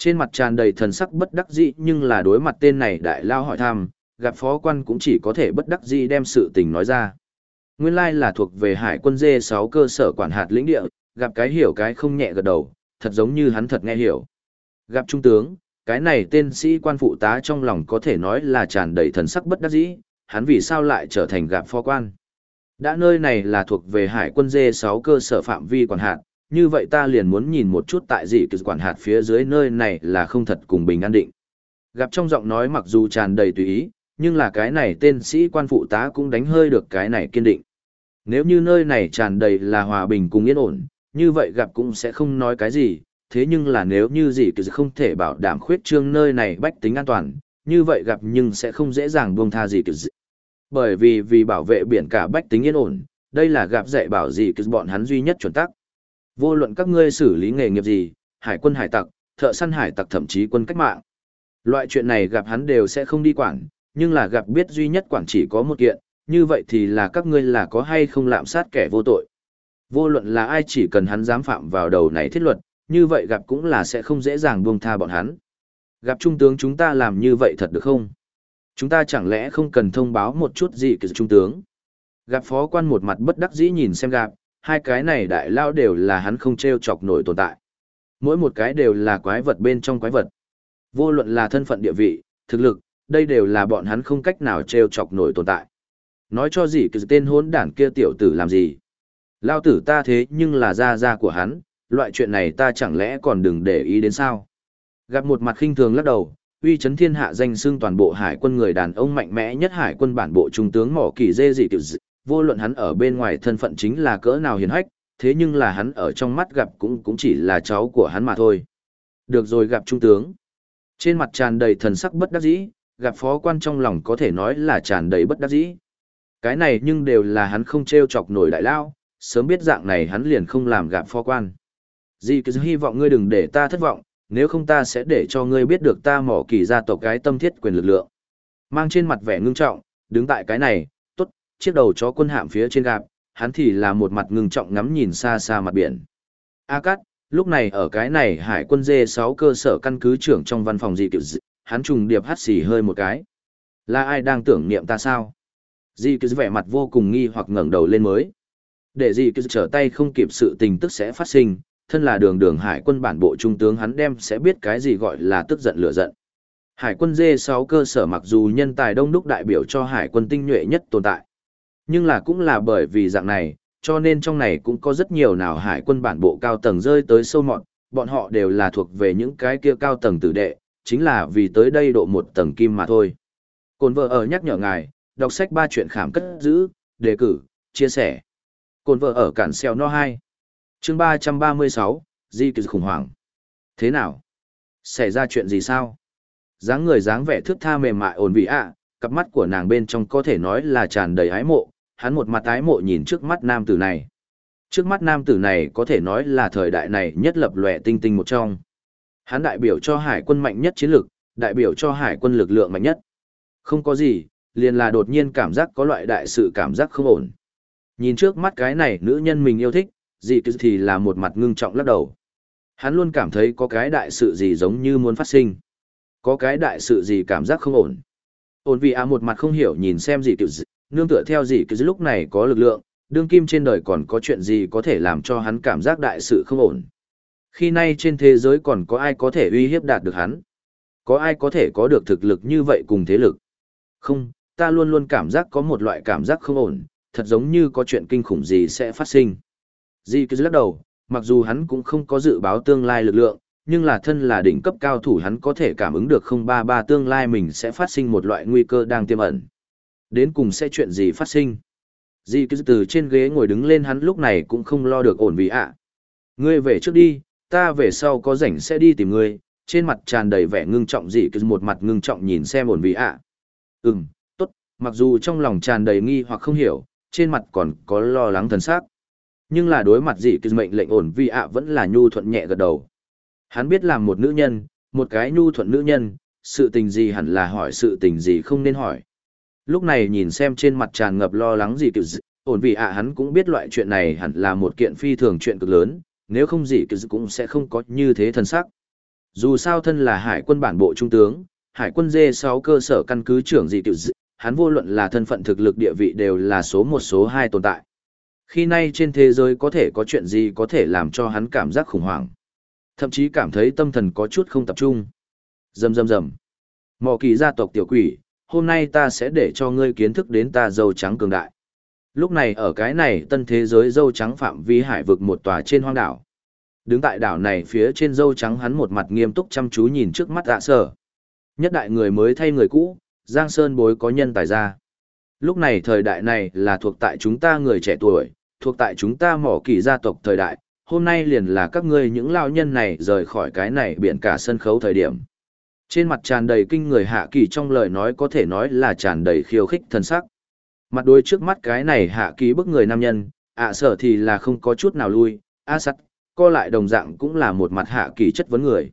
Trên mặt tràn đầy thần sắc bất đắc dĩ nhưng là đối mặt tên này đại lao hỏi thăm, gặp phó quan cũng chỉ có thể bất đắc dĩ đem sự tình nói ra. Nguyên lai là thuộc về hải quân dê 6 cơ sở quản hạt lĩnh địa, gặp cái hiểu cái không nhẹ gật đầu, thật giống như hắn thật nghe hiểu. Gặp trung tướng, cái này tên sĩ quan phụ tá trong lòng có thể nói là tràn đầy thần sắc bất đắc dĩ, hắn vì sao lại trở thành gặp phó quan. Đã nơi này là thuộc về hải quân dê 6 cơ sở phạm vi quản hạt, như vậy ta liền muốn nhìn một chút tại gì cứ quản hạt phía dưới nơi này là không thật cùng bình an định. Gặp trong giọng nói mặc dù tràn đầy tùy ý, nhưng là cái này tên sĩ quan phụ tá cũng đánh hơi được cái này kiên định. Nếu như nơi này tràn đầy là hòa bình cùng yên ổn, như vậy gặp cũng sẽ không nói cái gì, thế nhưng là nếu như gì cứ không thể bảo đảm khuyết trương nơi này bách tính an toàn, như vậy gặp nhưng sẽ không dễ dàng buông tha gì cứ Bởi vì vì bảo vệ biển cả bách tính yên ổn, đây là gặp dạy bảo gì cứ bọn hắn duy nhất chuẩn tắc. Vô luận các ngươi xử lý nghề nghiệp gì, hải quân hải tặc, thợ săn hải tặc thậm chí quân cách mạng. Loại chuyện này gặp hắn đều sẽ không đi quản, nhưng là gặp biết duy nhất quản chỉ có một kiện, như vậy thì là các ngươi là có hay không lạm sát kẻ vô tội. Vô luận là ai chỉ cần hắn dám phạm vào đầu này thiết luật, như vậy gặp cũng là sẽ không dễ dàng buông tha bọn hắn. Gặp trung tướng chúng ta làm như vậy thật được không? Chúng ta chẳng lẽ không cần thông báo một chút gì kìa trung tướng? Gặp phó quan một mặt bất đắc dĩ nhìn xem gặp, hai cái này đại lao đều là hắn không treo chọc nổi tồn tại. Mỗi một cái đều là quái vật bên trong quái vật. Vô luận là thân phận địa vị, thực lực, đây đều là bọn hắn không cách nào treo chọc nổi tồn tại. Nói cho gì cái tên hốn đản kia tiểu tử làm gì? Lao tử ta thế nhưng là gia gia của hắn, loại chuyện này ta chẳng lẽ còn đừng để ý đến sao? Gặp một mặt khinh thường lắc đầu, uy chấn thiên hạ danh xưng toàn bộ hải quân người đàn ông mạnh mẽ nhất hải quân bản bộ trung tướng mỏ kỳ dê dị tiểu dị, vô luận hắn ở bên ngoài thân phận chính là cỡ nào hiền hách, thế nhưng là hắn ở trong mắt gặp cũng cũng chỉ là cháu của hắn mà thôi. Được rồi gặp trung tướng. Trên mặt tràn đầy thần sắc bất đắc dĩ, gặp phó quan trong lòng có thể nói là tràn đầy bất đắc dĩ. Cái này nhưng đều là hắn không treo chọc nổi đại lao, sớm biết dạng này hắn liền không làm gặp phó quan. Dì cứ hy vọng ngươi đừng để ta thất vọng, nếu không ta sẽ để cho ngươi biết được ta mỏ kỳ gia tộc cái tâm thiết quyền lực lượng. Mang trên mặt vẻ ngưng trọng, đứng tại cái này, chiếc đầu chó quân hạm phía trên gạp, hắn thì là một mặt ngưng trọng ngắm nhìn xa xa mặt biển. A Cát, lúc này ở cái này hải quân dê 6 cơ sở căn cứ trưởng trong văn phòng dị kiểu dị, hắn trùng điệp hắt xì hơi một cái. Là ai đang tưởng niệm ta sao? Dị kiểu vẻ mặt vô cùng nghi hoặc ngẩng đầu lên mới. Để dị kiểu trở tay không kịp sự tình tức sẽ phát sinh, thân là đường đường hải quân bản bộ trung tướng hắn đem sẽ biết cái gì gọi là tức giận lửa giận. Hải quân dê 6 cơ sở mặc dù nhân tài đông đúc đại biểu cho hải quân tinh nhuệ nhất tồn tại. Nhưng là cũng là bởi vì dạng này, cho nên trong này cũng có rất nhiều nào hải quân bản bộ cao tầng rơi tới sâu mọt, bọn họ đều là thuộc về những cái kia cao tầng tử đệ, chính là vì tới đây độ một tầng kim mà thôi. Cồn vợ ở nhắc nhở ngài, đọc sách ba chuyện khảm cất giữ, đề cử, chia sẻ. Cồn vợ ở cản xeo no 2. chương 336, Di kỳ khủng hoảng. Thế nào? Xảy ra chuyện gì sao? dáng người dáng vẻ thước tha mềm mại ổn vị ạ, cặp mắt của nàng bên trong có thể nói là tràn đầy ái mộ, hắn một mặt tái mộ nhìn trước mắt nam tử này. Trước mắt nam tử này có thể nói là thời đại này nhất lập lòe tinh tinh một trong. Hắn đại biểu cho hải quân mạnh nhất chiến lực, đại biểu cho hải quân lực lượng mạnh nhất. Không có gì, liền là đột nhiên cảm giác có loại đại sự cảm giác không ổn. Nhìn trước mắt cái này nữ nhân mình yêu thích, gì thì là một mặt ngưng trọng lắc đầu. Hắn luôn cảm thấy có cái đại sự gì giống như muốn phát sinh. Có cái đại sự gì cảm giác không ổn. Ổn vì à một mặt không hiểu nhìn xem gì kiểu gì, nương tựa theo gì cứ lúc này có lực lượng, đương kim trên đời còn có chuyện gì có thể làm cho hắn cảm giác đại sự không ổn. Khi nay trên thế giới còn có ai có thể uy hiếp đạt được hắn? Có ai có thể có được thực lực như vậy cùng thế lực? Không, ta luôn luôn cảm giác có một loại cảm giác không ổn, thật giống như có chuyện kinh khủng gì sẽ phát sinh. Di cứ lắc đầu, mặc dù hắn cũng không có dự báo tương lai lực lượng, nhưng là thân là đỉnh cấp cao thủ hắn có thể cảm ứng được không ba ba tương lai mình sẽ phát sinh một loại nguy cơ đang tiềm ẩn. Đến cùng sẽ chuyện gì phát sinh? Di cứ từ trên ghế ngồi đứng lên hắn lúc này cũng không lo được ổn vì ạ. Ngươi về trước đi, ta về sau có rảnh sẽ đi tìm ngươi, trên mặt tràn đầy vẻ ngưng trọng dị cứ một mặt ngưng trọng nhìn xem ổn vì ạ. Ừm, tốt, mặc dù trong lòng tràn đầy nghi hoặc không hiểu, trên mặt còn có lo lắng thần sắc. Nhưng là đối mặt dì cứ mệnh lệnh ổn vì ạ vẫn là nhu thuận nhẹ gật đầu. Hắn biết làm một nữ nhân, một cái nhu thuận nữ nhân, sự tình gì hẳn là hỏi sự tình gì không nên hỏi. Lúc này nhìn xem trên mặt tràn ngập lo lắng gì kiểu ổn vì ạ hắn cũng biết loại chuyện này hẳn là một kiện phi thường chuyện cực lớn, nếu không gì kiểu cũng sẽ không có như thế thân sắc. Dù sao thân là hải quân bản bộ trung tướng, hải quân dê 6 cơ sở căn cứ trưởng gì kiểu hắn vô luận là thân phận thực lực địa vị đều là số một số hai tồn tại. Khi nay trên thế giới có thể có chuyện gì có thể làm cho hắn cảm giác khủng hoảng. Thậm chí cảm thấy tâm thần có chút không tập trung. Rầm rầm rầm. Mò kỳ gia tộc tiểu quỷ, hôm nay ta sẽ để cho ngươi kiến thức đến ta dâu trắng cường đại. Lúc này ở cái này tân thế giới dâu trắng phạm vi hải vực một tòa trên hoang đảo. Đứng tại đảo này phía trên dâu trắng hắn một mặt nghiêm túc chăm chú nhìn trước mắt dạ sở. Nhất đại người mới thay người cũ, Giang Sơn bối có nhân tài ra. Lúc này thời đại này là thuộc tại chúng ta người trẻ tuổi, thuộc tại chúng ta mỏ kỳ gia tộc thời đại, hôm nay liền là các ngươi những lao nhân này rời khỏi cái này biển cả sân khấu thời điểm. Trên mặt tràn đầy kinh người hạ kỳ trong lời nói có thể nói là tràn đầy khiêu khích thân sắc. Mặt đôi trước mắt cái này hạ kỳ bức người nam nhân, ạ sở thì là không có chút nào lui, a sắt, co lại đồng dạng cũng là một mặt hạ kỳ chất vấn người.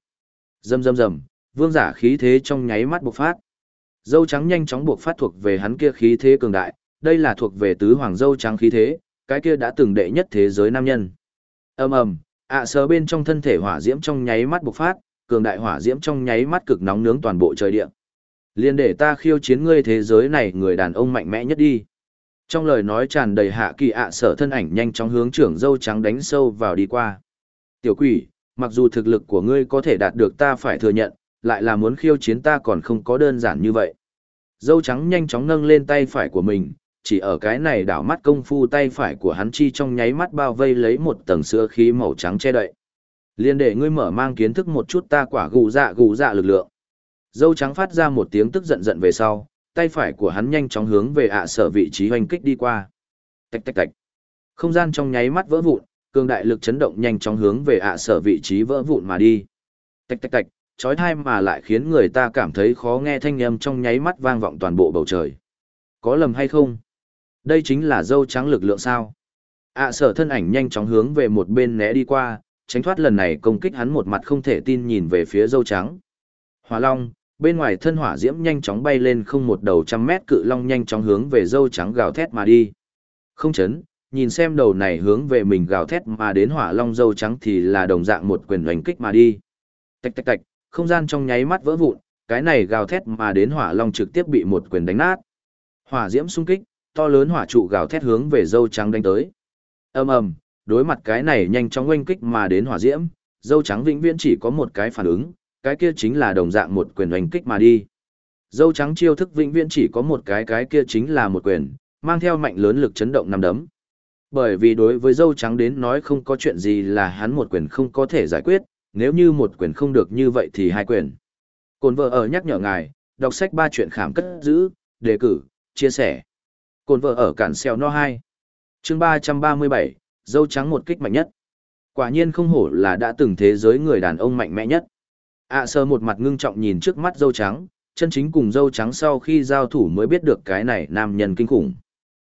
Dầm dầm dầm, vương giả khí thế trong nháy mắt bộc phát. Dâu trắng nhanh chóng buộc phát thuộc về hắn kia khí thế cường đại, đây là thuộc về tứ hoàng dâu trắng khí thế, cái kia đã từng đệ nhất thế giới nam nhân. ầm ầm, ạ sở bên trong thân thể hỏa diễm trong nháy mắt bộc phát, cường đại hỏa diễm trong nháy mắt cực nóng nướng toàn bộ trời địa. Liên để ta khiêu chiến ngươi thế giới này người đàn ông mạnh mẽ nhất đi. Trong lời nói tràn đầy hạ kỳ ạ sở thân ảnh nhanh chóng hướng trưởng dâu trắng đánh sâu vào đi qua. Tiểu quỷ, mặc dù thực lực của ngươi có thể đạt được ta phải thừa nhận, lại là muốn khiêu chiến ta còn không có đơn giản như vậy. Dâu trắng nhanh chóng nâng lên tay phải của mình, chỉ ở cái này đảo mắt công phu tay phải của hắn chi trong nháy mắt bao vây lấy một tầng sữa khí màu trắng che đậy. Liên để ngươi mở mang kiến thức một chút ta quả gù dạ gù dạ lực lượng. Dâu trắng phát ra một tiếng tức giận giận về sau, tay phải của hắn nhanh chóng hướng về ạ sở vị trí hoành kích đi qua. Tạch tạch tạch. Không gian trong nháy mắt vỡ vụn, cường đại lực chấn động nhanh chóng hướng về ạ sở vị trí vỡ vụn mà đi. Tạch tạch tạch, chói tai mà lại khiến người ta cảm thấy khó nghe thanh âm trong nháy mắt vang vọng toàn bộ bầu trời. Có lầm hay không? Đây chính là dâu trắng lực lượng sao? ạ sở thân ảnh nhanh chóng hướng về một bên né đi qua, tránh thoát lần này công kích hắn một mặt không thể tin nhìn về phía dâu trắng. Hỏa Long, bên ngoài thân hỏa diễm nhanh chóng bay lên không một đầu trăm mét cự long nhanh chóng hướng về dâu trắng gào thét mà đi. Không chấn, nhìn xem đầu này hướng về mình gào thét mà đến hỏa long dâu trắng thì là đồng dạng một quyền đánh kích mà đi. Tạch tạch tạch, không gian trong nháy mắt vỡ vụn, cái này gào thét mà đến hỏa long trực tiếp bị một quyền đánh nát. Hỏa diễm xung kích, to lớn hỏa trụ gào thét hướng về dâu trắng đánh tới. Ầm ầm, đối mặt cái này nhanh chóng oanh kích mà đến hỏa diễm, dâu trắng vĩnh viễn chỉ có một cái phản ứng, cái kia chính là đồng dạng một quyền oanh kích mà đi. Dâu trắng chiêu thức vĩnh viễn chỉ có một cái cái kia chính là một quyền, mang theo mạnh lớn lực chấn động năm đấm. Bởi vì đối với dâu trắng đến nói không có chuyện gì là hắn một quyền không có thể giải quyết, nếu như một quyền không được như vậy thì hai quyền. Cồn vợ ở nhắc nhở ngài, đọc sách ba chuyện khảm cất giữ, đề cử, chia sẻ. Cồn vợ ở cản xeo no 2. chương 337, dâu trắng một kích mạnh nhất. Quả nhiên không hổ là đã từng thế giới người đàn ông mạnh mẽ nhất. ạ sơ một mặt ngưng trọng nhìn trước mắt dâu trắng, chân chính cùng dâu trắng sau khi giao thủ mới biết được cái này nam nhân kinh khủng.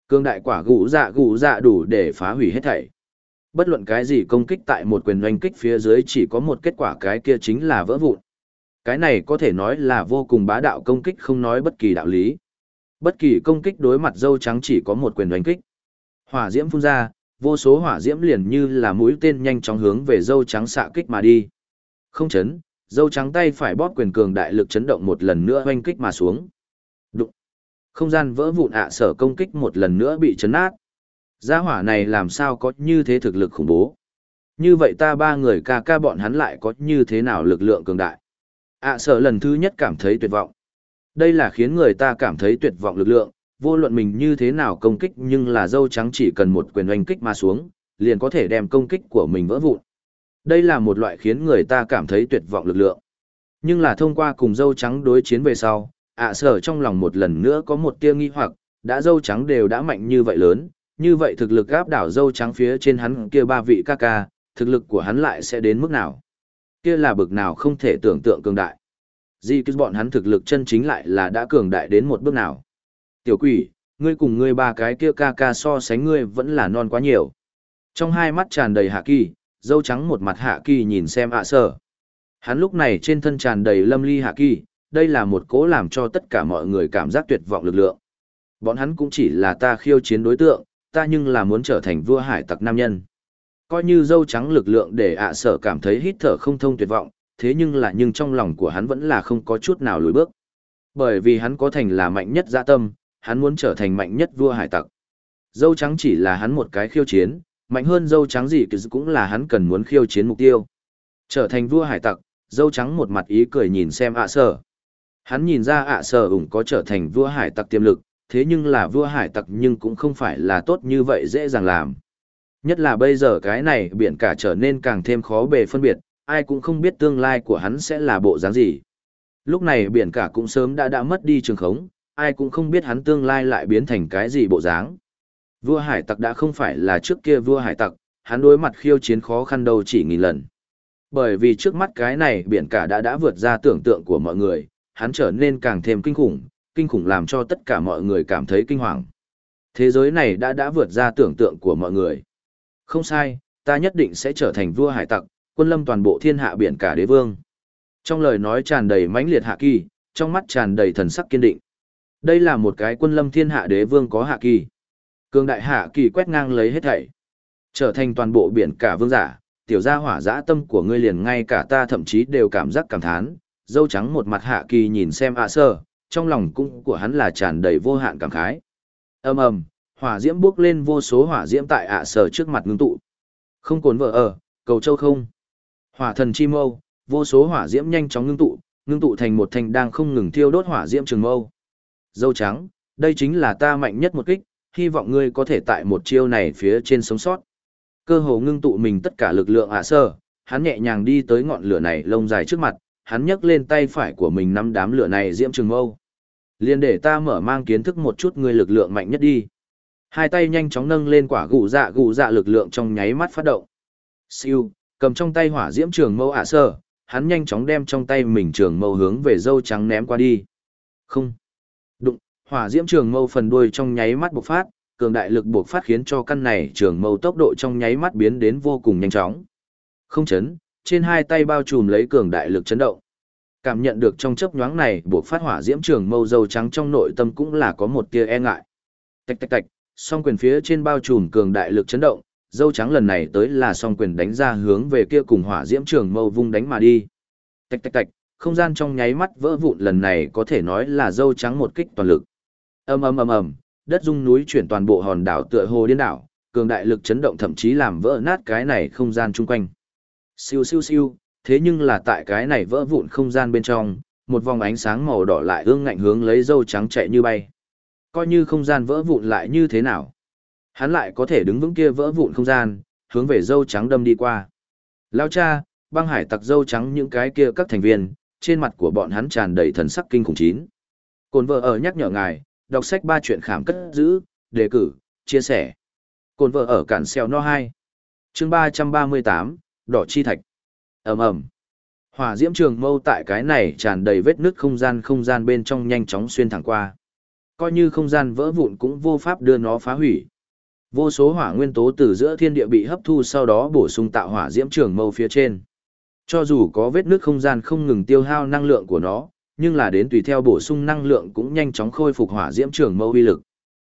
Cương đại quả gũ dạ gũ dạ đủ để phá hủy hết thảy. Bất luận cái gì công kích tại một quyền oanh kích phía dưới chỉ có một kết quả cái kia chính là vỡ vụn. Cái này có thể nói là vô cùng bá đạo công kích không nói bất kỳ đạo lý. Bất kỳ công kích đối mặt dâu trắng chỉ có một quyền oanh kích. Hỏa diễm phun ra, vô số hỏa diễm liền như là mũi tên nhanh chóng hướng về dâu trắng xạ kích mà đi. Không chấn, dâu trắng tay phải bóp quyền cường đại lực chấn động một lần nữa hoanh kích mà xuống. Đụng. Không gian vỡ vụn ạ sở công kích một lần nữa bị chấn nát. Gia hỏa này làm sao có như thế thực lực khủng bố. Như vậy ta ba người ca ca bọn hắn lại có như thế nào lực lượng cường đại. ạ sở lần thứ nhất cảm thấy tuyệt vọng. Đây là khiến người ta cảm thấy tuyệt vọng lực lượng, vô luận mình như thế nào công kích nhưng là dâu trắng chỉ cần một quyền oanh kích mà xuống, liền có thể đem công kích của mình vỡ vụn. Đây là một loại khiến người ta cảm thấy tuyệt vọng lực lượng. Nhưng là thông qua cùng dâu trắng đối chiến về sau, ạ sở trong lòng một lần nữa có một tia nghi hoặc, đã dâu trắng đều đã mạnh như vậy lớn, như vậy thực lực áp đảo dâu trắng phía trên hắn kia ba vị ca ca, thực lực của hắn lại sẽ đến mức nào? Kia là bực nào không thể tưởng tượng cường đại. Di cứ bọn hắn thực lực chân chính lại là đã cường đại đến một bước nào. Tiểu quỷ, ngươi cùng ngươi ba cái kia ca ca so sánh ngươi vẫn là non quá nhiều. Trong hai mắt tràn đầy hạ kỳ, dâu trắng một mặt hạ kỳ nhìn xem ạ sở. Hắn lúc này trên thân tràn đầy lâm ly hạ kỳ, đây là một cố làm cho tất cả mọi người cảm giác tuyệt vọng lực lượng. Bọn hắn cũng chỉ là ta khiêu chiến đối tượng, ta nhưng là muốn trở thành vua hải tặc nam nhân. Coi như dâu trắng lực lượng để ạ sở cảm thấy hít thở không thông tuyệt vọng, thế nhưng là nhưng trong lòng của hắn vẫn là không có chút nào lùi bước. Bởi vì hắn có thành là mạnh nhất dạ tâm, hắn muốn trở thành mạnh nhất vua hải tặc. Dâu trắng chỉ là hắn một cái khiêu chiến, mạnh hơn dâu trắng gì cũng là hắn cần muốn khiêu chiến mục tiêu. Trở thành vua hải tặc, dâu trắng một mặt ý cười nhìn xem ạ sở. Hắn nhìn ra ạ sở ủng có trở thành vua hải tặc tiềm lực, thế nhưng là vua hải tặc nhưng cũng không phải là tốt như vậy dễ dàng làm. Nhất là bây giờ cái này biển cả trở nên càng thêm khó bề phân biệt, ai cũng không biết tương lai của hắn sẽ là bộ dáng gì. Lúc này biển cả cũng sớm đã đã mất đi trường khống, ai cũng không biết hắn tương lai lại biến thành cái gì bộ dáng. Vua hải tặc đã không phải là trước kia vua hải tặc, hắn đối mặt khiêu chiến khó khăn đâu chỉ nghìn lần. Bởi vì trước mắt cái này biển cả đã đã vượt ra tưởng tượng của mọi người, hắn trở nên càng thêm kinh khủng, kinh khủng làm cho tất cả mọi người cảm thấy kinh hoàng. Thế giới này đã đã vượt ra tưởng tượng của mọi người. Không sai, ta nhất định sẽ trở thành vua hải tặc, quân lâm toàn bộ thiên hạ biển cả đế vương. Trong lời nói tràn đầy mãnh liệt hạ kỳ, trong mắt tràn đầy thần sắc kiên định. Đây là một cái quân lâm thiên hạ đế vương có hạ kỳ. Cương đại hạ kỳ quét ngang lấy hết thảy. Trở thành toàn bộ biển cả vương giả, tiểu gia hỏa dã tâm của ngươi liền ngay cả ta thậm chí đều cảm giác cảm thán. Dâu trắng một mặt hạ kỳ nhìn xem ạ sơ, trong lòng cung của hắn là tràn đầy vô hạn cảm khái. ầm ầm, hỏa diễm bước lên vô số hỏa diễm tại ạ sở trước mặt ngưng tụ. Không cồn vợ ở, cầu châu không. Hỏa thần chi mâu, vô số hỏa diễm nhanh chóng ngưng tụ, ngưng tụ thành một thành đang không ngừng thiêu đốt hỏa diễm trường mâu. Dâu trắng, đây chính là ta mạnh nhất một kích, hy vọng ngươi có thể tại một chiêu này phía trên sống sót. Cơ hồ ngưng tụ mình tất cả lực lượng ạ sơ, hắn nhẹ nhàng đi tới ngọn lửa này lông dài trước mặt, hắn nhấc lên tay phải của mình nắm đám lửa này diễm trường mâu. Liên để ta mở mang kiến thức một chút ngươi lực lượng mạnh nhất đi. Hai tay nhanh chóng nâng lên quả gù dạ gù dạ lực lượng trong nháy mắt phát động. Siêu, cầm trong tay hỏa diễm trường mâu ạ sơ, hắn nhanh chóng đem trong tay mình trường mâu hướng về dâu trắng ném qua đi. Không. Hỏa diễm trường mâu phần đuôi trong nháy mắt bộc phát, cường đại lực bộc phát khiến cho căn này trường mâu tốc độ trong nháy mắt biến đến vô cùng nhanh chóng. Không chấn, trên hai tay bao trùm lấy cường đại lực chấn động. Cảm nhận được trong chớp nhoáng này, bộc phát hỏa diễm trường mâu dâu trắng trong nội tâm cũng là có một tia e ngại. Tạch tạch tạch, song quyền phía trên bao trùm cường đại lực chấn động, dâu trắng lần này tới là song quyền đánh ra hướng về kia cùng hỏa diễm trường mâu vung đánh mà đi. Tạch tạch tạch, không gian trong nháy mắt vỡ vụn lần này có thể nói là dâu trắng một kích toàn lực. Ầm ầm ầm ầm, đất rung núi chuyển toàn bộ hòn đảo tựa hồ điên đảo, cường đại lực chấn động thậm chí làm vỡ nát cái này không gian chung quanh. Siêu siêu siêu, thế nhưng là tại cái này vỡ vụn không gian bên trong, một vòng ánh sáng màu đỏ lại ương ngạnh hướng lấy dâu trắng chạy như bay. Coi như không gian vỡ vụn lại như thế nào. Hắn lại có thể đứng vững kia vỡ vụn không gian, hướng về dâu trắng đâm đi qua. Lao cha, băng hải tặc dâu trắng những cái kia các thành viên, trên mặt của bọn hắn tràn đầy thần sắc kinh khủng chín. Cồn vợ ở nhắc nhở ngài, đọc sách ba chuyện khảm cất giữ, đề cử, chia sẻ. Cồn vợ ở cản xeo no 2. chương 338, đỏ chi thạch. Ầm ầm. Hỏa diễm trường mâu tại cái này tràn đầy vết nứt không gian không gian bên trong nhanh chóng xuyên thẳng qua. Coi như không gian vỡ vụn cũng vô pháp đưa nó phá hủy. Vô số hỏa nguyên tố từ giữa thiên địa bị hấp thu sau đó bổ sung tạo hỏa diễm trường mâu phía trên. Cho dù có vết nứt không gian không ngừng tiêu hao năng lượng của nó nhưng là đến tùy theo bổ sung năng lượng cũng nhanh chóng khôi phục hỏa diễm trường mâu uy lực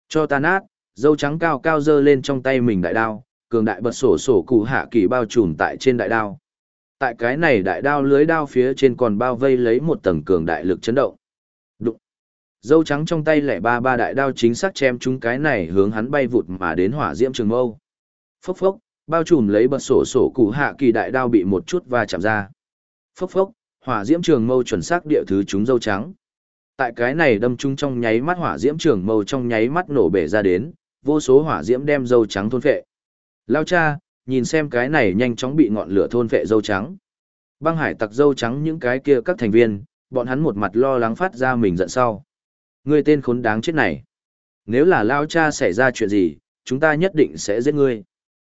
cho ta nát dâu trắng cao cao dơ lên trong tay mình đại đao cường đại bật sổ sổ cụ hạ kỳ bao trùm tại trên đại đao. Tại cái này đại đao lưới đao phía trên còn bao vây lấy một tầng cường đại lực chấn động. Đụng. Dâu trắng trong tay lẻ ba ba đại đao chính xác chém chúng cái này hướng hắn bay vụt mà đến hỏa diễm trường mâu. Phốc phốc, bao trùm lấy bật sổ sổ cụ hạ kỳ đại đao bị một chút va chạm ra. Phốc phốc, hỏa diễm trường mâu chuẩn xác địa thứ chúng dâu trắng. Tại cái này đâm chung trong nháy mắt hỏa diễm trường mâu trong nháy mắt nổ bể ra đến, vô số hỏa diễm đem dâu trắng thôn phệ. Lao cha, nhìn xem cái này nhanh chóng bị ngọn lửa thôn phệ dâu trắng. Băng hải tặc dâu trắng những cái kia các thành viên, bọn hắn một mặt lo lắng phát ra mình giận sau. Ngươi tên khốn đáng chết này. Nếu là Lao cha xảy ra chuyện gì, chúng ta nhất định sẽ giết ngươi.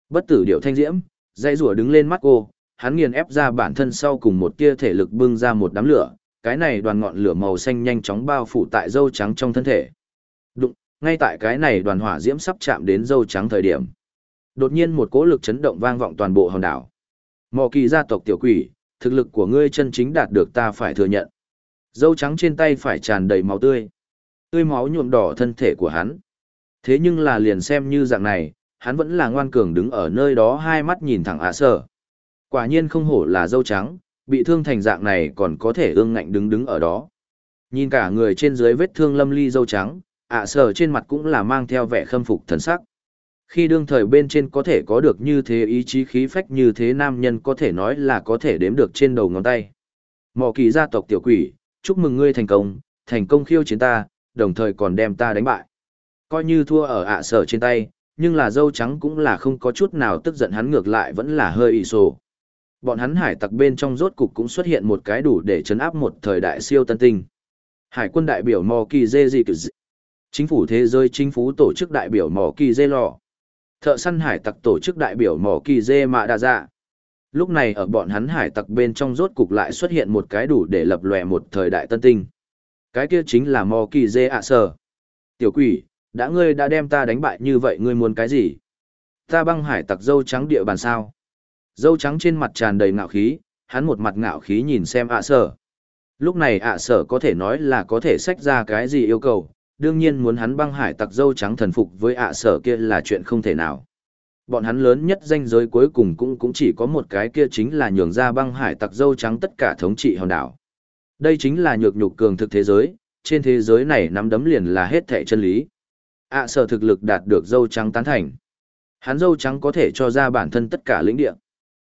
Bất tử điệu thanh diễm, dây rùa đứng lên mắt cô, hắn nghiền ép ra bản thân sau cùng một tia thể lực bưng ra một đám lửa, cái này đoàn ngọn lửa màu xanh nhanh chóng bao phủ tại dâu trắng trong thân thể. Đụng, ngay tại cái này đoàn hỏa diễm sắp chạm đến dâu trắng thời điểm. Đột nhiên một cỗ lực chấn động vang vọng toàn bộ hòn đảo. Mò kỳ gia tộc tiểu quỷ, thực lực của ngươi chân chính đạt được ta phải thừa nhận. Dâu trắng trên tay phải tràn đầy máu tươi. Tươi máu nhuộm đỏ thân thể của hắn. Thế nhưng là liền xem như dạng này, hắn vẫn là ngoan cường đứng ở nơi đó hai mắt nhìn thẳng ạ sở. Quả nhiên không hổ là dâu trắng, bị thương thành dạng này còn có thể ương ngạnh đứng đứng ở đó. Nhìn cả người trên dưới vết thương lâm ly dâu trắng, ạ sở trên mặt cũng là mang theo vẻ khâm phục thần sắc. Khi đương thời bên trên có thể có được như thế ý chí khí phách như thế nam nhân có thể nói là có thể đếm được trên đầu ngón tay. Mỏ kỳ gia tộc tiểu quỷ, chúc mừng ngươi thành công, thành công khiêu chiến ta, đồng thời còn đem ta đánh bại. Coi như thua ở ạ sở trên tay, nhưng là dâu trắng cũng là không có chút nào tức giận hắn ngược lại vẫn là hơi ị sổ. Bọn hắn hải tặc bên trong rốt cục cũng xuất hiện một cái đủ để chấn áp một thời đại siêu tân tinh. Hải quân đại biểu Mò Kỳ Dê Dị Chính phủ thế giới chính phủ tổ chức đại biểu Mò Kỳ Dê Lò. Thợ săn hải tặc tổ chức đại biểu Mò Kỳ Dê Mạ Đa Dạ. Lúc này ở bọn hắn hải tặc bên trong rốt cục lại xuất hiện một cái đủ để lập lòe một thời đại tân tinh. Cái kia chính là Mò Kỳ Dê ạ sở. Tiểu quỷ, đã ngươi đã đem ta đánh bại như vậy ngươi muốn cái gì? Ta băng hải tặc dâu trắng địa bàn sao? Dâu trắng trên mặt tràn đầy ngạo khí, hắn một mặt ngạo khí nhìn xem ạ sở. Lúc này ạ sở có thể nói là có thể xách ra cái gì yêu cầu, đương nhiên muốn hắn băng hải tặc dâu trắng thần phục với ạ sở kia là chuyện không thể nào. Bọn hắn lớn nhất danh giới cuối cùng cũng cũng chỉ có một cái kia chính là nhường ra băng hải tặc dâu trắng tất cả thống trị hòn đảo. Đây chính là nhược nhục cường thực thế giới, trên thế giới này nắm đấm liền là hết thệ chân lý ạ sở thực lực đạt được dâu trắng tán thành. Hắn dâu trắng có thể cho ra bản thân tất cả lĩnh địa.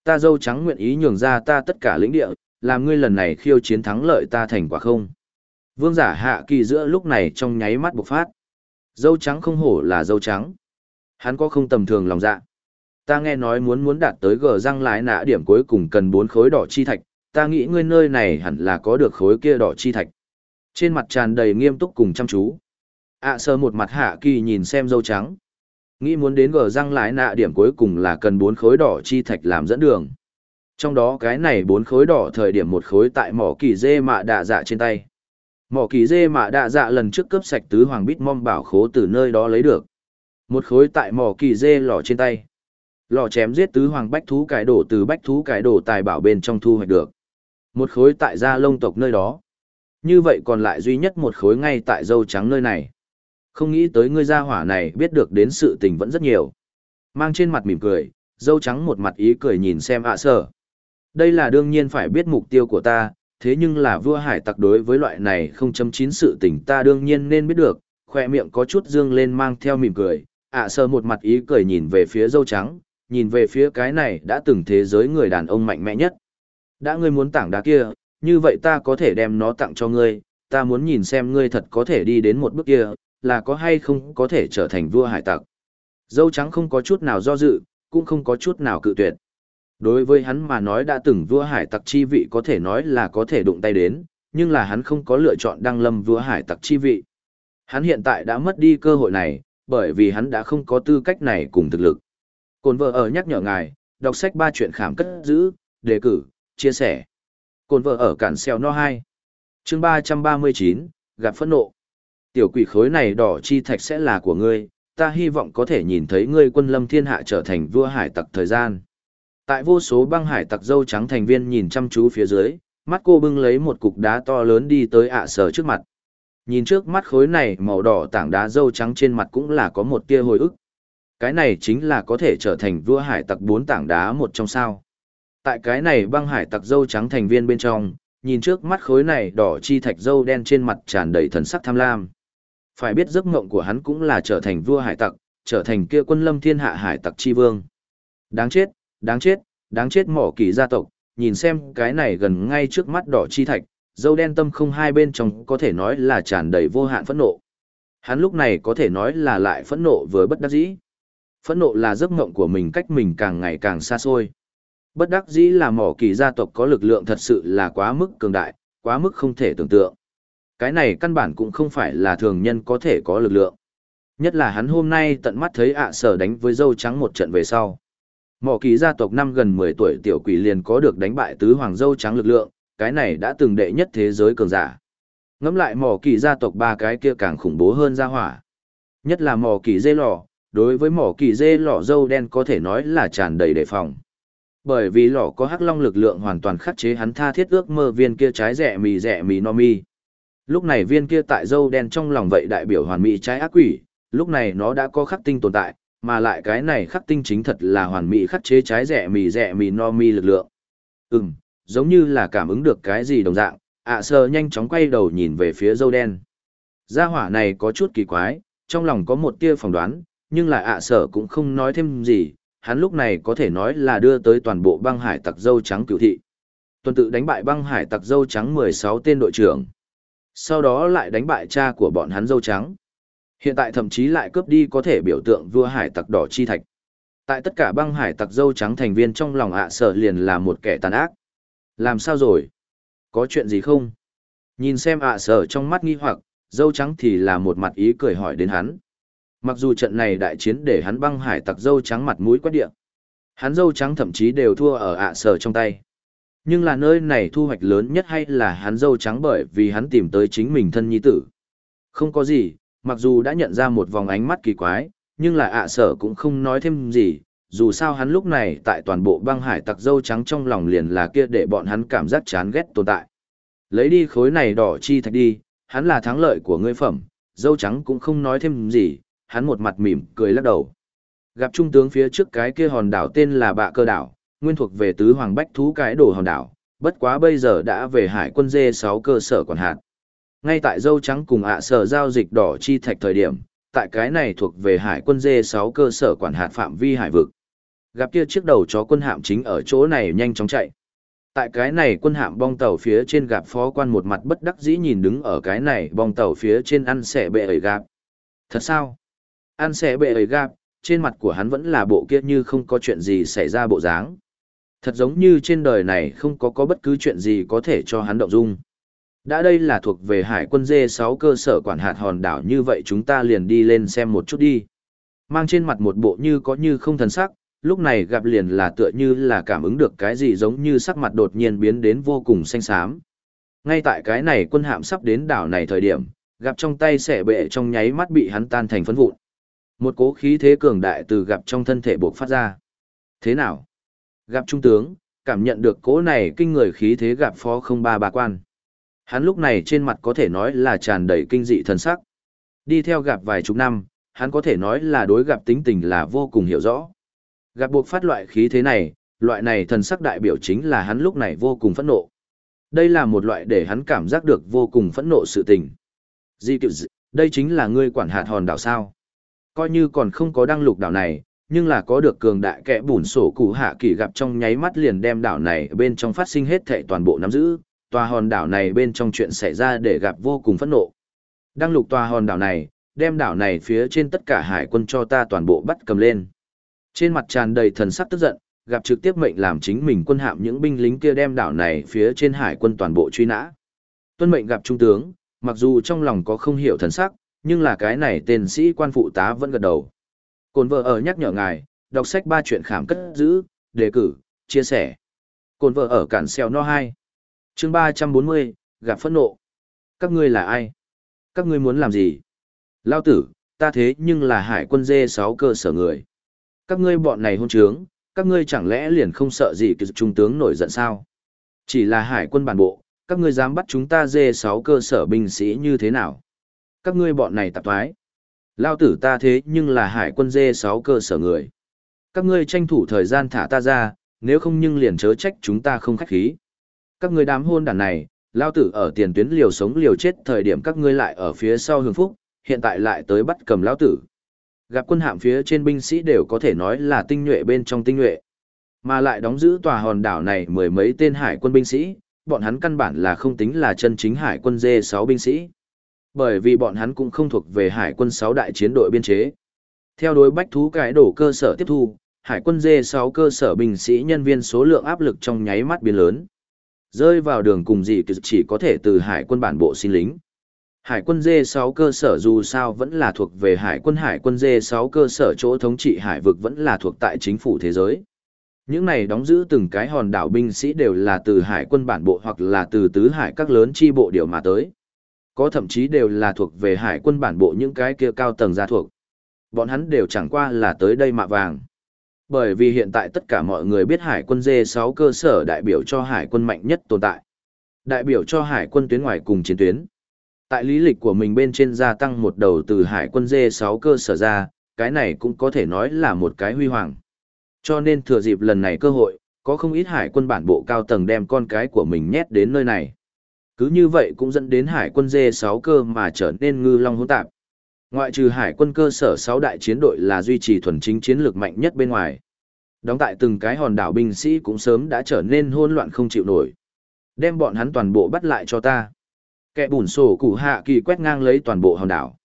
Ta dâu trắng nguyện ý nhường ra ta tất cả lĩnh địa, làm ngươi lần này khiêu chiến thắng lợi ta thành quả không. Vương giả hạ kỳ giữa lúc này trong nháy mắt bộc phát. Dâu trắng không hổ là dâu trắng. Hắn có không tầm thường lòng dạ. Ta nghe nói muốn muốn đạt tới gờ răng lái nã điểm cuối cùng cần bốn khối đỏ chi thạch, ta nghĩ ngươi nơi này hẳn là có được khối kia đỏ chi thạch. Trên mặt tràn đầy nghiêm túc cùng chăm chú ạ à, sơ một mặt hạ kỳ nhìn xem dâu trắng nghĩ muốn đến gờ răng lái nạ điểm cuối cùng là cần bốn khối đỏ chi thạch làm dẫn đường. Trong đó cái này bốn khối đỏ thời điểm một khối tại mỏ kỳ dê mạ đạ dạ trên tay. Mỏ kỳ dê mạ đạ dạ lần trước cướp sạch tứ hoàng bít mong bảo khố từ nơi đó lấy được. Một khối tại mỏ kỳ dê lò trên tay. Lò chém giết tứ hoàng bách thú cải đổ từ bách thú cải đổ tài bảo bên trong thu hoạch được. Một khối tại gia lông tộc nơi đó. Như vậy còn lại duy nhất một khối ngay tại dâu trắng nơi này không nghĩ tới ngươi gia hỏa này biết được đến sự tình vẫn rất nhiều. Mang trên mặt mỉm cười, dâu trắng một mặt ý cười nhìn xem ạ sở. Đây là đương nhiên phải biết mục tiêu của ta, thế nhưng là vua hải tặc đối với loại này không chấm chín sự tình ta đương nhiên nên biết được, khoe miệng có chút dương lên mang theo mỉm cười, ạ sở một mặt ý cười nhìn về phía dâu trắng, nhìn về phía cái này đã từng thế giới người đàn ông mạnh mẽ nhất. Đã ngươi muốn tảng đá kia, như vậy ta có thể đem nó tặng cho ngươi, ta muốn nhìn xem ngươi thật có thể đi đến một bước kia, là có hay không có thể trở thành vua hải tặc. Dâu trắng không có chút nào do dự, cũng không có chút nào cự tuyệt. Đối với hắn mà nói đã từng vua hải tặc chi vị có thể nói là có thể đụng tay đến, nhưng là hắn không có lựa chọn đăng lâm vua hải tặc chi vị. Hắn hiện tại đã mất đi cơ hội này, bởi vì hắn đã không có tư cách này cùng thực lực. Cồn vợ ở nhắc nhở ngài, đọc sách ba chuyện khám cất giữ, đề cử, chia sẻ. Cồn vợ ở cản xeo no 2. chương 339, gặp phẫn nộ. Tiểu quỷ khối này đỏ chi thạch sẽ là của ngươi, ta hy vọng có thể nhìn thấy ngươi quân lâm thiên hạ trở thành vua hải tặc thời gian. Tại vô số băng hải tặc dâu trắng thành viên nhìn chăm chú phía dưới, mắt cô bưng lấy một cục đá to lớn đi tới ạ sở trước mặt. Nhìn trước mắt khối này màu đỏ tảng đá dâu trắng trên mặt cũng là có một tia hồi ức. Cái này chính là có thể trở thành vua hải tặc bốn tảng đá một trong sao. Tại cái này băng hải tặc dâu trắng thành viên bên trong, nhìn trước mắt khối này đỏ chi thạch dâu đen trên mặt tràn đầy thần sắc tham lam. Phải biết giấc mộng của hắn cũng là trở thành vua hải tặc, trở thành kia quân lâm thiên hạ hải tặc chi vương. Đáng chết, đáng chết, đáng chết mỏ kỳ gia tộc, nhìn xem cái này gần ngay trước mắt đỏ chi thạch, dâu đen tâm không hai bên trong có thể nói là tràn đầy vô hạn phẫn nộ. Hắn lúc này có thể nói là lại phẫn nộ với bất đắc dĩ. Phẫn nộ là giấc mộng của mình cách mình càng ngày càng xa xôi. Bất đắc dĩ là mỏ kỳ gia tộc có lực lượng thật sự là quá mức cường đại, quá mức không thể tưởng tượng. Cái này căn bản cũng không phải là thường nhân có thể có lực lượng. Nhất là hắn hôm nay tận mắt thấy ạ sở đánh với dâu trắng một trận về sau. Mỏ kỳ gia tộc năm gần 10 tuổi tiểu quỷ liền có được đánh bại tứ hoàng dâu trắng lực lượng, cái này đã từng đệ nhất thế giới cường giả. Ngắm lại mỏ kỳ gia tộc ba cái kia càng khủng bố hơn gia hỏa. Nhất là mỏ kỳ dê lò, đối với mỏ kỳ dê lò dâu đen có thể nói là tràn đầy đề phòng. Bởi vì lò có hắc long lực lượng hoàn toàn khắc chế hắn tha thiết ước mơ viên kia trái rẻ mì rẻ mì no mi. Lúc này viên kia tại dâu đen trong lòng vậy đại biểu hoàn mỹ trái ác quỷ, lúc này nó đã có khắc tinh tồn tại, mà lại cái này khắc tinh chính thật là hoàn mỹ khắc chế trái rẻ mì rẻ mì no mi lực lượng. Ừm, giống như là cảm ứng được cái gì đồng dạng, ạ à sờ nhanh chóng quay đầu nhìn về phía dâu đen. Gia hỏa này có chút kỳ quái, trong lòng có một tia phỏng đoán, nhưng là ạ à sở cũng không nói thêm gì, hắn lúc này có thể nói là đưa tới toàn bộ băng hải tặc dâu trắng cửu thị. Tuần tự đánh bại băng hải tặc dâu trắng 16 tên đội trưởng. Sau đó lại đánh bại cha của bọn hắn dâu trắng. Hiện tại thậm chí lại cướp đi có thể biểu tượng vua hải tặc đỏ chi thạch. Tại tất cả băng hải tặc dâu trắng thành viên trong lòng ạ sở liền là một kẻ tàn ác. Làm sao rồi? Có chuyện gì không? Nhìn xem ạ sở trong mắt nghi hoặc, dâu trắng thì là một mặt ý cười hỏi đến hắn. Mặc dù trận này đại chiến để hắn băng hải tặc dâu trắng mặt mũi quát địa. Hắn dâu trắng thậm chí đều thua ở ạ sở trong tay. Nhưng là nơi này thu hoạch lớn nhất hay là hắn dâu trắng bởi vì hắn tìm tới chính mình thân nhi tử. Không có gì, mặc dù đã nhận ra một vòng ánh mắt kỳ quái, nhưng là ạ sở cũng không nói thêm gì, dù sao hắn lúc này tại toàn bộ băng hải tặc dâu trắng trong lòng liền là kia để bọn hắn cảm giác chán ghét tồn tại. Lấy đi khối này đỏ chi thạch đi, hắn là thắng lợi của ngươi phẩm, dâu trắng cũng không nói thêm gì, hắn một mặt mỉm cười lắc đầu. Gặp trung tướng phía trước cái kia hòn đảo tên là Bạ Cơ đảo, nguyên thuộc về tứ hoàng bách thú cái đồ hòn đảo, bất quá bây giờ đã về hải quân dê 6 cơ sở quản hạt. Ngay tại dâu trắng cùng ạ sở giao dịch đỏ chi thạch thời điểm, tại cái này thuộc về hải quân dê 6 cơ sở quản hạt phạm vi hải vực. Gặp kia chiếc đầu chó quân hạm chính ở chỗ này nhanh chóng chạy. Tại cái này quân hạm bong tàu phía trên gặp phó quan một mặt bất đắc dĩ nhìn đứng ở cái này bong tàu phía trên ăn xẻ bệ ấy gạp. Thật sao? Ăn xẻ bệ ấy gạp, trên mặt của hắn vẫn là bộ kia như không có chuyện gì xảy ra bộ dáng. Thật giống như trên đời này không có có bất cứ chuyện gì có thể cho hắn động dung. Đã đây là thuộc về hải quân dê 6 cơ sở quản hạt hòn đảo như vậy chúng ta liền đi lên xem một chút đi. Mang trên mặt một bộ như có như không thần sắc, lúc này gặp liền là tựa như là cảm ứng được cái gì giống như sắc mặt đột nhiên biến đến vô cùng xanh xám. Ngay tại cái này quân hạm sắp đến đảo này thời điểm, gặp trong tay xẻ bệ trong nháy mắt bị hắn tan thành phấn vụn. Một cố khí thế cường đại từ gặp trong thân thể buộc phát ra. Thế nào? Gặp trung tướng, cảm nhận được cố này kinh người khí thế gặp phó không ba bà quan. Hắn lúc này trên mặt có thể nói là tràn đầy kinh dị thần sắc. Đi theo gặp vài chục năm, hắn có thể nói là đối gặp tính tình là vô cùng hiểu rõ. Gặp buộc phát loại khí thế này, loại này thần sắc đại biểu chính là hắn lúc này vô cùng phẫn nộ. Đây là một loại để hắn cảm giác được vô cùng phẫn nộ sự tình. Di cựu đây chính là ngươi quản hạt hòn đảo sao. Coi như còn không có đăng lục đảo này, nhưng là có được cường đại kẻ bùn sổ cụ hạ kỳ gặp trong nháy mắt liền đem đảo này bên trong phát sinh hết thệ toàn bộ nắm giữ, tòa hòn đảo này bên trong chuyện xảy ra để gặp vô cùng phẫn nộ. Đăng lục tòa hòn đảo này, đem đảo này phía trên tất cả hải quân cho ta toàn bộ bắt cầm lên. Trên mặt tràn đầy thần sắc tức giận, gặp trực tiếp mệnh làm chính mình quân hạm những binh lính kia đem đảo này phía trên hải quân toàn bộ truy nã. Tuân mệnh gặp trung tướng, mặc dù trong lòng có không hiểu thần sắc, nhưng là cái này tên sĩ quan phụ tá vẫn gật đầu. Cồn vợ ở nhắc nhở ngài, đọc sách ba chuyện khảm cất giữ, đề cử, chia sẻ. Cồn vợ ở cản xeo no 2. chương 340, gặp phẫn nộ. Các ngươi là ai? Các ngươi muốn làm gì? Lao tử, ta thế nhưng là hải quân dê 6 cơ sở người. Các ngươi bọn này hôn trướng, các ngươi chẳng lẽ liền không sợ gì kỳ trung tướng nổi giận sao? Chỉ là hải quân bản bộ, các ngươi dám bắt chúng ta dê 6 cơ sở binh sĩ như thế nào? Các ngươi bọn này tạp thoái. Lao tử ta thế nhưng là hải quân dê 6 cơ sở người. Các ngươi tranh thủ thời gian thả ta ra, nếu không nhưng liền chớ trách chúng ta không khách khí. Các ngươi đám hôn đàn này, Lao tử ở tiền tuyến liều sống liều chết thời điểm các ngươi lại ở phía sau hưởng phúc, hiện tại lại tới bắt cầm Lao tử. Gặp quân hạm phía trên binh sĩ đều có thể nói là tinh nhuệ bên trong tinh nhuệ. Mà lại đóng giữ tòa hòn đảo này mười mấy tên hải quân binh sĩ, bọn hắn căn bản là không tính là chân chính hải quân dê 6 binh sĩ. Bởi vì bọn hắn cũng không thuộc về hải quân 6 đại chiến đội biên chế. Theo đối bách thú cái đổ cơ sở tiếp thu, hải quân D6 cơ sở binh sĩ nhân viên số lượng áp lực trong nháy mắt biến lớn. Rơi vào đường cùng gì chỉ có thể từ hải quân bản bộ xin lính. Hải quân D6 cơ sở dù sao vẫn là thuộc về hải quân hải quân D6 cơ sở chỗ thống trị hải vực vẫn là thuộc tại chính phủ thế giới. Những này đóng giữ từng cái hòn đảo binh sĩ đều là từ hải quân bản bộ hoặc là từ tứ hải các lớn chi bộ điều mà tới. Có thậm chí đều là thuộc về hải quân bản bộ những cái kia cao tầng gia thuộc. Bọn hắn đều chẳng qua là tới đây mạ vàng. Bởi vì hiện tại tất cả mọi người biết hải quân D6 cơ sở đại biểu cho hải quân mạnh nhất tồn tại. Đại biểu cho hải quân tuyến ngoài cùng chiến tuyến. Tại lý lịch của mình bên trên gia tăng một đầu từ hải quân D6 cơ sở ra, cái này cũng có thể nói là một cái huy hoàng. Cho nên thừa dịp lần này cơ hội, có không ít hải quân bản bộ cao tầng đem con cái của mình nhét đến nơi này. Cứ như vậy cũng dẫn đến hải quân D6 cơ mà trở nên ngư long hỗn tạp. Ngoại trừ hải quân cơ sở 6 đại chiến đội là duy trì thuần chính chiến lược mạnh nhất bên ngoài. Đóng tại từng cái hòn đảo binh sĩ cũng sớm đã trở nên hỗn loạn không chịu nổi. Đem bọn hắn toàn bộ bắt lại cho ta. Kẻ bùn sổ củ hạ kỳ quét ngang lấy toàn bộ hòn đảo.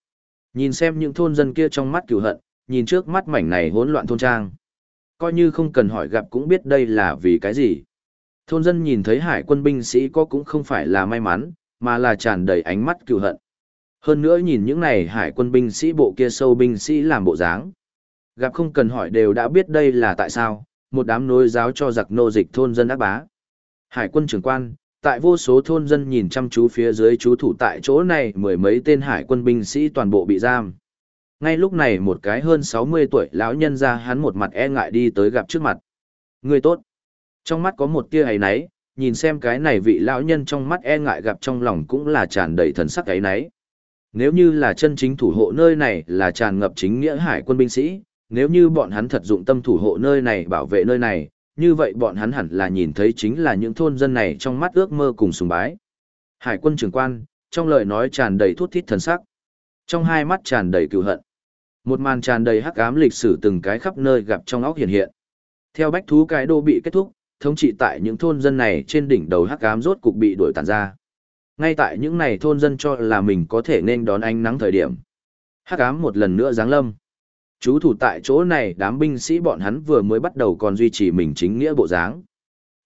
Nhìn xem những thôn dân kia trong mắt cửu hận, nhìn trước mắt mảnh này hỗn loạn thôn trang. Coi như không cần hỏi gặp cũng biết đây là vì cái gì. Thôn dân nhìn thấy hải quân binh sĩ có cũng không phải là may mắn, mà là tràn đầy ánh mắt cựu hận. Hơn nữa nhìn những này hải quân binh sĩ bộ kia sâu binh sĩ làm bộ dáng. Gặp không cần hỏi đều đã biết đây là tại sao, một đám nối giáo cho giặc nô dịch thôn dân ác bá. Hải quân trưởng quan, tại vô số thôn dân nhìn chăm chú phía dưới chú thủ tại chỗ này mười mấy tên hải quân binh sĩ toàn bộ bị giam. Ngay lúc này một cái hơn 60 tuổi lão nhân ra hắn một mặt e ngại đi tới gặp trước mặt. Người tốt. Trong mắt có một tia ấy náy, nhìn xem cái này vị lão nhân trong mắt e ngại gặp trong lòng cũng là tràn đầy thần sắc ấy náy. Nếu như là chân chính thủ hộ nơi này là tràn ngập chính nghĩa hải quân binh sĩ, nếu như bọn hắn thật dụng tâm thủ hộ nơi này bảo vệ nơi này, như vậy bọn hắn hẳn là nhìn thấy chính là những thôn dân này trong mắt ước mơ cùng sùng bái. Hải quân trưởng quan, trong lời nói tràn đầy thút thít thần sắc, trong hai mắt tràn đầy cựu hận. Một màn tràn đầy hắc ám lịch sử từng cái khắp nơi gặp trong óc hiện hiện. Theo bách thú cái đô bị kết thúc, thống trị tại những thôn dân này trên đỉnh đầu hắc ám rốt cục bị đuổi tàn ra. Ngay tại những này thôn dân cho là mình có thể nên đón ánh nắng thời điểm. Hắc ám một lần nữa giáng lâm. Chú thủ tại chỗ này đám binh sĩ bọn hắn vừa mới bắt đầu còn duy trì mình chính nghĩa bộ dáng.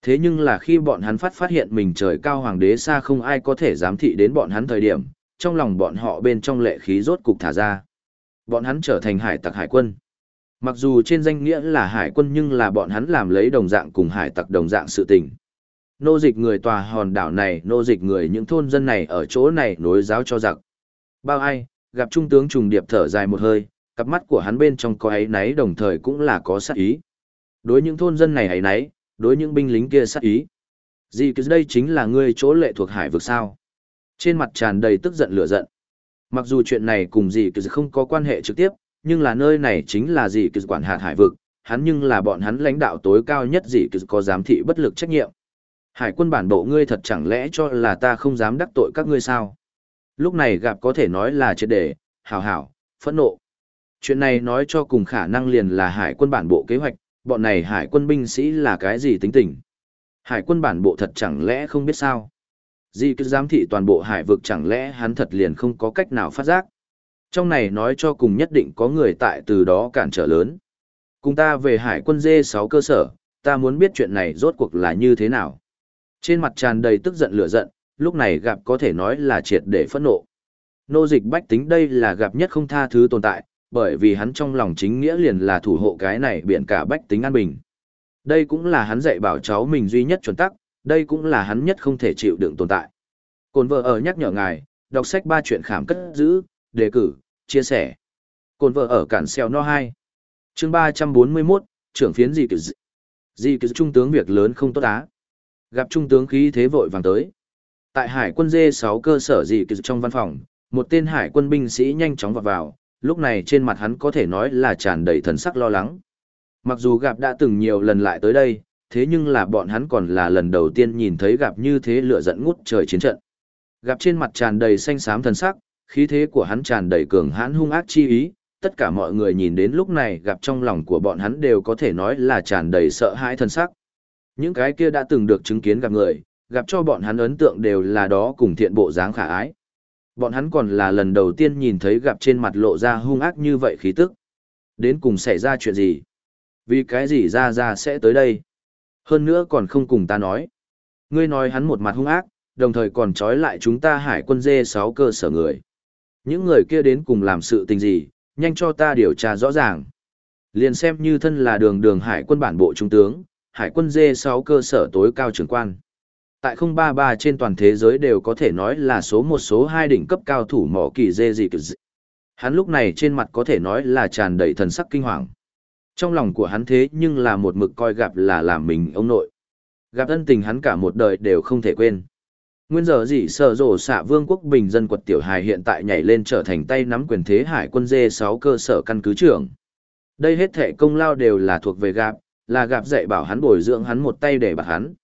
Thế nhưng là khi bọn hắn phát phát hiện mình trời cao hoàng đế xa không ai có thể giám thị đến bọn hắn thời điểm, trong lòng bọn họ bên trong lệ khí rốt cục thả ra. Bọn hắn trở thành hải tặc hải quân. Mặc dù trên danh nghĩa là hải quân nhưng là bọn hắn làm lấy đồng dạng cùng hải tặc đồng dạng sự tình. Nô dịch người tòa hòn đảo này, nô dịch người những thôn dân này ở chỗ này nối giáo cho giặc. Bao ai, gặp trung tướng trùng điệp thở dài một hơi, cặp mắt của hắn bên trong có ấy náy đồng thời cũng là có sát ý. Đối những thôn dân này ấy náy, đối những binh lính kia sát ý. Gì cứ đây chính là ngươi chỗ lệ thuộc hải vực sao. Trên mặt tràn đầy tức giận lửa giận. Mặc dù chuyện này cùng gì cứ không có quan hệ trực tiếp, nhưng là nơi này chính là gì cứ quản hạt hải vực, hắn nhưng là bọn hắn lãnh đạo tối cao nhất gì cứ có giám thị bất lực trách nhiệm. Hải quân bản bộ ngươi thật chẳng lẽ cho là ta không dám đắc tội các ngươi sao? Lúc này gặp có thể nói là triệt để, hào hảo, phẫn nộ. Chuyện này nói cho cùng khả năng liền là hải quân bản bộ kế hoạch, bọn này hải quân binh sĩ là cái gì tính tình. Hải quân bản bộ thật chẳng lẽ không biết sao. Di cứ giám thị toàn bộ hải vực chẳng lẽ hắn thật liền không có cách nào phát giác. Trong này nói cho cùng nhất định có người tại từ đó cản trở lớn. Cùng ta về hải quân dê 6 cơ sở, ta muốn biết chuyện này rốt cuộc là như thế nào. Trên mặt tràn đầy tức giận lửa giận, lúc này gặp có thể nói là triệt để phẫn nộ. Nô dịch bách tính đây là gặp nhất không tha thứ tồn tại, bởi vì hắn trong lòng chính nghĩa liền là thủ hộ cái này biển cả bách tính an bình. Đây cũng là hắn dạy bảo cháu mình duy nhất chuẩn tắc, đây cũng là hắn nhất không thể chịu đựng tồn tại. Cồn vợ ở nhắc nhở ngài, đọc sách ba chuyện khảm cất giữ, đề cử, chia sẻ. Cồn vợ ở cản xeo no 2. chương 341, trưởng phiến gì kỳ gì kỳ trung tướng việc lớn không tốt á. Gặp trung tướng khí thế vội vàng tới. Tại hải quân dê 6 cơ sở gì kỳ trong văn phòng, một tên hải quân binh sĩ nhanh chóng vào vào, lúc này trên mặt hắn có thể nói là tràn đầy thần sắc lo lắng. Mặc dù gặp đã từng nhiều lần lại tới đây, thế nhưng là bọn hắn còn là lần đầu tiên nhìn thấy gặp như thế lửa giận ngút trời chiến trận. Gặp trên mặt tràn đầy xanh xám thần sắc, khí thế của hắn tràn đầy cường hãn hung ác chi ý, tất cả mọi người nhìn đến lúc này gặp trong lòng của bọn hắn đều có thể nói là tràn đầy sợ hãi thần sắc. Những cái kia đã từng được chứng kiến gặp người, gặp cho bọn hắn ấn tượng đều là đó cùng thiện bộ dáng khả ái. Bọn hắn còn là lần đầu tiên nhìn thấy gặp trên mặt lộ ra hung ác như vậy khí tức. Đến cùng xảy ra chuyện gì? Vì cái gì ra ra sẽ tới đây? Hơn nữa còn không cùng ta nói. Ngươi nói hắn một mặt hung ác, đồng thời còn trói lại chúng ta hải quân dê sáu cơ sở người. Những người kia đến cùng làm sự tình gì, nhanh cho ta điều tra rõ ràng. Liền xem như thân là đường đường hải quân bản bộ trung tướng, hải quân dê sáu cơ sở tối cao trưởng quan. Tại 033 trên toàn thế giới đều có thể nói là số một số hai đỉnh cấp cao thủ mỏ kỳ dê gì cực dị. Hắn lúc này trên mặt có thể nói là tràn đầy thần sắc kinh hoàng. Trong lòng của hắn thế nhưng là một mực coi gặp là làm mình ông nội. Gặp ân tình hắn cả một đời đều không thể quên. Nguyên giờ gì sở rổ xạ vương quốc bình dân quật tiểu hài hiện tại nhảy lên trở thành tay nắm quyền thế hải quân dê 6 cơ sở căn cứ trưởng. Đây hết thể công lao đều là thuộc về gạp, là gạp dạy bảo hắn bồi dưỡng hắn một tay để bạc hắn.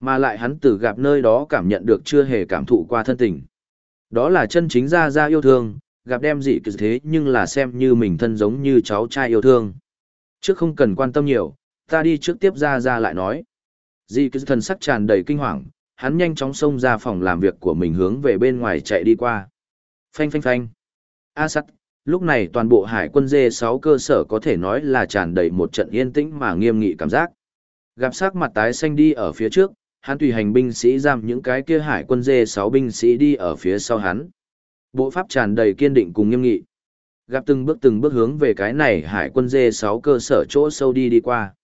Mà lại hắn từ gạp nơi đó cảm nhận được chưa hề cảm thụ qua thân tình. Đó là chân chính ra ra yêu thương, gặp đem dị cứ thế nhưng là xem như mình thân giống như cháu trai yêu thương. Trước không cần quan tâm nhiều, ta đi trước tiếp ra ra lại nói. Dị cứ thần sắc tràn đầy kinh hoàng, hắn nhanh chóng xông ra phòng làm việc của mình hướng về bên ngoài chạy đi qua. Phanh phanh phanh. A sắt, lúc này toàn bộ hải quân dê 6 cơ sở có thể nói là tràn đầy một trận yên tĩnh mà nghiêm nghị cảm giác. Gặp sắc mặt tái xanh đi ở phía trước, hắn tùy hành binh sĩ giam những cái kia hải quân dê 6 binh sĩ đi ở phía sau hắn. Bộ pháp tràn đầy kiên định cùng nghiêm nghị. Gặp từng bước từng bước hướng về cái này hải quân dê 6 cơ sở chỗ sâu đi đi qua.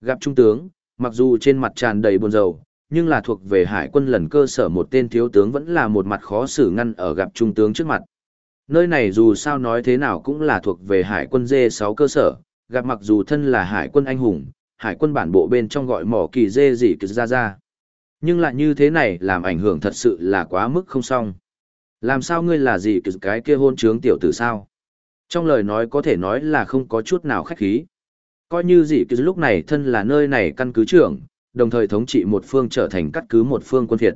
Gặp trung tướng, mặc dù trên mặt tràn đầy buồn rầu, nhưng là thuộc về hải quân lần cơ sở một tên thiếu tướng vẫn là một mặt khó xử ngăn ở gặp trung tướng trước mặt. Nơi này dù sao nói thế nào cũng là thuộc về hải quân dê 6 cơ sở, gặp mặc dù thân là hải quân anh hùng, hải quân bản bộ bên trong gọi mỏ kỳ dê gì cứ ra ra. Nhưng lại như thế này làm ảnh hưởng thật sự là quá mức không xong. Làm sao ngươi là gì cái kia hôn trướng tiểu tử sao? Trong lời nói có thể nói là không có chút nào khách khí. Coi như gì cứ lúc này thân là nơi này căn cứ trưởng, đồng thời thống trị một phương trở thành cắt cứ một phương quân phiệt.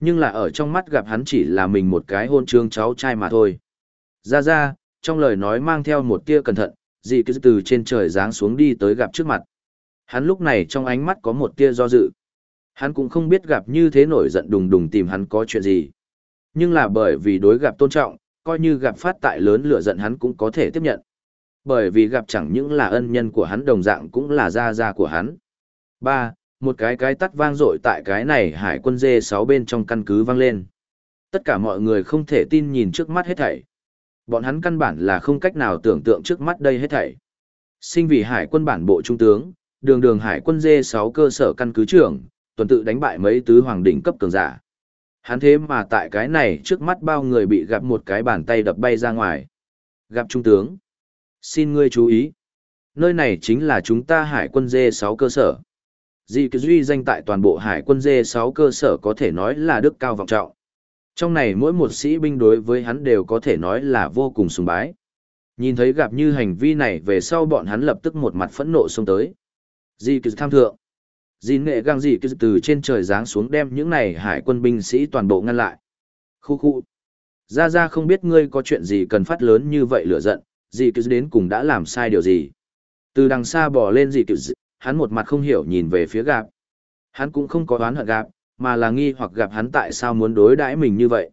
Nhưng là ở trong mắt gặp hắn chỉ là mình một cái hôn trương cháu trai mà thôi. Ra ra, trong lời nói mang theo một tia cẩn thận, dị cứ từ trên trời giáng xuống đi tới gặp trước mặt. Hắn lúc này trong ánh mắt có một tia do dự. Hắn cũng không biết gặp như thế nổi giận đùng đùng tìm hắn có chuyện gì. Nhưng là bởi vì đối gặp tôn trọng, coi như gặp phát tại lớn lửa giận hắn cũng có thể tiếp nhận. Bởi vì gặp chẳng những là ân nhân của hắn đồng dạng cũng là gia gia của hắn. Ba, một cái cái tắt vang dội tại cái này hải quân dê sáu bên trong căn cứ vang lên. Tất cả mọi người không thể tin nhìn trước mắt hết thảy. Bọn hắn căn bản là không cách nào tưởng tượng trước mắt đây hết thảy. Sinh vì hải quân bản bộ trung tướng, đường đường hải quân dê sáu cơ sở căn cứ trưởng, tuần tự đánh bại mấy tứ hoàng đỉnh cấp cường giả. Hắn thế mà tại cái này trước mắt bao người bị gặp một cái bàn tay đập bay ra ngoài. Gặp trung tướng. Xin ngươi chú ý. Nơi này chính là chúng ta hải quân dê sáu cơ sở. Di cứ duy danh tại toàn bộ hải quân dê 6 cơ sở có thể nói là đức cao vọng trọng. Trong này mỗi một sĩ binh đối với hắn đều có thể nói là vô cùng sùng bái. Nhìn thấy gặp như hành vi này về sau bọn hắn lập tức một mặt phẫn nộ xông tới. Di cứ tham thượng. Di nghệ gang dị từ trên trời giáng xuống đem những này hải quân binh sĩ toàn bộ ngăn lại. Khu khu. Ra ra không biết ngươi có chuyện gì cần phát lớn như vậy lửa giận, dị cứ đến cùng đã làm sai điều gì. Từ đằng xa bỏ lên dị cứ hắn một mặt không hiểu nhìn về phía gạp. Hắn cũng không có đoán hận gạp, mà là nghi hoặc gặp hắn tại sao muốn đối đãi mình như vậy.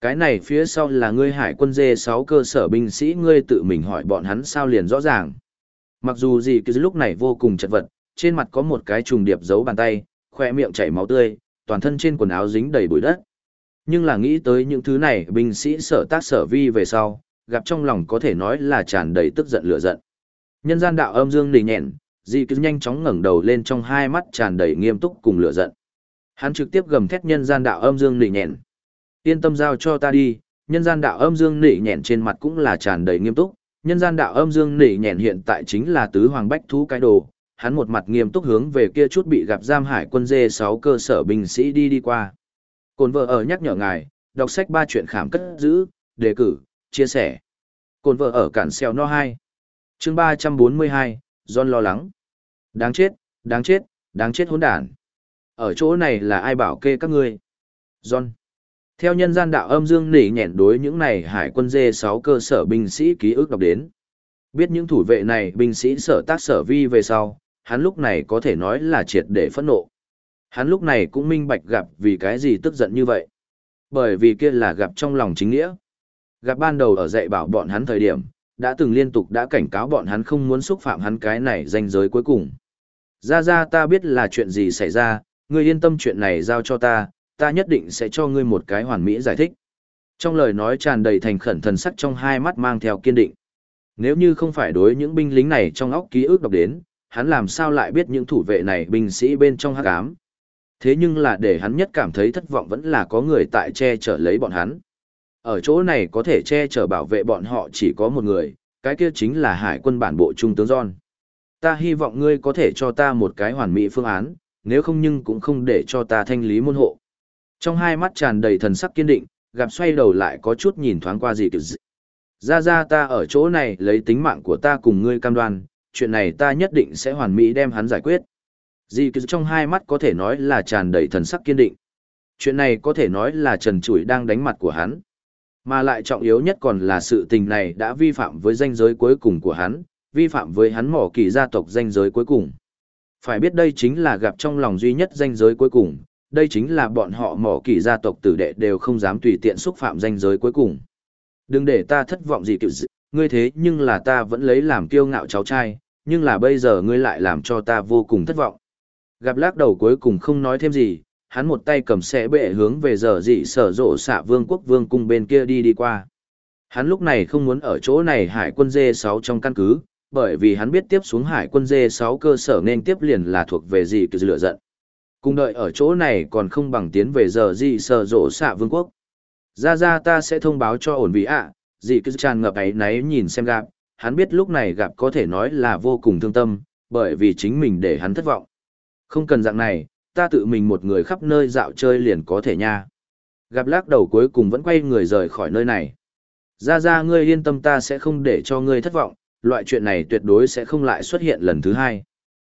Cái này phía sau là ngươi hải quân dê 6 cơ sở binh sĩ ngươi tự mình hỏi bọn hắn sao liền rõ ràng. Mặc dù gì cứ lúc này vô cùng chật vật, trên mặt có một cái trùng điệp giấu bàn tay, khoe miệng chảy máu tươi, toàn thân trên quần áo dính đầy bụi đất. Nhưng là nghĩ tới những thứ này binh sĩ sở tác sở vi về sau, gặp trong lòng có thể nói là tràn đầy tức giận lửa giận. Nhân gian đạo âm dương nỉ nhẹn, Dì cứ nhanh chóng ngẩng đầu lên trong hai mắt tràn đầy nghiêm túc cùng lửa giận. Hắn trực tiếp gầm thét nhân gian đạo âm dương nỉ nhẹn. Yên tâm giao cho ta đi, nhân gian đạo âm dương nỉ nhẹn trên mặt cũng là tràn đầy nghiêm túc. Nhân gian đạo âm dương nỉ nhẹn hiện tại chính là tứ hoàng bách thú cái đồ, hắn một mặt nghiêm túc hướng về kia chút bị gặp giam hải quân dê 6 cơ sở binh sĩ đi đi qua. Cồn vợ ở nhắc nhở ngài, đọc sách ba chuyện khảm cất giữ, đề cử, chia sẻ. Cồn vợ ở cản xeo no 2. chương 342, John lo lắng. Đáng chết, đáng chết, đáng chết hỗn đản. Ở chỗ này là ai bảo kê các ngươi? John. Theo nhân gian đạo âm dương nỉ nhẹn đối những này hải quân dê 6 cơ sở binh sĩ ký ức đọc đến. Biết những thủ vệ này binh sĩ sở tác sở vi về sau, hắn lúc này có thể nói là triệt để phẫn nộ. Hắn lúc này cũng minh bạch gặp vì cái gì tức giận như vậy. Bởi vì kia là gặp trong lòng chính nghĩa. Gặp ban đầu ở dạy bảo bọn hắn thời điểm, đã từng liên tục đã cảnh cáo bọn hắn không muốn xúc phạm hắn cái này danh giới cuối cùng. Ra ra ta biết là chuyện gì xảy ra, ngươi yên tâm chuyện này giao cho ta, ta nhất định sẽ cho ngươi một cái hoàn mỹ giải thích. Trong lời nói tràn đầy thành khẩn thần sắc trong hai mắt mang theo kiên định. Nếu như không phải đối những binh lính này trong óc ký ức đọc đến, hắn làm sao lại biết những thủ vệ này binh sĩ bên trong hắc ám. Thế nhưng là để hắn nhất cảm thấy thất vọng vẫn là có người tại che chở lấy bọn hắn. Ở chỗ này có thể che chở bảo vệ bọn họ chỉ có một người, cái kia chính là hải quân bản bộ trung tướng John. Ta hy vọng ngươi có thể cho ta một cái hoàn mỹ phương án, nếu không nhưng cũng không để cho ta thanh lý môn hộ. Trong hai mắt tràn đầy thần sắc kiên định, gặp xoay đầu lại có chút nhìn thoáng qua gì kiểu gì. Ra ra ta ở chỗ này lấy tính mạng của ta cùng ngươi cam đoan, chuyện này ta nhất định sẽ hoàn mỹ đem hắn giải quyết. Dì cứ trong hai mắt có thể nói là tràn đầy thần sắc kiên định. Chuyện này có thể nói là trần chuỗi đang đánh mặt của hắn. Mà lại trọng yếu nhất còn là sự tình này đã vi phạm với danh giới cuối cùng của hắn, vi phạm với hắn mỏ kỳ gia tộc danh giới cuối cùng. Phải biết đây chính là gặp trong lòng duy nhất danh giới cuối cùng, đây chính là bọn họ mỏ kỳ gia tộc tử đệ đều không dám tùy tiện xúc phạm danh giới cuối cùng. Đừng để ta thất vọng gì kiểu dị, ngươi thế nhưng là ta vẫn lấy làm kiêu ngạo cháu trai, nhưng là bây giờ ngươi lại làm cho ta vô cùng thất vọng. Gặp lắc đầu cuối cùng không nói thêm gì, hắn một tay cầm xe bệ hướng về giờ dị sở rộ xạ vương quốc vương cung bên kia đi đi qua. Hắn lúc này không muốn ở chỗ này hải quân dê 6 trong căn cứ, bởi vì hắn biết tiếp xuống hải quân dê 6 cơ sở nên tiếp liền là thuộc về gì cứ lựa giận. Cùng đợi ở chỗ này còn không bằng tiến về giờ dị sở rộ xạ vương quốc. Ra ra ta sẽ thông báo cho ổn vị ạ, à, dị cứ tràn ngập ấy náy nhìn xem gặp, hắn biết lúc này gặp có thể nói là vô cùng thương tâm, bởi vì chính mình để hắn thất vọng. Không cần dạng này, ta tự mình một người khắp nơi dạo chơi liền có thể nha. Gặp lắc đầu cuối cùng vẫn quay người rời khỏi nơi này. Ra ra ngươi yên tâm ta sẽ không để cho ngươi thất vọng, loại chuyện này tuyệt đối sẽ không lại xuất hiện lần thứ hai.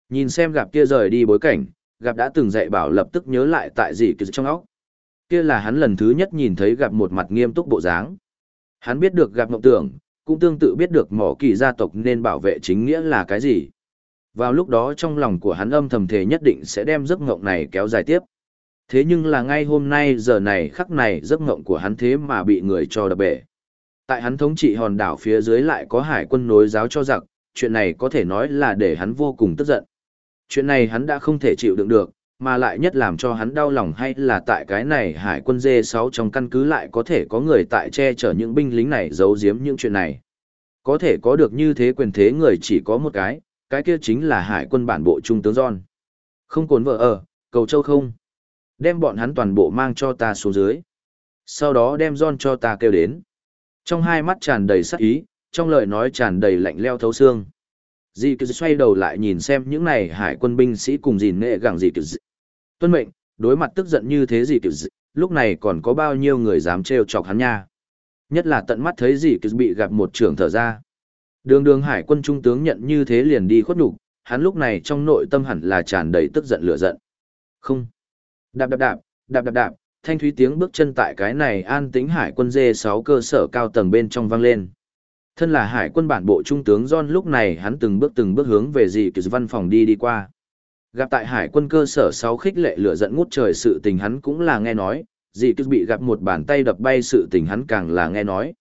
Nhìn xem gặp kia rời đi bối cảnh, gặp đã từng dạy bảo lập tức nhớ lại tại gì kia trong óc. Kia là hắn lần thứ nhất nhìn thấy gặp một mặt nghiêm túc bộ dáng. Hắn biết được gặp mộng tưởng, cũng tương tự biết được mỏ kỳ gia tộc nên bảo vệ chính nghĩa là cái gì. Vào lúc đó trong lòng của hắn âm thầm thể nhất định sẽ đem giấc ngộng này kéo dài tiếp. Thế nhưng là ngay hôm nay giờ này khắc này giấc ngộng của hắn thế mà bị người cho đập bể. Tại hắn thống trị hòn đảo phía dưới lại có hải quân nối giáo cho giặc, chuyện này có thể nói là để hắn vô cùng tức giận. Chuyện này hắn đã không thể chịu đựng được, mà lại nhất làm cho hắn đau lòng hay là tại cái này hải quân dê 6 trong căn cứ lại có thể có người tại che chở những binh lính này giấu giếm những chuyện này. Có thể có được như thế quyền thế người chỉ có một cái, cái kia chính là hải quân bản bộ trung tướng John. Không cồn vợ ở, cầu châu không. Đem bọn hắn toàn bộ mang cho ta xuống dưới. Sau đó đem John cho ta kêu đến. Trong hai mắt tràn đầy sắc ý, trong lời nói tràn đầy lạnh leo thấu xương. Dì cứ xoay đầu lại nhìn xem những này hải quân binh sĩ cùng dìn nghệ gẳng dì cứ Tuân mệnh, đối mặt tức giận như thế dì cứ lúc này còn có bao nhiêu người dám trêu chọc hắn nha. Nhất là tận mắt thấy dì cứ bị gặp một trưởng thở ra. Đường đường hải quân trung tướng nhận như thế liền đi khuất nhục, hắn lúc này trong nội tâm hẳn là tràn đầy tức giận lửa giận. Không. Đạp đạp đạp, đạp đạp đạp, thanh thúy tiếng bước chân tại cái này an tĩnh hải quân dê 6 cơ sở cao tầng bên trong vang lên. Thân là hải quân bản bộ trung tướng John lúc này hắn từng bước từng bước hướng về dì kỳ văn phòng đi đi qua. Gặp tại hải quân cơ sở 6 khích lệ lửa giận ngút trời sự tình hắn cũng là nghe nói, dì kỳ bị gặp một bàn tay đập bay sự tình hắn càng là nghe nói.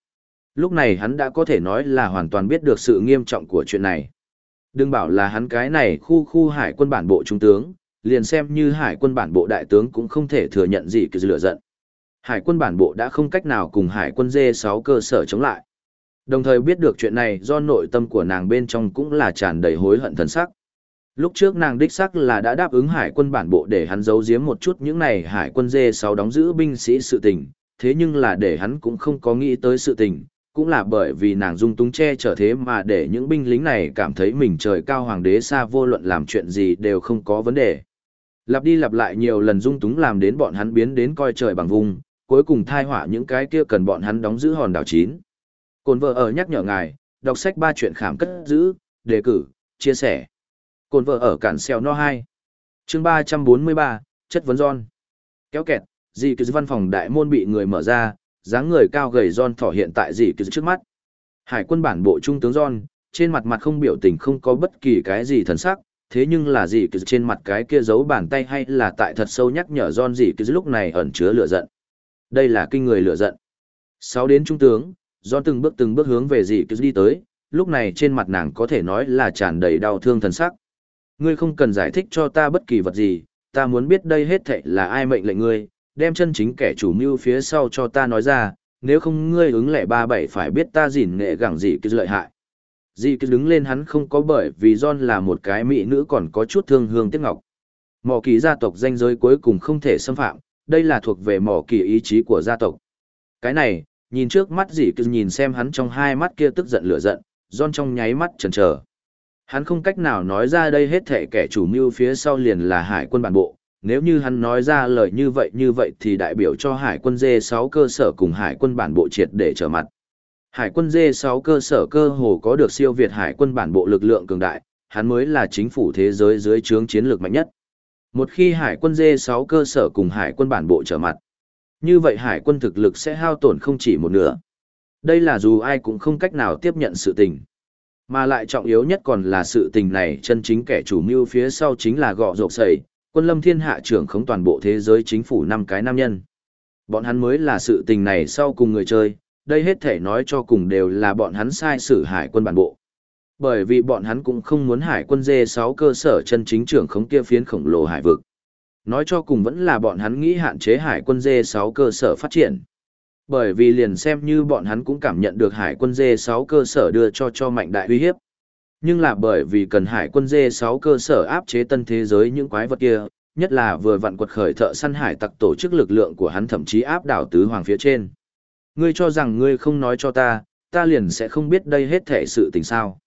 Lúc này hắn đã có thể nói là hoàn toàn biết được sự nghiêm trọng của chuyện này. Đừng bảo là hắn cái này khu khu hải quân bản bộ trung tướng, liền xem như hải quân bản bộ đại tướng cũng không thể thừa nhận gì cứ lửa giận. Hải quân bản bộ đã không cách nào cùng hải quân D6 cơ sở chống lại. Đồng thời biết được chuyện này do nội tâm của nàng bên trong cũng là tràn đầy hối hận thần sắc. Lúc trước nàng đích sắc là đã đáp ứng hải quân bản bộ để hắn giấu giếm một chút những này hải quân D6 đóng giữ binh sĩ sự tình, thế nhưng là để hắn cũng không có nghĩ tới sự tình, cũng là bởi vì nàng dung túng che chở thế mà để những binh lính này cảm thấy mình trời cao hoàng đế xa vô luận làm chuyện gì đều không có vấn đề. Lặp đi lặp lại nhiều lần dung túng làm đến bọn hắn biến đến coi trời bằng vùng, cuối cùng thai họa những cái kia cần bọn hắn đóng giữ hòn đảo chín. Cồn vợ ở nhắc nhở ngài, đọc sách ba chuyện khảm cất giữ, đề cử, chia sẻ. Cồn vợ ở cản xeo no 2. chương 343, chất vấn giòn. Kéo kẹt, gì cứ văn phòng đại môn bị người mở ra, dáng người cao gầy John thỏ hiện tại gì cứ trước mắt. Hải quân bản bộ trung tướng John, trên mặt mặt không biểu tình không có bất kỳ cái gì thần sắc, thế nhưng là gì cứ trên mặt cái kia giấu bàn tay hay là tại thật sâu nhắc nhở John gì cứ lúc này ẩn chứa lửa giận. Đây là kinh người lửa giận. Sáu đến trung tướng, John từng bước từng bước hướng về gì cứ đi tới, lúc này trên mặt nàng có thể nói là tràn đầy đau thương thần sắc. Ngươi không cần giải thích cho ta bất kỳ vật gì, ta muốn biết đây hết thảy là ai mệnh lệnh ngươi, đem chân chính kẻ chủ mưu phía sau cho ta nói ra, nếu không ngươi ứng lệ ba bảy phải biết ta gìn nghệ gẳng gì cứ lợi hại. Dì cứ đứng lên hắn không có bởi vì John là một cái mỹ nữ còn có chút thương hương tiếc ngọc. Mỏ kỳ gia tộc danh giới cuối cùng không thể xâm phạm, đây là thuộc về mỏ kỳ ý chí của gia tộc. Cái này, nhìn trước mắt dì cứ nhìn xem hắn trong hai mắt kia tức giận lửa giận, John trong nháy mắt chần chờ. Hắn không cách nào nói ra đây hết thể kẻ chủ mưu phía sau liền là hải quân bản bộ, nếu như hắn nói ra lời như vậy như vậy thì đại biểu cho hải quân D6 cơ sở cùng hải quân bản bộ triệt để trở mặt. Hải quân D6 cơ sở cơ hồ có được siêu việt hải quân bản bộ lực lượng cường đại, hắn mới là chính phủ thế giới dưới trướng chiến lược mạnh nhất. Một khi hải quân D6 cơ sở cùng hải quân bản bộ trở mặt, như vậy hải quân thực lực sẽ hao tổn không chỉ một nửa. Đây là dù ai cũng không cách nào tiếp nhận sự tình. Mà lại trọng yếu nhất còn là sự tình này chân chính kẻ chủ mưu phía sau chính là gọ rộp sầy, quân lâm thiên hạ trưởng khống toàn bộ thế giới chính phủ năm cái nam nhân. Bọn hắn mới là sự tình này sau cùng người chơi, đây hết thể nói cho cùng đều là bọn hắn sai sử hải quân bản bộ. Bởi vì bọn hắn cũng không muốn hải quân dê sáu cơ sở chân chính trưởng khống kia phiến khổng lồ hải vực. Nói cho cùng vẫn là bọn hắn nghĩ hạn chế hải quân dê sáu cơ sở phát triển. Bởi vì liền xem như bọn hắn cũng cảm nhận được hải quân dê sáu cơ sở đưa cho cho mạnh đại uy hiếp. Nhưng là bởi vì cần hải quân dê 6 cơ sở áp chế tân thế giới những quái vật kia, nhất là vừa vặn quật khởi thợ săn hải tặc tổ chức lực lượng của hắn thậm chí áp đảo tứ hoàng phía trên. Ngươi cho rằng ngươi không nói cho ta, ta liền sẽ không biết đây hết thể sự tình sao.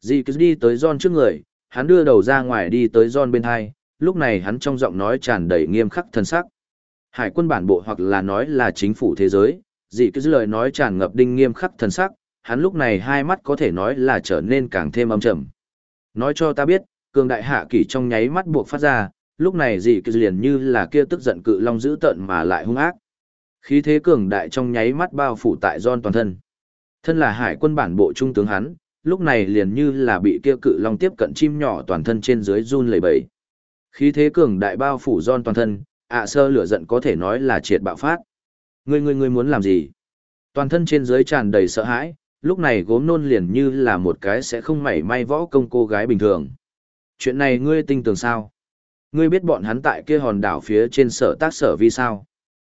Dì cứ đi tới John trước người, hắn đưa đầu ra ngoài đi tới John bên hai, lúc này hắn trong giọng nói tràn đầy nghiêm khắc thân sắc. Hải quân bản bộ hoặc là nói là chính phủ thế giới, dì cứ lời nói tràn ngập đinh nghiêm khắc thân sắc, hắn lúc này hai mắt có thể nói là trở nên càng thêm âm trầm. Nói cho ta biết, cường đại hạ kỷ trong nháy mắt buộc phát ra, lúc này dị kỳ liền như là kia tức giận cự long dữ tợn mà lại hung ác, Khí thế cường đại trong nháy mắt bao phủ tại John toàn thân. Thân là hải quân bản bộ trung tướng hắn, lúc này liền như là bị kia cự long tiếp cận chim nhỏ toàn thân trên dưới run lẩy bẩy. Khí thế cường đại bao phủ John toàn thân, ạ sơ lửa giận có thể nói là triệt bạo phát. Ngươi ngươi ngươi muốn làm gì? Toàn thân trên dưới tràn đầy sợ hãi, lúc này gốm nôn liền như là một cái sẽ không mảy may võ công cô gái bình thường. Chuyện này ngươi tin tưởng sao? Ngươi biết bọn hắn tại kia hòn đảo phía trên sở tác sở vì sao?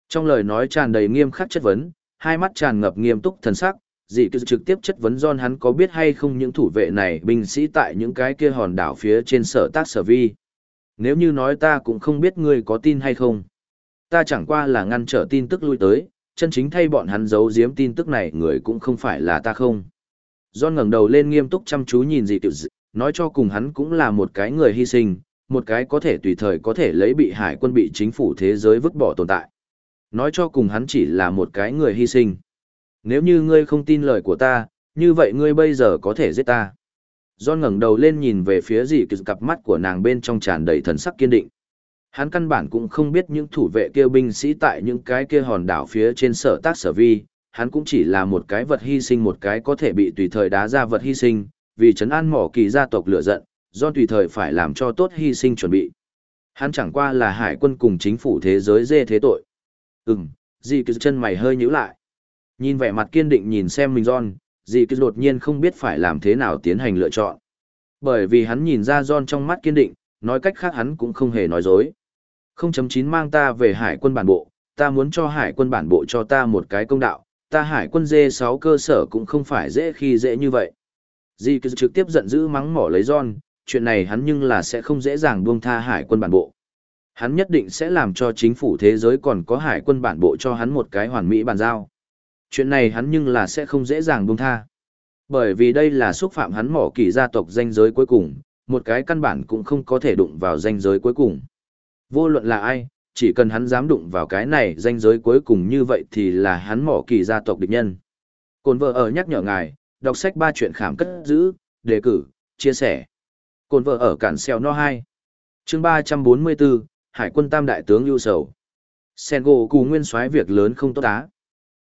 Trong lời nói tràn đầy nghiêm khắc chất vấn, hai mắt tràn ngập nghiêm túc thần sắc, dị cứ trực tiếp chất vấn John hắn có biết hay không những thủ vệ này binh sĩ tại những cái kia hòn đảo phía trên sở tác sở vi. Nếu như nói ta cũng không biết ngươi có tin hay không. Ta chẳng qua là ngăn trở tin tức lui tới, chân chính thay bọn hắn giấu giếm tin tức này người cũng không phải là ta không. John ngẩng đầu lên nghiêm túc chăm chú nhìn dị tiểu dị, nói cho cùng hắn cũng là một cái người hy sinh, một cái có thể tùy thời có thể lấy bị hải quân bị chính phủ thế giới vứt bỏ tồn tại. Nói cho cùng hắn chỉ là một cái người hy sinh. Nếu như ngươi không tin lời của ta, như vậy ngươi bây giờ có thể giết ta. John ngẩng đầu lên nhìn về phía dì kỳ cặp mắt của nàng bên trong tràn đầy thần sắc kiên định. Hắn căn bản cũng không biết những thủ vệ kia binh sĩ tại những cái kia hòn đảo phía trên sở tác sở vi, hắn cũng chỉ là một cái vật hy sinh một cái có thể bị tùy thời đá ra vật hy sinh, vì trấn an mỏ kỳ gia tộc lửa giận, do tùy thời phải làm cho tốt hy sinh chuẩn bị. Hắn chẳng qua là hải quân cùng chính phủ thế giới dê thế tội. Ừm, dì cứ chân mày hơi nhíu lại. Nhìn vẻ mặt kiên định nhìn xem mình John, dì cứ đột nhiên không biết phải làm thế nào tiến hành lựa chọn. Bởi vì hắn nhìn ra John trong mắt kiên định, nói cách khác hắn cũng không hề nói dối. 0.9 mang ta về hải quân bản bộ, ta muốn cho hải quân bản bộ cho ta một cái công đạo, ta hải quân dê 6 cơ sở cũng không phải dễ khi dễ như vậy. Di cứ trực tiếp giận dữ mắng mỏ lấy John, chuyện này hắn nhưng là sẽ không dễ dàng buông tha hải quân bản bộ hắn nhất định sẽ làm cho chính phủ thế giới còn có hải quân bản bộ cho hắn một cái hoàn mỹ bàn giao. Chuyện này hắn nhưng là sẽ không dễ dàng buông tha. Bởi vì đây là xúc phạm hắn mỏ kỳ gia tộc danh giới cuối cùng, một cái căn bản cũng không có thể đụng vào danh giới cuối cùng. Vô luận là ai, chỉ cần hắn dám đụng vào cái này danh giới cuối cùng như vậy thì là hắn mỏ kỳ gia tộc địch nhân. Cồn vợ ở nhắc nhở ngài, đọc sách ba chuyện khảm cất giữ, đề cử, chia sẻ. Cồn vợ ở cản xeo no 2. Chương 344, hải quân tam đại tướng lưu sầu. Sen gỗ cù nguyên soái việc lớn không tốt á.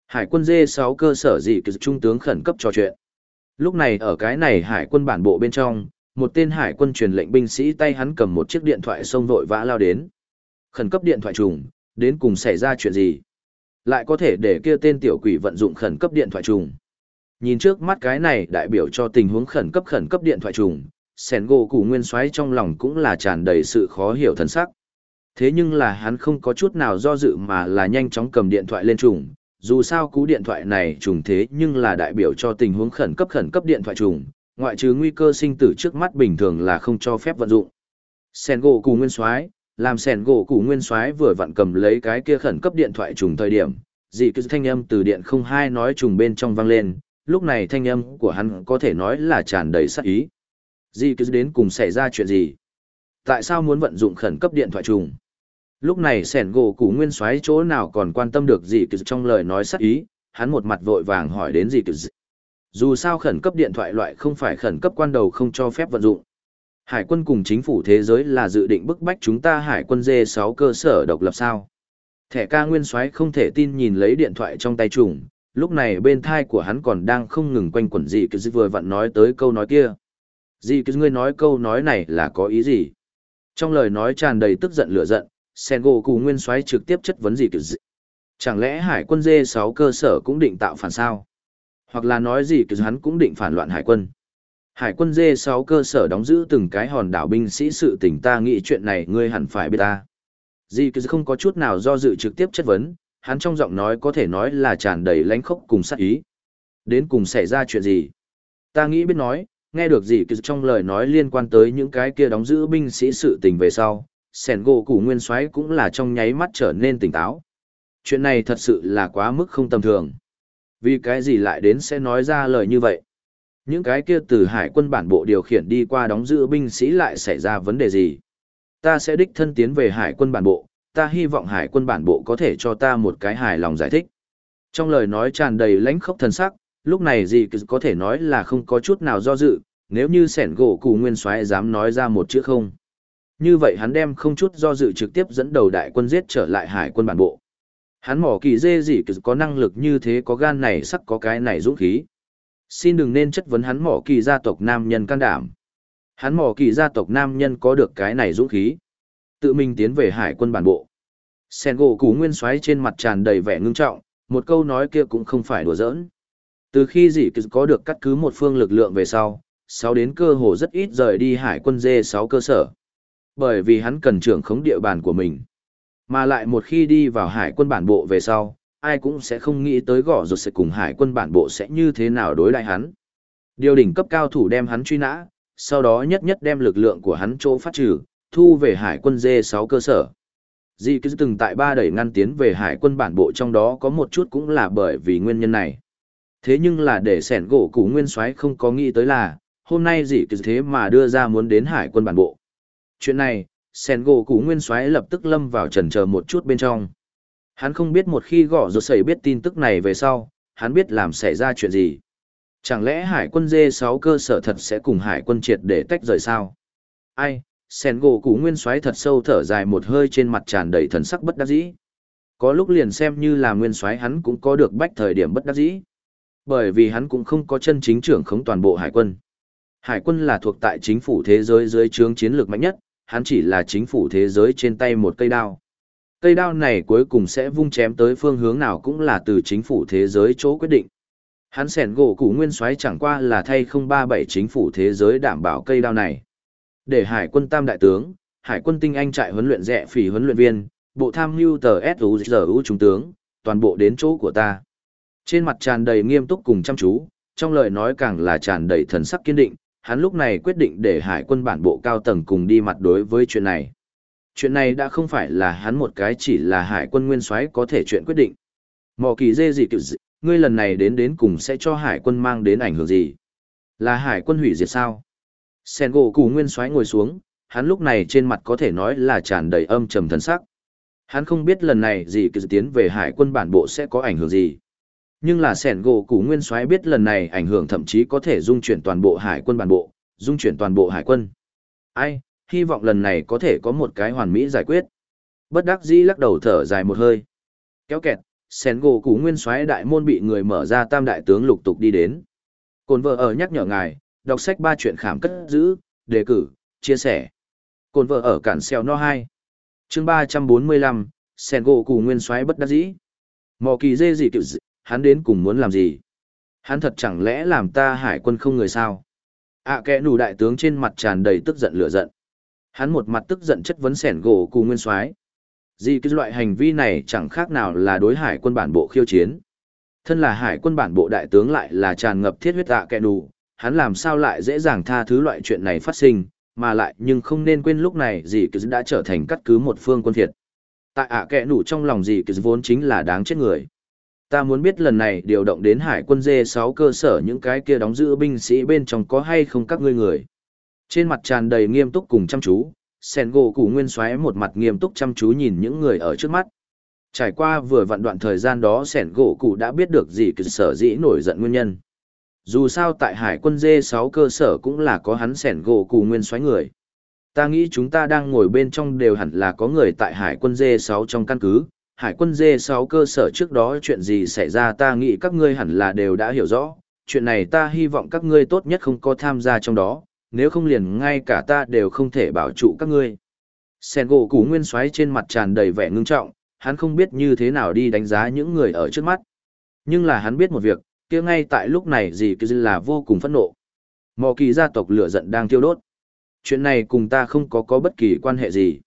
Hải quân dê 6 cơ sở dị kỳ trung tướng khẩn cấp trò chuyện. Lúc này ở cái này hải quân bản bộ bên trong, một tên hải quân truyền lệnh binh sĩ tay hắn cầm một chiếc điện thoại xông vội vã lao đến. Khẩn cấp điện thoại trùng, đến cùng xảy ra chuyện gì? Lại có thể để kia tên tiểu quỷ vận dụng khẩn cấp điện thoại trùng. Nhìn trước mắt cái này đại biểu cho tình huống khẩn cấp khẩn cấp điện thoại trùng, sẻn gỗ củ nguyên xoáy trong lòng cũng là tràn đầy sự khó hiểu thần sắc. Thế nhưng là hắn không có chút nào do dự mà là nhanh chóng cầm điện thoại lên trùng, dù sao cú điện thoại này trùng thế nhưng là đại biểu cho tình huống khẩn cấp khẩn cấp điện thoại trùng, ngoại trừ nguy cơ sinh tử trước mắt bình thường là không cho phép vận dụng. sengo nguyên soái, làm sẻn gỗ củ nguyên soái vừa vặn cầm lấy cái kia khẩn cấp điện thoại trùng thời điểm, dị cứ thanh âm từ điện không hai nói trùng bên trong vang lên, lúc này thanh âm của hắn có thể nói là tràn đầy sát ý. Dị cứ đến cùng xảy ra chuyện gì? Tại sao muốn vận dụng khẩn cấp điện thoại trùng? Lúc này sẻn gỗ củ nguyên soái chỗ nào còn quan tâm được gì cứ trong lời nói sắc ý, hắn một mặt vội vàng hỏi đến Dì cứ dù sao khẩn cấp điện thoại loại không phải khẩn cấp quan đầu không cho phép vận dụng. Hải quân cùng chính phủ thế giới là dự định bức bách chúng ta hải quân dê 6 cơ sở độc lập sao. Thẻ ca nguyên soái không thể tin nhìn lấy điện thoại trong tay trùng, lúc này bên thai của hắn còn đang không ngừng quanh quẩn gì cứ vừa vặn nói tới câu nói kia. Gì cứ ngươi nói câu nói này là có ý gì? Trong lời nói tràn đầy tức giận lửa giận, sen gỗ cù nguyên soái trực tiếp chất vấn gì cứ gì chẳng lẽ hải quân dê sáu cơ sở cũng định tạo phản sao hoặc là nói gì cứ hắn cũng định phản loạn hải quân hải quân dê sáu cơ sở đóng giữ từng cái hòn đảo binh sĩ sự tỉnh ta nghĩ chuyện này ngươi hẳn phải biết ta. Dì cứ không có chút nào do dự trực tiếp chất vấn, hắn trong giọng nói có thể nói là tràn đầy lãnh khốc cùng sát ý. Đến cùng xảy ra chuyện gì? Ta nghĩ biết nói, nghe được gì cứ trong lời nói liên quan tới những cái kia đóng giữ binh sĩ sự tình về sau, sẻn gỗ củ nguyên soái cũng là trong nháy mắt trở nên tỉnh táo. Chuyện này thật sự là quá mức không tầm thường. Vì cái gì lại đến sẽ nói ra lời như vậy? Những cái kia từ hải quân bản bộ điều khiển đi qua đóng giữ binh sĩ lại xảy ra vấn đề gì ta sẽ đích thân tiến về hải quân bản bộ, ta hy vọng hải quân bản bộ có thể cho ta một cái hài lòng giải thích trong lời nói tràn đầy lãnh khốc thần sắc, lúc này gì có thể nói là không có chút nào do dự, nếu như sẻn gỗ cù nguyên soái dám nói ra một chữ không như vậy hắn đem không chút do dự trực tiếp dẫn đầu đại quân giết trở lại hải quân bản bộ. Hắn mỏ kỳ dê gì có năng lực như thế có gan này sắc có cái này dũng khí. Xin đừng nên chất vấn hắn mỏ kỳ gia tộc nam nhân can đảm. Hắn mỏ kỳ gia tộc nam nhân có được cái này dũng khí. Tự mình tiến về hải quân bản bộ. Sen gỗ cú nguyên xoáy trên mặt tràn đầy vẻ ngưng trọng, một câu nói kia cũng không phải đùa giỡn. Từ khi dị có được cắt cứ một phương lực lượng về sau, sáu đến cơ hồ rất ít rời đi hải quân dê sáu cơ sở. Bởi vì hắn cần trưởng khống địa bàn của mình. Mà lại một khi đi vào hải quân bản bộ về sau, ai cũng sẽ không nghĩ tới gõ rột sẽ cùng hải quân bản bộ sẽ như thế nào đối đại hắn. Điều đỉnh cấp cao thủ đem hắn truy nã, sau đó nhất nhất đem lực lượng của hắn chỗ phát trừ, thu về hải quân D6 cơ sở. Dị cứ từng tại ba đẩy ngăn tiến về hải quân bản bộ trong đó có một chút cũng là bởi vì nguyên nhân này. Thế nhưng là để sẻn gỗ củ nguyên soái không có nghĩ tới là, hôm nay dị cứ thế mà đưa ra muốn đến hải quân bản bộ. Chuyện này, sen gỗ củ nguyên soái lập tức lâm vào trần chờ một chút bên trong. Hắn không biết một khi gõ rột sẩy biết tin tức này về sau, hắn biết làm xảy ra chuyện gì. Chẳng lẽ hải quân dê sáu cơ sở thật sẽ cùng hải quân triệt để tách rời sao? Ai, sen gỗ cũ nguyên soái thật sâu thở dài một hơi trên mặt tràn đầy thần sắc bất đắc dĩ. Có lúc liền xem như là nguyên soái hắn cũng có được bách thời điểm bất đắc dĩ. Bởi vì hắn cũng không có chân chính trưởng khống toàn bộ hải quân. Hải quân là thuộc tại chính phủ thế giới dưới trướng chiến lược mạnh nhất, hắn chỉ là chính phủ thế giới trên tay một cây đao. Cây đao này cuối cùng sẽ vung chém tới phương hướng nào cũng là từ chính phủ thế giới chỗ quyết định. Hắn sẻn gỗ củ nguyên xoáy chẳng qua là thay 037 chính phủ thế giới đảm bảo cây đao này. Để hải quân tam đại tướng, hải quân tinh anh trại huấn luyện rẻ phỉ huấn luyện viên, bộ tham mưu tờ S.U.G.U. trung tướng, toàn bộ đến chỗ của ta. Trên mặt tràn đầy nghiêm túc cùng chăm chú, trong lời nói càng là tràn đầy thần sắc kiên định, hắn lúc này quyết định để hải quân bản bộ cao tầng cùng đi mặt đối với chuyện này. Chuyện này đã không phải là hắn một cái chỉ là hải quân nguyên soái có thể chuyện quyết định. Mò kỳ dê gì kiểu gì, ngươi lần này đến đến cùng sẽ cho hải quân mang đến ảnh hưởng gì? Là hải quân hủy diệt sao? Sen gỗ cù nguyên soái ngồi xuống, hắn lúc này trên mặt có thể nói là tràn đầy âm trầm thần sắc. Hắn không biết lần này gì kỳ tiến về hải quân bản bộ sẽ có ảnh hưởng gì. Nhưng là sẻn gỗ củ nguyên soái biết lần này ảnh hưởng thậm chí có thể dung chuyển toàn bộ hải quân bản bộ, dung chuyển toàn bộ hải quân. Ai, hy vọng lần này có thể có một cái hoàn mỹ giải quyết. Bất đắc dĩ lắc đầu thở dài một hơi. Kéo kẹt, sen gỗ củ nguyên soái đại môn bị người mở ra tam đại tướng lục tục đi đến. Cồn vợ ở nhắc nhở ngài, đọc sách ba chuyện khảm cất giữ, đề cử, chia sẻ. Cồn vợ ở cản xeo no 2. chương 345, sen gỗ củ nguyên soái bất đắc dĩ. Mò kỳ dê gì kiểu dị, hắn đến cùng muốn làm gì? Hắn thật chẳng lẽ làm ta hải quân không người sao? ạ kẻ nù đại tướng trên mặt tràn đầy tức giận lửa giận. Hắn một mặt tức giận chất vấn sẻn gỗ cù nguyên soái Gì cái loại hành vi này chẳng khác nào là đối hải quân bản bộ khiêu chiến. Thân là hải quân bản bộ đại tướng lại là tràn ngập thiết huyết ạ kẻ đủ, hắn làm sao lại dễ dàng tha thứ loại chuyện này phát sinh, mà lại nhưng không nên quên lúc này dì cứ đã trở thành cắt cứ một phương quân thiệt. Tại ạ kẻ đủ trong lòng dì cứ vốn chính là đáng chết người. Ta muốn biết lần này điều động đến hải quân dê 6 cơ sở những cái kia đóng giữ binh sĩ bên trong có hay không các ngươi người. Trên mặt tràn đầy nghiêm túc cùng chăm chú, sen gỗ Cụ nguyên xoáy một mặt nghiêm túc chăm chú nhìn những người ở trước mắt. Trải qua vừa vặn đoạn thời gian đó sẻn gỗ cụ đã biết được gì cứ sở dĩ nổi giận nguyên nhân. Dù sao tại hải quân dê Sáu cơ sở cũng là có hắn sẻn gỗ cụ nguyên xoáy người. Ta nghĩ chúng ta đang ngồi bên trong đều hẳn là có người tại hải quân dê Sáu trong căn cứ. Hải quân dê Sáu cơ sở trước đó chuyện gì xảy ra ta nghĩ các ngươi hẳn là đều đã hiểu rõ. Chuyện này ta hy vọng các ngươi tốt nhất không có tham gia trong đó, nếu không liền ngay cả ta đều không thể bảo trụ các ngươi. Sen gỗ củ nguyên xoáy trên mặt tràn đầy vẻ ngưng trọng, hắn không biết như thế nào đi đánh giá những người ở trước mắt. Nhưng là hắn biết một việc, kia ngay tại lúc này gì kia là vô cùng phẫn nộ. Mò kỳ gia tộc lửa giận đang tiêu đốt. Chuyện này cùng ta không có có bất kỳ quan hệ gì.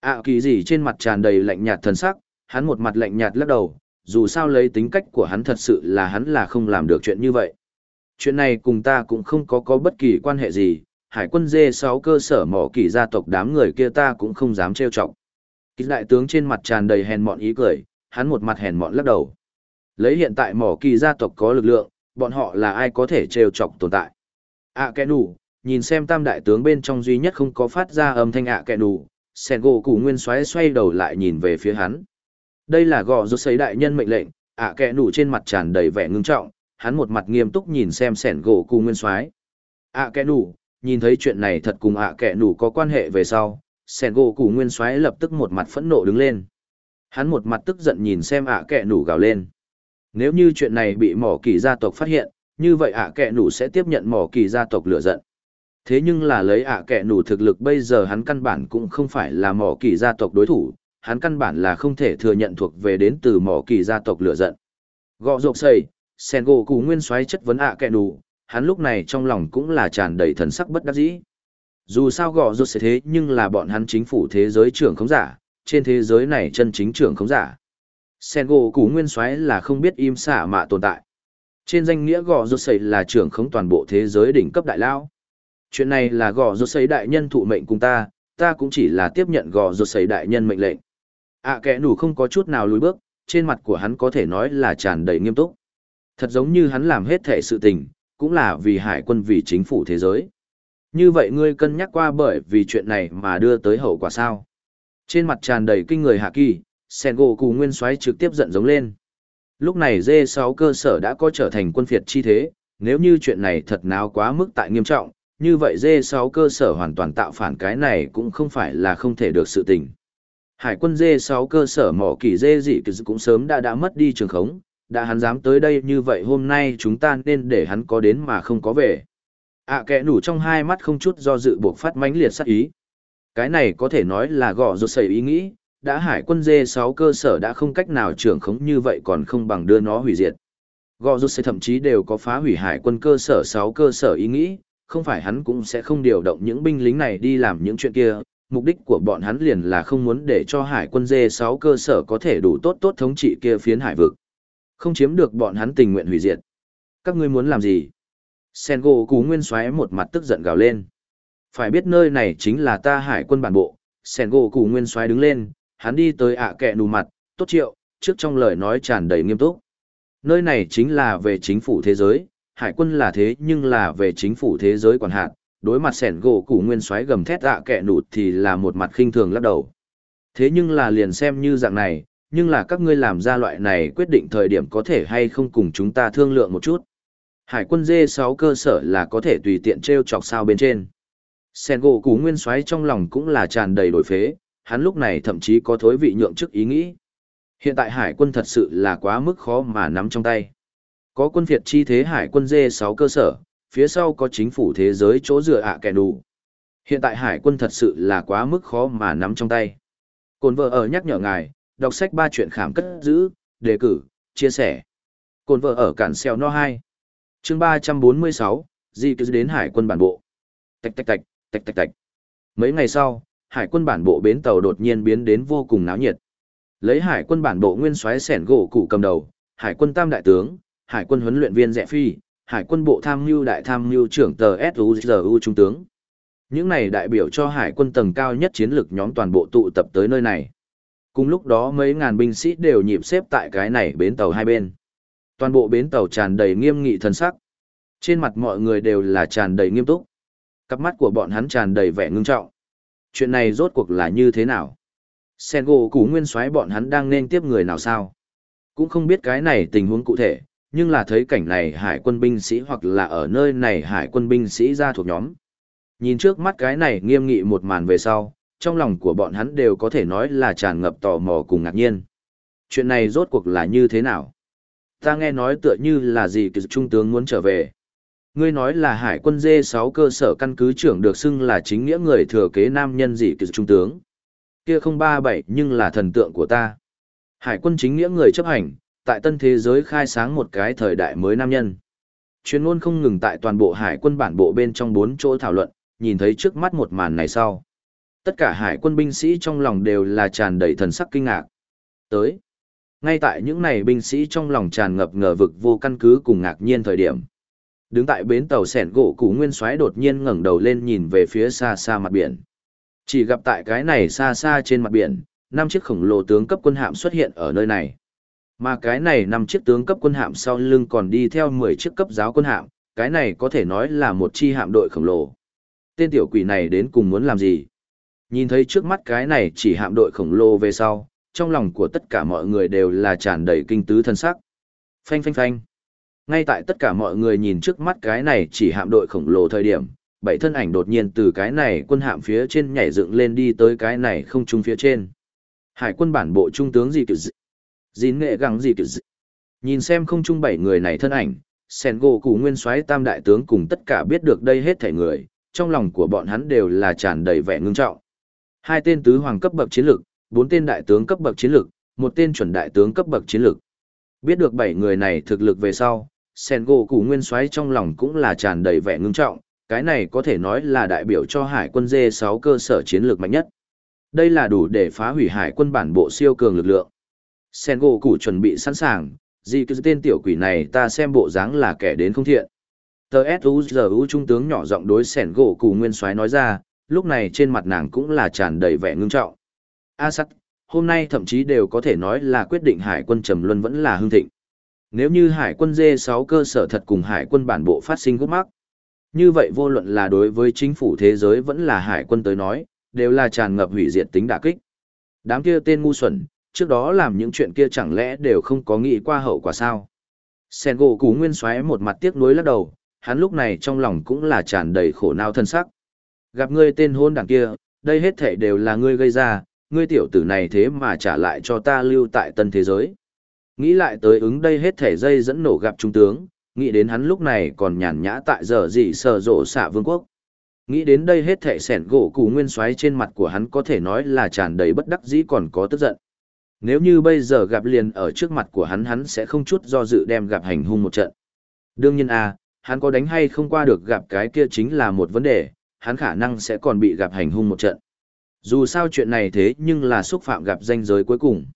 ạ kỳ gì trên mặt tràn đầy lạnh nhạt thần sắc, hắn một mặt lạnh nhạt lắc đầu, dù sao lấy tính cách của hắn thật sự là hắn là không làm được chuyện như vậy. Chuyện này cùng ta cũng không có có bất kỳ quan hệ gì, hải quân dê 6 cơ sở mỏ kỳ gia tộc đám người kia ta cũng không dám trêu chọc. Kỳ đại tướng trên mặt tràn đầy hèn mọn ý cười, hắn một mặt hèn mọn lắc đầu. Lấy hiện tại mỏ kỳ gia tộc có lực lượng, bọn họ là ai có thể trêu chọc tồn tại. ạ à, kẻ nhìn xem tam đại tướng bên trong duy nhất không có phát ra âm thanh ạ à kẻ nủ, sen gỗ củ nguyên xoáy xoay đầu lại nhìn về phía hắn. Đây là gò rốt sấy đại nhân mệnh lệnh, ạ à, kẻ trên mặt tràn đầy vẻ ngưng trọng, hắn một mặt nghiêm túc nhìn xem sẻn gỗ cù nguyên xoáy. ạ kẻ nủ, nhìn thấy chuyện này thật cùng ạ kẻ nủ có quan hệ về sau, sẻn gỗ cù nguyên xoáy lập tức một mặt phẫn nộ đứng lên. Hắn một mặt tức giận nhìn xem ạ kẻ nủ gào lên. Nếu như chuyện này bị mỏ kỳ gia tộc phát hiện, như vậy ạ kẹ nủ sẽ tiếp nhận mỏ kỳ gia tộc lựa giận. Thế nhưng là lấy ạ kẹ nủ thực lực bây giờ hắn căn bản cũng không phải là mỏ kỳ gia tộc đối thủ, hắn căn bản là không thể thừa nhận thuộc về đến từ mỏ kỳ gia tộc lựa giận. Gọ rộp xây, sen gỗ cú nguyên xoáy chất vấn ạ kẹ đủ. hắn lúc này trong lòng cũng là tràn đầy thần sắc bất đắc dĩ. Dù sao gọ rộp xây thế nhưng là bọn hắn chính phủ thế giới trưởng khống giả, trên thế giới này chân chính trưởng khống giả sen gỗ củ nguyên soái là không biết im xả mạ tồn tại trên danh nghĩa gò rô xây là trưởng khống toàn bộ thế giới đỉnh cấp đại lao chuyện này là gò rô xây đại nhân thụ mệnh cùng ta ta cũng chỉ là tiếp nhận gò rô xây đại nhân mệnh lệnh ạ à, kẻ nủ không có chút nào lùi bước trên mặt của hắn có thể nói là tràn đầy nghiêm túc thật giống như hắn làm hết thể sự tình, cũng là vì hải quân vì chính phủ thế giới. Như vậy ngươi cân nhắc qua bởi vì chuyện này mà đưa tới hậu quả sao? Trên mặt tràn đầy kinh người hạ kỳ sen gỗ cù nguyên soái trực tiếp giận giống lên. Lúc này d 6 cơ sở đã có trở thành quân phiệt chi thế, nếu như chuyện này thật nào quá mức tại nghiêm trọng, như vậy d 6 cơ sở hoàn toàn tạo phản cái này cũng không phải là không thể được sự tình. Hải quân d 6 cơ sở mỏ kỳ dê dị cũng sớm đã đã mất đi trường khống đã hắn dám tới đây như vậy hôm nay chúng ta nên để hắn có đến mà không có về ạ à, kẻ nủ trong hai mắt không chút do dự buộc phát mãnh liệt sát ý cái này có thể nói là gõ rột xảy ý nghĩ đã hải quân dê 6 cơ sở đã không cách nào trưởng khống như vậy còn không bằng đưa nó hủy diệt. Gò rút sẽ thậm chí đều có phá hủy hải quân cơ sở 6 cơ sở ý nghĩ, không phải hắn cũng sẽ không điều động những binh lính này đi làm những chuyện kia, mục đích của bọn hắn liền là không muốn để cho hải quân dê 6 cơ sở có thể đủ tốt tốt thống trị kia phiến hải vực. Không chiếm được bọn hắn tình nguyện hủy diệt. Các ngươi muốn làm gì? Sengo cú nguyên xoáy một mặt tức giận gào lên. Phải biết nơi này chính là ta hải quân bản bộ. Sengo cú nguyên xoáy đứng lên, hắn đi tới ạ kẹ nù mặt, tốt triệu, trước trong lời nói tràn đầy nghiêm túc. Nơi này chính là về chính phủ thế giới, hải quân là thế nhưng là về chính phủ thế giới quản hạt, đối mặt sẻn gỗ củ nguyên xoáy gầm thét ạ kẹ nụt thì là một mặt khinh thường lắc đầu. Thế nhưng là liền xem như dạng này, nhưng là các ngươi làm ra loại này quyết định thời điểm có thể hay không cùng chúng ta thương lượng một chút. Hải quân D6 cơ sở là có thể tùy tiện treo chọc sao bên trên. Sen gỗ cú nguyên xoáy trong lòng cũng là tràn đầy đổi phế, hắn lúc này thậm chí có thối vị nhượng chức ý nghĩ. Hiện tại hải quân thật sự là quá mức khó mà nắm trong tay. Có quân Việt chi thế hải quân D6 cơ sở, phía sau có chính phủ thế giới chỗ dựa ạ kẻ đủ. Hiện tại hải quân thật sự là quá mức khó mà nắm trong tay. Cồn vợ ở nhắc nhở ngài, đọc sách ba chuyện khảm cất giữ, đề cử, chia sẻ. Cồn vợ ở cản xeo no 2. chương 346, di cứ đến hải quân bản bộ. Tạch tạch tạch, tạch tạch tạch. Mấy ngày sau, hải quân bản bộ bến tàu đột nhiên biến đến vô cùng náo nhiệt. Lấy hải quân bản bộ nguyên soái sẻn gỗ cụ cầm đầu, hải quân tam đại tướng, hải quân huấn luyện viên rẽ phi, hải quân bộ tham mưu đại tham mưu trưởng tờ SUZU trung tướng. Những này đại biểu cho hải quân tầng cao nhất chiến lược nhóm toàn bộ tụ tập tới nơi này. Cùng lúc đó mấy ngàn binh sĩ đều nhịp xếp tại cái này bến tàu hai bên. Toàn bộ bến tàu tràn đầy nghiêm nghị thần sắc. Trên mặt mọi người đều là tràn đầy nghiêm túc. Cặp mắt của bọn hắn tràn đầy vẻ ngưng trọng. Chuyện này rốt cuộc là như thế nào? Sen gỗ củ nguyên soái bọn hắn đang nên tiếp người nào sao? Cũng không biết cái này tình huống cụ thể, nhưng là thấy cảnh này hải quân binh sĩ hoặc là ở nơi này hải quân binh sĩ ra thuộc nhóm. Nhìn trước mắt cái này nghiêm nghị một màn về sau, trong lòng của bọn hắn đều có thể nói là tràn ngập tò mò cùng ngạc nhiên. Chuyện này rốt cuộc là như thế nào? Ta nghe nói tựa như là gì kỳ trung tướng muốn trở về. Ngươi nói là hải quân dê 6 cơ sở căn cứ trưởng được xưng là chính nghĩa người thừa kế nam nhân gì kỳ trung tướng. Kia không ba bảy nhưng là thần tượng của ta. Hải quân chính nghĩa người chấp hành, tại tân thế giới khai sáng một cái thời đại mới nam nhân. Chuyên ngôn không ngừng tại toàn bộ hải quân bản bộ bên trong bốn chỗ thảo luận, nhìn thấy trước mắt một màn này sau. Tất cả hải quân binh sĩ trong lòng đều là tràn đầy thần sắc kinh ngạc. Tới. Ngay tại những này binh sĩ trong lòng tràn ngập ngờ vực vô căn cứ cùng ngạc nhiên thời điểm. Đứng tại bến tàu sẻn gỗ củ nguyên soái đột nhiên ngẩng đầu lên nhìn về phía xa xa mặt biển. Chỉ gặp tại cái này xa xa trên mặt biển, năm chiếc khổng lồ tướng cấp quân hạm xuất hiện ở nơi này. Mà cái này năm chiếc tướng cấp quân hạm sau lưng còn đi theo 10 chiếc cấp giáo quân hạm, cái này có thể nói là một chi hạm đội khổng lồ. Tên tiểu quỷ này đến cùng muốn làm gì? Nhìn thấy trước mắt cái này chỉ hạm đội khổng lồ về sau, trong lòng của tất cả mọi người đều là tràn đầy kinh tứ thân sắc. Phanh phanh phanh. Ngay tại tất cả mọi người nhìn trước mắt cái này chỉ hạm đội khổng lồ thời điểm, bảy thân ảnh đột nhiên từ cái này quân hạm phía trên nhảy dựng lên đi tới cái này không trung phía trên. Hải quân bản bộ trung tướng gì kiểu gì? Dín nghệ gắng gì kiểu gì? Nhìn xem không trung bảy người này thân ảnh, sen gỗ cụ nguyên soái tam đại tướng cùng tất cả biết được đây hết thể người, trong lòng của bọn hắn đều là tràn đầy vẻ ngưng trọng. Hai tên tứ hoàng cấp bậc chiến lực, bốn tên đại tướng cấp bậc chiến lực, một tên chuẩn đại tướng cấp bậc chiến lực. Biết được bảy người này thực lực về sau, sen gỗ cụ nguyên soái trong lòng cũng là tràn đầy vẻ ngưng trọng, cái này có thể nói là đại biểu cho hải quân dê 6 cơ sở chiến lược mạnh nhất. Đây là đủ để phá hủy hải quân bản bộ siêu cường lực lượng. Sen gỗ cụ chuẩn bị sẵn sàng, gì cứ tên tiểu quỷ này ta xem bộ dáng là kẻ đến không thiện. Tờ S.U.G.U. trung tướng nhỏ giọng đối sengo gỗ cụ nguyên soái nói ra, lúc này trên mặt nàng cũng là tràn đầy vẻ ngưng trọng. A sắt, hôm nay thậm chí đều có thể nói là quyết định hải quân trầm luân vẫn là hưng thịnh. Nếu như hải quân D6 cơ sở thật cùng hải quân bản bộ phát sinh gốc mắc, như vậy vô luận là đối với chính phủ thế giới vẫn là hải quân tới nói, đều là tràn ngập hủy diệt tính đả kích. Đám kia tên ngu xuẩn, trước đó làm những chuyện kia chẳng lẽ đều không có nghĩ qua hậu quả sao? Sen gỗ cú nguyên xoáy một mặt tiếc nuối lắc đầu, hắn lúc này trong lòng cũng là tràn đầy khổ não thân sắc. Gặp ngươi tên hôn đảng kia, đây hết thảy đều là ngươi gây ra, ngươi tiểu tử này thế mà trả lại cho ta lưu tại tân thế giới. Nghĩ lại tới ứng đây hết thảy dây dẫn nổ gặp trung tướng, nghĩ đến hắn lúc này còn nhàn nhã tại giờ gì sờ rộ xạ vương quốc. Nghĩ đến đây hết thảy sẻn gỗ củ nguyên xoáy trên mặt của hắn có thể nói là tràn đầy bất đắc dĩ còn có tức giận. Nếu như bây giờ gặp liền ở trước mặt của hắn hắn sẽ không chút do dự đem gặp hành hung một trận. Đương nhiên a, à, hắn có đánh hay không qua được gặp cái kia chính là một vấn đề, hắn khả năng sẽ còn bị gặp hành hung một trận. Dù sao chuyện này thế nhưng là xúc phạm gặp danh giới cuối cùng.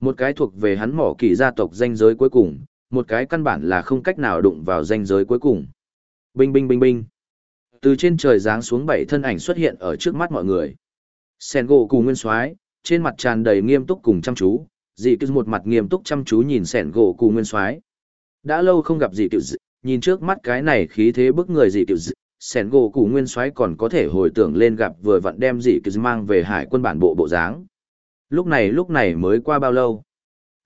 Một cái thuộc về hắn mỏ kỳ gia tộc danh giới cuối cùng, một cái căn bản là không cách nào đụng vào danh giới cuối cùng. Binh binh binh binh. Từ trên trời giáng xuống bảy thân ảnh xuất hiện ở trước mắt mọi người. Sen gỗ cùng nguyên soái trên mặt tràn đầy nghiêm túc cùng chăm chú, dị cứ một mặt nghiêm túc chăm chú nhìn sẻn gỗ cùng nguyên soái đã lâu không gặp dị kiểu nhìn trước mắt cái này khí thế bức người dị kiểu sẻn gỗ cụ nguyên soái còn có thể hồi tưởng lên gặp vừa vặn đem dị cứ mang về hải quân bản bộ bộ dáng. Lúc này lúc này mới qua bao lâu?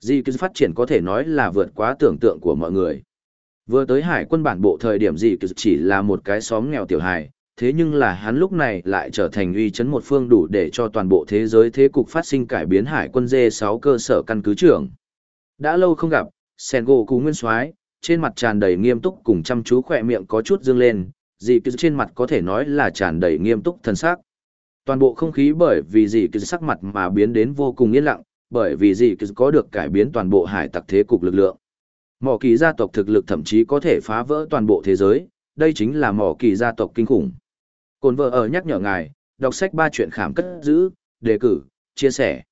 Dị cứ phát triển có thể nói là vượt quá tưởng tượng của mọi người. Vừa tới hải quân bản bộ thời điểm dị cứ chỉ là một cái xóm nghèo tiểu hài thế nhưng là hắn lúc này lại trở thành uy chấn một phương đủ để cho toàn bộ thế giới thế cục phát sinh cải biến hải quân dê 6 cơ sở căn cứ trưởng. Đã lâu không gặp, sẻn gỗ cụ nguyên soái trên mặt tràn đầy nghiêm túc cùng chăm chú khỏe miệng có chút dương lên, dì cứ trên mặt có thể nói là tràn đầy nghiêm túc thân xác. Toàn bộ không khí bởi vì dì cứ sắc mặt mà biến đến vô cùng yên lặng, bởi vì dì cứ có được cải biến toàn bộ hải tặc thế cục lực lượng. Mỏ kỳ gia tộc thực lực thậm chí có thể phá vỡ toàn bộ thế giới, đây chính là mỏ kỳ gia tộc kinh khủng. Cồn vợ ở nhắc nhở ngài, đọc sách ba chuyện khảm cất giữ, đề cử, chia sẻ.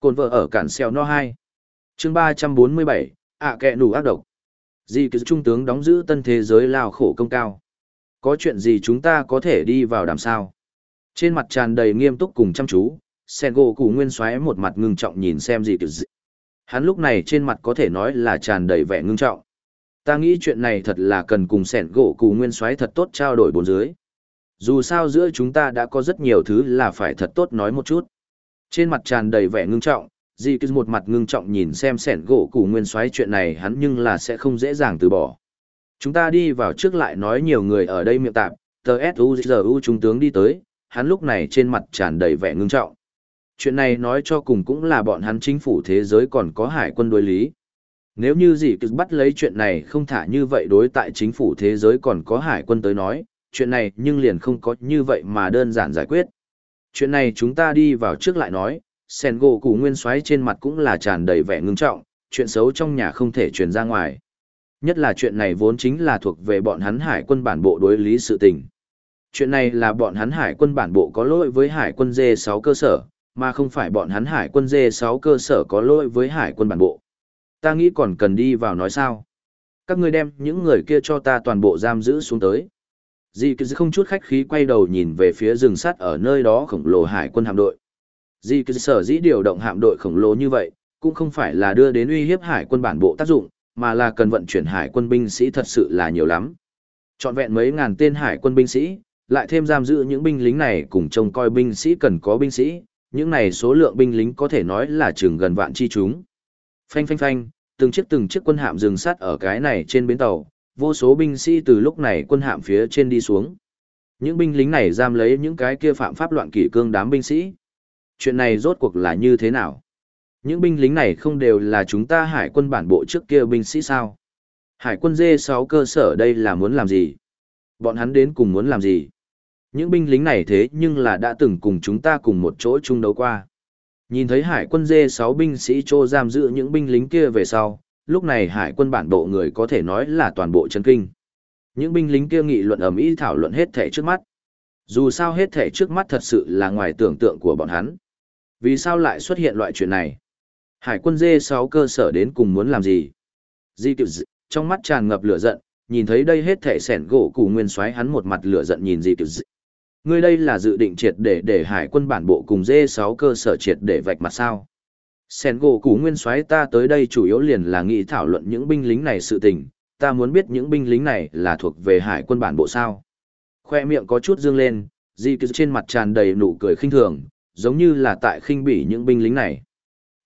Cồn vợ ở cản xeo no hai chương 347, ạ kệ kẹ nủ ác độc. Dì cứ trung tướng đóng giữ tân thế giới lao khổ công cao. Có chuyện gì chúng ta có thể đi vào đàm sao? Trên mặt tràn đầy nghiêm túc cùng chăm chú, sen gỗ cụ nguyên xoáy một mặt ngưng trọng nhìn xem gì kiểu gì. Hắn lúc này trên mặt có thể nói là tràn đầy vẻ ngưng trọng. Ta nghĩ chuyện này thật là cần cùng sẻn gỗ cụ nguyên xoáy thật tốt trao đổi bốn dưới. Dù sao giữa chúng ta đã có rất nhiều thứ là phải thật tốt nói một chút. Trên mặt tràn đầy vẻ ngưng trọng, Di Cứ một mặt ngưng trọng nhìn xem sẻn gỗ cụ nguyên xoáy chuyện này hắn nhưng là sẽ không dễ dàng từ bỏ. Chúng ta đi vào trước lại nói nhiều người ở đây miệng tạp, tờ S.U.G.U. trung tướng đi tới, hắn lúc này trên mặt tràn đầy vẻ ngưng trọng. Chuyện này nói cho cùng cũng là bọn hắn chính phủ thế giới còn có hải quân đối lý. Nếu như gì cứ bắt lấy chuyện này không thả như vậy đối tại chính phủ thế giới còn có hải quân tới nói, chuyện này nhưng liền không có như vậy mà đơn giản giải quyết. Chuyện này chúng ta đi vào trước lại nói, sen gỗ củ nguyên xoáy trên mặt cũng là tràn đầy vẻ ngưng trọng, chuyện xấu trong nhà không thể truyền ra ngoài. Nhất là chuyện này vốn chính là thuộc về bọn hắn hải quân bản bộ đối lý sự tình. Chuyện này là bọn hắn hải quân bản bộ có lỗi với hải quân D6 cơ sở, mà không phải bọn hắn hải quân D6 cơ sở có lỗi với hải quân bản bộ. Ta nghĩ còn cần đi vào nói sao. Các ngươi đem những người kia cho ta toàn bộ giam giữ xuống tới. Dì cứ không chút khách khí quay đầu nhìn về phía rừng sắt ở nơi đó khổng lồ hải quân hạm đội. Dì cứ sở dĩ điều động hạm đội khổng lồ như vậy, cũng không phải là đưa đến uy hiếp hải quân bản bộ tác dụng, mà là cần vận chuyển hải quân binh sĩ thật sự là nhiều lắm. Chọn vẹn mấy ngàn tên hải quân binh sĩ, lại thêm giam giữ những binh lính này cùng trông coi binh sĩ cần có binh sĩ, những này số lượng binh lính có thể nói là chừng gần vạn chi chúng. Phanh phanh phanh, từng chiếc từng chiếc quân hạm dừng sát ở cái này trên bến tàu, vô số binh sĩ từ lúc này quân hạm phía trên đi xuống. Những binh lính này giam lấy những cái kia phạm pháp loạn kỷ cương đám binh sĩ. Chuyện này rốt cuộc là như thế nào? Những binh lính này không đều là chúng ta hải quân bản bộ trước kia binh sĩ sao? Hải quân D6 cơ sở đây là muốn làm gì? Bọn hắn đến cùng muốn làm gì? Những binh lính này thế nhưng là đã từng cùng chúng ta cùng một chỗ chung đấu qua. Nhìn thấy hải quân D6 binh sĩ trô giam giữ những binh lính kia về sau, lúc này hải quân bản bộ người có thể nói là toàn bộ chân kinh. Những binh lính kia nghị luận ầm ĩ thảo luận hết thể trước mắt. Dù sao hết thể trước mắt thật sự là ngoài tưởng tượng của bọn hắn. Vì sao lại xuất hiện loại chuyện này? Hải quân dê 6 cơ sở đến cùng muốn làm gì? Di tiểu dị, trong mắt tràn ngập lửa giận, nhìn thấy đây hết thể sẻn gỗ củ nguyên xoáy hắn một mặt lửa giận nhìn Di tiểu dị. Ngươi đây là dự định triệt để để hải quân bản bộ cùng dê 6 cơ sở triệt để vạch mặt sao? Sẻn gỗ củ nguyên xoáy ta tới đây chủ yếu liền là nghị thảo luận những binh lính này sự tình, ta muốn biết những binh lính này là thuộc về hải quân bản bộ sao? Khoe miệng có chút dương lên, Di cứ trên mặt tràn đầy nụ cười khinh thường, giống như là tại khinh bỉ những binh lính này.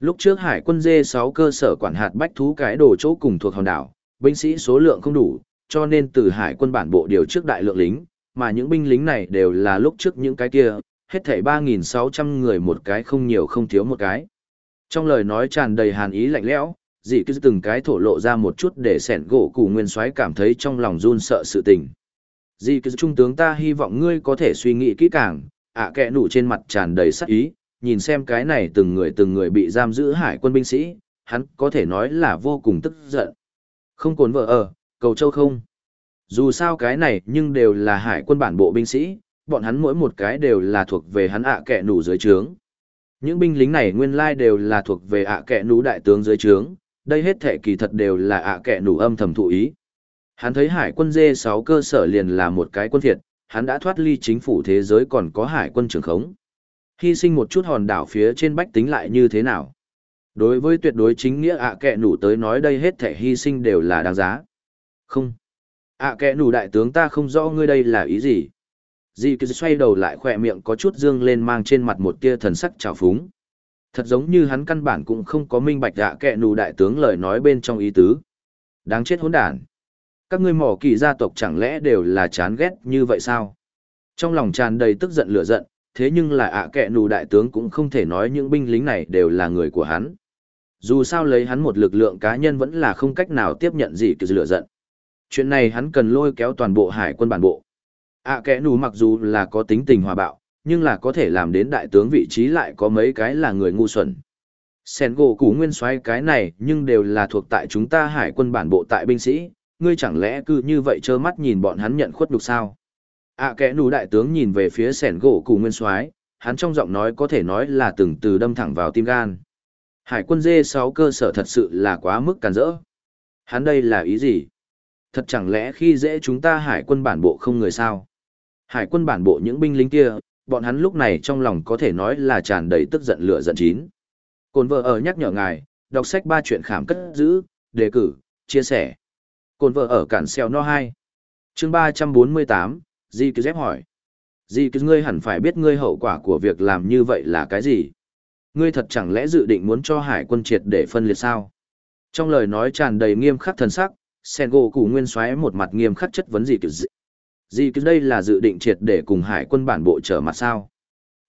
Lúc trước hải quân D6 cơ sở quản hạt bách thú cái đồ chỗ cùng thuộc hòn đảo, binh sĩ số lượng không đủ, cho nên từ hải quân bản bộ điều trước đại lượng lính, mà những binh lính này đều là lúc trước những cái kia, hết thảy 3.600 người một cái không nhiều không thiếu một cái. Trong lời nói tràn đầy hàn ý lạnh lẽo, dị cứ từng cái thổ lộ ra một chút để sẻn gỗ củ nguyên soái cảm thấy trong lòng run sợ sự tình. Dị cứ trung tướng ta hy vọng ngươi có thể suy nghĩ kỹ càng, ạ à kẹ nụ trên mặt tràn đầy sắc ý, nhìn xem cái này từng người từng người bị giam giữ hải quân binh sĩ, hắn có thể nói là vô cùng tức giận. Không cồn vợ ở, cầu châu không. Dù sao cái này nhưng đều là hải quân bản bộ binh sĩ, bọn hắn mỗi một cái đều là thuộc về hắn ạ à kẹ nụ dưới trướng. Những binh lính này nguyên lai đều là thuộc về ạ à kẹ nụ đại tướng dưới trướng, đây hết thể kỳ thật đều là ạ kẻ nụ âm thầm thụ ý. Hắn thấy hải quân dê 6 cơ sở liền là một cái quân thiệt, hắn đã thoát ly chính phủ thế giới còn có hải quân trưởng khống hy sinh một chút hòn đảo phía trên bách tính lại như thế nào? Đối với tuyệt đối chính nghĩa ạ à kệ nủ tới nói đây hết thể hy sinh đều là đáng giá. Không. Ạ à kệ nủ đại tướng ta không rõ ngươi đây là ý gì. Dì cứ xoay đầu lại khỏe miệng có chút dương lên mang trên mặt một tia thần sắc trào phúng. Thật giống như hắn căn bản cũng không có minh bạch ạ à kệ nủ đại tướng lời nói bên trong ý tứ. Đáng chết hỗn đản. Các ngươi mỏ kỳ gia tộc chẳng lẽ đều là chán ghét như vậy sao? Trong lòng tràn đầy tức giận lửa giận thế nhưng là ạ à kệ nù đại tướng cũng không thể nói những binh lính này đều là người của hắn. Dù sao lấy hắn một lực lượng cá nhân vẫn là không cách nào tiếp nhận gì cứ lựa giận. Chuyện này hắn cần lôi kéo toàn bộ hải quân bản bộ. ạ kẹ nù mặc dù là có tính tình hòa bạo, nhưng là có thể làm đến đại tướng vị trí lại có mấy cái là người ngu xuẩn. Sen gỗ củ nguyên xoay cái này nhưng đều là thuộc tại chúng ta hải quân bản bộ tại binh sĩ, ngươi chẳng lẽ cứ như vậy trơ mắt nhìn bọn hắn nhận khuất đục sao? Ạ kẽ nù đại tướng nhìn về phía sẻn gỗ cù nguyên soái hắn trong giọng nói có thể nói là từng từ đâm thẳng vào tim gan. Hải quân dê sáu cơ sở thật sự là quá mức càn rỡ. Hắn đây là ý gì? Thật chẳng lẽ khi dễ chúng ta hải quân bản bộ không người sao? Hải quân bản bộ những binh lính kia, bọn hắn lúc này trong lòng có thể nói là tràn đầy tức giận lửa giận chín. Cồn vợ ở nhắc nhở ngài, đọc sách ba chuyện khảm cất giữ, đề cử, chia sẻ. Cồn vợ ở cản xeo no hai chương 348, Di cứ dép hỏi. Di cứ ngươi hẳn phải biết ngươi hậu quả của việc làm như vậy là cái gì? Ngươi thật chẳng lẽ dự định muốn cho hải quân triệt để phân liệt sao? Trong lời nói tràn đầy nghiêm khắc thần sắc, sen gỗ củ nguyên xoáy một mặt nghiêm khắc chất vấn Di kiểu gì. Di cứ đây là dự định triệt để cùng hải quân bản bộ trở mặt sao?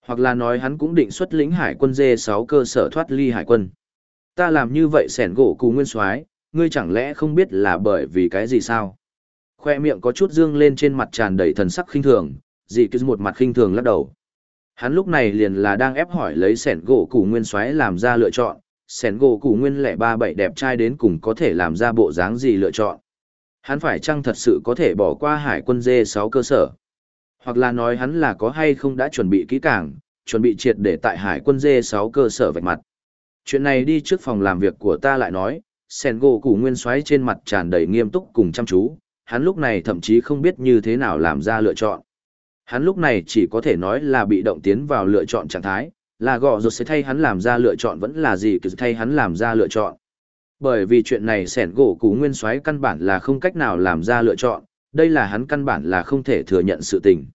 Hoặc là nói hắn cũng định xuất lĩnh hải quân dê sáu cơ sở thoát ly hải quân. Ta làm như vậy sẻn gỗ Cú nguyên soái ngươi chẳng lẽ không biết là bởi vì cái gì sao? Khoe miệng có chút dương lên trên mặt tràn đầy thần sắc khinh thường, dị cứ một mặt khinh thường lắc đầu. Hắn lúc này liền là đang ép hỏi lấy sẻn gỗ củ nguyên xoáy làm ra lựa chọn, sẻn gỗ củ nguyên lẻ ba bảy đẹp trai đến cùng có thể làm ra bộ dáng gì lựa chọn. Hắn phải chăng thật sự có thể bỏ qua hải quân dê sáu cơ sở? Hoặc là nói hắn là có hay không đã chuẩn bị kỹ càng, chuẩn bị triệt để tại hải quân dê sáu cơ sở vạch mặt. Chuyện này đi trước phòng làm việc của ta lại nói, sẻn gỗ củ nguyên xoáy trên mặt tràn đầy nghiêm túc cùng chăm chú, hắn lúc này thậm chí không biết như thế nào làm ra lựa chọn. Hắn lúc này chỉ có thể nói là bị động tiến vào lựa chọn trạng thái, là gọ rột sẽ thay hắn làm ra lựa chọn vẫn là gì cứ thay hắn làm ra lựa chọn. Bởi vì chuyện này sẻn gỗ cú nguyên soái căn bản là không cách nào làm ra lựa chọn, đây là hắn căn bản là không thể thừa nhận sự tình.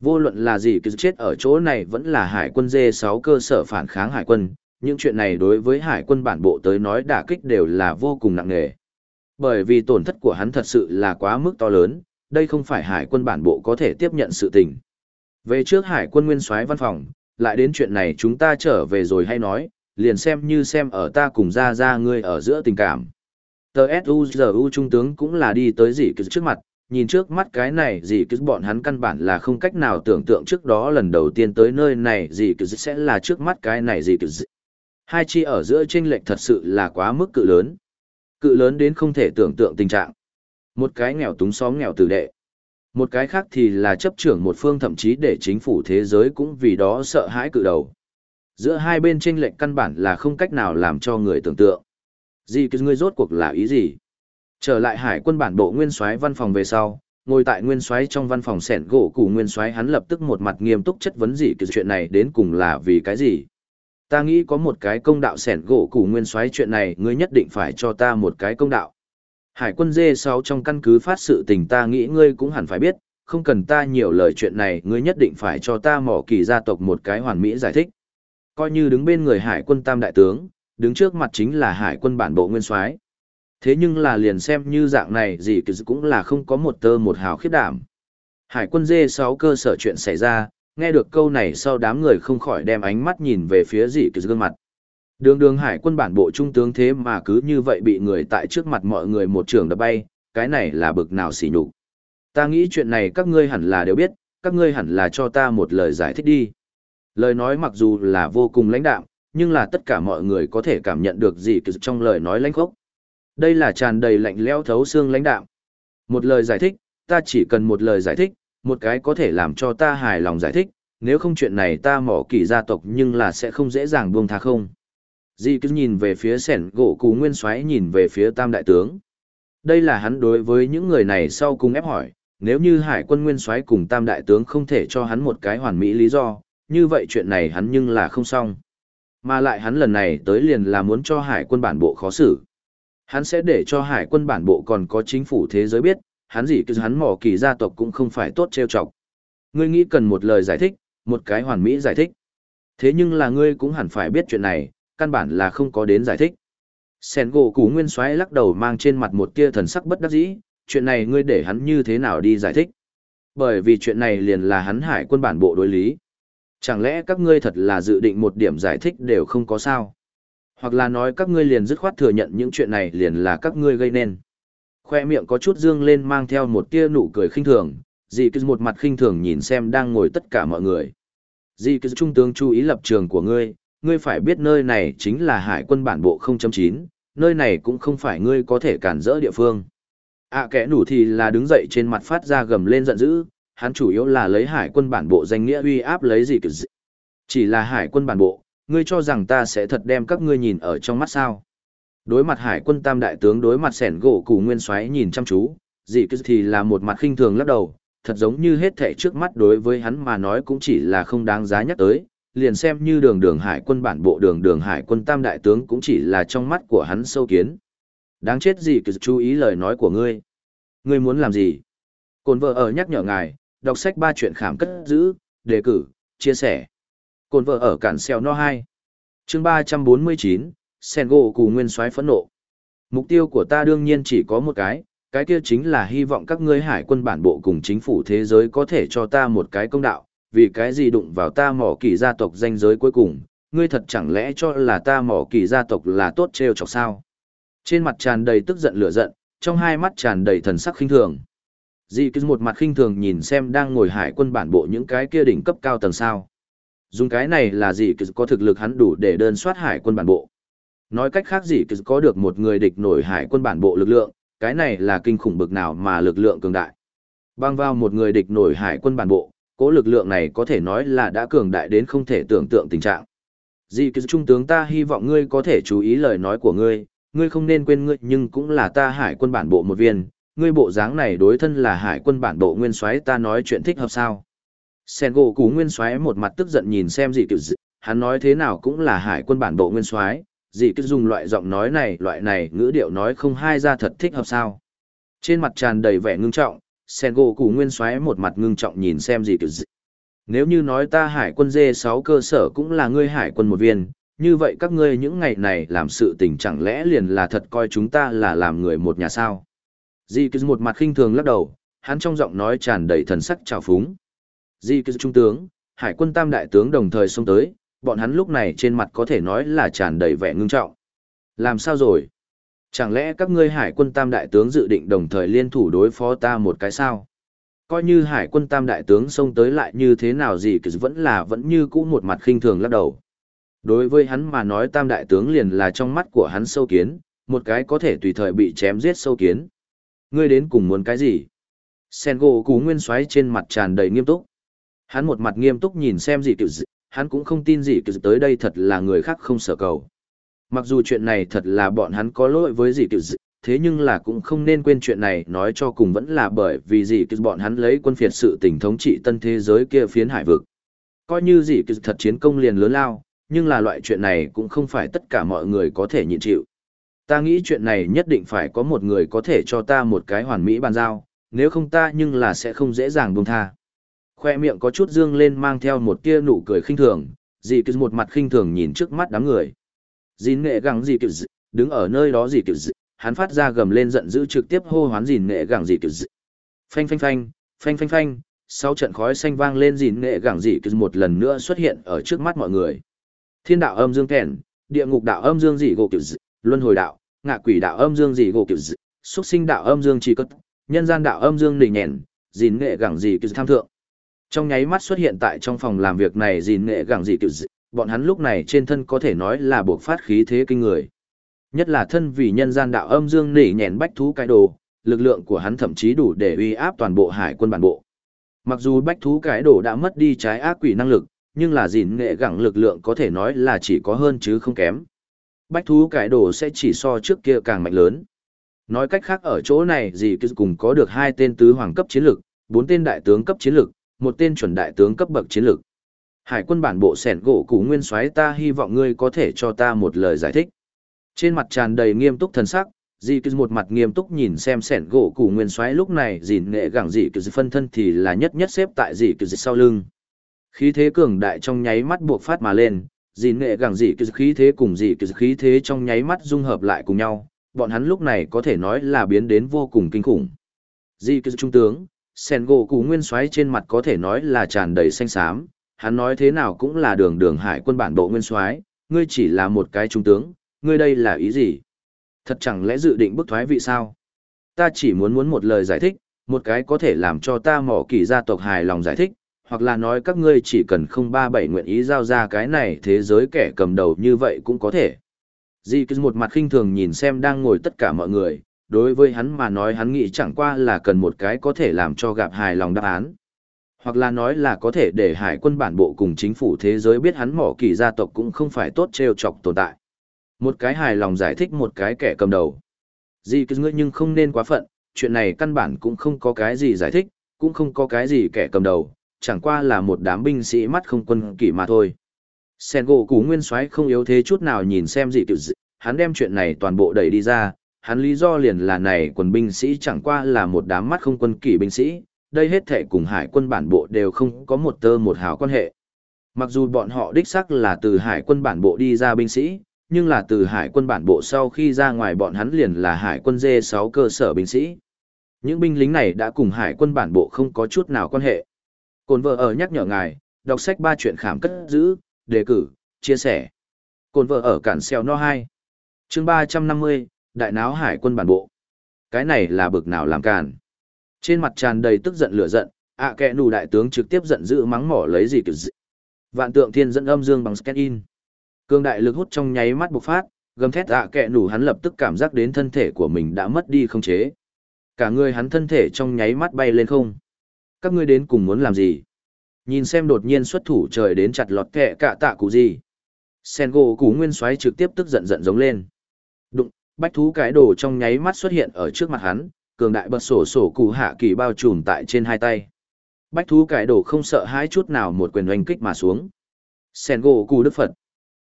Vô luận là gì cứ chết ở chỗ này vẫn là hải quân D6 cơ sở phản kháng hải quân, những chuyện này đối với hải quân bản bộ tới nói đả kích đều là vô cùng nặng nề. Bởi vì tổn thất của hắn thật sự là quá mức to lớn, đây không phải hải quân bản bộ có thể tiếp nhận sự tình. Về trước hải quân nguyên soái văn phòng, lại đến chuyện này chúng ta trở về rồi hay nói, liền xem như xem ở ta cùng ra ra ngươi ở giữa tình cảm. Tờ S.U.G.U. trung tướng cũng là đi tới gì cứ trước mặt, nhìn trước mắt cái này gì cứ bọn hắn căn bản là không cách nào tưởng tượng trước đó lần đầu tiên tới nơi này gì cứ sẽ là trước mắt cái này gì cứ Hai chi ở giữa chênh lệch thật sự là quá mức cự lớn. Cự lớn đến không thể tưởng tượng tình trạng. Một cái nghèo túng xóm nghèo tử đệ. Một cái khác thì là chấp trưởng một phương thậm chí để chính phủ thế giới cũng vì đó sợ hãi cự đầu. Giữa hai bên tranh lệnh căn bản là không cách nào làm cho người tưởng tượng. Gì cứ ngươi rốt cuộc là ý gì? Trở lại hải quân bản bộ nguyên soái văn phòng về sau, ngồi tại nguyên soái trong văn phòng sẻn gỗ củ nguyên soái hắn lập tức một mặt nghiêm túc chất vấn gì cái chuyện này đến cùng là vì cái gì? Ta nghĩ có một cái công đạo sẻn gỗ củ nguyên soái chuyện này ngươi nhất định phải cho ta một cái công đạo. Hải quân dê sáu trong căn cứ phát sự tình ta nghĩ ngươi cũng hẳn phải biết, không cần ta nhiều lời chuyện này ngươi nhất định phải cho ta mỏ kỳ gia tộc một cái hoàn mỹ giải thích. Coi như đứng bên người hải quân tam đại tướng, đứng trước mặt chính là hải quân bản bộ nguyên soái. Thế nhưng là liền xem như dạng này gì cũng là không có một tơ một hào khiết đảm. Hải quân dê sáu cơ sở chuyện xảy ra, nghe được câu này sau đám người không khỏi đem ánh mắt nhìn về phía dị kỳ gương mặt. Đường đường hải quân bản bộ trung tướng thế mà cứ như vậy bị người tại trước mặt mọi người một trường đập bay, cái này là bực nào xỉ nhục. Ta nghĩ chuyện này các ngươi hẳn là đều biết, các ngươi hẳn là cho ta một lời giải thích đi. Lời nói mặc dù là vô cùng lãnh đạm, nhưng là tất cả mọi người có thể cảm nhận được gì trong lời nói lãnh khốc. Đây là tràn đầy lạnh lẽo thấu xương lãnh đạm. Một lời giải thích, ta chỉ cần một lời giải thích, một cái có thể làm cho ta hài lòng giải thích, nếu không chuyện này ta mỏ kỳ gia tộc nhưng là sẽ không dễ dàng buông tha không. Di cứ nhìn về phía sẻn gỗ cú nguyên xoáy nhìn về phía tam đại tướng. Đây là hắn đối với những người này sau cùng ép hỏi, nếu như hải quân nguyên soái cùng tam đại tướng không thể cho hắn một cái hoàn mỹ lý do, như vậy chuyện này hắn nhưng là không xong. Mà lại hắn lần này tới liền là muốn cho hải quân bản bộ khó xử. Hắn sẽ để cho hải quân bản bộ còn có chính phủ thế giới biết, hắn gì cứ hắn mỏ kỳ gia tộc cũng không phải tốt trêu chọc. Ngươi nghĩ cần một lời giải thích, một cái hoàn mỹ giải thích. Thế nhưng là ngươi cũng hẳn phải biết chuyện này, căn bản là không có đến giải thích. Sen gỗ củ nguyên xoáy lắc đầu mang trên mặt một tia thần sắc bất đắc dĩ, chuyện này ngươi để hắn như thế nào đi giải thích. Bởi vì chuyện này liền là hắn hải quân bản bộ đối lý. Chẳng lẽ các ngươi thật là dự định một điểm giải thích đều không có sao? Hoặc là nói các ngươi liền dứt khoát thừa nhận những chuyện này liền là các ngươi gây nên. Khoe miệng có chút dương lên mang theo một tia nụ cười khinh thường, dì cứ một mặt khinh thường nhìn xem đang ngồi tất cả mọi người. Dì cứ trung tướng chú ý lập trường của ngươi, ngươi phải biết nơi này chính là hải quân bản bộ 0.9, nơi này cũng không phải ngươi có thể cản rỡ địa phương. À kẻ nủ thì là đứng dậy trên mặt phát ra gầm lên giận dữ, hắn chủ yếu là lấy hải quân bản bộ danh nghĩa uy áp lấy gì cứ Chỉ là hải quân bản bộ, ngươi cho rằng ta sẽ thật đem các ngươi nhìn ở trong mắt sao. Đối mặt hải quân tam đại tướng đối mặt sẻn gỗ củ nguyên xoáy nhìn chăm chú, dị cứ thì là một mặt khinh thường lắc đầu, thật giống như hết thảy trước mắt đối với hắn mà nói cũng chỉ là không đáng giá nhắc tới, liền xem như đường đường hải quân bản bộ đường đường hải quân tam đại tướng cũng chỉ là trong mắt của hắn sâu kiến. Đáng chết gì cứ chú ý lời nói của ngươi. Ngươi muốn làm gì? Cồn vợ ở nhắc nhở ngài, đọc sách ba chuyện khảm cất giữ, đề cử, chia sẻ. Cồn vợ ở cản xeo no 2. chương 349, sen gỗ cù nguyên soái phẫn nộ. Mục tiêu của ta đương nhiên chỉ có một cái, cái kia chính là hy vọng các ngươi hải quân bản bộ cùng chính phủ thế giới có thể cho ta một cái công đạo, vì cái gì đụng vào ta mỏ kỳ gia tộc danh giới cuối cùng, ngươi thật chẳng lẽ cho là ta mỏ kỳ gia tộc là tốt trêu chọc sao? Trên mặt tràn đầy tức giận lửa giận, trong hai mắt tràn đầy thần sắc khinh thường. Dị cứ một mặt khinh thường nhìn xem đang ngồi hải quân bản bộ những cái kia đỉnh cấp cao tầng sao. Dùng cái này là dị cứ có thực lực hắn đủ để đơn soát hải quân bản bộ. Nói cách khác gì cứ có được một người địch nổi hải quân bản bộ lực lượng, cái này là kinh khủng bực nào mà lực lượng cường đại. Bang vào một người địch nổi hải quân bản bộ, cố lực lượng này có thể nói là đã cường đại đến không thể tưởng tượng tình trạng. Dì kỳ trung tướng ta hy vọng ngươi có thể chú ý lời nói của ngươi, ngươi không nên quên ngươi nhưng cũng là ta hải quân bản bộ một viên, ngươi bộ dáng này đối thân là hải quân bản bộ nguyên soái ta nói chuyện thích hợp sao. Sen gỗ cú nguyên soái một mặt tức giận nhìn xem dì kỳ hắn nói thế nào cũng là hải quân bản bộ nguyên soái dì cứ dùng loại giọng nói này loại này ngữ điệu nói không hai ra thật thích hợp sao. Trên mặt tràn đầy vẻ ngưng trọng, sen gỗ cù nguyên xoáy một mặt ngưng trọng nhìn xem dì cứ dì Nếu như nói ta hải quân dê sáu cơ sở cũng là ngươi hải quân một viên, như vậy các ngươi những ngày này làm sự tình chẳng lẽ liền là thật coi chúng ta là làm người một nhà sao. Di cứ một mặt khinh thường lắc đầu, hắn trong giọng nói tràn đầy thần sắc trào phúng. Di cứ trung tướng, hải quân tam đại tướng đồng thời xông tới, bọn hắn lúc này trên mặt có thể nói là tràn đầy vẻ ngưng trọng. Làm sao rồi? Chẳng lẽ các ngươi hải quân tam đại tướng dự định đồng thời liên thủ đối phó ta một cái sao? Coi như hải quân tam đại tướng xông tới lại như thế nào gì cứ vẫn là vẫn như cũ một mặt khinh thường lắc đầu. Đối với hắn mà nói tam đại tướng liền là trong mắt của hắn sâu kiến, một cái có thể tùy thời bị chém giết sâu kiến. Ngươi đến cùng muốn cái gì? Sengo cú nguyên xoáy trên mặt tràn đầy nghiêm túc. Hắn một mặt nghiêm túc nhìn xem gì kiểu dị, hắn cũng không tin gì kiểu tới đây thật là người khác không sở cầu. Mặc dù chuyện này thật là bọn hắn có lỗi với gì kiểu thế nhưng là cũng không nên quên chuyện này nói cho cùng vẫn là bởi vì gì kiểu bọn hắn lấy quân phiệt sự tỉnh thống trị tân thế giới kia phiến hải vực. Coi như gì kiểu thật chiến công liền lớn lao, nhưng là loại chuyện này cũng không phải tất cả mọi người có thể nhịn chịu. Ta nghĩ chuyện này nhất định phải có một người có thể cho ta một cái hoàn mỹ bàn giao, nếu không ta nhưng là sẽ không dễ dàng buông tha. Khoe miệng có chút dương lên mang theo một tia nụ cười khinh thường, dì cứ một mặt khinh thường nhìn trước mắt đám người. dìn nghệ gẳng dì kiểu đứng ở nơi đó dì kiểu hắn phát ra gầm lên giận dữ trực tiếp hô hoán dìn nghệ gẳng dì kiểu Phanh phanh phanh, phanh phanh phanh, sau trận khói xanh vang lên dìn nghệ gẳng dì kiểu một lần nữa xuất hiện ở trước mắt mọi người. Thiên đạo âm dương kèn, địa ngục đạo âm dương dị gỗ kiểu luân hồi đạo, ngạ quỷ đạo âm dương dị gỗ kiểu xúc xuất sinh đạo âm dương chỉ cất, nhân gian đạo âm dương nỉ nhèn dìn nghệ gẳng dị kiểu tham thượng. Trong nháy mắt xuất hiện tại trong phòng làm việc này gìn nghệ gẳng dị kiểu dị, bọn hắn lúc này trên thân có thể nói là buộc phát khí thế kinh người. Nhất là thân vì nhân gian đạo âm dương nỉ nhẹn bách thú cái đồ, lực lượng của hắn thậm chí đủ để uy áp toàn bộ hải quân bản bộ. Mặc dù bách thú cái đồ đã mất đi trái ác quỷ năng lực, nhưng là gìn nghệ gẳng lực lượng có thể nói là chỉ có hơn chứ không kém. Bách thú cái đồ sẽ chỉ so trước kia càng mạnh lớn. Nói cách khác ở chỗ này gì cứ cùng có được hai tên tứ hoàng cấp chiến lực, bốn tên đại tướng cấp chiến lực, một tên chuẩn đại tướng cấp bậc chiến lược Hải quân bản bộ sẻn gỗ củ nguyên soái ta hy vọng ngươi có thể cho ta một lời giải thích. Trên mặt tràn đầy nghiêm túc thần sắc, dì cứ một mặt nghiêm túc nhìn xem sẻn gỗ củ nguyên soái lúc này dìn nghệ gẳng dì cứ phân thân thì là nhất nhất xếp tại dì cứ sau lưng. Khí thế cường đại trong nháy mắt buộc phát mà lên, dìn nghệ gẳng dị khí thế cùng dị khí thế trong nháy mắt dung hợp lại cùng nhau, bọn hắn lúc này có thể nói là biến đến vô cùng kinh khủng. Dị trung tướng, sen gỗ cú nguyên Soái trên mặt có thể nói là tràn đầy xanh xám, hắn nói thế nào cũng là đường đường hải quân bản bộ nguyên soái, ngươi chỉ là một cái trung tướng, ngươi đây là ý gì? Thật chẳng lẽ dự định bức thoái vị sao? Ta chỉ muốn muốn một lời giải thích, Một cái có thể làm cho ta mỏ kỳ gia tộc hài lòng giải thích, hoặc là nói các ngươi chỉ cần không ba bảy nguyện ý giao ra cái này thế giới kẻ cầm đầu như vậy cũng có thể. Di cứ một mặt khinh thường nhìn xem đang ngồi tất cả mọi người, đối với hắn mà nói hắn nghĩ chẳng qua là cần một cái có thể làm cho gặp hài lòng đáp án. Hoặc là nói là có thể để hải quân bản bộ cùng chính phủ thế giới biết hắn mỏ kỳ gia tộc cũng không phải tốt trêu chọc tồn tại. Một cái hài lòng giải thích một cái kẻ cầm đầu. gì cứ ngươi nhưng không nên quá phận, chuyện này căn bản cũng không có cái gì giải thích, cũng không có cái gì kẻ cầm đầu, chẳng qua là một đám binh sĩ mắt không quân kỷ mà thôi. Sen gỗ cú nguyên soái không yếu thế chút nào nhìn xem dị tiểu dị, hắn đem chuyện này toàn bộ đẩy đi ra, hắn lý do liền là này quần binh sĩ chẳng qua là một đám mắt không quân kỷ binh sĩ, đây hết thể cùng hải quân bản bộ đều không có một tơ một hào quan hệ. Mặc dù bọn họ đích xác là từ hải quân bản bộ đi ra binh sĩ, nhưng là từ hải quân bản bộ sau khi ra ngoài bọn hắn liền là hải quân D6 cơ sở binh sĩ. Những binh lính này đã cùng hải quân bản bộ không có chút nào quan hệ. Cồn vợ ở nhắc nhở ngài, đọc sách ba chuyện khám cất giữ, đề cử, chia sẻ. Cồn vợ ở cản xeo no 2. chương 350, đại náo hải quân bản bộ. Cái này là bực nào làm càn? Trên mặt tràn đầy tức giận lửa giận, ạ à kẹ nù đại tướng trực tiếp giận dữ mắng mỏ lấy gì kiểu gì. Vạn tượng thiên dẫn âm dương bằng scan in. Cương đại lực hút trong nháy mắt bộc phát, gầm thét ạ à kẹ nù hắn lập tức cảm giác đến thân thể của mình đã mất đi không chế. Cả người hắn thân thể trong nháy mắt bay lên không. Các ngươi đến cùng muốn làm gì? Nhìn xem đột nhiên xuất thủ trời đến chặt lọt kẹ cả tạ cụ gì. Sen gỗ cú nguyên xoáy trực tiếp tức giận giận giống lên. Bách thú cái đồ trong nháy mắt xuất hiện ở trước mặt hắn, cường đại bật sổ sổ cụ hạ kỳ bao trùm tại trên hai tay. Bách thú cái đồ không sợ hãi chút nào một quyền oanh kích mà xuống. Sen gỗ cụ đức Phật.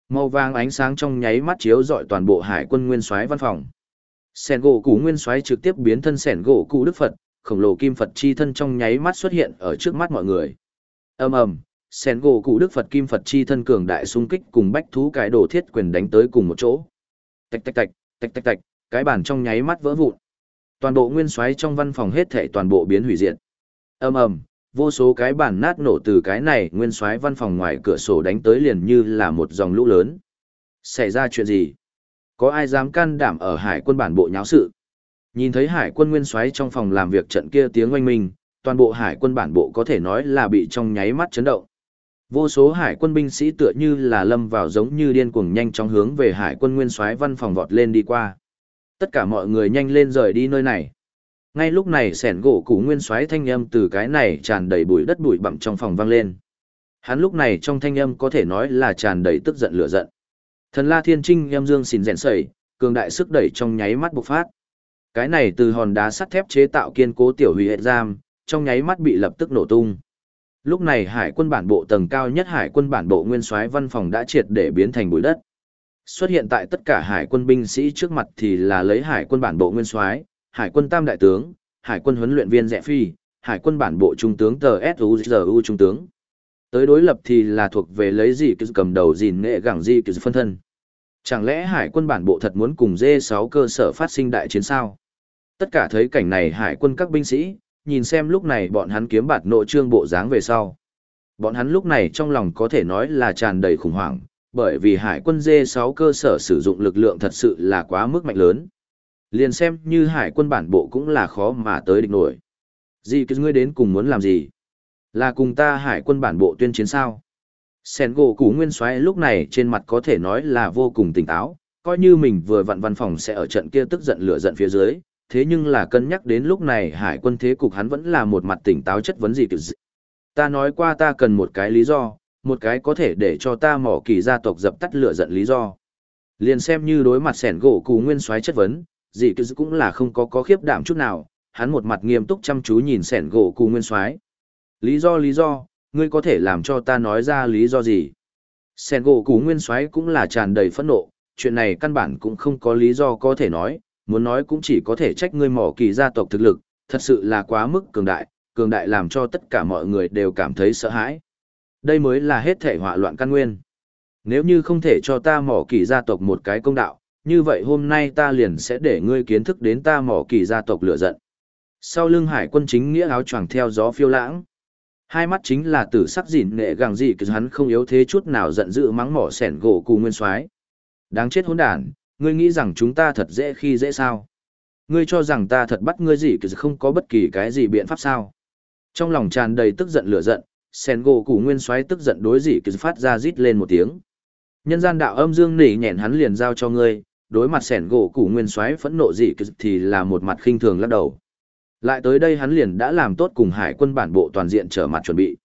Màu vàng ánh sáng trong nháy mắt chiếu rọi toàn bộ hải quân nguyên soái văn phòng. Sen gỗ cụ nguyên soái trực tiếp biến thân sen gỗ cụ đức Phật, khổng lồ kim Phật chi thân trong nháy mắt xuất hiện ở trước mắt mọi người. ầm ầm, sen gỗ cụ đức Phật kim Phật chi thân cường đại xung kích cùng bách thú cái đồ thiết quyền đánh tới cùng một chỗ. Tạch tạch tạch, tạch tạch tạch, cái bàn trong nháy mắt vỡ vụn. Toàn bộ nguyên xoáy trong văn phòng hết thảy toàn bộ biến hủy diệt. ầm ầm, vô số cái bàn nát nổ từ cái này nguyên xoáy văn phòng ngoài cửa sổ đánh tới liền như là một dòng lũ lớn. Xảy ra chuyện gì? Có ai dám can đảm ở hải quân bản bộ nháo sự? Nhìn thấy hải quân nguyên xoáy trong phòng làm việc trận kia tiếng oanh minh, toàn bộ hải quân bản bộ có thể nói là bị trong nháy mắt chấn động. Vô số hải quân binh sĩ tựa như là lâm vào giống như điên cuồng nhanh chóng hướng về hải quân nguyên soái văn phòng vọt lên đi qua. Tất cả mọi người nhanh lên rời đi nơi này. Ngay lúc này sẻn gỗ củ nguyên soái thanh âm từ cái này tràn đầy bụi đất bụi bặm trong phòng vang lên. Hắn lúc này trong thanh âm có thể nói là tràn đầy tức giận lửa giận. Thần La Thiên Trinh em dương xỉn rèn sẩy, cường đại sức đẩy trong nháy mắt bộc phát. Cái này từ hòn đá sắt thép chế tạo kiên cố tiểu hủy hệ giam, trong nháy mắt bị lập tức nổ tung. Lúc này hải quân bản bộ tầng cao nhất hải quân bản bộ nguyên soái văn phòng đã triệt để biến thành bụi đất. Xuất hiện tại tất cả hải quân binh sĩ trước mặt thì là lấy hải quân bản bộ nguyên soái, hải quân tam đại tướng, hải quân huấn luyện viên rẽ phi, hải quân bản bộ trung tướng tờ SUZU trung tướng. Tới đối lập thì là thuộc về lấy gì cầm đầu gìn nghệ gẳng gì phân thân. Chẳng lẽ hải quân bản bộ thật muốn cùng D6 cơ sở phát sinh đại chiến sao? Tất cả thấy cảnh này hải quân các binh sĩ, nhìn xem lúc này bọn hắn kiếm bạt nội trương bộ dáng về sau. Bọn hắn lúc này trong lòng có thể nói là tràn đầy khủng hoảng, bởi vì hải quân D6 cơ sở sử dụng lực lượng thật sự là quá mức mạnh lớn. Liền xem như hải quân bản bộ cũng là khó mà tới địch nổi. Gì cứ ngươi đến cùng muốn làm gì? Là cùng ta hải quân bản bộ tuyên chiến sao? Sen gỗ củ nguyên xoáy lúc này trên mặt có thể nói là vô cùng tỉnh táo, coi như mình vừa vặn văn phòng sẽ ở trận kia tức giận lửa giận phía dưới, thế nhưng là cân nhắc đến lúc này hải quân thế cục hắn vẫn là một mặt tỉnh táo chất vấn gì kiểu gì. Ta nói qua ta cần một cái lý do, một cái có thể để cho ta mỏ kỳ gia tộc dập tắt lửa giận lý do. Liền xem như đối mặt sẻn gỗ cù nguyên soái chất vấn, gì kiểu cũng là không có có khiếp đảm chút nào, hắn một mặt nghiêm túc chăm chú nhìn sẻn gỗ cù nguyên soái. Lý do lý do, ngươi có thể làm cho ta nói ra lý do gì? Sẻn gỗ cù nguyên soái cũng là tràn đầy phẫn nộ, chuyện này căn bản cũng không có lý do có thể nói, muốn nói cũng chỉ có thể trách ngươi mỏ kỳ gia tộc thực lực, thật sự là quá mức cường đại, cường đại làm cho tất cả mọi người đều cảm thấy sợ hãi. Đây mới là hết thể họa loạn căn nguyên. Nếu như không thể cho ta mỏ kỳ gia tộc một cái công đạo, như vậy hôm nay ta liền sẽ để ngươi kiến thức đến ta mỏ kỳ gia tộc lửa giận. Sau lưng hải quân chính nghĩa áo choàng theo gió phiêu lãng. Hai mắt chính là tử sắc dịn nghệ gàng dị cứ hắn không yếu thế chút nào giận dữ mắng mỏ sẻn gỗ cù nguyên soái Đáng chết hỗn đản, ngươi nghĩ rằng chúng ta thật dễ khi dễ sao? Ngươi cho rằng ta thật bắt ngươi gì kìa không có bất kỳ cái gì biện pháp sao. Trong lòng tràn đầy tức giận lửa giận, sen gỗ củ nguyên xoáy tức giận đối dị kìa phát ra rít lên một tiếng. Nhân gian đạo âm dương nỉ nhẹn hắn liền giao cho ngươi, đối mặt sẻn gỗ củ nguyên xoáy phẫn nộ dị kìa thì là một mặt khinh thường lắc đầu. Lại tới đây hắn liền đã làm tốt cùng hải quân bản bộ toàn diện trở mặt chuẩn bị.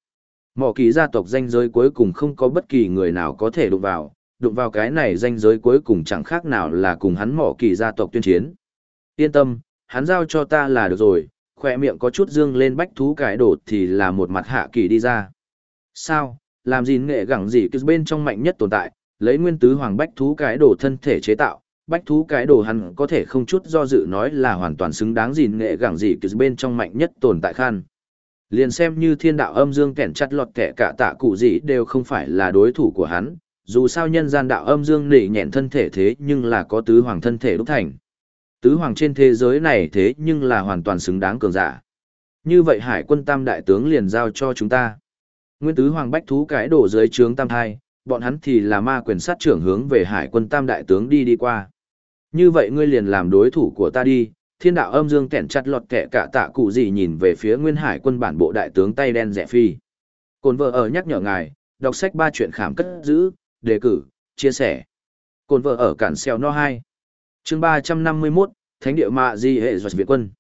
Mỏ kỳ gia tộc danh giới cuối cùng không có bất kỳ người nào có thể đụng vào, đụng vào cái này danh giới cuối cùng chẳng khác nào là cùng hắn mỏ kỳ gia tộc tuyên chiến. Yên tâm, hắn giao cho ta là được rồi, khỏe miệng có chút dương lên bách thú cải đột thì là một mặt hạ kỳ đi ra. Sao, làm gì nghệ gẳng gì cứ bên trong mạnh nhất tồn tại, lấy nguyên tứ hoàng bách thú cái đồ thân thể chế tạo, bách thú cái đồ hắn có thể không chút do dự nói là hoàn toàn xứng đáng gì nghệ gẳng gì cứ bên trong mạnh nhất tồn tại khan. Liền xem như thiên đạo âm dương kẻn chặt lọt kẻ cả tạ cụ gì đều không phải là đối thủ của hắn, dù sao nhân gian đạo âm dương nỉ nhẹn thân thể thế nhưng là có tứ hoàng thân thể đúc thành. Tứ hoàng trên thế giới này thế nhưng là hoàn toàn xứng đáng cường giả. Như vậy hải quân tam đại tướng liền giao cho chúng ta. Nguyên tứ hoàng bách thú cái đổ dưới trướng tam thai, bọn hắn thì là ma quyền sát trưởng hướng về hải quân tam đại tướng đi đi qua. Như vậy ngươi liền làm đối thủ của ta đi, thiên đạo âm dương kẻn chặt lọt kẻ cả tạ cụ gì nhìn về phía nguyên hải quân bản bộ đại tướng tay đen rẻ phi. Cồn vợ ở nhắc nhở ngài, đọc sách ba chuyện khảm cất giữ, đề cử, chia sẻ. Cồn vợ ở cản xeo no 2. chương 351, Thánh địa mạ di hệ doạt Việt quân.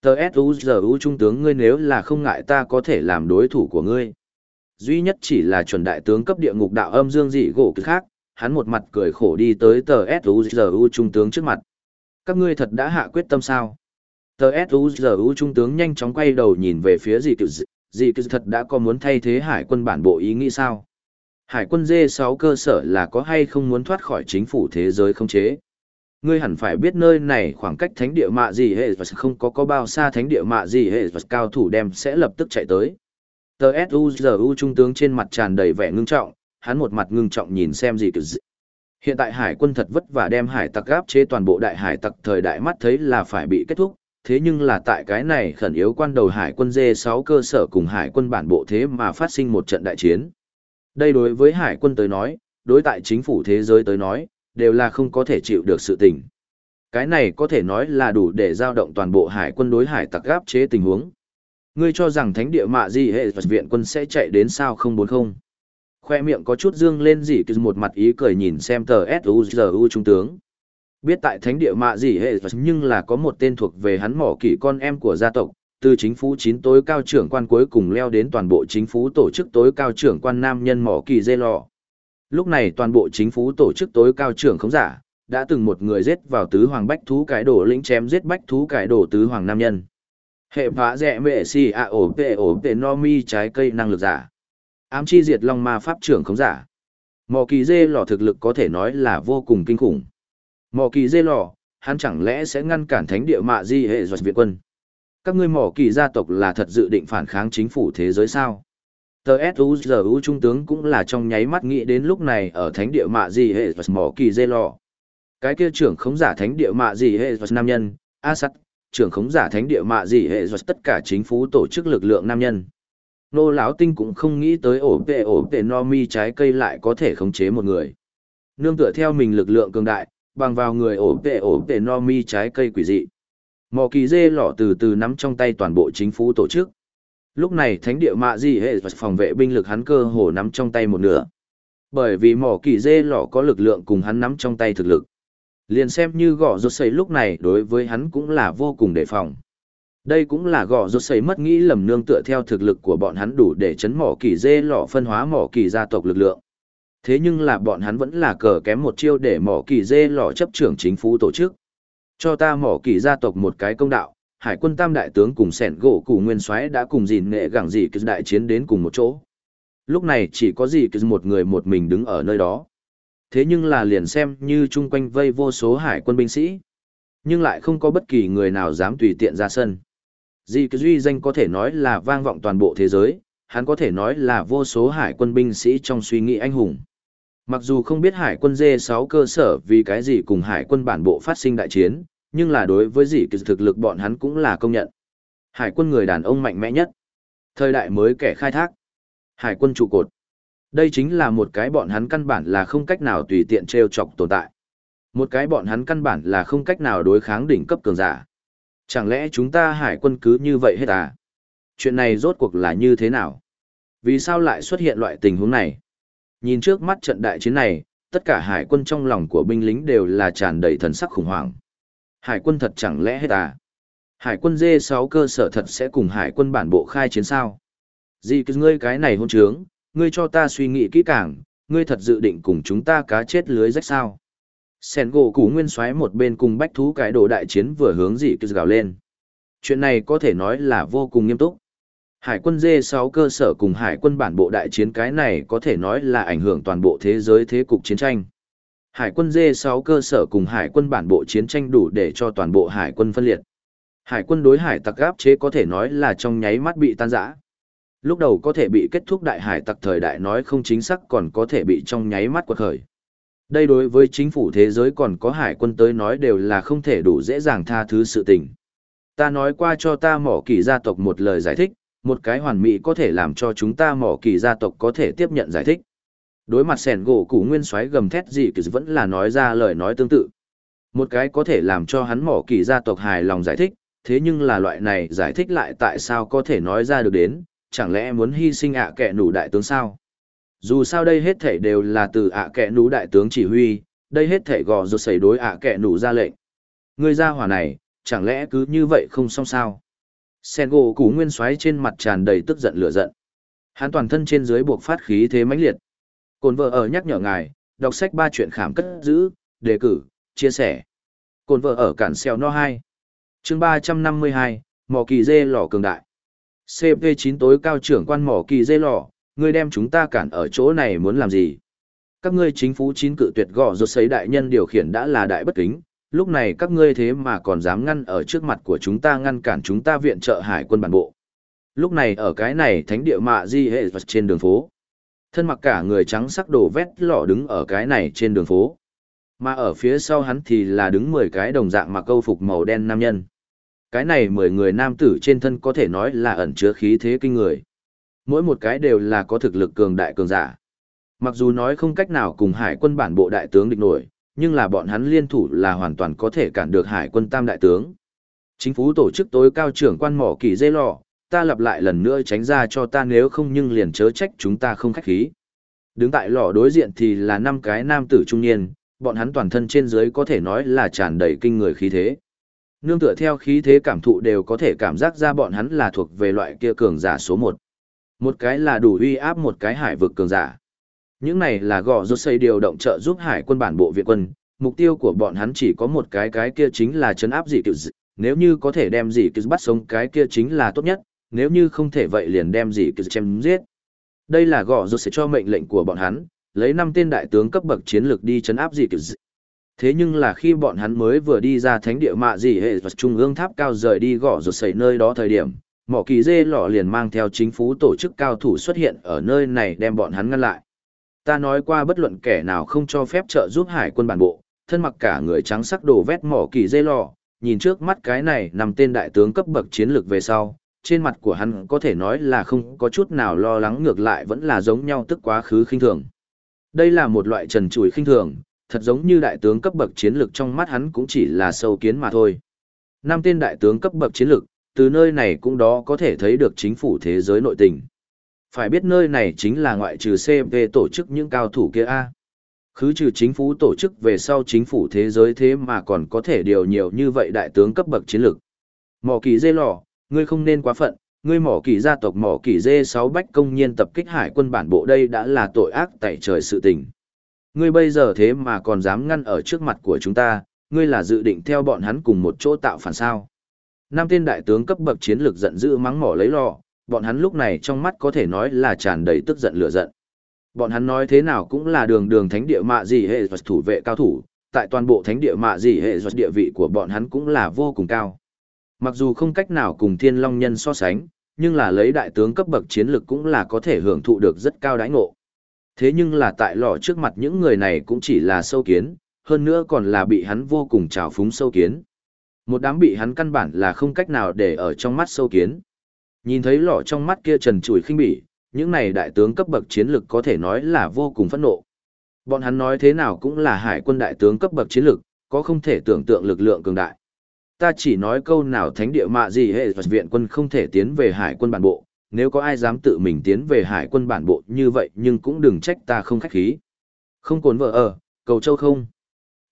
Tờ S.U.G.U. Trung tướng ngươi nếu là không ngại ta có thể làm đối thủ của ngươi. Duy nhất chỉ là chuẩn đại tướng cấp địa ngục đạo âm dương dị gỗ cực khác, hắn một mặt cười khổ đi tới tờ S.U.G.U. Trung tướng trước mặt. Các ngươi thật đã hạ quyết tâm sao? Tờ S.U.G.U. Trung tướng nhanh chóng quay đầu nhìn về phía dị cựu dị cựu thật đã có muốn thay thế hải quân bản bộ ý nghĩ sao? Hải quân dê 6 cơ sở là có hay không muốn thoát khỏi chính phủ thế giới không chế? Ngươi hẳn phải biết nơi này khoảng cách thánh địa mạ gì hệ và không có có bao xa thánh địa mạ gì hệ và cao thủ đem sẽ lập tức chạy tới. Tờ S.U.G.U. trung tướng trên mặt tràn đầy vẻ ngưng trọng, hắn một mặt ngưng trọng nhìn xem gì kiểu Hiện tại hải quân thật vất vả đem hải tặc gáp chế toàn bộ đại hải tặc thời đại mắt thấy là phải bị kết thúc, thế nhưng là tại cái này khẩn yếu quan đầu hải quân D6 cơ sở cùng hải quân bản bộ thế mà phát sinh một trận đại chiến. Đây đối với hải quân tới nói, đối tại chính phủ thế giới tới nói, đều là không có thể chịu được sự tình. Cái này có thể nói là đủ để giao động toàn bộ hải quân đối hải tặc gáp chế tình huống. Ngươi cho rằng thánh địa mạ gì hệ vật viện quân sẽ chạy đến sao không bốn không? Khoe miệng có chút dương lên gì cứ một mặt ý cười nhìn xem tờ S.U.G.U. trung tướng. Biết tại thánh địa mạ gì hệ vật nhưng là có một tên thuộc về hắn mỏ kỷ con em của gia tộc, từ chính phủ chín tối cao trưởng quan cuối cùng leo đến toàn bộ chính phủ tổ chức tối cao trưởng quan nam nhân mỏ kỳ dê lò. Lúc này toàn bộ chính phủ tổ chức tối cao trưởng không giả, đã từng một người giết vào tứ hoàng bách thú cái đổ lĩnh chém giết bách thú cái đổ tứ hoàng nam nhân. Hệ phá rẻ mệ si a ổ tệ ổ tệ no mi trái cây năng lực giả. Ám chi diệt long ma pháp trưởng không giả. mỏ kỳ dê lò thực lực có thể nói là vô cùng kinh khủng. mỏ kỳ dê lò, hắn chẳng lẽ sẽ ngăn cản thánh địa mạ di hệ doạt Việt quân. Các ngươi mỏ kỳ gia tộc là thật dự định phản kháng chính phủ thế giới sao? Tờ suzu Trung tướng cũng là trong nháy mắt nghĩ đến lúc này ở thánh địa mạ gì hệ và mỏ kỳ dê lò. Cái kia trưởng khống giả thánh địa mạ gì hệ và nam nhân, Asat, trưởng khống giả thánh địa mạ gì hệ và tất cả chính phủ tổ chức lực lượng nam nhân. Nô lão tinh cũng không nghĩ tới ổ tệ ổ tệ no mi trái cây lại có thể khống chế một người. Nương tựa theo mình lực lượng cường đại, bằng vào người ổ tệ ổ tệ no mi trái cây quỷ dị. Mỏ kỳ dê lọ từ từ nắm trong tay toàn bộ chính phủ tổ chức Lúc này thánh địa mạ di hệ và phòng vệ binh lực hắn cơ hồ nắm trong tay một nửa. Bởi vì mỏ kỳ dê lọ có lực lượng cùng hắn nắm trong tay thực lực. Liền xem như gõ rốt xây lúc này đối với hắn cũng là vô cùng đề phòng. Đây cũng là gõ rốt xây mất nghĩ lầm nương tựa theo thực lực của bọn hắn đủ để chấn mỏ kỳ dê lọ phân hóa mỏ kỳ gia tộc lực lượng. Thế nhưng là bọn hắn vẫn là cờ kém một chiêu để mỏ kỳ dê lọ chấp trưởng chính phủ tổ chức. Cho ta mỏ kỳ gia tộc một cái công đạo, hải quân tam đại tướng cùng sẻn gỗ cụ nguyên soái đã cùng dìn nghệ gẳng dị cứ đại chiến đến cùng một chỗ. Lúc này chỉ có dị cứ một người một mình đứng ở nơi đó. Thế nhưng là liền xem như chung quanh vây vô số hải quân binh sĩ nhưng lại không có bất kỳ người nào dám tùy tiện ra sân. Dị cứ duy danh có thể nói là vang vọng toàn bộ thế giới hắn có thể nói là vô số hải quân binh sĩ trong suy nghĩ anh hùng. Mặc dù không biết hải quân dê sáu cơ sở vì cái gì cùng hải quân bản bộ phát sinh đại chiến nhưng là đối với dị kỳ thực lực bọn hắn cũng là công nhận. Hải quân người đàn ông mạnh mẽ nhất. Thời đại mới kẻ khai thác. Hải quân trụ cột. Đây chính là một cái bọn hắn căn bản là không cách nào tùy tiện treo chọc tồn tại. Một cái bọn hắn căn bản là không cách nào đối kháng đỉnh cấp cường giả. Chẳng lẽ chúng ta hải quân cứ như vậy hết à? Chuyện này rốt cuộc là như thế nào? Vì sao lại xuất hiện loại tình huống này? Nhìn trước mắt trận đại chiến này, tất cả hải quân trong lòng của binh lính đều là tràn đầy thần sắc khủng hoảng. Hải quân thật chẳng lẽ hết à? Hải quân D6 cơ sở thật sẽ cùng hải quân bản bộ khai chiến sao? Gì cứ ngươi cái này hôn trướng, ngươi cho ta suy nghĩ kỹ càng, ngươi thật dự định cùng chúng ta cá chết lưới rách sao? Sen gỗ củ nguyên xoáy một bên cùng bách thú cái đồ đại chiến vừa hướng dị cứ gào lên. Chuyện này có thể nói là vô cùng nghiêm túc. Hải quân D6 cơ sở cùng hải quân bản bộ đại chiến cái này có thể nói là ảnh hưởng toàn bộ thế giới thế cục chiến tranh. Hải quân D6 cơ sở cùng hải quân bản bộ chiến tranh đủ để cho toàn bộ hải quân phân liệt. Hải quân đối hải tặc áp chế có thể nói là trong nháy mắt bị tan rã. Lúc đầu có thể bị kết thúc đại hải tặc thời đại nói không chính xác còn có thể bị trong nháy mắt quật khởi. Đây đối với chính phủ thế giới còn có hải quân tới nói đều là không thể đủ dễ dàng tha thứ sự tình. Ta nói qua cho ta mỏ kỳ gia tộc một lời giải thích, một cái hoàn mỹ có thể làm cho chúng ta mỏ kỳ gia tộc có thể tiếp nhận giải thích. Đối mặt sẻn gỗ củ nguyên xoáy gầm thét gì kỳ vẫn là nói ra lời nói tương tự. Một cái có thể làm cho hắn mỏ kỳ gia tộc hài lòng giải thích, thế nhưng là loại này giải thích lại tại sao có thể nói ra được đến, chẳng lẽ muốn hy sinh ạ kẻ nủ đại tướng sao? Dù sao đây hết thể đều là từ ạ kẻ nủ đại tướng chỉ huy, đây hết thể gò rột xảy đối ạ kẻ nủ ra lệnh. Người ra hỏa này, chẳng lẽ cứ như vậy không xong sao? Sen gỗ củ nguyên xoáy trên mặt tràn đầy tức giận lửa giận. Hắn toàn thân trên dưới buộc phát khí thế mãnh liệt. Cồn vợ ở nhắc nhở ngài, đọc sách ba chuyện khám cất giữ, đề cử, chia sẻ. Cồn vợ ở cản xeo no 2. chương 352, mỏ kỳ dê lò cường đại. CP9 tối cao trưởng quan mỏ kỳ dê lò, ngươi đem chúng ta cản ở chỗ này muốn làm gì? Các ngươi chính phủ chín cự tuyệt gõ rốt sấy đại nhân điều khiển đã là đại bất kính, lúc này các ngươi thế mà còn dám ngăn ở trước mặt của chúng ta ngăn cản chúng ta viện trợ hải quân bản bộ. Lúc này ở cái này thánh địa mạ di hệ vật trên đường phố. Thân mặc cả người trắng sắc đồ vét lọ đứng ở cái này trên đường phố. Mà ở phía sau hắn thì là đứng 10 cái đồng dạng mặc câu phục màu đen nam nhân. Cái này 10 người nam tử trên thân có thể nói là ẩn chứa khí thế kinh người. Mỗi một cái đều là có thực lực cường đại cường giả. Mặc dù nói không cách nào cùng hải quân bản bộ đại tướng địch nổi, nhưng là bọn hắn liên thủ là hoàn toàn có thể cản được hải quân tam đại tướng. Chính phủ tổ chức tối cao trưởng quan mỏ kỳ dây lò, ta lặp lại lần nữa tránh ra cho ta nếu không nhưng liền chớ trách chúng ta không khách khí. Đứng tại lò đối diện thì là năm cái nam tử trung niên, bọn hắn toàn thân trên dưới có thể nói là tràn đầy kinh người khí thế. Nương tựa theo khí thế cảm thụ đều có thể cảm giác ra bọn hắn là thuộc về loại kia cường giả số 1. Một cái là đủ uy áp một cái hải vực cường giả. Những này là gõ rốt xây điều động trợ giúp hải quân bản bộ viện quân, mục tiêu của bọn hắn chỉ có một cái cái kia chính là chấn áp dị cựu dị. Nếu như có thể đem dị cựu bắt sống cái kia chính là tốt nhất, nếu như không thể vậy liền đem gì cứ chém giết. Đây là gõ rốt sẽ cho mệnh lệnh của bọn hắn, lấy năm tên đại tướng cấp bậc chiến lược đi chấn áp gì cứ. Thế nhưng là khi bọn hắn mới vừa đi ra thánh địa mạ gì hệ và trung ương tháp cao rời đi gõ rột xảy nơi đó thời điểm, mỏ kỳ dê lọ liền mang theo chính phủ tổ chức cao thủ xuất hiện ở nơi này đem bọn hắn ngăn lại. Ta nói qua bất luận kẻ nào không cho phép trợ giúp hải quân bản bộ, thân mặc cả người trắng sắc đồ vét mỏ kỳ dê lọ nhìn trước mắt cái này nằm tên đại tướng cấp bậc chiến lược về sau, trên mặt của hắn có thể nói là không có chút nào lo lắng ngược lại vẫn là giống nhau tức quá khứ khinh thường. Đây là một loại trần trụi khinh thường, thật giống như đại tướng cấp bậc chiến lược trong mắt hắn cũng chỉ là sâu kiến mà thôi. Năm tên đại tướng cấp bậc chiến lược, từ nơi này cũng đó có thể thấy được chính phủ thế giới nội tình. Phải biết nơi này chính là ngoại trừ CP tổ chức những cao thủ kia A. Khứ trừ chính phủ tổ chức về sau chính phủ thế giới thế mà còn có thể điều nhiều như vậy đại tướng cấp bậc chiến lược. Mỏ kỳ dê lò, ngươi không nên quá phận, ngươi mỏ kỳ gia tộc mỏ kỳ dê 6 bách công nhiên tập kích hải quân bản bộ đây đã là tội ác tại trời sự tình. Ngươi bây giờ thế mà còn dám ngăn ở trước mặt của chúng ta, ngươi là dự định theo bọn hắn cùng một chỗ tạo phản sao. Năm tên đại tướng cấp bậc chiến lược giận dữ mắng mỏ lấy lò, bọn hắn lúc này trong mắt có thể nói là tràn đầy tức giận lửa giận. Bọn hắn nói thế nào cũng là đường đường thánh địa mạ gì hệ thủ vệ cao thủ, tại toàn bộ thánh địa mạ gì hệ địa vị của bọn hắn cũng là vô cùng cao. Mặc dù không cách nào cùng thiên long nhân so sánh, nhưng là lấy đại tướng cấp bậc chiến lực cũng là có thể hưởng thụ được rất cao đãi ngộ. Thế nhưng là tại lò trước mặt những người này cũng chỉ là sâu kiến, hơn nữa còn là bị hắn vô cùng trào phúng sâu kiến. Một đám bị hắn căn bản là không cách nào để ở trong mắt sâu kiến. Nhìn thấy lọ trong mắt kia trần trụi khinh bỉ, những này đại tướng cấp bậc chiến lực có thể nói là vô cùng phẫn nộ. Bọn hắn nói thế nào cũng là hải quân đại tướng cấp bậc chiến lực, có không thể tưởng tượng lực lượng cường đại ta chỉ nói câu nào thánh địa mạ gì hệ viện quân không thể tiến về hải quân bản bộ, nếu có ai dám tự mình tiến về hải quân bản bộ như vậy nhưng cũng đừng trách ta không khách khí. Không cồn vợ ở, cầu châu không.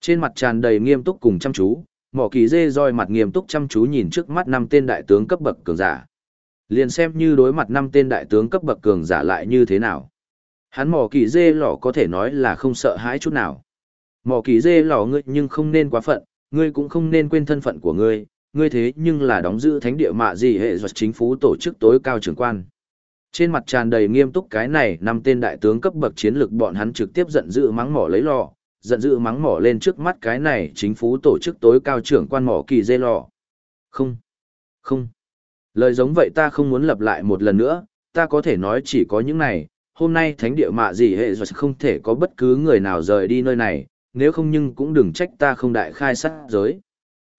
Trên mặt tràn đầy nghiêm túc cùng chăm chú, mỏ kỳ dê roi mặt nghiêm túc chăm chú nhìn trước mắt năm tên đại tướng cấp bậc cường giả. Liền xem như đối mặt năm tên đại tướng cấp bậc cường giả lại như thế nào. Hắn mỏ kỳ dê lỏ có thể nói là không sợ hãi chút nào. Mỏ kỳ dê lỏ ngươi nhưng không nên quá phận, ngươi cũng không nên quên thân phận của ngươi, ngươi thế nhưng là đóng giữ thánh địa mạ gì hệ luật chính phủ tổ chức tối cao trưởng quan. Trên mặt tràn đầy nghiêm túc cái này, năm tên đại tướng cấp bậc chiến lược bọn hắn trực tiếp giận dữ mắng mỏ lấy lò, giận dữ mắng mỏ lên trước mắt cái này chính phủ tổ chức tối cao trưởng quan mỏ kỳ dê lò. Không, không. Lời giống vậy ta không muốn lặp lại một lần nữa, ta có thể nói chỉ có những này, hôm nay thánh địa mạ gì hệ rồi không thể có bất cứ người nào rời đi nơi này, nếu không nhưng cũng đừng trách ta không đại khai sát giới.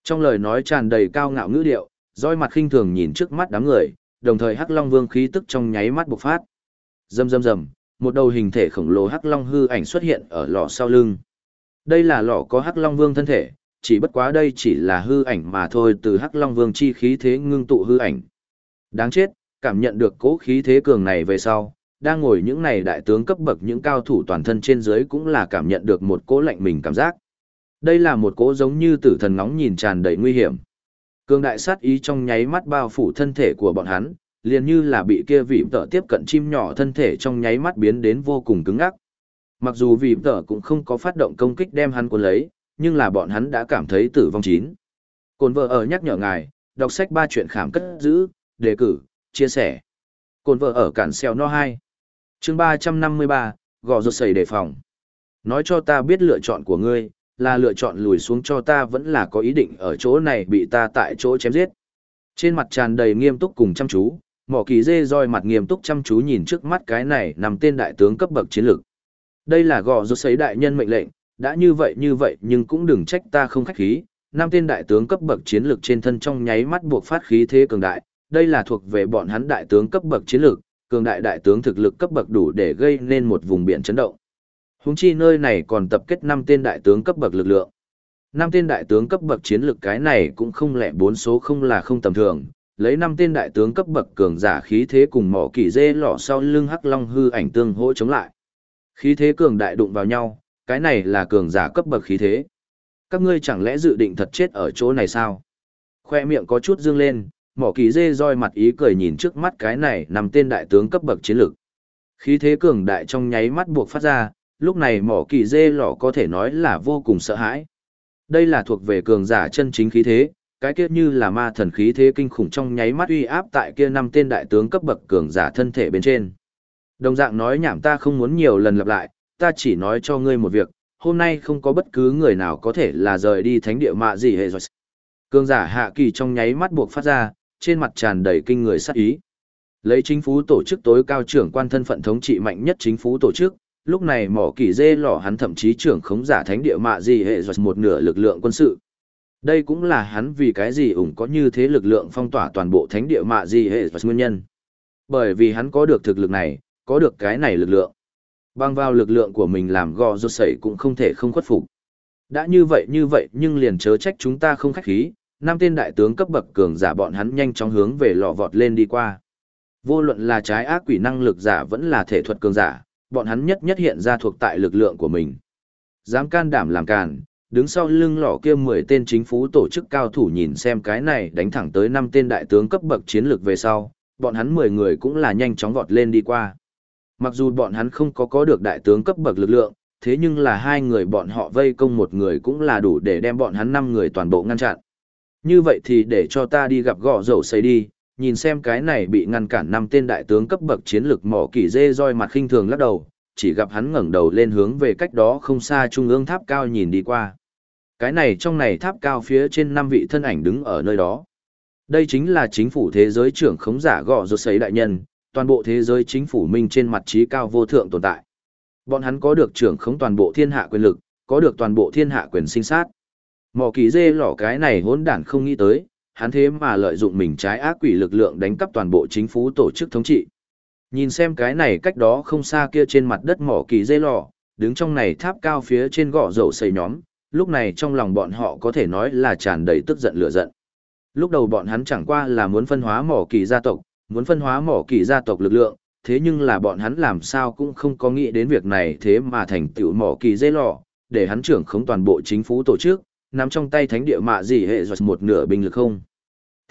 Trong lời nói tràn đầy cao ngạo ngữ điệu, roi mặt khinh thường nhìn trước mắt đám người, đồng thời Hắc Long Vương khí tức trong nháy mắt bộc phát. Rầm rầm rầm, một đầu hình thể khổng lồ Hắc Long hư ảnh xuất hiện ở lò sau lưng. Đây là lò có Hắc Long Vương thân thể, chỉ bất quá đây chỉ là hư ảnh mà thôi, từ Hắc Long Vương chi khí thế ngưng tụ hư ảnh. Đáng chết, cảm nhận được cố khí thế cường này về sau, đang ngồi những này đại tướng cấp bậc những cao thủ toàn thân trên dưới cũng là cảm nhận được một cỗ lạnh mình cảm giác. Đây là một cỗ giống như tử thần nóng nhìn tràn đầy nguy hiểm. Cường đại sát ý trong nháy mắt bao phủ thân thể của bọn hắn, liền như là bị kia vị tợ tiếp cận chim nhỏ thân thể trong nháy mắt biến đến vô cùng cứng ngắc. Mặc dù vị tợ cũng không có phát động công kích đem hắn cuốn lấy, nhưng là bọn hắn đã cảm thấy tử vong chín. Cồn vợ ở nhắc nhở ngài, đọc sách ba chuyện khảm cất giữ, đề cử, chia sẻ. Cồn vợ ở cản xeo no 2 chương 353, gò rột sầy đề phòng. Nói cho ta biết lựa chọn của ngươi, là lựa chọn lùi xuống cho ta vẫn là có ý định ở chỗ này bị ta tại chỗ chém giết. Trên mặt tràn đầy nghiêm túc cùng chăm chú, mỏ kỳ dê roi mặt nghiêm túc chăm chú nhìn trước mắt cái này nằm tên đại tướng cấp bậc chiến lược. Đây là gò rốt sấy đại nhân mệnh lệnh, đã như vậy như vậy nhưng cũng đừng trách ta không khách khí. Năm tên đại tướng cấp bậc chiến lược trên thân trong nháy mắt buộc phát khí thế cường đại, đây là thuộc về bọn hắn đại tướng cấp bậc chiến lược, cường đại đại tướng thực lực cấp bậc đủ để gây nên một vùng biển chấn động. Húng chi nơi này còn tập kết 5 tên đại tướng cấp bậc lực lượng. 5 tên đại tướng cấp bậc chiến lực cái này cũng không lẽ bốn số không là không tầm thường, lấy 5 tên đại tướng cấp bậc cường giả khí thế cùng mỏ kỳ dê lọ sau lưng hắc long hư ảnh tương hỗ chống lại. Khí thế cường đại đụng vào nhau, cái này là cường giả cấp bậc khí thế. Các ngươi chẳng lẽ dự định thật chết ở chỗ này sao? Khoe miệng có chút dương lên, mỏ kỳ dê roi mặt ý cười nhìn trước mắt cái này nằm tên đại tướng cấp bậc chiến lược Khí thế cường đại trong nháy mắt buộc phát ra, lúc này mỏ kỳ dê lọ có thể nói là vô cùng sợ hãi. Đây là thuộc về cường giả chân chính khí thế, cái kia như là ma thần khí thế kinh khủng trong nháy mắt uy áp tại kia năm tên đại tướng cấp bậc cường giả thân thể bên trên. Đồng dạng nói nhảm ta không muốn nhiều lần lặp lại, ta chỉ nói cho ngươi một việc, hôm nay không có bất cứ người nào có thể là rời đi thánh địa mạ gì hệ rồi. Cường giả hạ kỳ trong nháy mắt buộc phát ra, trên mặt tràn đầy kinh người sát ý. Lấy chính phủ tổ chức tối cao trưởng quan thân phận thống trị mạnh nhất chính phủ tổ chức, lúc này mỏ kỳ dê lỏ hắn thậm chí trưởng khống giả thánh địa mạ gì hệ dọc một nửa lực lượng quân sự. Đây cũng là hắn vì cái gì ủng có như thế lực lượng phong tỏa toàn bộ thánh địa mạ gì hệ dọc nguyên nhân. Bởi vì hắn có được thực lực này, có được cái này lực lượng. Bằng vào lực lượng của mình làm gò rốt sẩy cũng không thể không khuất phục. Đã như vậy như vậy nhưng liền chớ trách chúng ta không khách khí, năm tên đại tướng cấp bậc cường giả bọn hắn nhanh chóng hướng về lò vọt lên đi qua. Vô luận là trái ác quỷ năng lực giả vẫn là thể thuật cường giả, bọn hắn nhất nhất hiện ra thuộc tại lực lượng của mình. Dám can đảm làm càn, đứng sau lưng lò kia 10 tên chính phủ tổ chức cao thủ nhìn xem cái này đánh thẳng tới năm tên đại tướng cấp bậc chiến lược về sau, bọn hắn 10 người cũng là nhanh chóng vọt lên đi qua. Mặc dù bọn hắn không có có được đại tướng cấp bậc lực lượng, thế nhưng là hai người bọn họ vây công một người cũng là đủ để đem bọn hắn 5 người toàn bộ ngăn chặn. Như vậy thì để cho ta đi gặp gõ dầu xây đi, nhìn xem cái này bị ngăn cản năm tên đại tướng cấp bậc chiến lực mỏ kỳ dê roi mặt khinh thường lắc đầu, chỉ gặp hắn ngẩng đầu lên hướng về cách đó không xa trung ương tháp cao nhìn đi qua. Cái này trong này tháp cao phía trên năm vị thân ảnh đứng ở nơi đó. Đây chính là chính phủ thế giới trưởng khống giả gõ dầu xây đại nhân, toàn bộ thế giới chính phủ minh trên mặt trí cao vô thượng tồn tại. Bọn hắn có được trưởng khống toàn bộ thiên hạ quyền lực, có được toàn bộ thiên hạ quyền sinh sát. Mỏ kỳ dê lỏ cái này hỗn đản không nghĩ tới, hắn thế mà lợi dụng mình trái ác quỷ lực lượng đánh cắp toàn bộ chính phủ tổ chức thống trị. Nhìn xem cái này cách đó không xa kia trên mặt đất mỏ kỳ dê lỏ, đứng trong này tháp cao phía trên gõ dầu xây nhóm, lúc này trong lòng bọn họ có thể nói là tràn đầy tức giận lửa giận. Lúc đầu bọn hắn chẳng qua là muốn phân hóa mỏ kỳ gia tộc, muốn phân hóa mỏ kỳ gia tộc lực lượng, thế nhưng là bọn hắn làm sao cũng không có nghĩ đến việc này thế mà thành tựu mỏ kỳ dê lỏ, để hắn trưởng khống toàn bộ chính phủ tổ chức, nắm trong tay thánh địa mạ gì hệ giật một nửa binh lực không.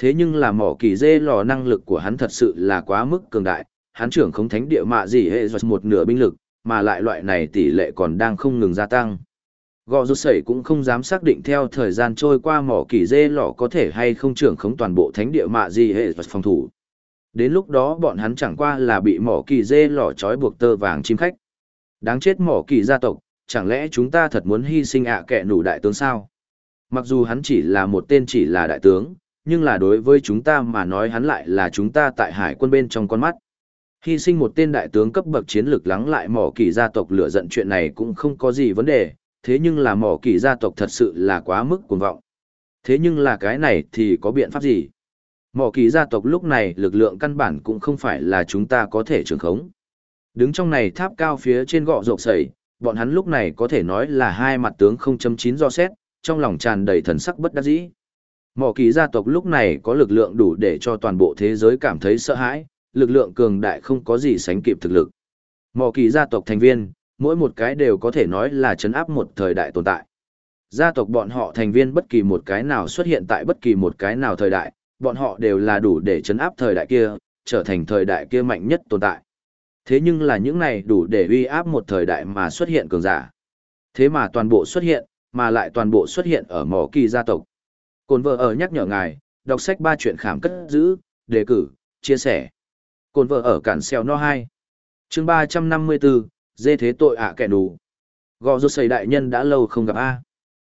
Thế nhưng là mỏ kỳ dê lò năng lực của hắn thật sự là quá mức cường đại, hắn trưởng không thánh địa mạ gì hệ giật một nửa binh lực, mà lại loại này tỷ lệ còn đang không ngừng gia tăng. Gò rút sẩy cũng không dám xác định theo thời gian trôi qua mỏ kỳ dê lò có thể hay không trưởng khống toàn bộ thánh địa mạ gì hệ vật phòng thủ. Đến lúc đó bọn hắn chẳng qua là bị mỏ kỳ dê lò trói buộc tơ vàng chim khách. Đáng chết mỏ kỳ gia tộc, chẳng lẽ chúng ta thật muốn hy sinh ạ à kẻ nủ đại tướng sao? Mặc dù hắn chỉ là một tên chỉ là đại tướng, nhưng là đối với chúng ta mà nói hắn lại là chúng ta tại hải quân bên trong con mắt. Hy sinh một tên đại tướng cấp bậc chiến lược lắng lại mỏ kỳ gia tộc lửa giận chuyện này cũng không có gì vấn đề, thế nhưng là mỏ kỳ gia tộc thật sự là quá mức cuồng vọng. Thế nhưng là cái này thì có biện pháp gì? Mỏ kỳ gia tộc lúc này lực lượng căn bản cũng không phải là chúng ta có thể trường khống. Đứng trong này tháp cao phía trên gọ rộng sẩy, bọn hắn lúc này có thể nói là hai mặt tướng 0.9 do xét, trong lòng tràn đầy thần sắc bất đắc dĩ. Mỏ kỳ gia tộc lúc này có lực lượng đủ để cho toàn bộ thế giới cảm thấy sợ hãi, lực lượng cường đại không có gì sánh kịp thực lực. Mỏ kỳ gia tộc thành viên, mỗi một cái đều có thể nói là chấn áp một thời đại tồn tại. Gia tộc bọn họ thành viên bất kỳ một cái nào xuất hiện tại bất kỳ một cái nào thời đại, bọn họ đều là đủ để chấn áp thời đại kia, trở thành thời đại kia mạnh nhất tồn tại. Thế nhưng là những này đủ để uy áp một thời đại mà xuất hiện cường giả. Thế mà toàn bộ xuất hiện, mà lại toàn bộ xuất hiện ở mỏ kỳ gia tộc. Cồn vợ ở nhắc nhở ngài, đọc sách ba chuyện khám cất giữ, đề cử, chia sẻ. Cồn vợ ở cản xeo no 2. chương 354, dê thế tội ạ kẻ đủ. Gò rốt xây đại nhân đã lâu không gặp A.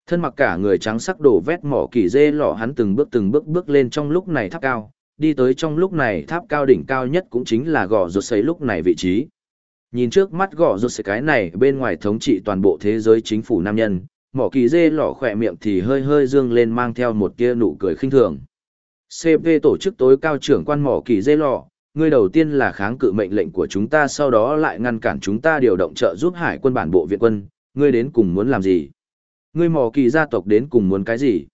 Thân mặc cả người trắng sắc đổ vét mỏ kỳ dê lọ hắn từng bước từng bước bước lên trong lúc này tháp cao, đi tới trong lúc này tháp cao đỉnh cao nhất cũng chính là gò rốt xây lúc này vị trí. Nhìn trước mắt gò rốt xây cái này bên ngoài thống trị toàn bộ thế giới chính phủ nam nhân, mỏ kỳ dê lỏ khỏe miệng thì hơi hơi dương lên mang theo một tia nụ cười khinh thường. CP tổ chức tối cao trưởng quan mỏ kỳ dê lỏ, ngươi đầu tiên là kháng cự mệnh lệnh của chúng ta sau đó lại ngăn cản chúng ta điều động trợ giúp hải quân bản bộ viện quân, ngươi đến cùng muốn làm gì? Ngươi mỏ kỳ gia tộc đến cùng muốn cái gì?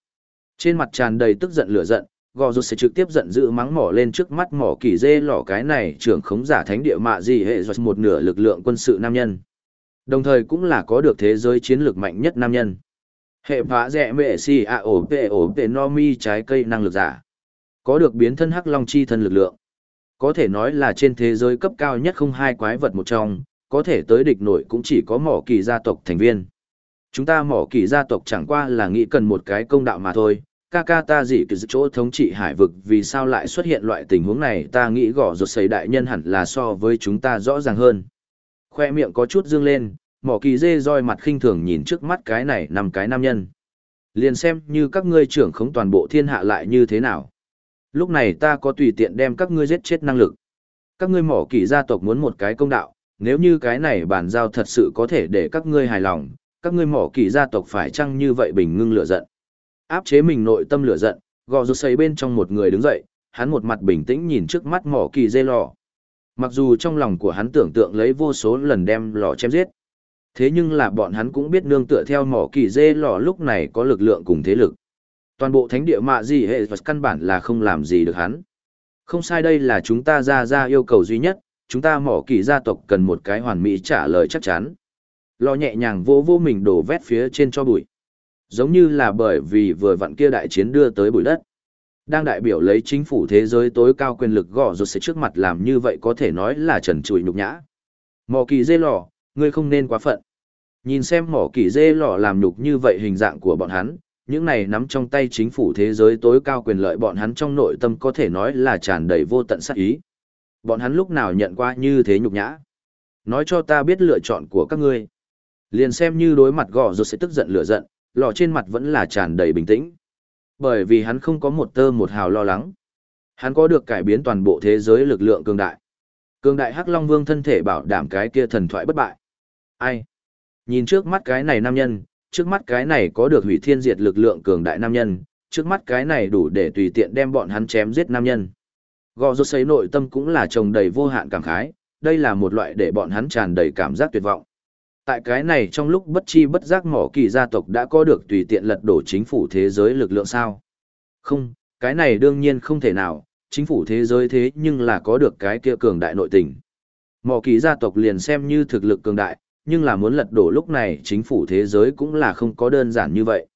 Trên mặt tràn đầy tức giận lửa giận, gò rút sẽ trực tiếp giận dữ mắng mỏ lên trước mắt mỏ kỳ dê lỏ cái này trưởng khống giả thánh địa mạ gì hệ dọt một nửa lực lượng quân sự nam nhân. Đồng thời cũng là có được thế giới chiến lược mạnh nhất nam nhân. Hệ phá rẻ mệ si a ổ tệ ổ tệ no mi trái cây năng lực giả. Có được biến thân hắc long chi thân lực lượng. Có thể nói là trên thế giới cấp cao nhất không hai quái vật một trong, có thể tới địch nổi cũng chỉ có mỏ kỳ gia tộc thành viên. Chúng ta mỏ kỳ gia tộc chẳng qua là nghĩ cần một cái công đạo mà thôi, ca ca ta gì từ chỗ thống trị hải vực vì sao lại xuất hiện loại tình huống này ta nghĩ gõ ruột xấy đại nhân hẳn là so với chúng ta rõ ràng hơn. Khoe miệng có chút dương lên, mỏ kỳ dê roi mặt khinh thường nhìn trước mắt cái này nằm cái nam nhân. Liền xem như các ngươi trưởng khống toàn bộ thiên hạ lại như thế nào. Lúc này ta có tùy tiện đem các ngươi giết chết năng lực. Các ngươi mỏ kỳ gia tộc muốn một cái công đạo, nếu như cái này bàn giao thật sự có thể để các ngươi hài lòng, các ngươi mỏ kỳ gia tộc phải chăng như vậy bình ngưng lửa giận. Áp chế mình nội tâm lửa giận, gò rụt xây bên trong một người đứng dậy, hắn một mặt bình tĩnh nhìn trước mắt mỏ kỳ dê lò. Mặc dù trong lòng của hắn tưởng tượng lấy vô số lần đem lò chém giết. Thế nhưng là bọn hắn cũng biết nương tựa theo mỏ kỳ dê lò lúc này có lực lượng cùng thế lực. Toàn bộ thánh địa mạ gì hệ vật căn bản là không làm gì được hắn. Không sai đây là chúng ta ra ra yêu cầu duy nhất, chúng ta mỏ kỳ gia tộc cần một cái hoàn mỹ trả lời chắc chắn. Lò nhẹ nhàng vô vô mình đổ vét phía trên cho bụi. Giống như là bởi vì vừa vặn kia đại chiến đưa tới bụi đất. Đang đại biểu lấy chính phủ thế giới tối cao quyền lực gõ rột sẽ trước mặt làm như vậy có thể nói là trần trụi nhục nhã. Mỏ kỳ dê lò, ngươi không nên quá phận. Nhìn xem mỏ kỳ dê lò làm nhục như vậy hình dạng của bọn hắn, những này nắm trong tay chính phủ thế giới tối cao quyền lợi bọn hắn trong nội tâm có thể nói là tràn đầy vô tận sát ý. Bọn hắn lúc nào nhận qua như thế nhục nhã. Nói cho ta biết lựa chọn của các ngươi. Liền xem như đối mặt gõ rồi sẽ tức giận lửa giận, lò trên mặt vẫn là tràn đầy bình tĩnh. Bởi vì hắn không có một tơ một hào lo lắng. Hắn có được cải biến toàn bộ thế giới lực lượng cường đại. Cường đại Hắc Long Vương thân thể bảo đảm cái kia thần thoại bất bại. Ai? Nhìn trước mắt cái này nam nhân, trước mắt cái này có được hủy thiên diệt lực lượng cường đại nam nhân, trước mắt cái này đủ để tùy tiện đem bọn hắn chém giết nam nhân. Gò rốt sấy nội tâm cũng là trồng đầy vô hạn cảm khái, đây là một loại để bọn hắn tràn đầy cảm giác tuyệt vọng. Tại cái này trong lúc bất chi bất giác mỏ kỳ gia tộc đã có được tùy tiện lật đổ chính phủ thế giới lực lượng sao? Không, Cái này đương nhiên không thể nào, chính phủ thế giới thế nhưng là có được cái kia cường đại nội tình. Mỏ kỳ gia tộc liền xem như thực lực cường đại, nhưng là muốn lật đổ lúc này chính phủ thế giới cũng là không có đơn giản như vậy.